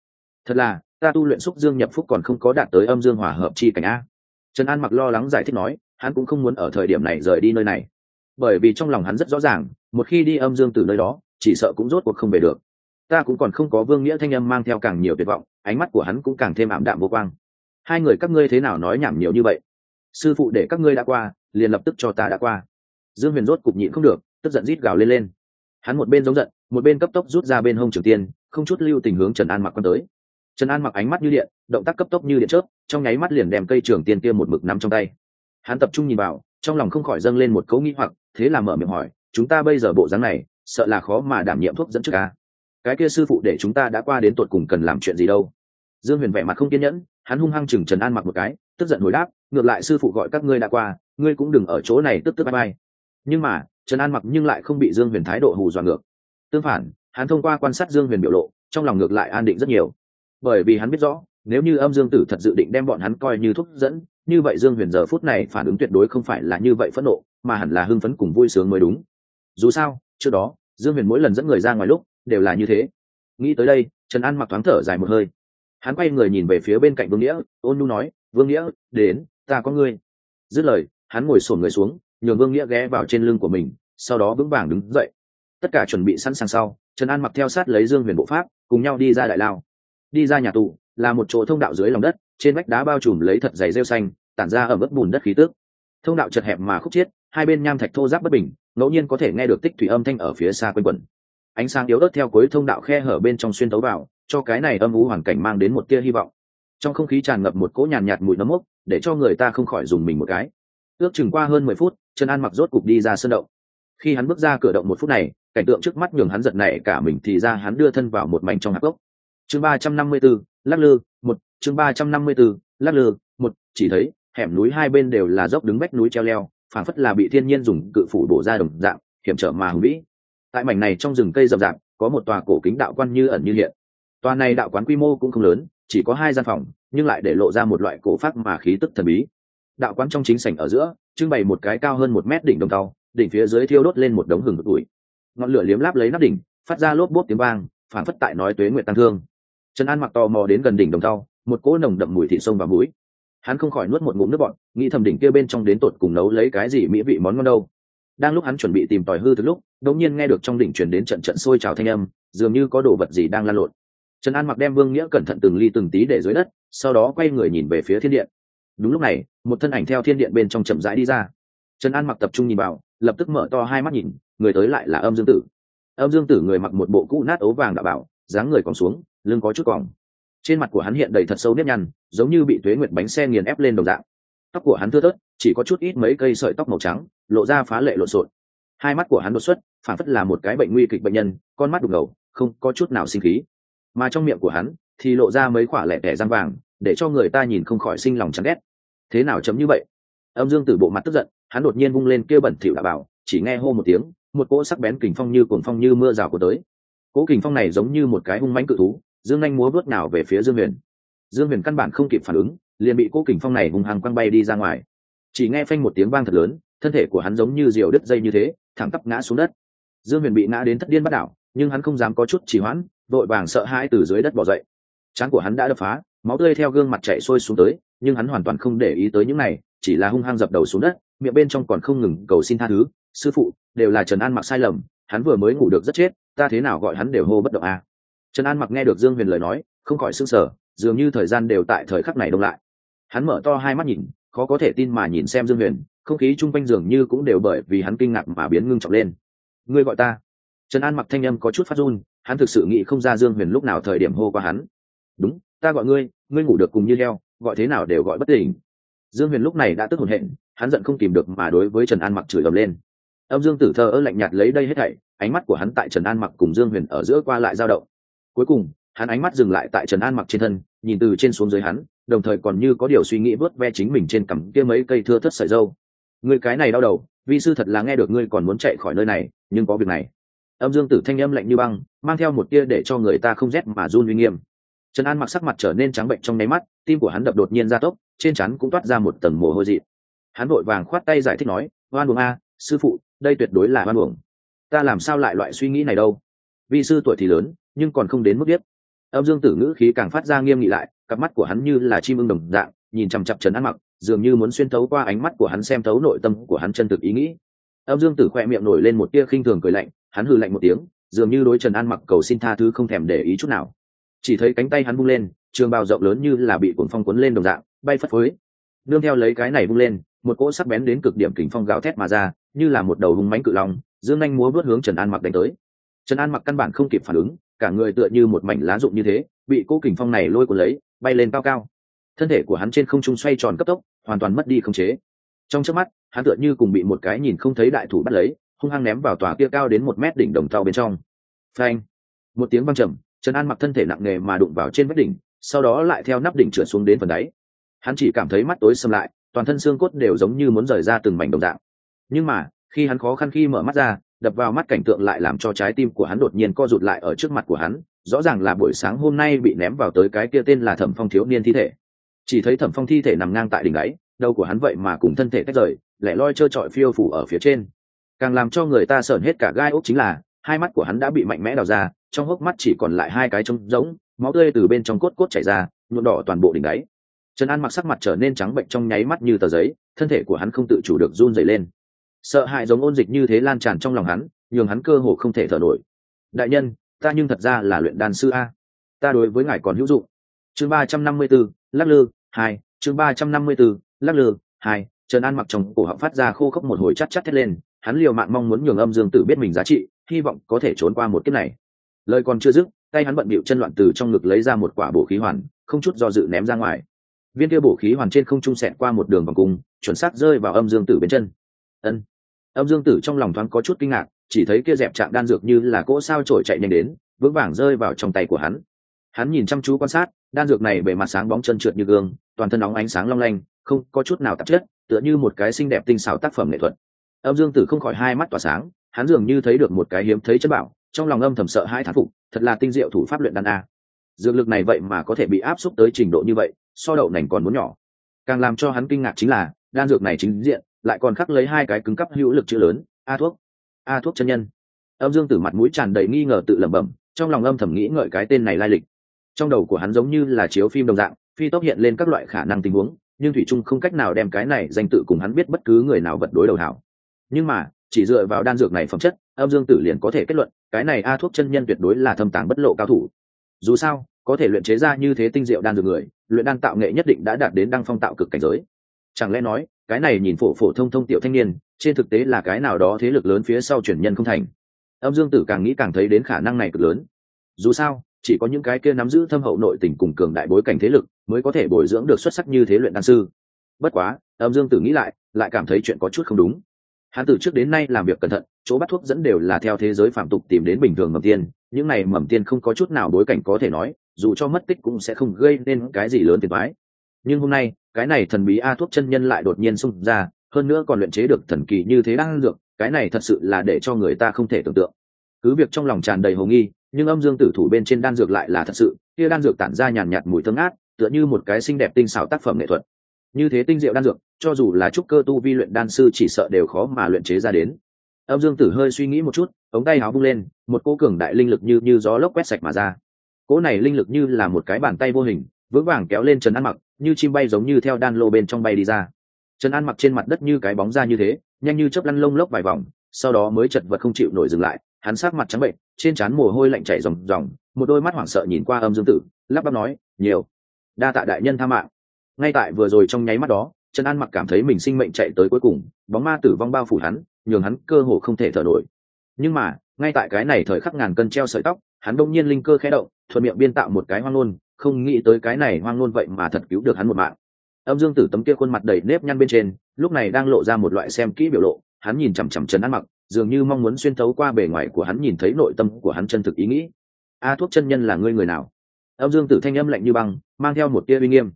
A: Thật là ta tu luyện xúc dương nhập phúc còn không có đạt tới âm dương hòa hợp chi cảnh a. Trần an mặc lo lắng giải thích nói, hắn cũng không muốn ở thời điểm này rời đi nơi này. Bởi vì trong lòng hắn rất rõ ràng, một khi đi âm dương từ nơi đó, chỉ sợ cũng rốt cuộc không về được. Ta cũng còn không có vương nghĩa thanh âm mang theo càng nhiều tuyệt vọng, ánh mắt của hắn cũng càng thêm ảm đạm vô quang. Hai người các ngươi thế nào nói nhảm nhiều như vậy? Sư phụ để các ngươi đã qua, liền lập tức cho ta đã qua. Dương huyền rốt cục nhịn không được, tức giận rít gào lên lên. Hắn một bên giống giận, một bên cấp tốc rút ra bên hông trường tiên, không chút lưu tình hướng trần an mặc quan tới trần an mặc ánh mắt như điện, động tác cấp tốc như điện chớp, trong nháy mắt liền đem cây trường tiên kia một mực nắm trong tay. Hắn tập trung nhìn vào, trong lòng không khỏi dâng lên một cấu nghĩ hoặc, thế là mở miệng hỏi, chúng ta bây giờ bộ dáng này, sợ là khó mà đảm nhiệm thuốc dẫn trước ca cái kia sư phụ để chúng ta đã qua đến tột cùng cần làm chuyện gì đâu? Dương huyền vẻ mặt không kiên nhẫn, hắn hung hăng chừng trần an mặc một cái, tức giận hồi đáp, ngược lại sư phụ gọi các ngươi đã qua, ngươi cũng đừng ở chỗ này tức tức bay bay nhưng mà, trần an mặc nhưng lại không bị dương huyền thái độ hù dọa ngược. Tương phản, hắn thông qua quan sát dương huyền biểu lộ, trong lòng ngược lại an định rất nhiều bởi vì hắn biết rõ, nếu như âm dương tử thật dự định đem bọn hắn coi như thuốc dẫn, như vậy dương huyền giờ phút này phản ứng tuyệt đối không phải là như vậy phẫn nộ, mà hẳn là hưng phấn cùng vui sướng mới đúng. Dù sao, trước đó, dương huyền mỗi lần dẫn người ra ngoài lúc, đều là như thế. Nghĩ tới đây, trần an mặc thoáng thở dài một hơi. Hắn quay người nhìn về phía bên cạnh vương nghĩa, ôn nu nói, vương nghĩa, đến, ta có ngươi. Dứt lời, hắn ngồi sổn người xuống, nhường vương nghĩa ghé vào trên lưng của mình, sau đó vững vàng đứng dậy. Tất cả chuẩn bị sẵn sàng sau, trần an mặc theo sát lấy dương huyền bộ pháp, cùng nhau đi ra đại lao đi ra nhà tù là một chỗ thông đạo dưới lòng đất trên vách đá bao trùm lấy thật dày rêu xanh tản ra ở mức bùn đất khí tước thông đạo chật hẹp mà khúc chiết hai bên nham thạch thô giáp bất bình ngẫu nhiên có thể nghe được tích thủy âm thanh ở phía xa quanh quẩn. Ánh sáng yếu ớt theo cuối thông đạo khe hở bên trong xuyên tấu vào cho cái này âm u hoàn cảnh mang đến một tia hy vọng. Trong không khí tràn ngập một cỗ nhàn nhạt, nhạt mùi nấm mốc để cho người ta không khỏi dùng mình một cái. Ước chừng qua hơn mười phút trần an mặc rốt cục đi ra sân động. Khi hắn bước ra cửa động một phút này cảnh tượng trước mắt nhường hắn giật này cả mình thì ra hắn đưa thân vào một mảnh trong hạp gốc chương ba trăm năm mươi b ố lắc lư một chương ba trăm năm mươi b ố lắc lư một chỉ thấy hẻm núi hai bên đều là dốc đứng vách núi treo leo phảng phất là bị thiên nhiên dùng cự phủ bổ ra đồng dạng hiểm trở mà hùng vĩ. Tại mảnh này trong rừng cây rậm rạp có một tòa cổ kính đạo quan như ẩn như hiện. Tòa này đạo quán quy mô cũng không lớn chỉ có hai gian phòng nhưng lại để lộ ra một loại cổ pháp mà khí tức thần bí. Đạo quán trong chính sảnh ở giữa trưng bày một cái cao hơn một mét đỉnh đồng cao, đỉnh phía dưới thiêu đốt lên một đống hừng hực tuổi ngọn lửa liếm láp lấy nắp đỉnh phát ra lốp bốp tiếng vang phản phất tại nói tuế nguyện tăng thương trần an mặc tò mò đến gần đỉnh đồng tàu một cỗ nồng đậm mùi thịt sông và mũi hắn không khỏi nuốt một ngụm nước bọn nghĩ thầm đỉnh kia bên trong đến tột cùng nấu lấy cái gì mỹ vị món ngon đâu. Đang lúc hắn chuẩn bị tìm tòi hư thực lúc, đột nhiên nghe được trong đỉnh truyền đến trận trận sôi trào thanh âm, dường như có đồ vật gì đang lan lộn. Trần an mặc đem vương nghĩa cẩn thận từng ly từng tí để dưới đất, sau đó quay người nhìn về phía thiên điện. Đúng lúc này, một thân ảnh theo thiên điện bên trong chậm rãi đi ra. Trần an mặc tập trung nhìn vào, lập tức mở to hai mắt nhìn, người tới lại là âm dương tử. Âm dương tử người mặc một bộ cũ nát ấu vàng đạo bảo, dáng người còn xuống lưng có chút cỏng trên mặt của hắn hiện đầy thật sâu nếp nhăn, giống như bị thuế nguyệt bánh xe nghiền ép lên đồng dạng. Tóc của hắn thưa thớt, chỉ có chút ít mấy cây sợi tóc màu trắng, lộ ra phá lệ lộn xộn. Hai mắt của hắn đột xuất, phản phất là một cái bệnh nguy kịch bệnh nhân, con mắt đục ngầu, không có chút nào sinh khí. Mà trong miệng của hắn thì lộ ra mấy khoả lẻ tẻ răng vàng, để cho người ta nhìn không khỏi sinh lòng chán ghét. Thế nào chấm như vậy? Âm dương từ bộ mặt tức giận, hắn đột nhiên vung lên kia bẩn thỉu đã bảo, chỉ nghe hô một tiếng, một cỗ sắc bén kình phong như cuồng phong như mưa rào của tới. Cỗ kình phong này giống như một cái hung mãnh cự thú dương anh múa bước nào về phía dương huyền. Dương huyền căn bản không kịp phản ứng, liền bị cố kình phong này hung hăng quăng bay đi ra ngoài. Chỉ nghe phanh một tiếng vang thật lớn, thân thể của hắn giống như diều đứt dây như thế, thẳng tắp ngã xuống đất. Dương huyền bị ngã đến thất điên bắt đảo, nhưng hắn không dám có chút chỉ hoãn, vội vàng sợ hãi từ dưới đất bỏ dậy. Trán của hắn đã đập phá, máu tươi theo gương mặt chạy sôi xuống tới, nhưng hắn hoàn toàn không để ý tới những này, chỉ là hung hăng dập đầu xuống đất, miệng bên trong còn không ngừng cầu xin tha thứ, sư phụ, đều là trần an mặc sai lầm, hắn vừa mới ngủ được rất chết, ta thế nào gọi hắn đều hô bất động à trần an mặc nghe được dương huyền lời nói không khỏi s ư n g sở dường như thời gian đều tại thời khắc này đông lại. Hắn mở to hai mắt nhìn khó có thể tin mà nhìn xem dương huyền không khí chung quanh dường như cũng đều bởi vì hắn kinh ngạc mà biến ngưng trọng lên. Ngươi gọi ta? Trần an mặc thanh âm có chút phát run hắn thực sự nghĩ không ra dương huyền lúc nào thời điểm hô qua hắn. Đúng ta gọi ngươi ngươi ngủ được cùng như leo, gọi thế nào đều gọi bất tỉnh. Dương huyền lúc này đã tức hồn hện hắn giận không tìm được mà đối với trần an mặc chửi ầm lên. Âm dương tử thơ ớ lạnh nhạt lấy đây hết thảy ánh mắt của hắn tại trần an mặc cùng dương huyền ở giữa qua lại dao động cuối cùng, hắn ánh mắt dừng lại tại trần an mặc trên thân, nhìn từ trên xuống dưới hắn, đồng thời còn như có điều suy nghĩ vớt ve chính mình trên cằm kia mấy cây thưa thất sợi dâu. Người cái này đau đầu, vi sư thật là nghe được ngươi còn muốn chạy khỏi nơi này, nhưng có việc này. Âm dương tử thanh âm lạnh như băng, mang theo một tia để cho người ta không rét mà run uy nghiêm. Trần an mặc sắc mặt trở nên trắng bệnh trong nháy mắt, tim của hắn đập đột nhiên ra tốc, trên chắn cũng toát ra một tầng mồ hôi dị. Hắn vội vàng khoát tay giải thích nói, oan buồng a, sư phụ, đây tuyệt đối là oan buồng ta làm sao lại loại suy nghĩ này đâu? Vì sư tuổi thì lớn nhưng còn không đến mức biết âm dương tử ngữ khí càng phát ra nghiêm nghị lại, cặp mắt của hắn như là chim ưng đồng dạng, nhìn chằm chặp trần an mặc, dường như muốn xuyên thấu qua ánh mắt của hắn xem thấu nội tâm của hắn chân thực ý nghĩ. Âm dương tử khoe miệng nổi lên một tia khinh thường cười lạnh, hắn hừ lạnh một tiếng, dường như đối trần an mặc cầu xin tha thứ không thèm để ý chút nào. Chỉ thấy cánh tay hắn bung lên, trường bào rộng lớn như là bị cuốn phong cuốn lên đồng dạng, bay phất phới. Nương theo lấy cái này bung lên, một cỗ sắc bén đến cực điểm kình phong gào thét mà ra, như là một đầu hung mánh cự long, dương anh múa vớt hướng trần an mặc đánh tới. Trần an mặc căn bản không kịp phản ứng cả người tựa như một mảnh lá rụng như thế, bị cỗ kình phong này lôi cuốn lấy, bay lên cao cao. Thân thể của hắn trên không trung xoay tròn cấp tốc, hoàn toàn mất đi khống chế. Trong trước mắt, hắn tựa như cùng bị một cái nhìn không thấy đại thủ bắt lấy, hung hăng ném vào tòa kia cao đến một mét đỉnh đồng tàu bên trong. Phanh! Một tiếng văng trầm, trần an mặc thân thể nặng nề mà đụng vào trên vách đỉnh, sau đó lại theo nắp đỉnh trượt xuống đến phần đáy. Hắn chỉ cảm thấy mắt tối xâm lại, toàn thân xương cốt đều giống như muốn rời ra từng mảnh đồng dạng. Nhưng mà, khi hắn khó khăn khi mở mắt ra đập vào mắt cảnh tượng lại làm cho trái tim của hắn đột nhiên co rụt lại ở trước mặt của hắn, rõ ràng là buổi sáng hôm nay bị ném vào tới cái kia tên là thẩm phong thiếu niên thi thể. Chỉ thấy thẩm phong thi thể nằm ngang tại đỉnh ấy đầu của hắn vậy mà cùng thân thể tách rời, lẻ loi trơ trọi phiêu phủ ở phía trên. Càng làm cho người ta sởn hết cả gai ốc chính là, hai mắt của hắn đã bị mạnh mẽ đào ra, trong hốc mắt chỉ còn lại hai cái trống rỗng, máu tươi từ bên trong cốt cốt chảy ra, nhuộm đỏ toàn bộ đỉnh đáy. Trần an mặc sắc mặt trở nên trắng bệnh trong nháy mắt như tờ giấy, thân thể của hắn không tự chủ được run dày lên sợ hãi giống ôn dịch như thế lan tràn trong lòng hắn, nhường hắn cơ hồ không thể thở nổi. Đại nhân, ta nhưng thật ra là luyện đan sư a. Ta đối với ngài còn hữu dụng. Chương ba trăm năm mươi b ố lắc lư, hai, chương ba trăm năm mươi b ố lắc lư, hai, trần an mặc trong cổ họng phát ra khô khốc một hồi chắc chắc thét lên, hắn liều mạng mong muốn nhường âm dương tử biết mình giá trị, hy vọng có thể trốn qua một kiếp này. Lời còn chưa dứt, tay hắn bận bịu chân loạn từ trong ngực lấy ra một quả bổ khí hoàn, không chút do dự ném ra ngoài. Viên kia bổ khí hoàn trên không trung sẹt qua một đường vòng cung, chuẩn xác rơi vào âm dương tử bên chân ân. Âm dương tử trong lòng thoáng có chút kinh ngạc, chỉ thấy kia dẹp chạm đan dược như là cỗ sao trổi chạy nhanh đến, vững vàng rơi vào trong tay của hắn. Hắn nhìn chăm chú quan sát, đan dược này bề mặt sáng bóng chân trượt như gương, toàn thân óng ánh sáng long lanh, không có chút nào tạp chất, tựa như một cái xinh đẹp tinh xảo tác phẩm nghệ thuật. Âm dương tử không khỏi hai mắt tỏa sáng, hắn dường như thấy được một cái hiếm thấy chất bảo, trong lòng âm thầm sợ hai thán phục, thật là tinh diệu thủ pháp luyện đan a. Dược lực này vậy mà có thể bị áp xúc tới trình độ như vậy, so đậu nành còn muốn nhỏ. Càng làm cho hắn kinh ngạc chính là, đan dược này chính diện lại còn khắc lấy hai cái cứng cắp hữu lực chữ lớn, a thuốc. A thuốc chân nhân. Âm dương tử mặt mũi tràn đầy nghi ngờ tự lẩm bẩm, trong lòng âm thầm nghĩ ngợi cái tên này lai lịch. Trong đầu của hắn giống như là chiếu phim đồng dạng, phi tốc hiện lên các loại khả năng tình huống, nhưng thủy trung không cách nào đem cái này danh tự cùng hắn biết bất cứ người nào vật đối đầu hảo. Nhưng mà, chỉ dựa vào đan dược này phẩm chất, âm dương tử liền có thể kết luận, cái này a thuốc chân nhân tuyệt đối là thâm tàng bất lộ cao thủ. Dù sao, có thể luyện chế ra như thế tinh diệu đan dược người, luyện đan tạo nghệ nhất định đã đạt đến đăng phong tạo cực cảnh giới chẳng lẽ nói, cái này nhìn phổ phổ thông thông tiểu thanh niên, trên thực tế là cái nào đó thế lực lớn phía sau chuyển nhân không thành? Âm dương tử càng nghĩ càng thấy đến khả năng này cực lớn. Dù sao, chỉ có những cái kia nắm giữ thâm hậu nội tình cùng cường đại bối cảnh thế lực mới có thể bồi dưỡng được xuất sắc như thế luyện đan sư. Bất quá, âm dương tử nghĩ lại lại cảm thấy chuyện có chút không đúng. Hắn từ trước đến nay làm việc cẩn thận, chỗ bắt thuốc dẫn đều là theo thế giới phạm tục tìm đến bình thường mầm tiên, những này mầm tiên không có chút nào bối cảnh có thể nói, dù cho mất tích cũng sẽ không gây nên cái gì lớn tiền thoái nhưng hôm nay, cái này thần bí a thuốc chân nhân lại đột nhiên xung ra, hơn nữa còn luyện chế được thần kỳ như thế đang dược, cái này thật sự là để cho người ta không thể tưởng tượng. Cứ việc trong lòng tràn đầy hồ nghi, nhưng âm dương tử thủ bên trên đan dược lại là thật sự, kia đan dược tản ra nhàn nhạt mùi thơm ngát, tựa như một cái xinh đẹp tinh xảo tác phẩm nghệ thuật. Như thế tinh diệu đan dược, cho dù là trúc cơ tu vi luyện đan sư chỉ sợ đều khó mà luyện chế ra đến. Âm dương tử hơi suy nghĩ một chút, ống tay áo bung lên, một cỗ cường đại linh lực như như gió lốc quét sạch mà ra. Cỗ này linh lực như là một cái bàn tay vô hình vững vàng kéo lên trần an mặc, như chim bay giống như theo đan lô bên trong bay đi ra. Trần an mặc trên mặt đất như cái bóng ra như thế, nhanh như chớp lăn lông lốc vài vòng, sau đó mới chật vật không chịu nổi dừng lại, hắn sát mặt trắng bệnh, trên trán mồ hôi lạnh chảy ròng ròng, một đôi mắt hoảng sợ nhìn qua âm dương tử, lắp bắp nói, nhiều, đa tạ đại nhân tha mạng. Ngay tại vừa rồi trong nháy mắt đó, trần an mặc cảm thấy mình sinh mệnh chạy tới cuối cùng, bóng ma tử vong bao phủ hắn, nhường hắn cơ hồ không thể thở nổi. Nhưng mà, ngay tại cái này thời khắc ngàn cân treo sợi tóc, hắn đông nhiên linh cơ khẽ động, thuận miệng biên tạo một cái hoang ngôn không nghĩ tới cái này hoang ngôn vậy mà thật cứu được hắn một mạng. Âm dương tử tấm kia khuôn mặt đầy nếp nhăn bên trên, lúc này đang lộ ra một loại xem kỹ biểu lộ, hắn nhìn chằm chằm trần ăn mặc, dường như mong muốn xuyên thấu qua bề ngoài của hắn nhìn thấy nội tâm của hắn chân thực ý nghĩ. A, thuốc chân nhân là ngươi người nào? Âm dương tử thanh âm lạnh như băng, mang theo một tia uy nghiêm.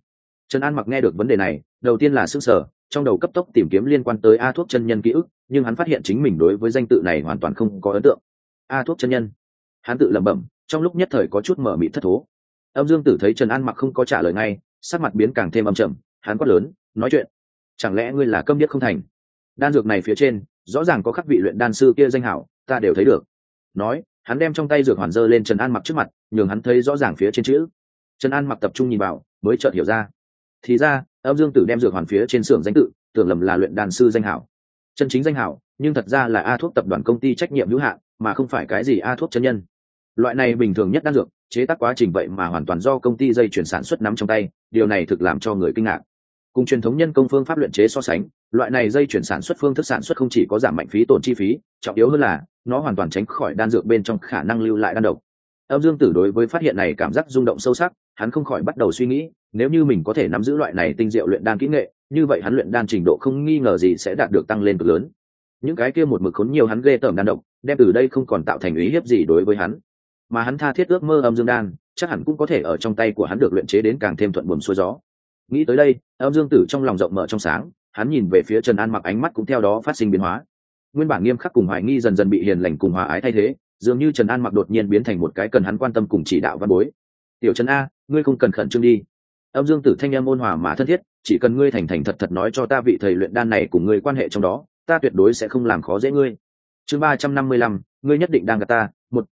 A: Trần an mặc nghe được vấn đề này, đầu tiên là s ư n g sở trong đầu cấp tốc tìm kiếm liên quan tới a, thuốc chân nhân ký ức, nhưng hắn phát hiện chính mình đối với danh tự này hoàn toàn không có ấn tượng. A, thuốc chân nhân? Hắn tự lẩm bẩm, trong lúc nhất thời có chút mở mị thất thố âm dương tử thấy trần an mặc không có trả lời ngay, sắc mặt biến càng thêm âm trầm, hắn quát lớn, nói chuyện, chẳng lẽ ngươi là câm điếc không thành? Đan dược này phía trên, rõ ràng có khắc vị luyện đan sư kia danh hảo, ta đều thấy được. Nói, hắn đem trong tay dược hoàn dơ lên trần an mặc trước mặt, nhường hắn thấy rõ ràng phía trên chữ. Trần an mặc tập trung nhìn vào, mới chợt hiểu ra. Thì ra, âm dương tử đem dược hoàn phía trên xưởng danh tự, tưởng lầm là luyện đàn sư danh hảo. Chân chính danh hảo, nhưng thật ra là a thuốc tập đoàn công ty trách nhiệm hữu hạn, mà không phải cái gì a thuốc chân nhân. Loại này bình thường nhất đan dược chế tác quá trình vậy mà hoàn toàn do công ty dây chuyển sản xuất nắm trong tay, điều này thực làm cho người kinh ngạc. Cùng truyền thống nhân công phương pháp luyện chế so sánh, loại này dây chuyển sản xuất phương thức sản xuất không chỉ có giảm mạnh phí tổn chi phí, trọng yếu hơn là nó hoàn toàn tránh khỏi đan dược bên trong khả năng lưu lại đan độc. Âm dương tử đối với phát hiện này cảm giác rung động sâu sắc, hắn không khỏi bắt đầu suy nghĩ, nếu như mình có thể nắm giữ loại này tinh diệu luyện đan kỹ nghệ, như vậy hắn luyện đan trình độ không nghi ngờ gì sẽ đạt được tăng lên cực lớn. Những cái kia một mực khốn nhiều hắn ghê tởm đan độc, đem từ đây không còn tạo thành ý hiếp gì đối với hắn mà hắn tha thiết ước mơ âm dương đan, chắc hẳn cũng có thể ở trong tay của hắn được luyện chế đến càng thêm thuận buồm xuôi gió. Nghĩ tới đây, âm dương tử trong lòng rộng mở trong sáng, hắn nhìn về phía trần an mặc ánh mắt cũng theo đó phát sinh biến hóa. Nguyên bản nghiêm khắc cùng hoài nghi dần dần bị hiền lành cùng hòa ái thay thế, dường như trần an mặc đột nhiên biến thành một cái cần hắn quan tâm cùng chỉ đạo văn bối. Tiểu trần a, ngươi không cần khẩn trương đi. Âm dương tử thanh em ôn hòa mà thân thiết, chỉ cần ngươi thành thành thật thật nói cho ta vị thầy luyện đan này cùng ngươi quan hệ trong đó, ta tuyệt đối sẽ không làm khó dễ ngươi. Chương ba trăm năm mươi lăm, ngươi nhất định đang gặp ta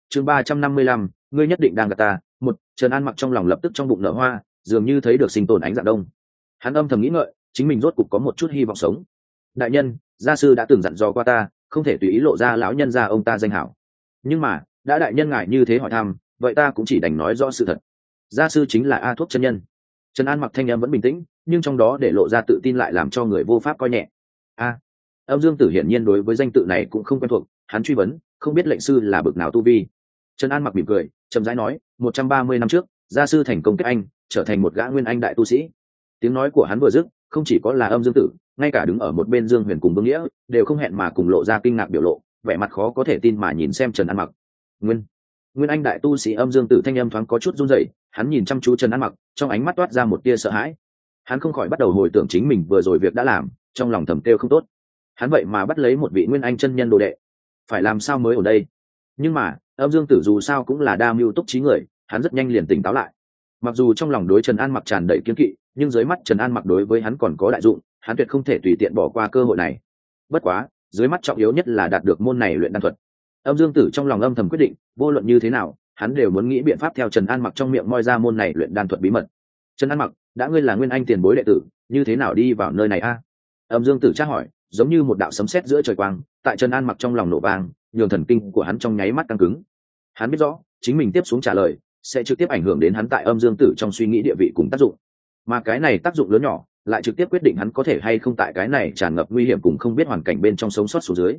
A: chương ba trăm năm mươi lăm, ngươi nhất định đang gặp ta. Một, trần an mặc trong lòng lập tức trong bụng nở hoa, dường như thấy được sinh tồn ánh dạng đông. Hắn âm thầm nghĩ ngợi, chính mình rốt cục có một chút hy vọng sống. Đại nhân, gia sư đã từng dặn dò qua ta, không thể tùy ý lộ ra lão nhân ra ông ta danh hảo. Nhưng mà, đã đại nhân ngại như thế hỏi thăm, vậy ta cũng chỉ đành nói rõ sự thật. Gia sư chính là a thuốc chân nhân. Trần an mặc thanh em vẫn bình tĩnh, nhưng trong đó để lộ ra tự tin lại làm cho người vô pháp coi nhẹ. A, âm dương tử hiển nhiên đối với danh tự này cũng không quen thuộc, hắn truy vấn, không biết lệnh sư là bực nào tu vi trần an mặc mỉm cười, chậm rãi nói, một trăm ba mươi năm trước, gia sư thành công kết anh, trở thành một gã nguyên anh đại tu sĩ. Tiếng nói của hắn vừa dứt, không chỉ có là âm dương tử, ngay cả đứng ở một bên dương huyền cùng vương nghĩa, đều không hẹn mà cùng lộ ra kinh ngạc biểu lộ, vẻ mặt khó có thể tin mà nhìn xem trần an mặc. Nguyên nguyên anh đại tu sĩ âm dương tử thanh âm thoáng có chút run rẩy, hắn nhìn chăm chú trần an mặc, trong ánh mắt toát ra một tia sợ hãi. Hắn không khỏi bắt đầu hồi tưởng chính mình vừa rồi việc đã làm, trong lòng thầm kêu không tốt. Hắn vậy mà bắt lấy một vị nguyên anh chân nhân đồ đệ. Phải làm sao mới ở đây? Nhưng mà âm dương tử dù sao cũng là đa mưu túc trí người, hắn rất nhanh liền tỉnh táo lại. Mặc dù trong lòng đối trần an mặc tràn đầy kiếm kỵ, nhưng dưới mắt trần an mặc đối với hắn còn có đại dụng, hắn tuyệt không thể tùy tiện bỏ qua cơ hội này. Bất quá, dưới mắt trọng yếu nhất là đạt được môn này luyện đan thuật. Âm dương tử trong lòng âm thầm quyết định, vô luận như thế nào, hắn đều muốn nghĩ biện pháp theo trần an mặc trong miệng moi ra môn này luyện đan thuật bí mật. Trần an mặc, đã ngươi là nguyên anh tiền bối đệ tử, như thế nào đi vào nơi này a? Âm dương tử tra hỏi giống như một đạo sấm sét giữa trời quang, tại trần an mặc trong lòng nổ vang, nhường thần kinh của hắn trong nháy mắt căng cứng. Hắn biết rõ, chính mình tiếp xuống trả lời, sẽ trực tiếp ảnh hưởng đến hắn tại âm dương tử trong suy nghĩ địa vị cùng tác dụng. Mà cái này tác dụng lớn nhỏ, lại trực tiếp quyết định hắn có thể hay không tại cái này tràn ngập nguy hiểm cùng không biết hoàn cảnh bên trong sống sót xuống dưới.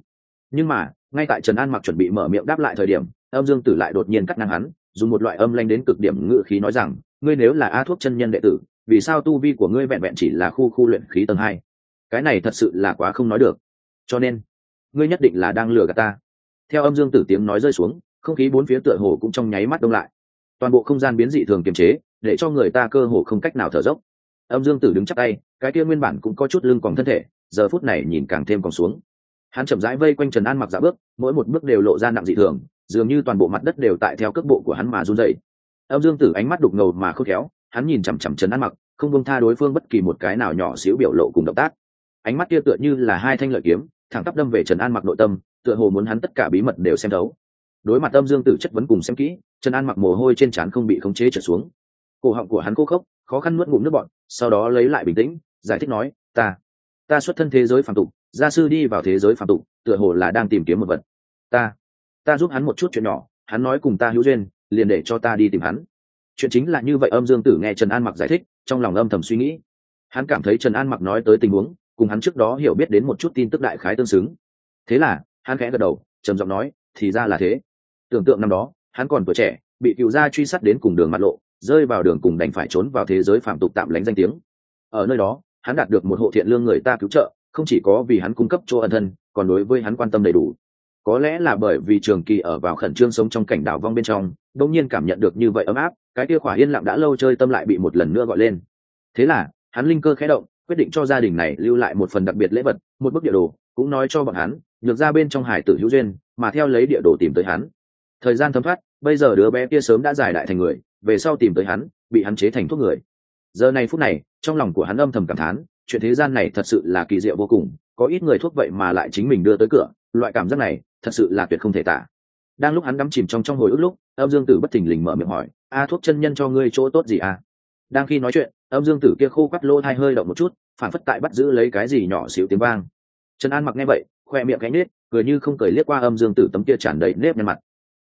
A: Nhưng mà, ngay tại trần an mặc chuẩn bị mở miệng đáp lại thời điểm, âm dương tử lại đột nhiên cắt ngang hắn, dùng một loại âm lanh đến cực điểm ngự khí nói rằng, ngươi nếu là a thuốc chân nhân đệ tử, vì sao tu vi của ngươi vẹn vẹn chỉ là khu khu luyện khí tầng hai? Cái này thật sự là quá không nói được. Cho nên, ngươi nhất định là đang lừa gạt ta. Theo âm dương tử tiếng nói rơi xuống, không khí bốn phía tựa hồ cũng trong nháy mắt đông lại. Toàn bộ không gian biến dị thường kiềm chế, để cho người ta cơ hồ không cách nào thở dốc. Âm dương tử đứng chắc tay, cái kia nguyên bản cũng có chút lưng còn thân thể, giờ phút này nhìn càng thêm còn xuống. Hắn chậm rãi vây quanh trần an mặc dạ bước, mỗi một bước đều lộ ra nặng dị thường, dường như toàn bộ mặt đất đều tại theo cước bộ của hắn mà run dậy âm dương tử ánh mắt đục ngầu mà khôn khéo, hắn nhìn chằm chằm trần an mặc, không bông tha đối phương bất kỳ một cái nào nhỏ xíu biểu lộ cùng động tác ánh mắt kia tựa như là hai thanh lợi kiếm, thẳng tắp đâm về trần an mặc nội tâm, tựa hồ muốn hắn tất cả bí mật đều xem thấu. Đối mặt âm dương tử chất vấn cùng xem kỹ, trần an mặc mồ hôi trên trán không bị khống chế trở xuống. Cổ họng của hắn khô khốc, khó khăn nuốt ngụm nước bọn sau đó lấy lại bình tĩnh, giải thích nói, ta ta xuất thân thế giới phàm tục, gia sư đi vào thế giới phàm tục, tựa hồ là đang tìm kiếm một vật. Ta ta giúp hắn một chút chuyện nhỏ, hắn nói cùng ta hữu duyên, liền để cho ta đi tìm hắn. Chuyện chính là như vậy âm dương tử nghe trần an mặc giải thích, trong lòng âm thầm suy nghĩ. Hắn cảm thấy trần an mặc nói tới tình huống cùng hắn trước đó hiểu biết đến một chút tin tức đại khái tương xứng. Thế là, hắn khẽ gật đầu, trầm giọng nói, thì ra là thế. Tưởng tượng năm đó, hắn còn tuổi trẻ, bị cựu gia truy sát đến cùng đường mặt lộ, rơi vào đường cùng đành phải trốn vào thế giới phạm tục tạm lánh danh tiếng. Ở nơi đó, hắn đạt được một hộ thiện lương người ta cứu trợ, không chỉ có vì hắn cung cấp chỗ ân thân, còn đối với hắn quan tâm đầy đủ. Có lẽ là bởi vì trường kỳ ở vào khẩn trương sống trong cảnh đảo vong bên trong, đông nhiên cảm nhận được như vậy ấm áp, cái kia khỏa yên lặng đã lâu chơi tâm lại bị một lần nữa gọi lên. Thế là, hắn linh cơ khẽ động quyết định cho gia đình này lưu lại một phần đặc biệt lễ vật, một bức địa đồ, cũng nói cho bọn hắn, nhược ra bên trong hải tử hữu duyên, mà theo lấy địa đồ tìm tới hắn. Thời gian thấm thoát, bây giờ đứa bé kia sớm đã giải đại thành người, về sau tìm tới hắn, bị hắn chế thành thuốc người. Giờ này phút này, trong lòng của hắn âm thầm cảm thán, chuyện thế gian này thật sự là kỳ diệu vô cùng, có ít người thuốc vậy mà lại chính mình đưa tới cửa, loại cảm giác này, thật sự là tuyệt không thể tả. Đang lúc hắn đắm chìm trong trong hồi ức lúc, âm dương tử bất thình lình mở miệng hỏi, a, thuốc chân nhân cho ngươi chỗ tốt gì à đang khi nói chuyện, âm dương tử kia khô quắt lô thai hơi động một chút, phản phất tại bắt giữ lấy cái gì nhỏ xíu tiếng vang. Trần an mặc nghe vậy, khoe miệng cánh nết, cười như không cười liếc qua âm dương tử tấm kia tràn đầy nếp nhăn mặt.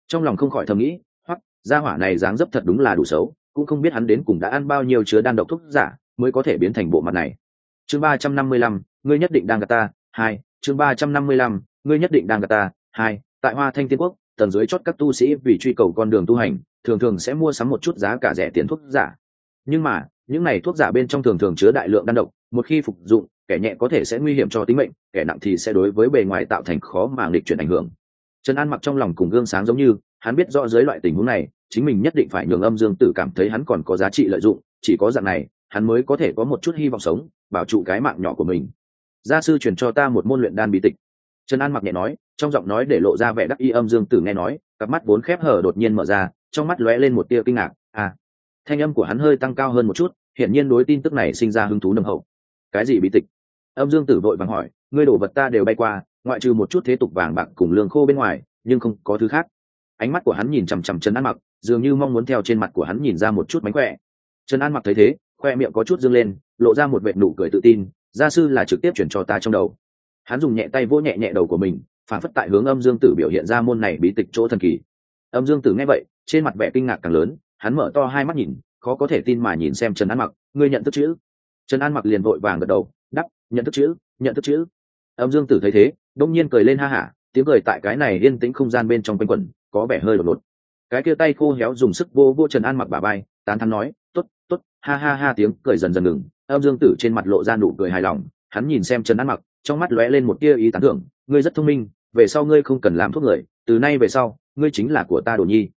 A: Trong lòng không khỏi thầm nghĩ, hoặc, gia hỏa này dáng dấp thật đúng là đủ xấu, cũng không biết hắn đến cùng đã ăn bao nhiêu chứa đan độc thuốc giả, mới có thể biến thành bộ mặt này. Chương ba trăm năm mươi lăm, ngươi nhất định đang gạt ta, hai, chương ba trăm năm mươi lăm, ngươi nhất định đang gạt ta, hai, tại hoa thanh tiên quốc, tầng dưới chót các tu sĩ vì truy cầu con đường tu hành, thường thường sẽ mua sắm một chút giá cả rẻ tiền thuốc giả nhưng mà, những này thuốc giả bên trong thường thường chứa đại lượng đan độc, một khi phục dụng, kẻ nhẹ có thể sẽ nguy hiểm cho tính mệnh, kẻ nặng thì sẽ đối với bề ngoài tạo thành khó mà nghịch chuyển ảnh hưởng. Trần an mặc trong lòng cùng gương sáng giống như, hắn biết rõ dưới loại tình huống này, chính mình nhất định phải nhường âm dương tử cảm thấy hắn còn có giá trị lợi dụng, chỉ có dạng này, hắn mới có thể có một chút hy vọng sống, bảo trụ cái mạng nhỏ của mình. Gia sư truyền cho ta một môn luyện đan bí tịch. Trần an mặc nhẹ nói, trong giọng nói để lộ ra vẻ đắc y âm dương tử nghe nói, cặp mắt vốn khép hở đột nhiên mở ra, trong mắt lóe lên một tia kinh ngạc. À thanh âm của hắn hơi tăng cao hơn một chút, hiển nhiên đối tin tức này sinh ra hứng thú nồng hậu. Cái gì bí tịch? Âm dương tử vội vàng hỏi, ngươi đổ vật ta đều bay qua, ngoại trừ một chút thế tục vàng bạc cùng lương khô bên ngoài, nhưng không có thứ khác. Ánh mắt của hắn nhìn chằm chằm trần an mặc, dường như mong muốn theo trên mặt của hắn nhìn ra một chút mánh khỏe. Trần an mặc thấy thế, khoe miệng có chút dâng lên, lộ ra một vệ nụ cười tự tin, gia sư là trực tiếp chuyển cho ta trong đầu. Hắn dùng nhẹ tay vỗ nhẹ nhẹ đầu của mình, phản phất tại hướng âm dương tử biểu hiện ra môn này bí tịch chỗ thần kỳ. Âm dương tử nghe vậy, trên mặt vẻ kinh ngạc càng lớn hắn mở to hai mắt nhìn, khó có thể tin mà nhìn xem trần an mặc, ngươi nhận thức chữ? Trần an mặc liền vội vàng gật đầu, đắp, nhận thức chữ, nhận thức chữ. Âm dương tử thấy thế, đông nhiên cười lên ha hả, tiếng cười tại cái này yên tĩnh không gian bên trong quanh quẩn, có vẻ hơi đột ngột. Cái kia tay khô héo dùng sức vô vô trần an mặc bà bay tán thắn nói t ố t t ố t ha ha ha, tiếng cười dần dần ngừng. Âm dương tử trên mặt lộ ra nụ cười hài lòng, hắn nhìn xem trần an mặc, trong mắt lóe lên một tia ý tán thưởng, ngươi rất thông minh, về sau ngươi không cần làm thuốc người, từ nay về sau, ngươi chính là của ta đồ nhi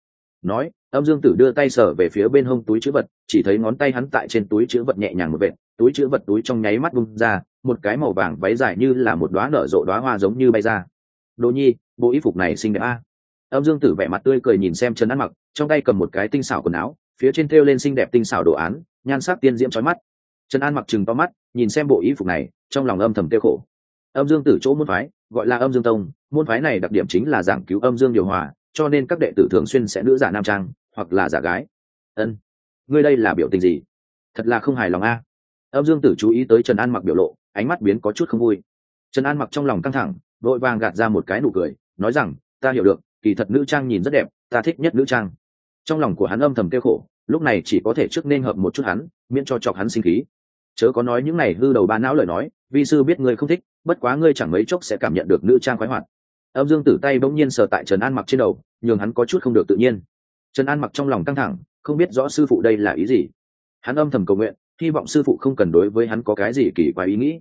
A: nói, âm dương tử đưa tay sở về phía bên hông túi chữ vật, chỉ thấy ngón tay hắn tại trên túi chữ vật nhẹ nhàng một vệt, túi chữ vật túi trong nháy mắt bung ra, một cái màu vàng váy dài như là một đoá nở rộ đoá hoa giống như bay ra. Đồ nhi, bộ y phục này xinh đẹp a. Âm dương tử vẻ mặt tươi cười nhìn xem trần ăn mặc, trong tay cầm một cái tinh xảo quần áo, phía trên thêu lên xinh đẹp tinh xảo đồ án, nhan sắc tiên diễm trói mắt. Trần an mặc chừng to mắt, nhìn xem bộ y phục này, trong lòng âm thầm tiêu khổ. Âm dương tử chỗ môn phái, gọi là âm dương tông, môn phái này đặc điểm chính là giảng cứu âm dương điều hòa cho nên các đệ tử thường xuyên sẽ nữ giả nam trang hoặc là giả gái. Ân, ngươi đây là biểu tình gì? Thật là không hài lòng a. Âm dương tử chú ý tới trần an mặc biểu lộ, ánh mắt biến có chút không vui. Trần an mặc trong lòng căng thẳng, vội vàng gạt ra một cái nụ cười, nói rằng, ta hiểu được, kỳ thật nữ trang nhìn rất đẹp, ta thích nhất nữ trang. Trong lòng của hắn âm thầm kêu khổ, lúc này chỉ có thể trước nên hợp một chút hắn, miễn cho chọc hắn sinh khí. Chớ có nói những này hư đầu ba não lời nói, vi sư biết ngươi không thích, bất quá ngươi chẳng mấy chốc sẽ cảm nhận được nữ trang khoái hoạt âm dương tử tay bỗng nhiên sờ tại trần an mặc trên đầu, nhường hắn có chút không được tự nhiên. Trần an mặc trong lòng căng thẳng, không biết rõ sư phụ đây là ý gì. Hắn âm thầm cầu nguyện, hy vọng sư phụ không cần đối với hắn có cái gì kỳ quái ý nghĩ.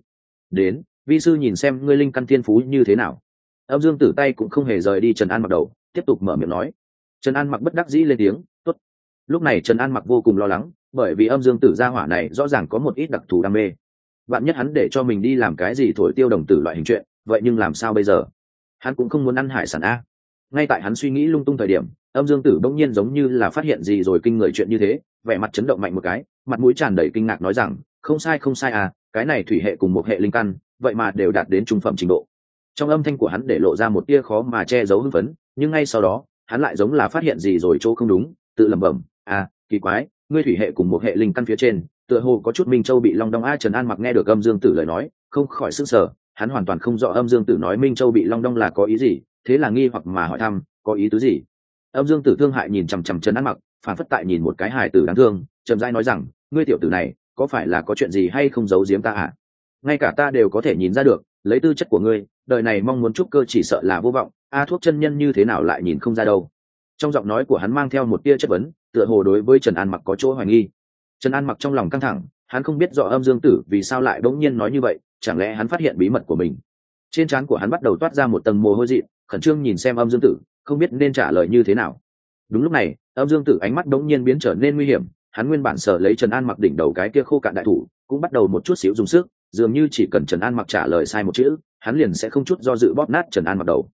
A: Đến, vi sư nhìn xem ngươi linh căn thiên phú như thế nào. Âm dương tử tay cũng không hề rời đi trần an mặc đầu, tiếp tục mở miệng nói. Trần an mặc bất đắc dĩ lên tiếng t ố t lúc này trần an mặc vô cùng lo lắng, bởi vì âm dương tử gia hỏa này rõ ràng có một ít đặc thù đam mê. Bạn nhất hắn để cho mình đi làm cái gì thổi tiêu đồng tử loại hình chuyện, vậy nhưng làm sao bây giờ? Hắn cũng không muốn ăn hải sản a. Ngay tại hắn suy nghĩ lung tung thời điểm, âm dương tử bỗng nhiên giống như là phát hiện gì rồi kinh người chuyện như thế, vẻ mặt chấn động mạnh một cái, mặt mũi tràn đầy kinh ngạc nói rằng, không sai không sai à cái này thủy hệ cùng một hệ linh căn, vậy mà đều đạt đến trung phẩm trình độ. Trong âm thanh của hắn để lộ ra một tia khó mà che giấu hưng phấn, nhưng ngay sau đó, hắn lại giống là phát hiện gì rồi chỗ không đúng, tự lẩm bẩm à kỳ quái, ngươi thủy hệ cùng một hệ linh căn phía trên, tựa hồ có chút minh châu bị long đong a trần an mặc nghe được âm dương tử lời nói, không khỏi sức sở hắn hoàn toàn không rõ âm dương tử nói minh châu bị long đong là có ý gì, thế là nghi hoặc mà hỏi thăm, có ý tứ gì? Âm dương tử thương hại nhìn chằm chằm trần an mặc, phản phất tại nhìn một cái hài tử đáng thương trầm dai nói rằng, ngươi tiểu tử này, có phải là có chuyện gì hay không giấu giếm ta à? Ngay cả ta đều có thể nhìn ra được, lấy tư chất của ngươi, đời này mong muốn trúc cơ chỉ sợ là vô vọng, a thuốc chân nhân như thế nào lại nhìn không ra đâu. Trong giọng nói của hắn mang theo một tia chất vấn, tựa hồ đối với trần an mặc có chỗ hoài nghi. Trần an mặc trong lòng căng thẳng, hắn không biết rõ âm dương tử vì sao lại bỗng nhiên nói như vậy chẳng lẽ hắn phát hiện bí mật của mình? Trên trán của hắn bắt đầu toát ra một tầng mồ hôi dị khẩn trương nhìn xem âm dương tử, không biết nên trả lời như thế nào. Đúng lúc này, âm dương tử ánh mắt đống nhiên biến trở nên nguy hiểm, hắn nguyên bản sợ lấy trần an mặc đỉnh đầu cái kia khô cạn đại thủ, cũng bắt đầu một chút xíu dùng sức, dường như chỉ cần trần an mặc trả lời sai một chữ, hắn liền sẽ không chút do dự bóp nát trần an mặc đầu.